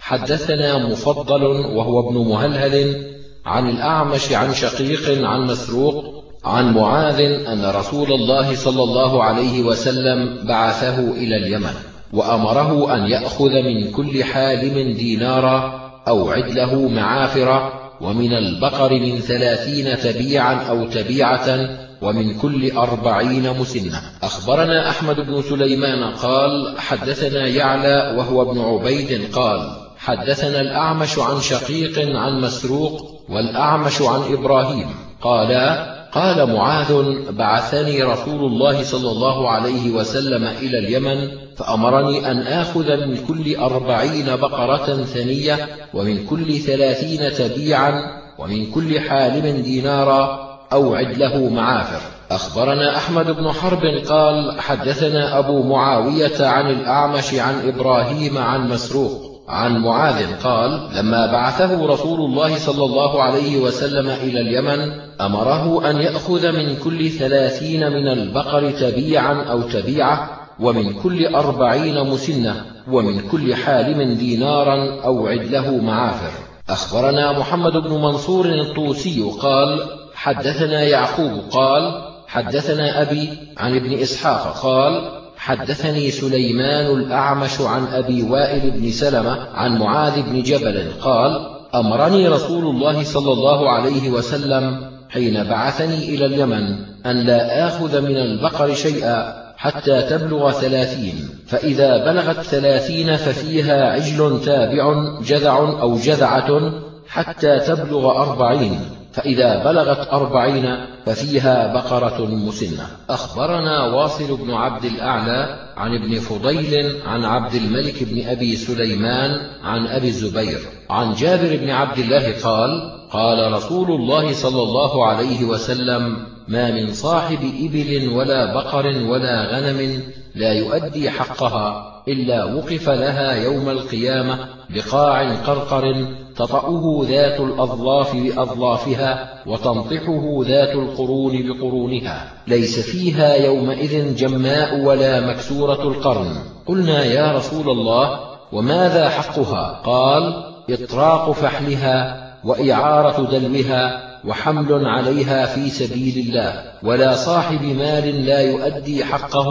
حدثنا مفضل وهو ابن مهلهل عن الأعمش عن شقيق عن مسروق عن معاذ أن رسول الله صلى الله عليه وسلم بعثه إلى اليمن وأمره أن يأخذ من كل حالم دينارا أو عدله معافرة ومن البقر من ثلاثين تبيعا أو تبيعة ومن كل أربعين مسنة أخبرنا أحمد بن سليمان قال حدثنا يعلى وهو ابن عبيد قال حدثنا الأعمش عن شقيق عن مسروق والأعمش عن إبراهيم قالا قال معاذ بعثني رسول الله صلى الله عليه وسلم إلى اليمن فأمرني أن آخذ من كل أربعين بقرة ثنية ومن كل ثلاثين تبيعا ومن كل حالم دينارا أوعد له معافر. أخبرنا أحمد بن حرب قال حدثنا أبو معاوية عن الأعمش عن إبراهيم عن مسروق عن معاذ قال لما بعثه رسول الله صلى الله عليه وسلم إلى اليمن أمره أن يأخذ من كل ثلاثين من البقر تبيعا أو تبيعة ومن كل أربعين مسنة ومن كل حالم دينارا أو عدله معافر. أخبرنا محمد بن منصور الطوسي قال حدثنا يعقوب قال حدثنا أبي عن ابن إسحاق قال حدثني سليمان الأعمش عن أبي وائل بن سلمة عن معاذ بن جبل قال أمرني رسول الله صلى الله عليه وسلم حين بعثني إلى اليمن أن لا آخذ من البقر شيئا حتى تبلغ ثلاثين فإذا بلغت ثلاثين ففيها عجل تابع جذع أو جذعة حتى تبلغ أربعين. فإذا بلغت أربعين ففيها بقرة مسنة. أخبرنا واصل بن عبد الأعلى عن ابن فضيل عن عبد الملك بن أبي سليمان عن أبي الزبير. عن جابر بن عبد الله قال قال رسول الله صلى الله عليه وسلم ما من صاحب إبل ولا بقر ولا غنم لا يؤدي حقها إلا وقف لها يوم القيامة بقاع قرقر تطأه ذات الأظلاف بأظلافها وتنطحه ذات القرون بقرونها. ليس فيها يومئذ جماء ولا مكسورة القرن. قلنا يا رسول الله وماذا حقها؟ قال إطراق فحلها وإعارة دلوها وحمل عليها في سبيل الله ولا صاحب مال لا يؤدي حقه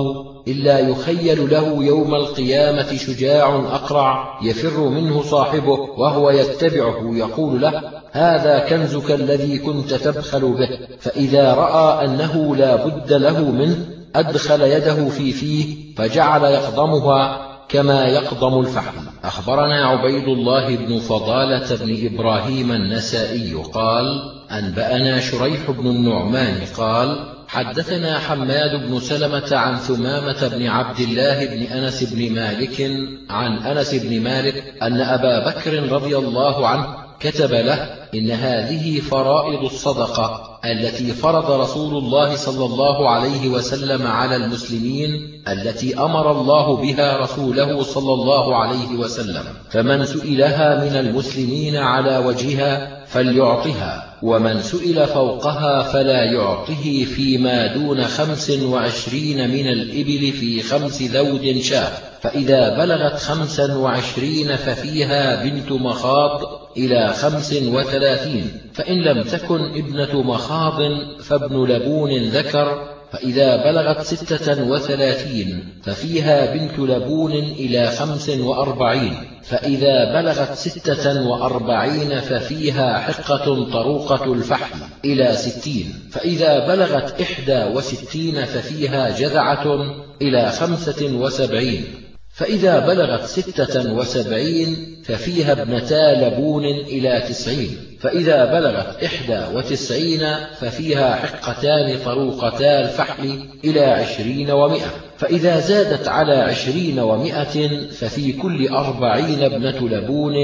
إلا يخيل له يوم القيامة شجاع أقرع يفر منه صاحبه وهو يتبعه يقول له هذا كنزك الذي كنت تبخل به فإذا رأى أنه لا بد له منه أدخل يده في فيه فجعل يقضمها كما يقضم الفحم. أخبرنا عبيد الله بن فضالة بن إبراهيم النسائي قال أنبأنا شريح بن النعمان قال حدثنا حماد بن سلمة عن ثمامة بن عبد الله بن أنس بن مالك عن أنس بن مالك أن أبا بكر رضي الله عنه كتب له إن هذه فرائض الصدقة. التي فرض رسول الله صلى الله عليه وسلم على المسلمين التي أمر الله بها رسوله صلى الله عليه وسلم. فمن سئلها من المسلمين على وجهها فليعطها ومن سئل فوقها فلا يعطه فيما دون خمس وعشرين من الإبل في خمس ذود شاة. فإذا بلغت خمسا وعشرين ففيها بنت مخاض إلى خمس وثلاثين فإن لم تكن ابنة مخاض فابن لبون ذكر فإذا بلغت ستة وثلاثين ففيها بنت لبون إلى خمس وأربعين فإذا بلغت ستة وأربعين ففيها حقة طروقة الفحم إلى ستين فإذا بلغت إحدى وستين ففيها جذعة إلى خمسة وسبعين. فإذا بلغت ستة وسبعين ففيها ابنتا لبون إلى تسعين فإذا بلغت إحدى وتسعين ففيها حقتان طروقتا الفحم إلى عشرين ومائة فإذا زادت على عشرين ومائة ففي كل أربعين ابنة لبون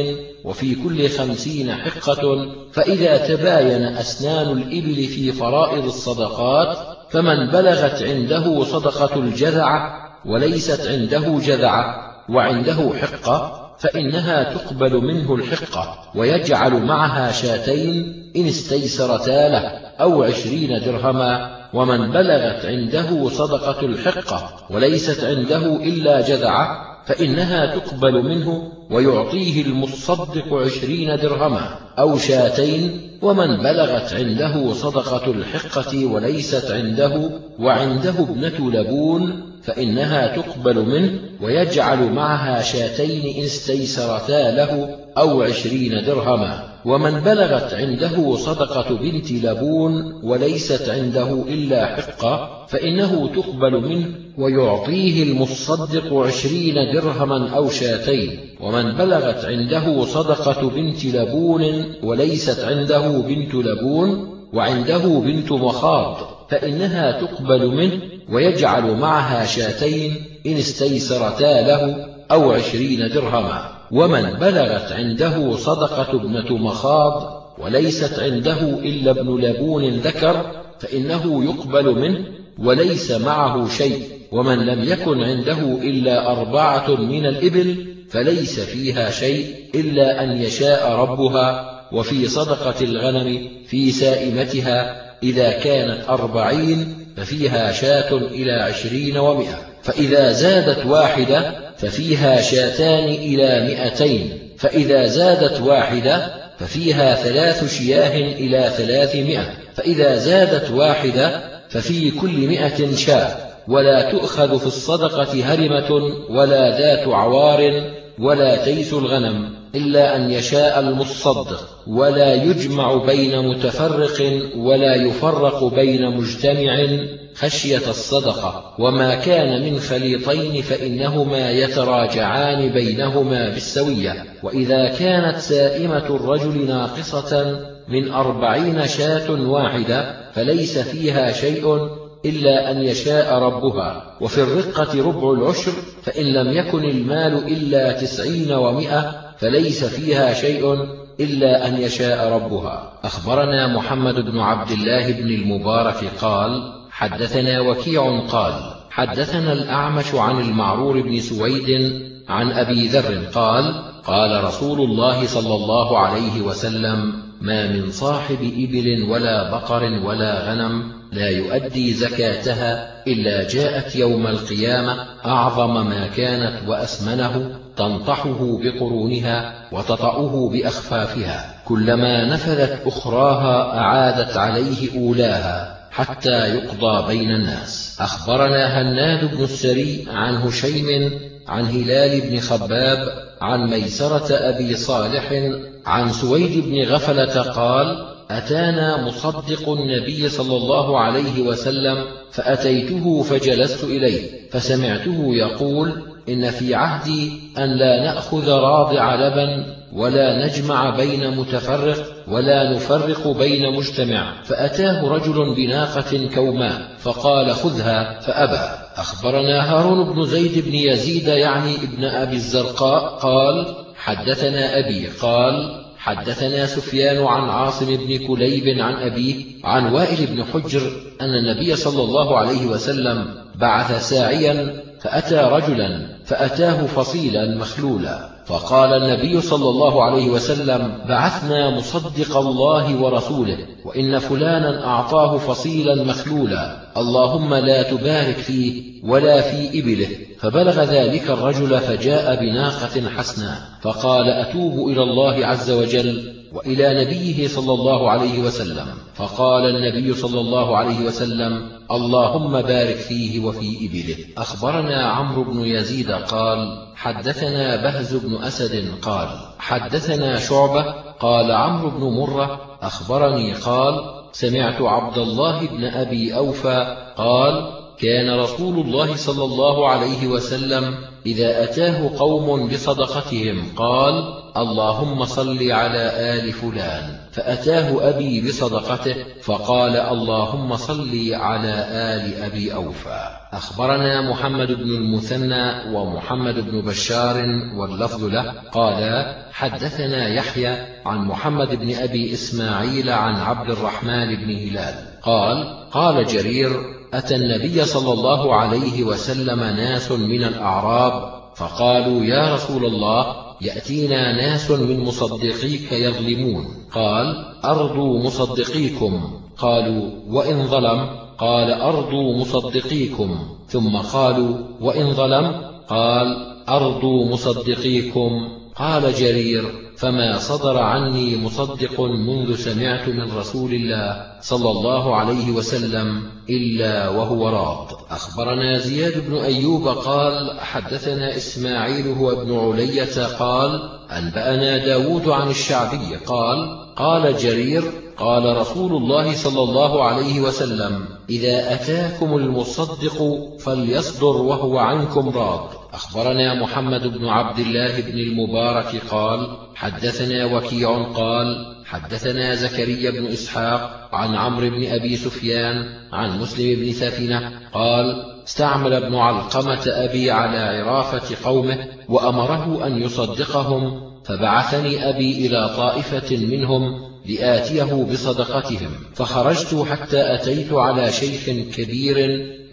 وفي كل خمسين حقة فإذا تباين أسنان الإبل في فرائض الصدقات فمن بلغت عنده صدقة الجذع وليست عنده جذعة وعنده حقة فإنها تقبل منه الحقة ويجعل معها شاتين إن استيسرتا له أو عشرين درهما ومن بلغت عنده صدقة الحقة وليست عنده إلا جذعة فإنها تقبل منه ويعطيه المصدق عشرين درهما أو شاتين ومن بلغت عنده صدقة الحقة وليست عنده وعنده ابنة لبون فإنها تقبل منه ويجعل معها شاتين إن استيسرتا له أو عشرين درهما. ومن بلغت عنده صدقة بنت لبون وليست عنده إلا حقة فإنه تقبل منه ويعطيه المصدق عشرين درهما أو شاتين. ومن بلغت عنده صدقة بنت لبون وليست عنده بنت لبون وعنده بنت مخاض فإنها تقبل منه ويجعل معها شاتين إن استيسرتا له أو عشرين درهما. ومن بلغت عنده صدقة ابنة مخاض وليست عنده إلا ابن لبون ذكر فإنه يقبل منه وليس معه شيء. ومن لم يكن عنده إلا أربعة من الإبل فليس فيها شيء إلا أن يشاء ربها. وفي صدقة الغنم في سائمتها إذا كانت أربعين ففيها شاة إلى عشرين ومئة. فإذا زادت واحدة ففيها شاتان إلى مئتين. فإذا زادت واحدة ففيها ثلاث شياه إلى ثلاثمائة. فإذا زادت واحدة ففي كل مئة شاة. ولا تؤخذ في الصدقة هرمة ولا ذات عوار ولا تيس الغنم إلا أن يشاء المصدق ولا يجمع بين متفرق ولا يفرق بين مجتمع خشية الصدقة. وما كان من خليطين فإنهما يتراجعان بينهما بالسوية. وإذا كانت سائمة الرجل ناقصة من أربعين شاة واحدة فليس فيها شيء إلا أن يشاء ربها. وفي الرقة ربع العشر فإن لم يكن المال إلا تسعين ومئة فليس فيها شيء إلا أن يشاء ربها. أخبرنا محمد بن عبد الله بن المبارك قال حدثنا وكيع قال حدثنا الأعمش عن المعرور بن سويد عن أبي ذر قال قال رسول الله صلى الله عليه وسلم ما من صاحب إبل ولا بقر ولا غنم لا يؤدي زكاتها إلا جاءت يوم القيامة أعظم ما كانت وأسمنه تنطحه بقرونها وتطأه بأخفافها. كلما نفذت أخراها أعادت عليه أولاها حتى يقضى بين الناس. أخبرنا هناد بن السري عن هشيم عن هلال بن خباب عن ميسرة أبي صالح عن سويد بن غفلة قال أتانا مصدق النبي صلى الله عليه وسلم فأتيته فجلست إليه فسمعته يقول إن في عهدي أن لا نأخذ راضع لبن ولا نجمع بين متفرق ولا نفرق بين مجتمع فأتاه رجل بناقة كوماء فقال خذها فأبى. أخبرنا هارون بن زيد بن يزيد يعني ابن أبي الزرقاء قال حدثنا أبي قال حدثنا سفيان عن عاصم بن كليب عن أبيه عن وائل بن حجر أن النبي صلى الله عليه وسلم بعث ساعيا فأتى رجلا فأتاه فصيلا مخلولا. فقال النبي صلى الله عليه وسلم بعثنا مصدق الله ورسوله وإن فلانا أعطاه فصيلا مخلولا. اللهم لا تبارك فيه ولا في إبله. فبلغ ذلك الرجل فجاء بناقة حسنة. فقال أتوب إلى الله عز وجل؟ وإلى نبيه صلى الله عليه وسلم فقال النبي صلى الله عليه وسلم اللهم بارك فيه وفي إبله. أخبرنا عمرو بن يزيد قال حدثنا بهز بن أسد قال حدثنا شعبة قال عمرو بن مرة أخبرني قال سمعت عبد الله بن أبي أوفى قال كان رسول الله صلى الله عليه وسلم إذا أتاه قوم بصدقتهم قال اللهم صل على آل فلان. فأتاه أبي بصدقته فقال اللهم صل على آل أبي أوفى. أخبرنا محمد بن المثنى ومحمد بن بشار واللفظ له. قال حدثنا يحيى عن محمد بن أبي إسماعيل عن عبد الرحمن بن هلال. قال قال جرير أتى النبي صلى الله عليه وسلم ناس من الأعراب فقالوا يا رسول الله يأتينا ناس من مصدقيك يظلمون. قال أرضوا مصدقيكم. قالوا وإن ظلم؟ قال أرضوا مصدقيكم. ثم قالوا وإن ظلم؟ قال أرضوا مصدقيكم. قال جرير فما صدر عني مصدق منذ سمعت من رسول الله صلى الله عليه وسلم إلا وهو راض. أخبرنا زياد بن أيوب قال حدثنا إسماعيل هو ابن علية قال أنبأنا داود عن الشعبي قال قال جرير قال رسول الله صلى الله عليه وسلم إذا أتاكم المصدق فليصدر وهو عنكم راض. أخبرنا محمد بن عبد الله بن المبارك قال حدثنا وكيع قال حدثنا زكريا بن إسحاق عن عمرو بن أبي سفيان عن مسلم بن سفنة قال استعمل ابن علقمة أبي على عرافة قومه وأمره أن يصدقهم فبعثني أبي إلى طائفة منهم لآتيه بصدقتهم. فخرجت حتى أتيت على شيخ كبير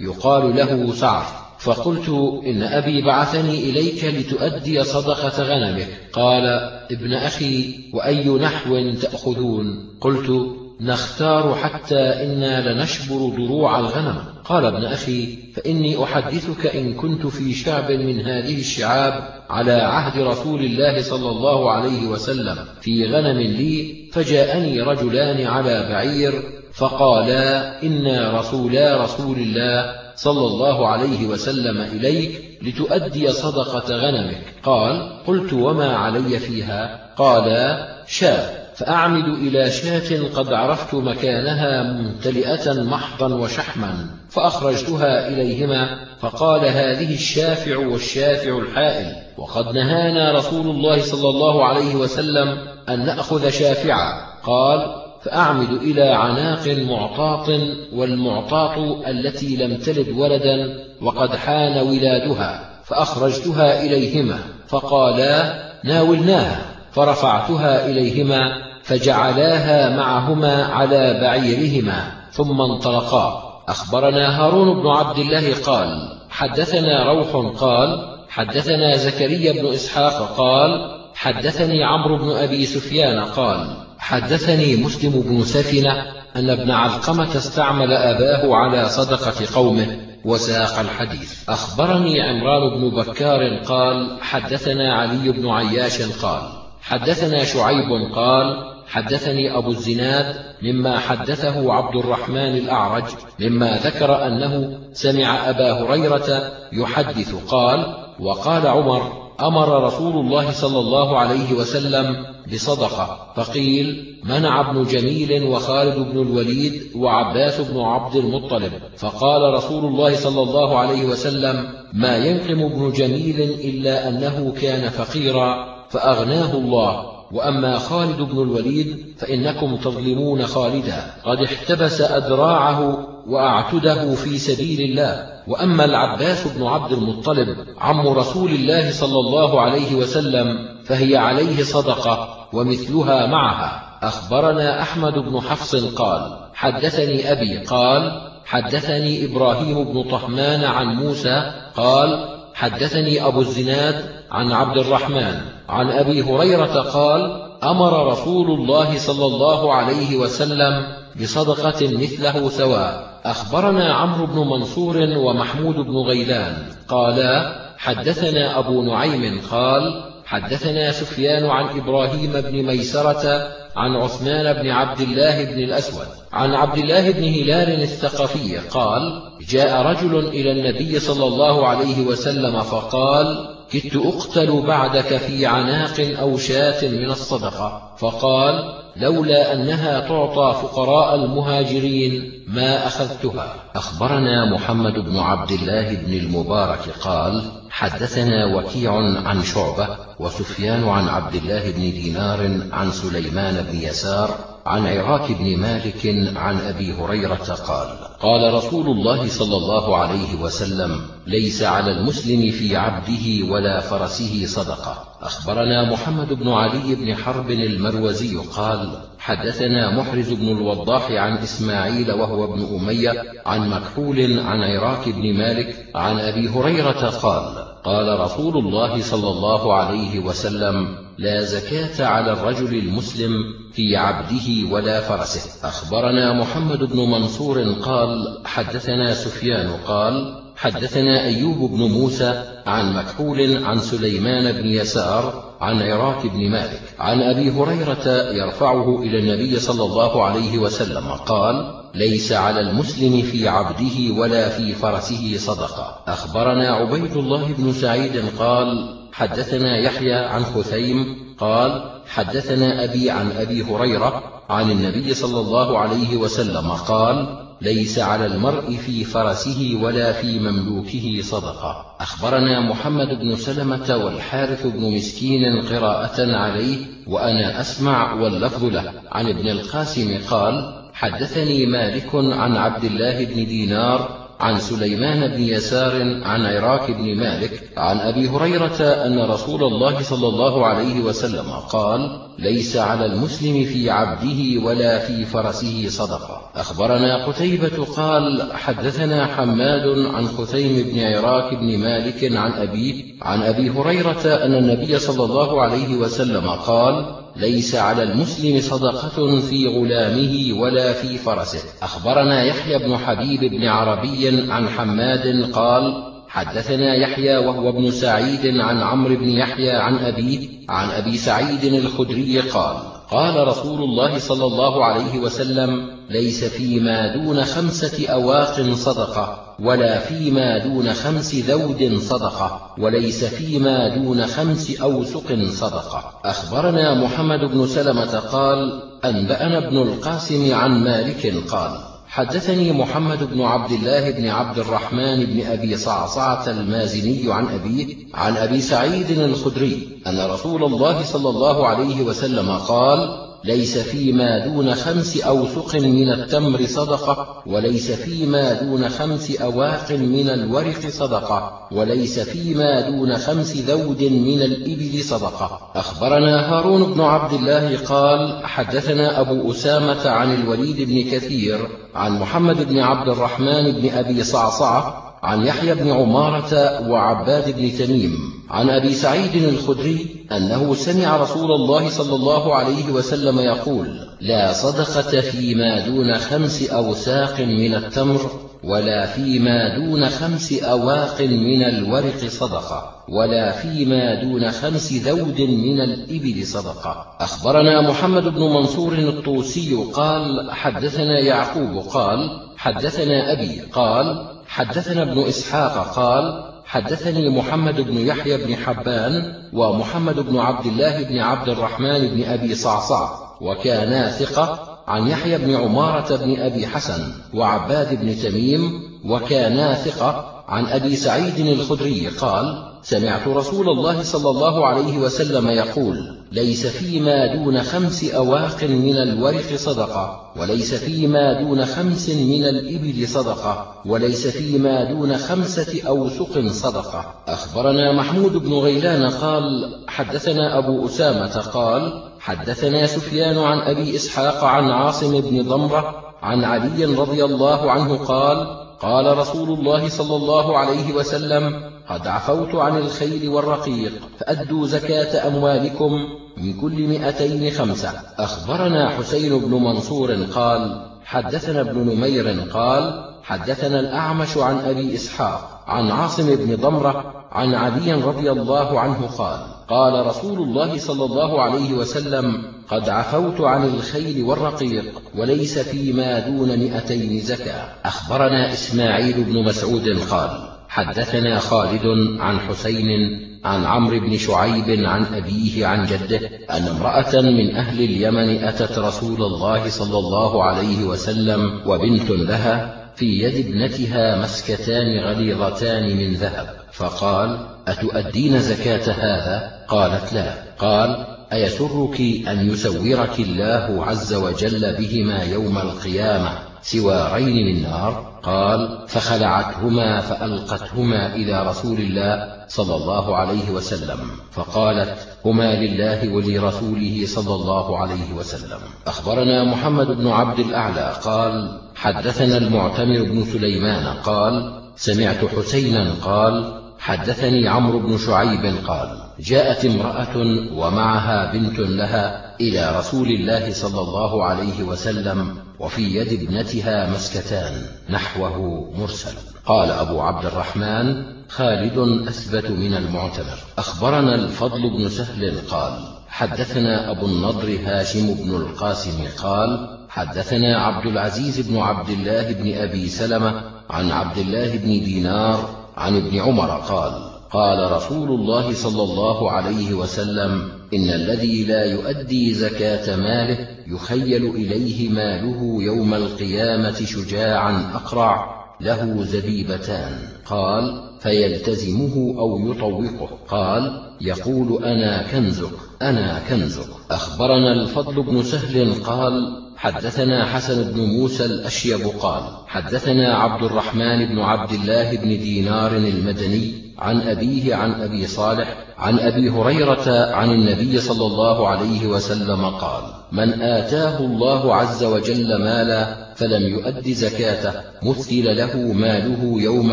يقال له سعر فقلت إن أبي بعثني إليك لتؤدي صدقة غنمك قال ابن أخي وأي نحو تأخذون؟ قلت نختار حتى إنا لنشبر دروع الغنم. قال ابن أخي فإني أحدثك إن كنت في شعب من هذه الشعاب على عهد رسول الله صلى الله عليه وسلم. في غنم لي فجاءني رجلان على بعير فقالا إنا رسولا رسول الله صلى الله عليه وسلم إليك لتؤدي صدقة غنمك. قال قلت وما علي فيها؟ قالا شاة فأعمد إلى شاة قد عرفت مكانها ممتلئة محضا وشحما فأخرجتها إليهما فقال هذه الشافع والشافع الحائل وقد نهانا رسول الله صلى الله عليه وسلم أن نأخذ شافعا. قال فأعمد إلى عناق معطاط والمعطاط التي لم تلد ولدا وقد حان ولادها فأخرجتها إليهما فقالا ناولناها. فرفعتها إليهما فجعلاها معهما على بعيرهما ثم انطلقا. أخبرنا هارون بن عبد الله قال حدثنا روح قال حدثنا زكريا بن إسحاق قال حدثني عمرو بن أبي سفيان قال حدثني مسلم بن سفنة أن ابن علقمة استعمل أباه على صدقة قومه وساق الحديث. أخبرني عمران بن بكار قال حدثنا علي بن عياش قال حدثنا شعيب قال حدثني أبو الزناد مما حدثه عبد الرحمن الأعرج مما ذكر أنه سمع أبا هريرة يحدث قال وقال عمر أمر رسول الله صلى الله عليه وسلم بصدقة فقيل منع ابن جميل وخالد بن الوليد وعباس بن عبد المطلب فقال رسول الله صلى الله عليه وسلم ما ينقم ابن جميل إلا أنه كان فقيرا. فأغناه الله. وأما خالد بن الوليد فإنكم تظلمون خالدا. قد احتبس أدراعه وأعتده في سبيل الله. وأما العباس بن عبد المطلب عم رسول الله صلى الله عليه وسلم فهي عليه صدقة ومثلها معها. أخبرنا أحمد بن حفص قال حدثني أبي قال حدثني إبراهيم بن طهمان عن موسى قال حدثني أبو الزناد عن عبد الرحمن عن أبي هريرة قال أمر رسول الله صلى الله عليه وسلم بصدقة مثله سواء. أخبرنا عمرو بن منصور ومحمود بن غيلان. قالا حدثنا أبو نعيم قال حدثنا سفيان عن إبراهيم بن ميسرة عن عثمان بن عبد الله بن الأسود عن عبد الله بن هلال الثقفي قال جاء رجل إلى النبي صلى الله عليه وسلم فقال كدت أقتل بعدك في عناق أو شاة من الصدقة. فقال لولا أنها تعطى فقراء المهاجرين ما أخذتها. أخبرنا محمد بن عبد الله بن المبارك قال حدثنا وكيع عن شعبة وسفيان عن عبد الله بن دينار عن سليمان بن يسار عن عراك بن مالك عن أبي هريرة قال قال رسول الله صلى الله عليه وسلم ليس على المسلم في عبده ولا فرسه صدقة. أخبرنا محمد بن علي بن حرب المروزي قال حدثنا محرز بن الوضاح عن إسماعيل وهو ابن أمية عن مكحول عن عراك بن مالك عن أبي هريرة قال قال رسول الله صلى الله عليه وسلم لا زكاة على الرجل المسلم في عبده ولا فرسه. أخبرنا محمد بن منصور قال حدثنا سفيان قال حدثنا أيوب بن موسى عن مكحول عن سليمان بن يسار عن عراك بن مالك عن أبي هريرة يرفعه إلى النبي صلى الله عليه وسلم قال ليس على المسلم في عبده ولا في فرسه صدقة. أخبرنا عبيد الله بن سعيد قال حدثنا يحيى عن خثيم قال حدثنا أبي عن أبي هريرة عن النبي صلى الله عليه وسلم قال ليس على المرء في فرسه ولا في مملوكه صدقة. أخبرنا محمد بن سلمة والحارث بن مسكين قراءة عليه وأنا أسمع واللفظ له. عن ابن القاسم قال حدثني مالك عن عبد الله بن دينار عن سليمان بن يسار عن عراك بن مالك عن أبي هريرة أن رسول الله صلى الله عليه وسلم قال ليس على المسلم في عبده ولا في فرسه صدقة. أخبرنا قتيبة قال حدثنا حماد عن خثيم بن عراك بن مالك عن أبيه عن أبي هريرة أن النبي صلى الله عليه وسلم قال ليس على المسلم صدقة في غلامه ولا في فرسه. أخبرنا يحيى بن حبيب بن عربي عن حماد قال حدثنا يحيى وهو ابن سعيد عن عمرو بن يحيى عن أبيه عن أبي سعيد الخدري قال قال رسول الله صلى الله عليه وسلم ليس فيما دون خمسة أواق صدقة. ولا فيما دون خمس ذود صدقة وليس فيما دون خمس أوسق صدقة. أخبرنا محمد بن سلمة قال أنبأنا ابن القاسم عن مالك قال حدثني محمد بن عبد الله بن عبد الرحمن بن أبي صعصعة المازني عن أبيه عن أبي سعيد الخدري أن رسول الله صلى الله عليه وسلم قال ليس فيما دون خمس أوسق من التمر صدقة وليس فيما دون خمس أواق من الورق صدقة وليس فيما دون خمس ذود من الإبل صدقة. أخبرنا هارون بن عبد الله قال حدثنا أبو أسامة عن الوليد بن كثير عن محمد بن عبد الرحمن بن أبي صعصعة عن يحيى بن عمارة وعباد بن تميم عن أبي سعيد الخدري أنه سمع رسول الله صلى الله عليه وسلم يقول لا صدقة فيما دون خمس أوساق من التمر ولا فيما دون خمس أواق من الورق صدقة ولا فيما دون خمس ذود من الإبل صدقة. أخبرنا محمد بن منصور الطوسي قال حدثنا يعقوب قال حدثنا أبي قال حدثنا ابن إسحاق قال حدثني محمد بن يحيى بن حبان ومحمد بن عبد الله بن عبد الرحمن بن أبي صعصع وكانا ثقة عن يحيى بن عمارة بن أبي حسن وعباد بن تميم وكانا ثقة عن أبي سعيد الخدري قال سمعت رسول الله صلى الله عليه وسلم يقول ليس فيما دون خمس أواق من الورق صدقة وليس فيما دون خمس من الإبل صدقة وليس فيما دون خمسة أوسق صدقة. أخبرنا محمود بن غيلان قال حدثنا أبو أسامة قال حدثنا سفيان عن أبي إسحاق عن عاصم بن ضمرة عن علي رضي الله عنه قال قال رسول الله صلى الله عليه وسلم قد عفوت عن الخيل والرقيق فأدوا زكاة أموالكم من كل مئتين خمسة. أخبرنا حسين بن منصور قال حدثنا ابن نمير قال حدثنا الأعمش عن أبي إسحاق عن عاصم بن ضمرة عن علي رضي الله عنه قال قال رسول الله صلى الله عليه وسلم قد عفوت عن الخيل والرقيق وليس فيما دون مئتين زكاة. أخبرنا إسماعيل بن مسعود قال حدثنا خالد عن حسين عن عمرو بن شعيب عن أبيه عن جده أن امرأة من أهل اليمن أتت رسول الله صلى الله عليه وسلم وبنت لها في يد ابنتها مسكتان غليظتان من ذهب فقال أتؤدين زكاة هذا؟ قالت لا. قال أيسرك أن يسورك الله عز وجل بهما يوم القيامة؟ سوارين من نار قال فخلعتهما فألقتهما إلى رسول الله صلى الله عليه وسلم فقالت هما لله ولرسوله صلى الله عليه وسلم. أخبرنا محمد بن عبد الأعلى قال حدثنا المعتمر بن سليمان قال سمعت حسينا قال حدثني عمرو بن شعيب قال جاءت امرأة ومعها بنت لها إلى رسول الله صلى الله عليه وسلم وفي يد ابنتها مسكتان نحوه مرسل. قال أبو عبد الرحمن خالد أثبت من المعتمر أخبرنا الفضل بن سهل قال حدثنا أبو النضر هاشم بن القاسم قال حدثنا عبد العزيز بن عبد الله بن أبي سلمة عن عبد الله بن دينار عن ابن عمر قال قال رسول الله صلى الله عليه وسلم إن الذي لا يؤدي زكاة ماله يخيل إليه ماله يوم القيامة شجاعا أقرع له زبيبتان. قال فيلتزمه أو يطوقه. قال يقول أنا كنزك أنا كنزك. أخبرنا الفضل بن سهل قال حدثنا حسن بن موسى الأشيب قال حدثنا عبد الرحمن بن عبد الله بن دينار المدني عن أبيه عن أبي صالح عن أبي هريرة عن النبي صلى الله عليه وسلم قال من آتاه الله عز وجل مالا فلم يؤد زكاته مثل له ماله يوم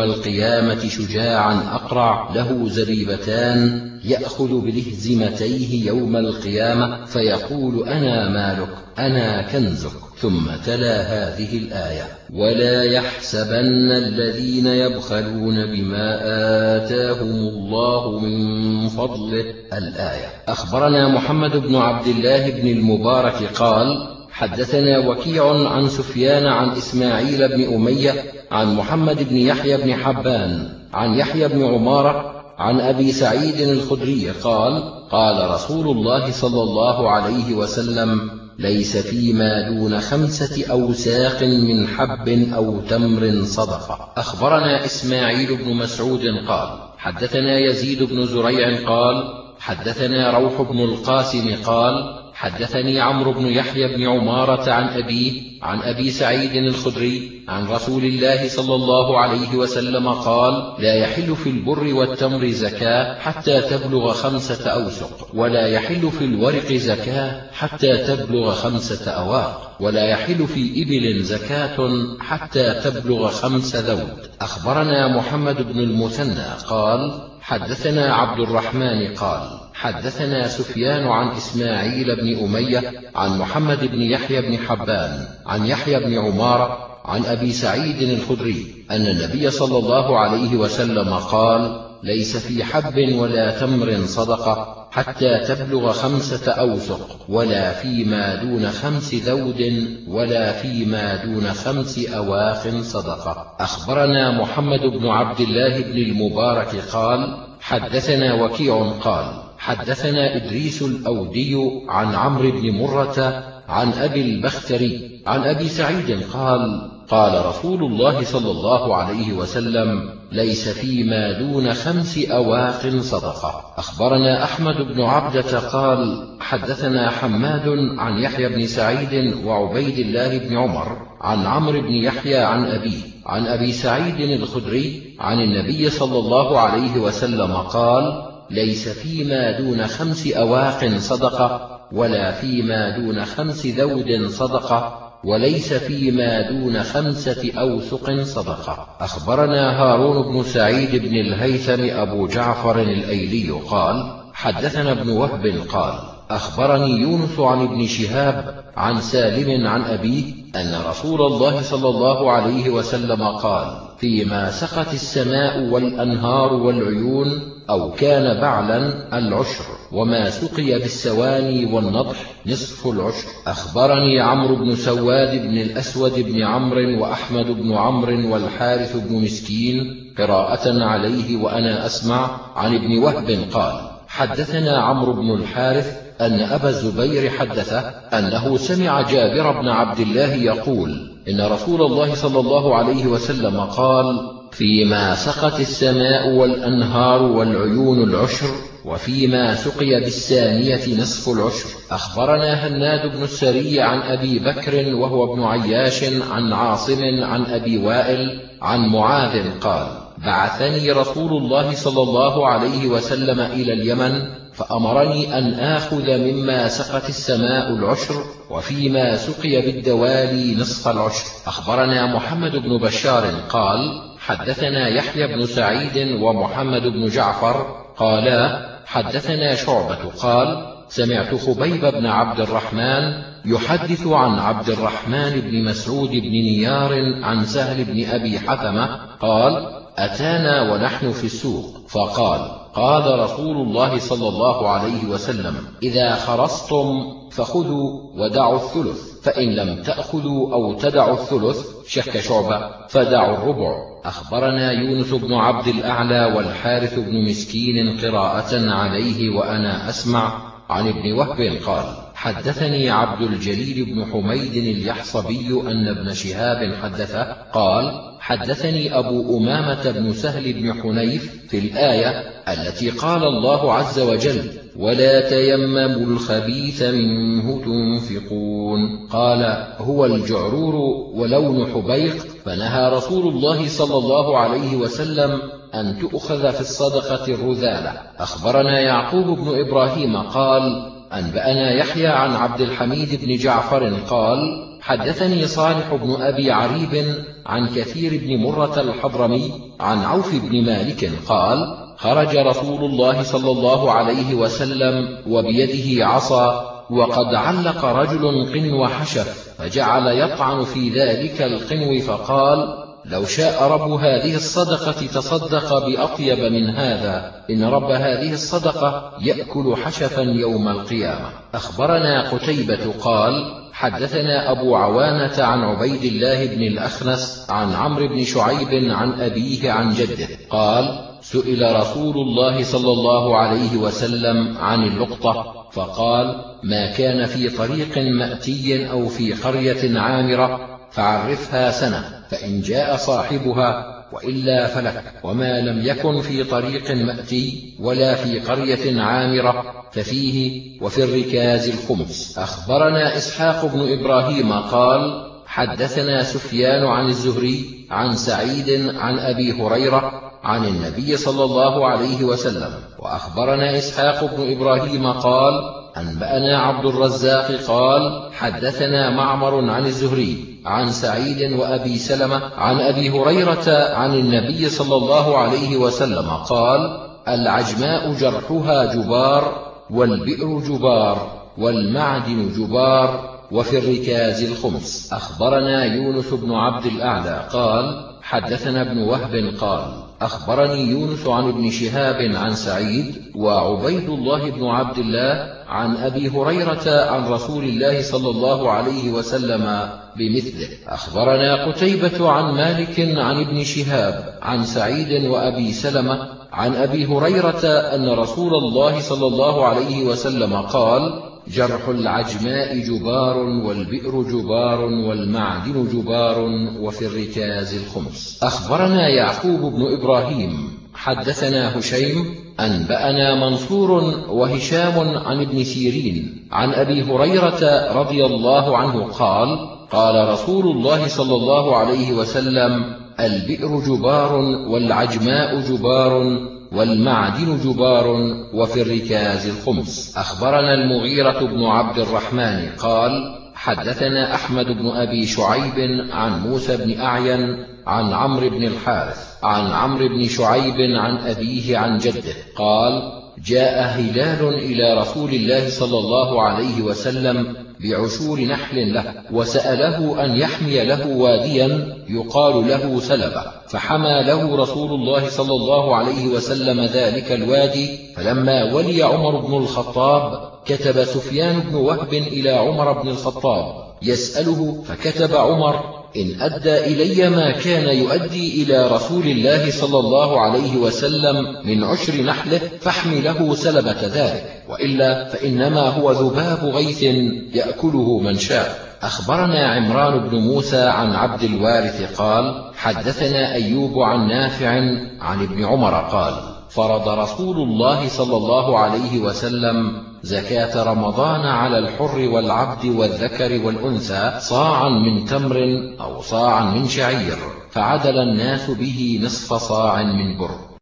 القيامة شجاعا أقرع له زريبتان يأخذ بلهزمتيه يوم القيامة فيقول أنا مالك أنا كنزك ثم تلا هذه الآية ولا يحسبن الذين يبخلون بما آتاهم الله من فضله الآية. أخبرنا محمد بن عبد الله بن المبارك قال حدثنا وكيع عن سفيان عن إسماعيل بن أمية عن محمد بن يحيى بن حبان عن يحيى بن عمارة عن أبي سعيد الخدري قال قال رسول الله صلى الله عليه وسلم ليس فيما دون خمسة أوساق من حب أو تمر صدقة. أخبرنا إسماعيل بن مسعود قال حدثنا يزيد بن زريع قال حدثنا روح بن القاسم قال حدثني عمرو بن يحيى بن عمارة عن أبيه عن أبي سعيد الخدري عن رسول الله صلى الله عليه وسلم قال لا يحل في البر والتمر زكاة حتى تبلغ خمسة أوسق ولا يحل في الورق زكاة حتى تبلغ خمسة أواق ولا يحل في إبل زكاة حتى تبلغ خمس ذود أخبرنا محمد بن المثنى قال حدثنا عبد الرحمن قال حدثنا سفيان عن إسماعيل بن أمية عن محمد بن يحيى بن حبان عن يحيى بن عمارة عن أبي سعيد الخدري أن النبي صلى الله عليه وسلم قال ليس في حب ولا تمر صدقة حتى تبلغ خمسة أوسق ولا فيما دون خمس ذود ولا فيما دون خمس أواخ صدقة. أخبرنا محمد بن عبد الله بن المبارك قال حدثنا وكيع قال حدثنا إدريس الأودي عن عمرو بن مرة عن أبي البختري عن أبي سعيد قال قال رسول الله صلى الله عليه وسلم ليس فيما دون خمس أواق صدقة. أخبرنا أحمد بن عبدة قال حدثنا حماد عن يحيى بن سعيد وعبيد الله بن عمر عن عمرو بن يحيى عن أبيه عن أبي سعيد الخدري عن النبي صلى الله عليه وسلم قال ليس فيما دون خمس أواق صدقة ولا فيما دون خمس ذود صدقة. وليس فيما دون خمسة أوسق صدقة. أخبرنا هارون بن سعيد بن الهيثم أبو جعفر الأيلي قال حدثنا ابن وهب قال أخبرني يونس عن ابن شهاب عن سالم عن أبيه أن رسول الله صلى الله عليه وسلم قال فيما سقت السماء والأنهار والعيون أو كان بعلا العشر وما سقي بالسواني والنضح نصف العشر. أخبرني عمرو بن سواد بن الأسود بن عمرو وأحمد بن عمرو والحارث بن مسكين قراءة عليه وأنا أسمع عن ابن وهب قال حدثنا عمرو بن الحارث أن أبا الزبير حدثه أنه سمع جابر بن عبد الله يقول إن رسول الله صلى الله عليه وسلم قال فيما سقت السماء والأنهار والعيون العشر وفيما سقي بالثانية نصف العشر. أخبرنا هناد بن السري عن أبي بكر وهو ابن عياش عن عاصم عن أبي وائل عن معاذ قال بعثني رسول الله صلى الله عليه وسلم إلى اليمن فأمرني أن آخذ مما سقت السماء العشر وفيما سقي بالدوالي نصف العشر. أخبرنا محمد بن بشار قال حدثنا يحيى بن سعيد ومحمد بن جعفر قالا حدثنا شعبة قال سمعت خبيب بن عبد الرحمن يحدث عن عبد الرحمن بن مسعود بن نيار عن سهل بن أبي حثمة قال أتانا ونحن في السوق فقال قال رسول الله صلى الله عليه وسلم إذا خرصتم فخذوا ودعوا الثلث فإن لم تأخذوا أو تدعوا الثلث شك شعبة فدعوا الربع. أخبرنا يونس بن عبد الأعلى والحارث بن مسكين قراءة عليه وأنا أسمع عن ابن وهب قال حدثني عبد الجليل بن حميد اليحصبي أن ابن شهاب حدثه قال حدثني أبو أمامة بن سهل بن حنيف في الآية التي قال الله عز وجل ولا تيمموا الخبيث منه تنفقون. قال هو الجعرور ولون حبيق فنهى رسول الله صلى الله عليه وسلم أن تؤخذ في الصدقة الرذالة. أخبرنا يعقوب بن إبراهيم قال أنبأنا يحيى عن عبد الحميد بن جعفر قال حدثني صالح بن أبي عريب عن كثير بن مرة الحضرمي عن عوف بن مالك قال خرج رسول الله صلى الله عليه وسلم وبيده عصا وقد علق رجل قنو حشف فجعل يطعن في ذلك القنو فقال لو شاء رب هذه الصدقة تصدق بأطيب من هذا إن رب هذه الصدقة يأكل حشفا يوم القيامة. أخبرنا قتيبة قال حدثنا أبو عوانة عن عبيد الله بن الأخنس عن عمرو بن شعيب عن أبيه عن جده قال سئل رسول الله صلى الله عليه وسلم عن اللقطة فقال ما كان في طريق مأتي أو في قرية عامرة فعرفها سنة فإن جاء صاحبها وإلا فلك وما لم يكن في طريق مأتي ولا في قرية عامرة ففيه وفي الركاز الخمس. أخبرنا إسحاق بن إبراهيم قال حدثنا سفيان عن الزهري عن سعيد عن أبي هريرة عن النبي صلى الله عليه وسلم وأخبرنا إسحاق بن إبراهيم قال أنبأنا عبد الرزاق قال حدثنا معمر عن الزهري عن سعيد وأبي سلمة عن أبي هريرة عن النبي صلى الله عليه وسلم قال العجماء جرحها جبار والبئر جبار والمعدن جبار وفي الركاز الخمس. أخبرنا يونس بن عبد الأعلى قال حدثنا ابن وهب قال أخبرني يونس عن ابن شهاب عن سعيد وعبيد الله بن عبد الله عن أبي هريرة عن رسول الله صلى الله عليه وسلم بمثله. أخبرنا قتيبة عن مالك عن ابن شهاب عن سعيد وأبي سلمة عن أبي هريرة أن رسول الله صلى الله عليه وسلم قال جرح العجماء جبار والبئر جبار والمعدن جبار وفي الركاز الخمس. أخبرنا يعقوب بن إبراهيم حدثنا هشيم أنبأنا منصور وهشام عن ابن سيرين عن أبي هريرة رضي الله عنه قال قال رسول الله صلى الله عليه وسلم البئر جبار والعجماء جبار والمعدن جبار وفي الركاز الخمس. أخبرنا المغيرة بن عبد الرحمن قال حدثنا أحمد بن أبي شعيب عن موسى بن أعين عن عمرو بن الحارث عن عمرو بن شعيب عن أبيه عن جده قال جاء هلال إلى رسول الله صلى الله عليه وسلم بعشور نحل له وسأله أن يحمي له واديا يقال له سلبة فحمى له رسول الله صلى الله عليه وسلم ذلك الوادي فلما ولي عمر بن الخطاب كتب سفيان بن وهب إلى عمر بن الخطاب يسأله فكتب عمر إن أدى إلي ما كان يؤدي إلى رسول الله صلى الله عليه وسلم من عشر نحله فاحمله سلبة ذلك وإلا فإنما هو ذباب غيث يأكله من شاء. أخبرنا عمران بن موسى عن عبد الوارث قال حدثنا أيوب عن نافع عن ابن عمر قال فرض رسول الله صلى الله عليه وسلم زكاة رمضان على الحر والعبد والذكر والأنثى صاعا من تمر أو صاعا من شعير فعدل الناس به نصف صاع من بر.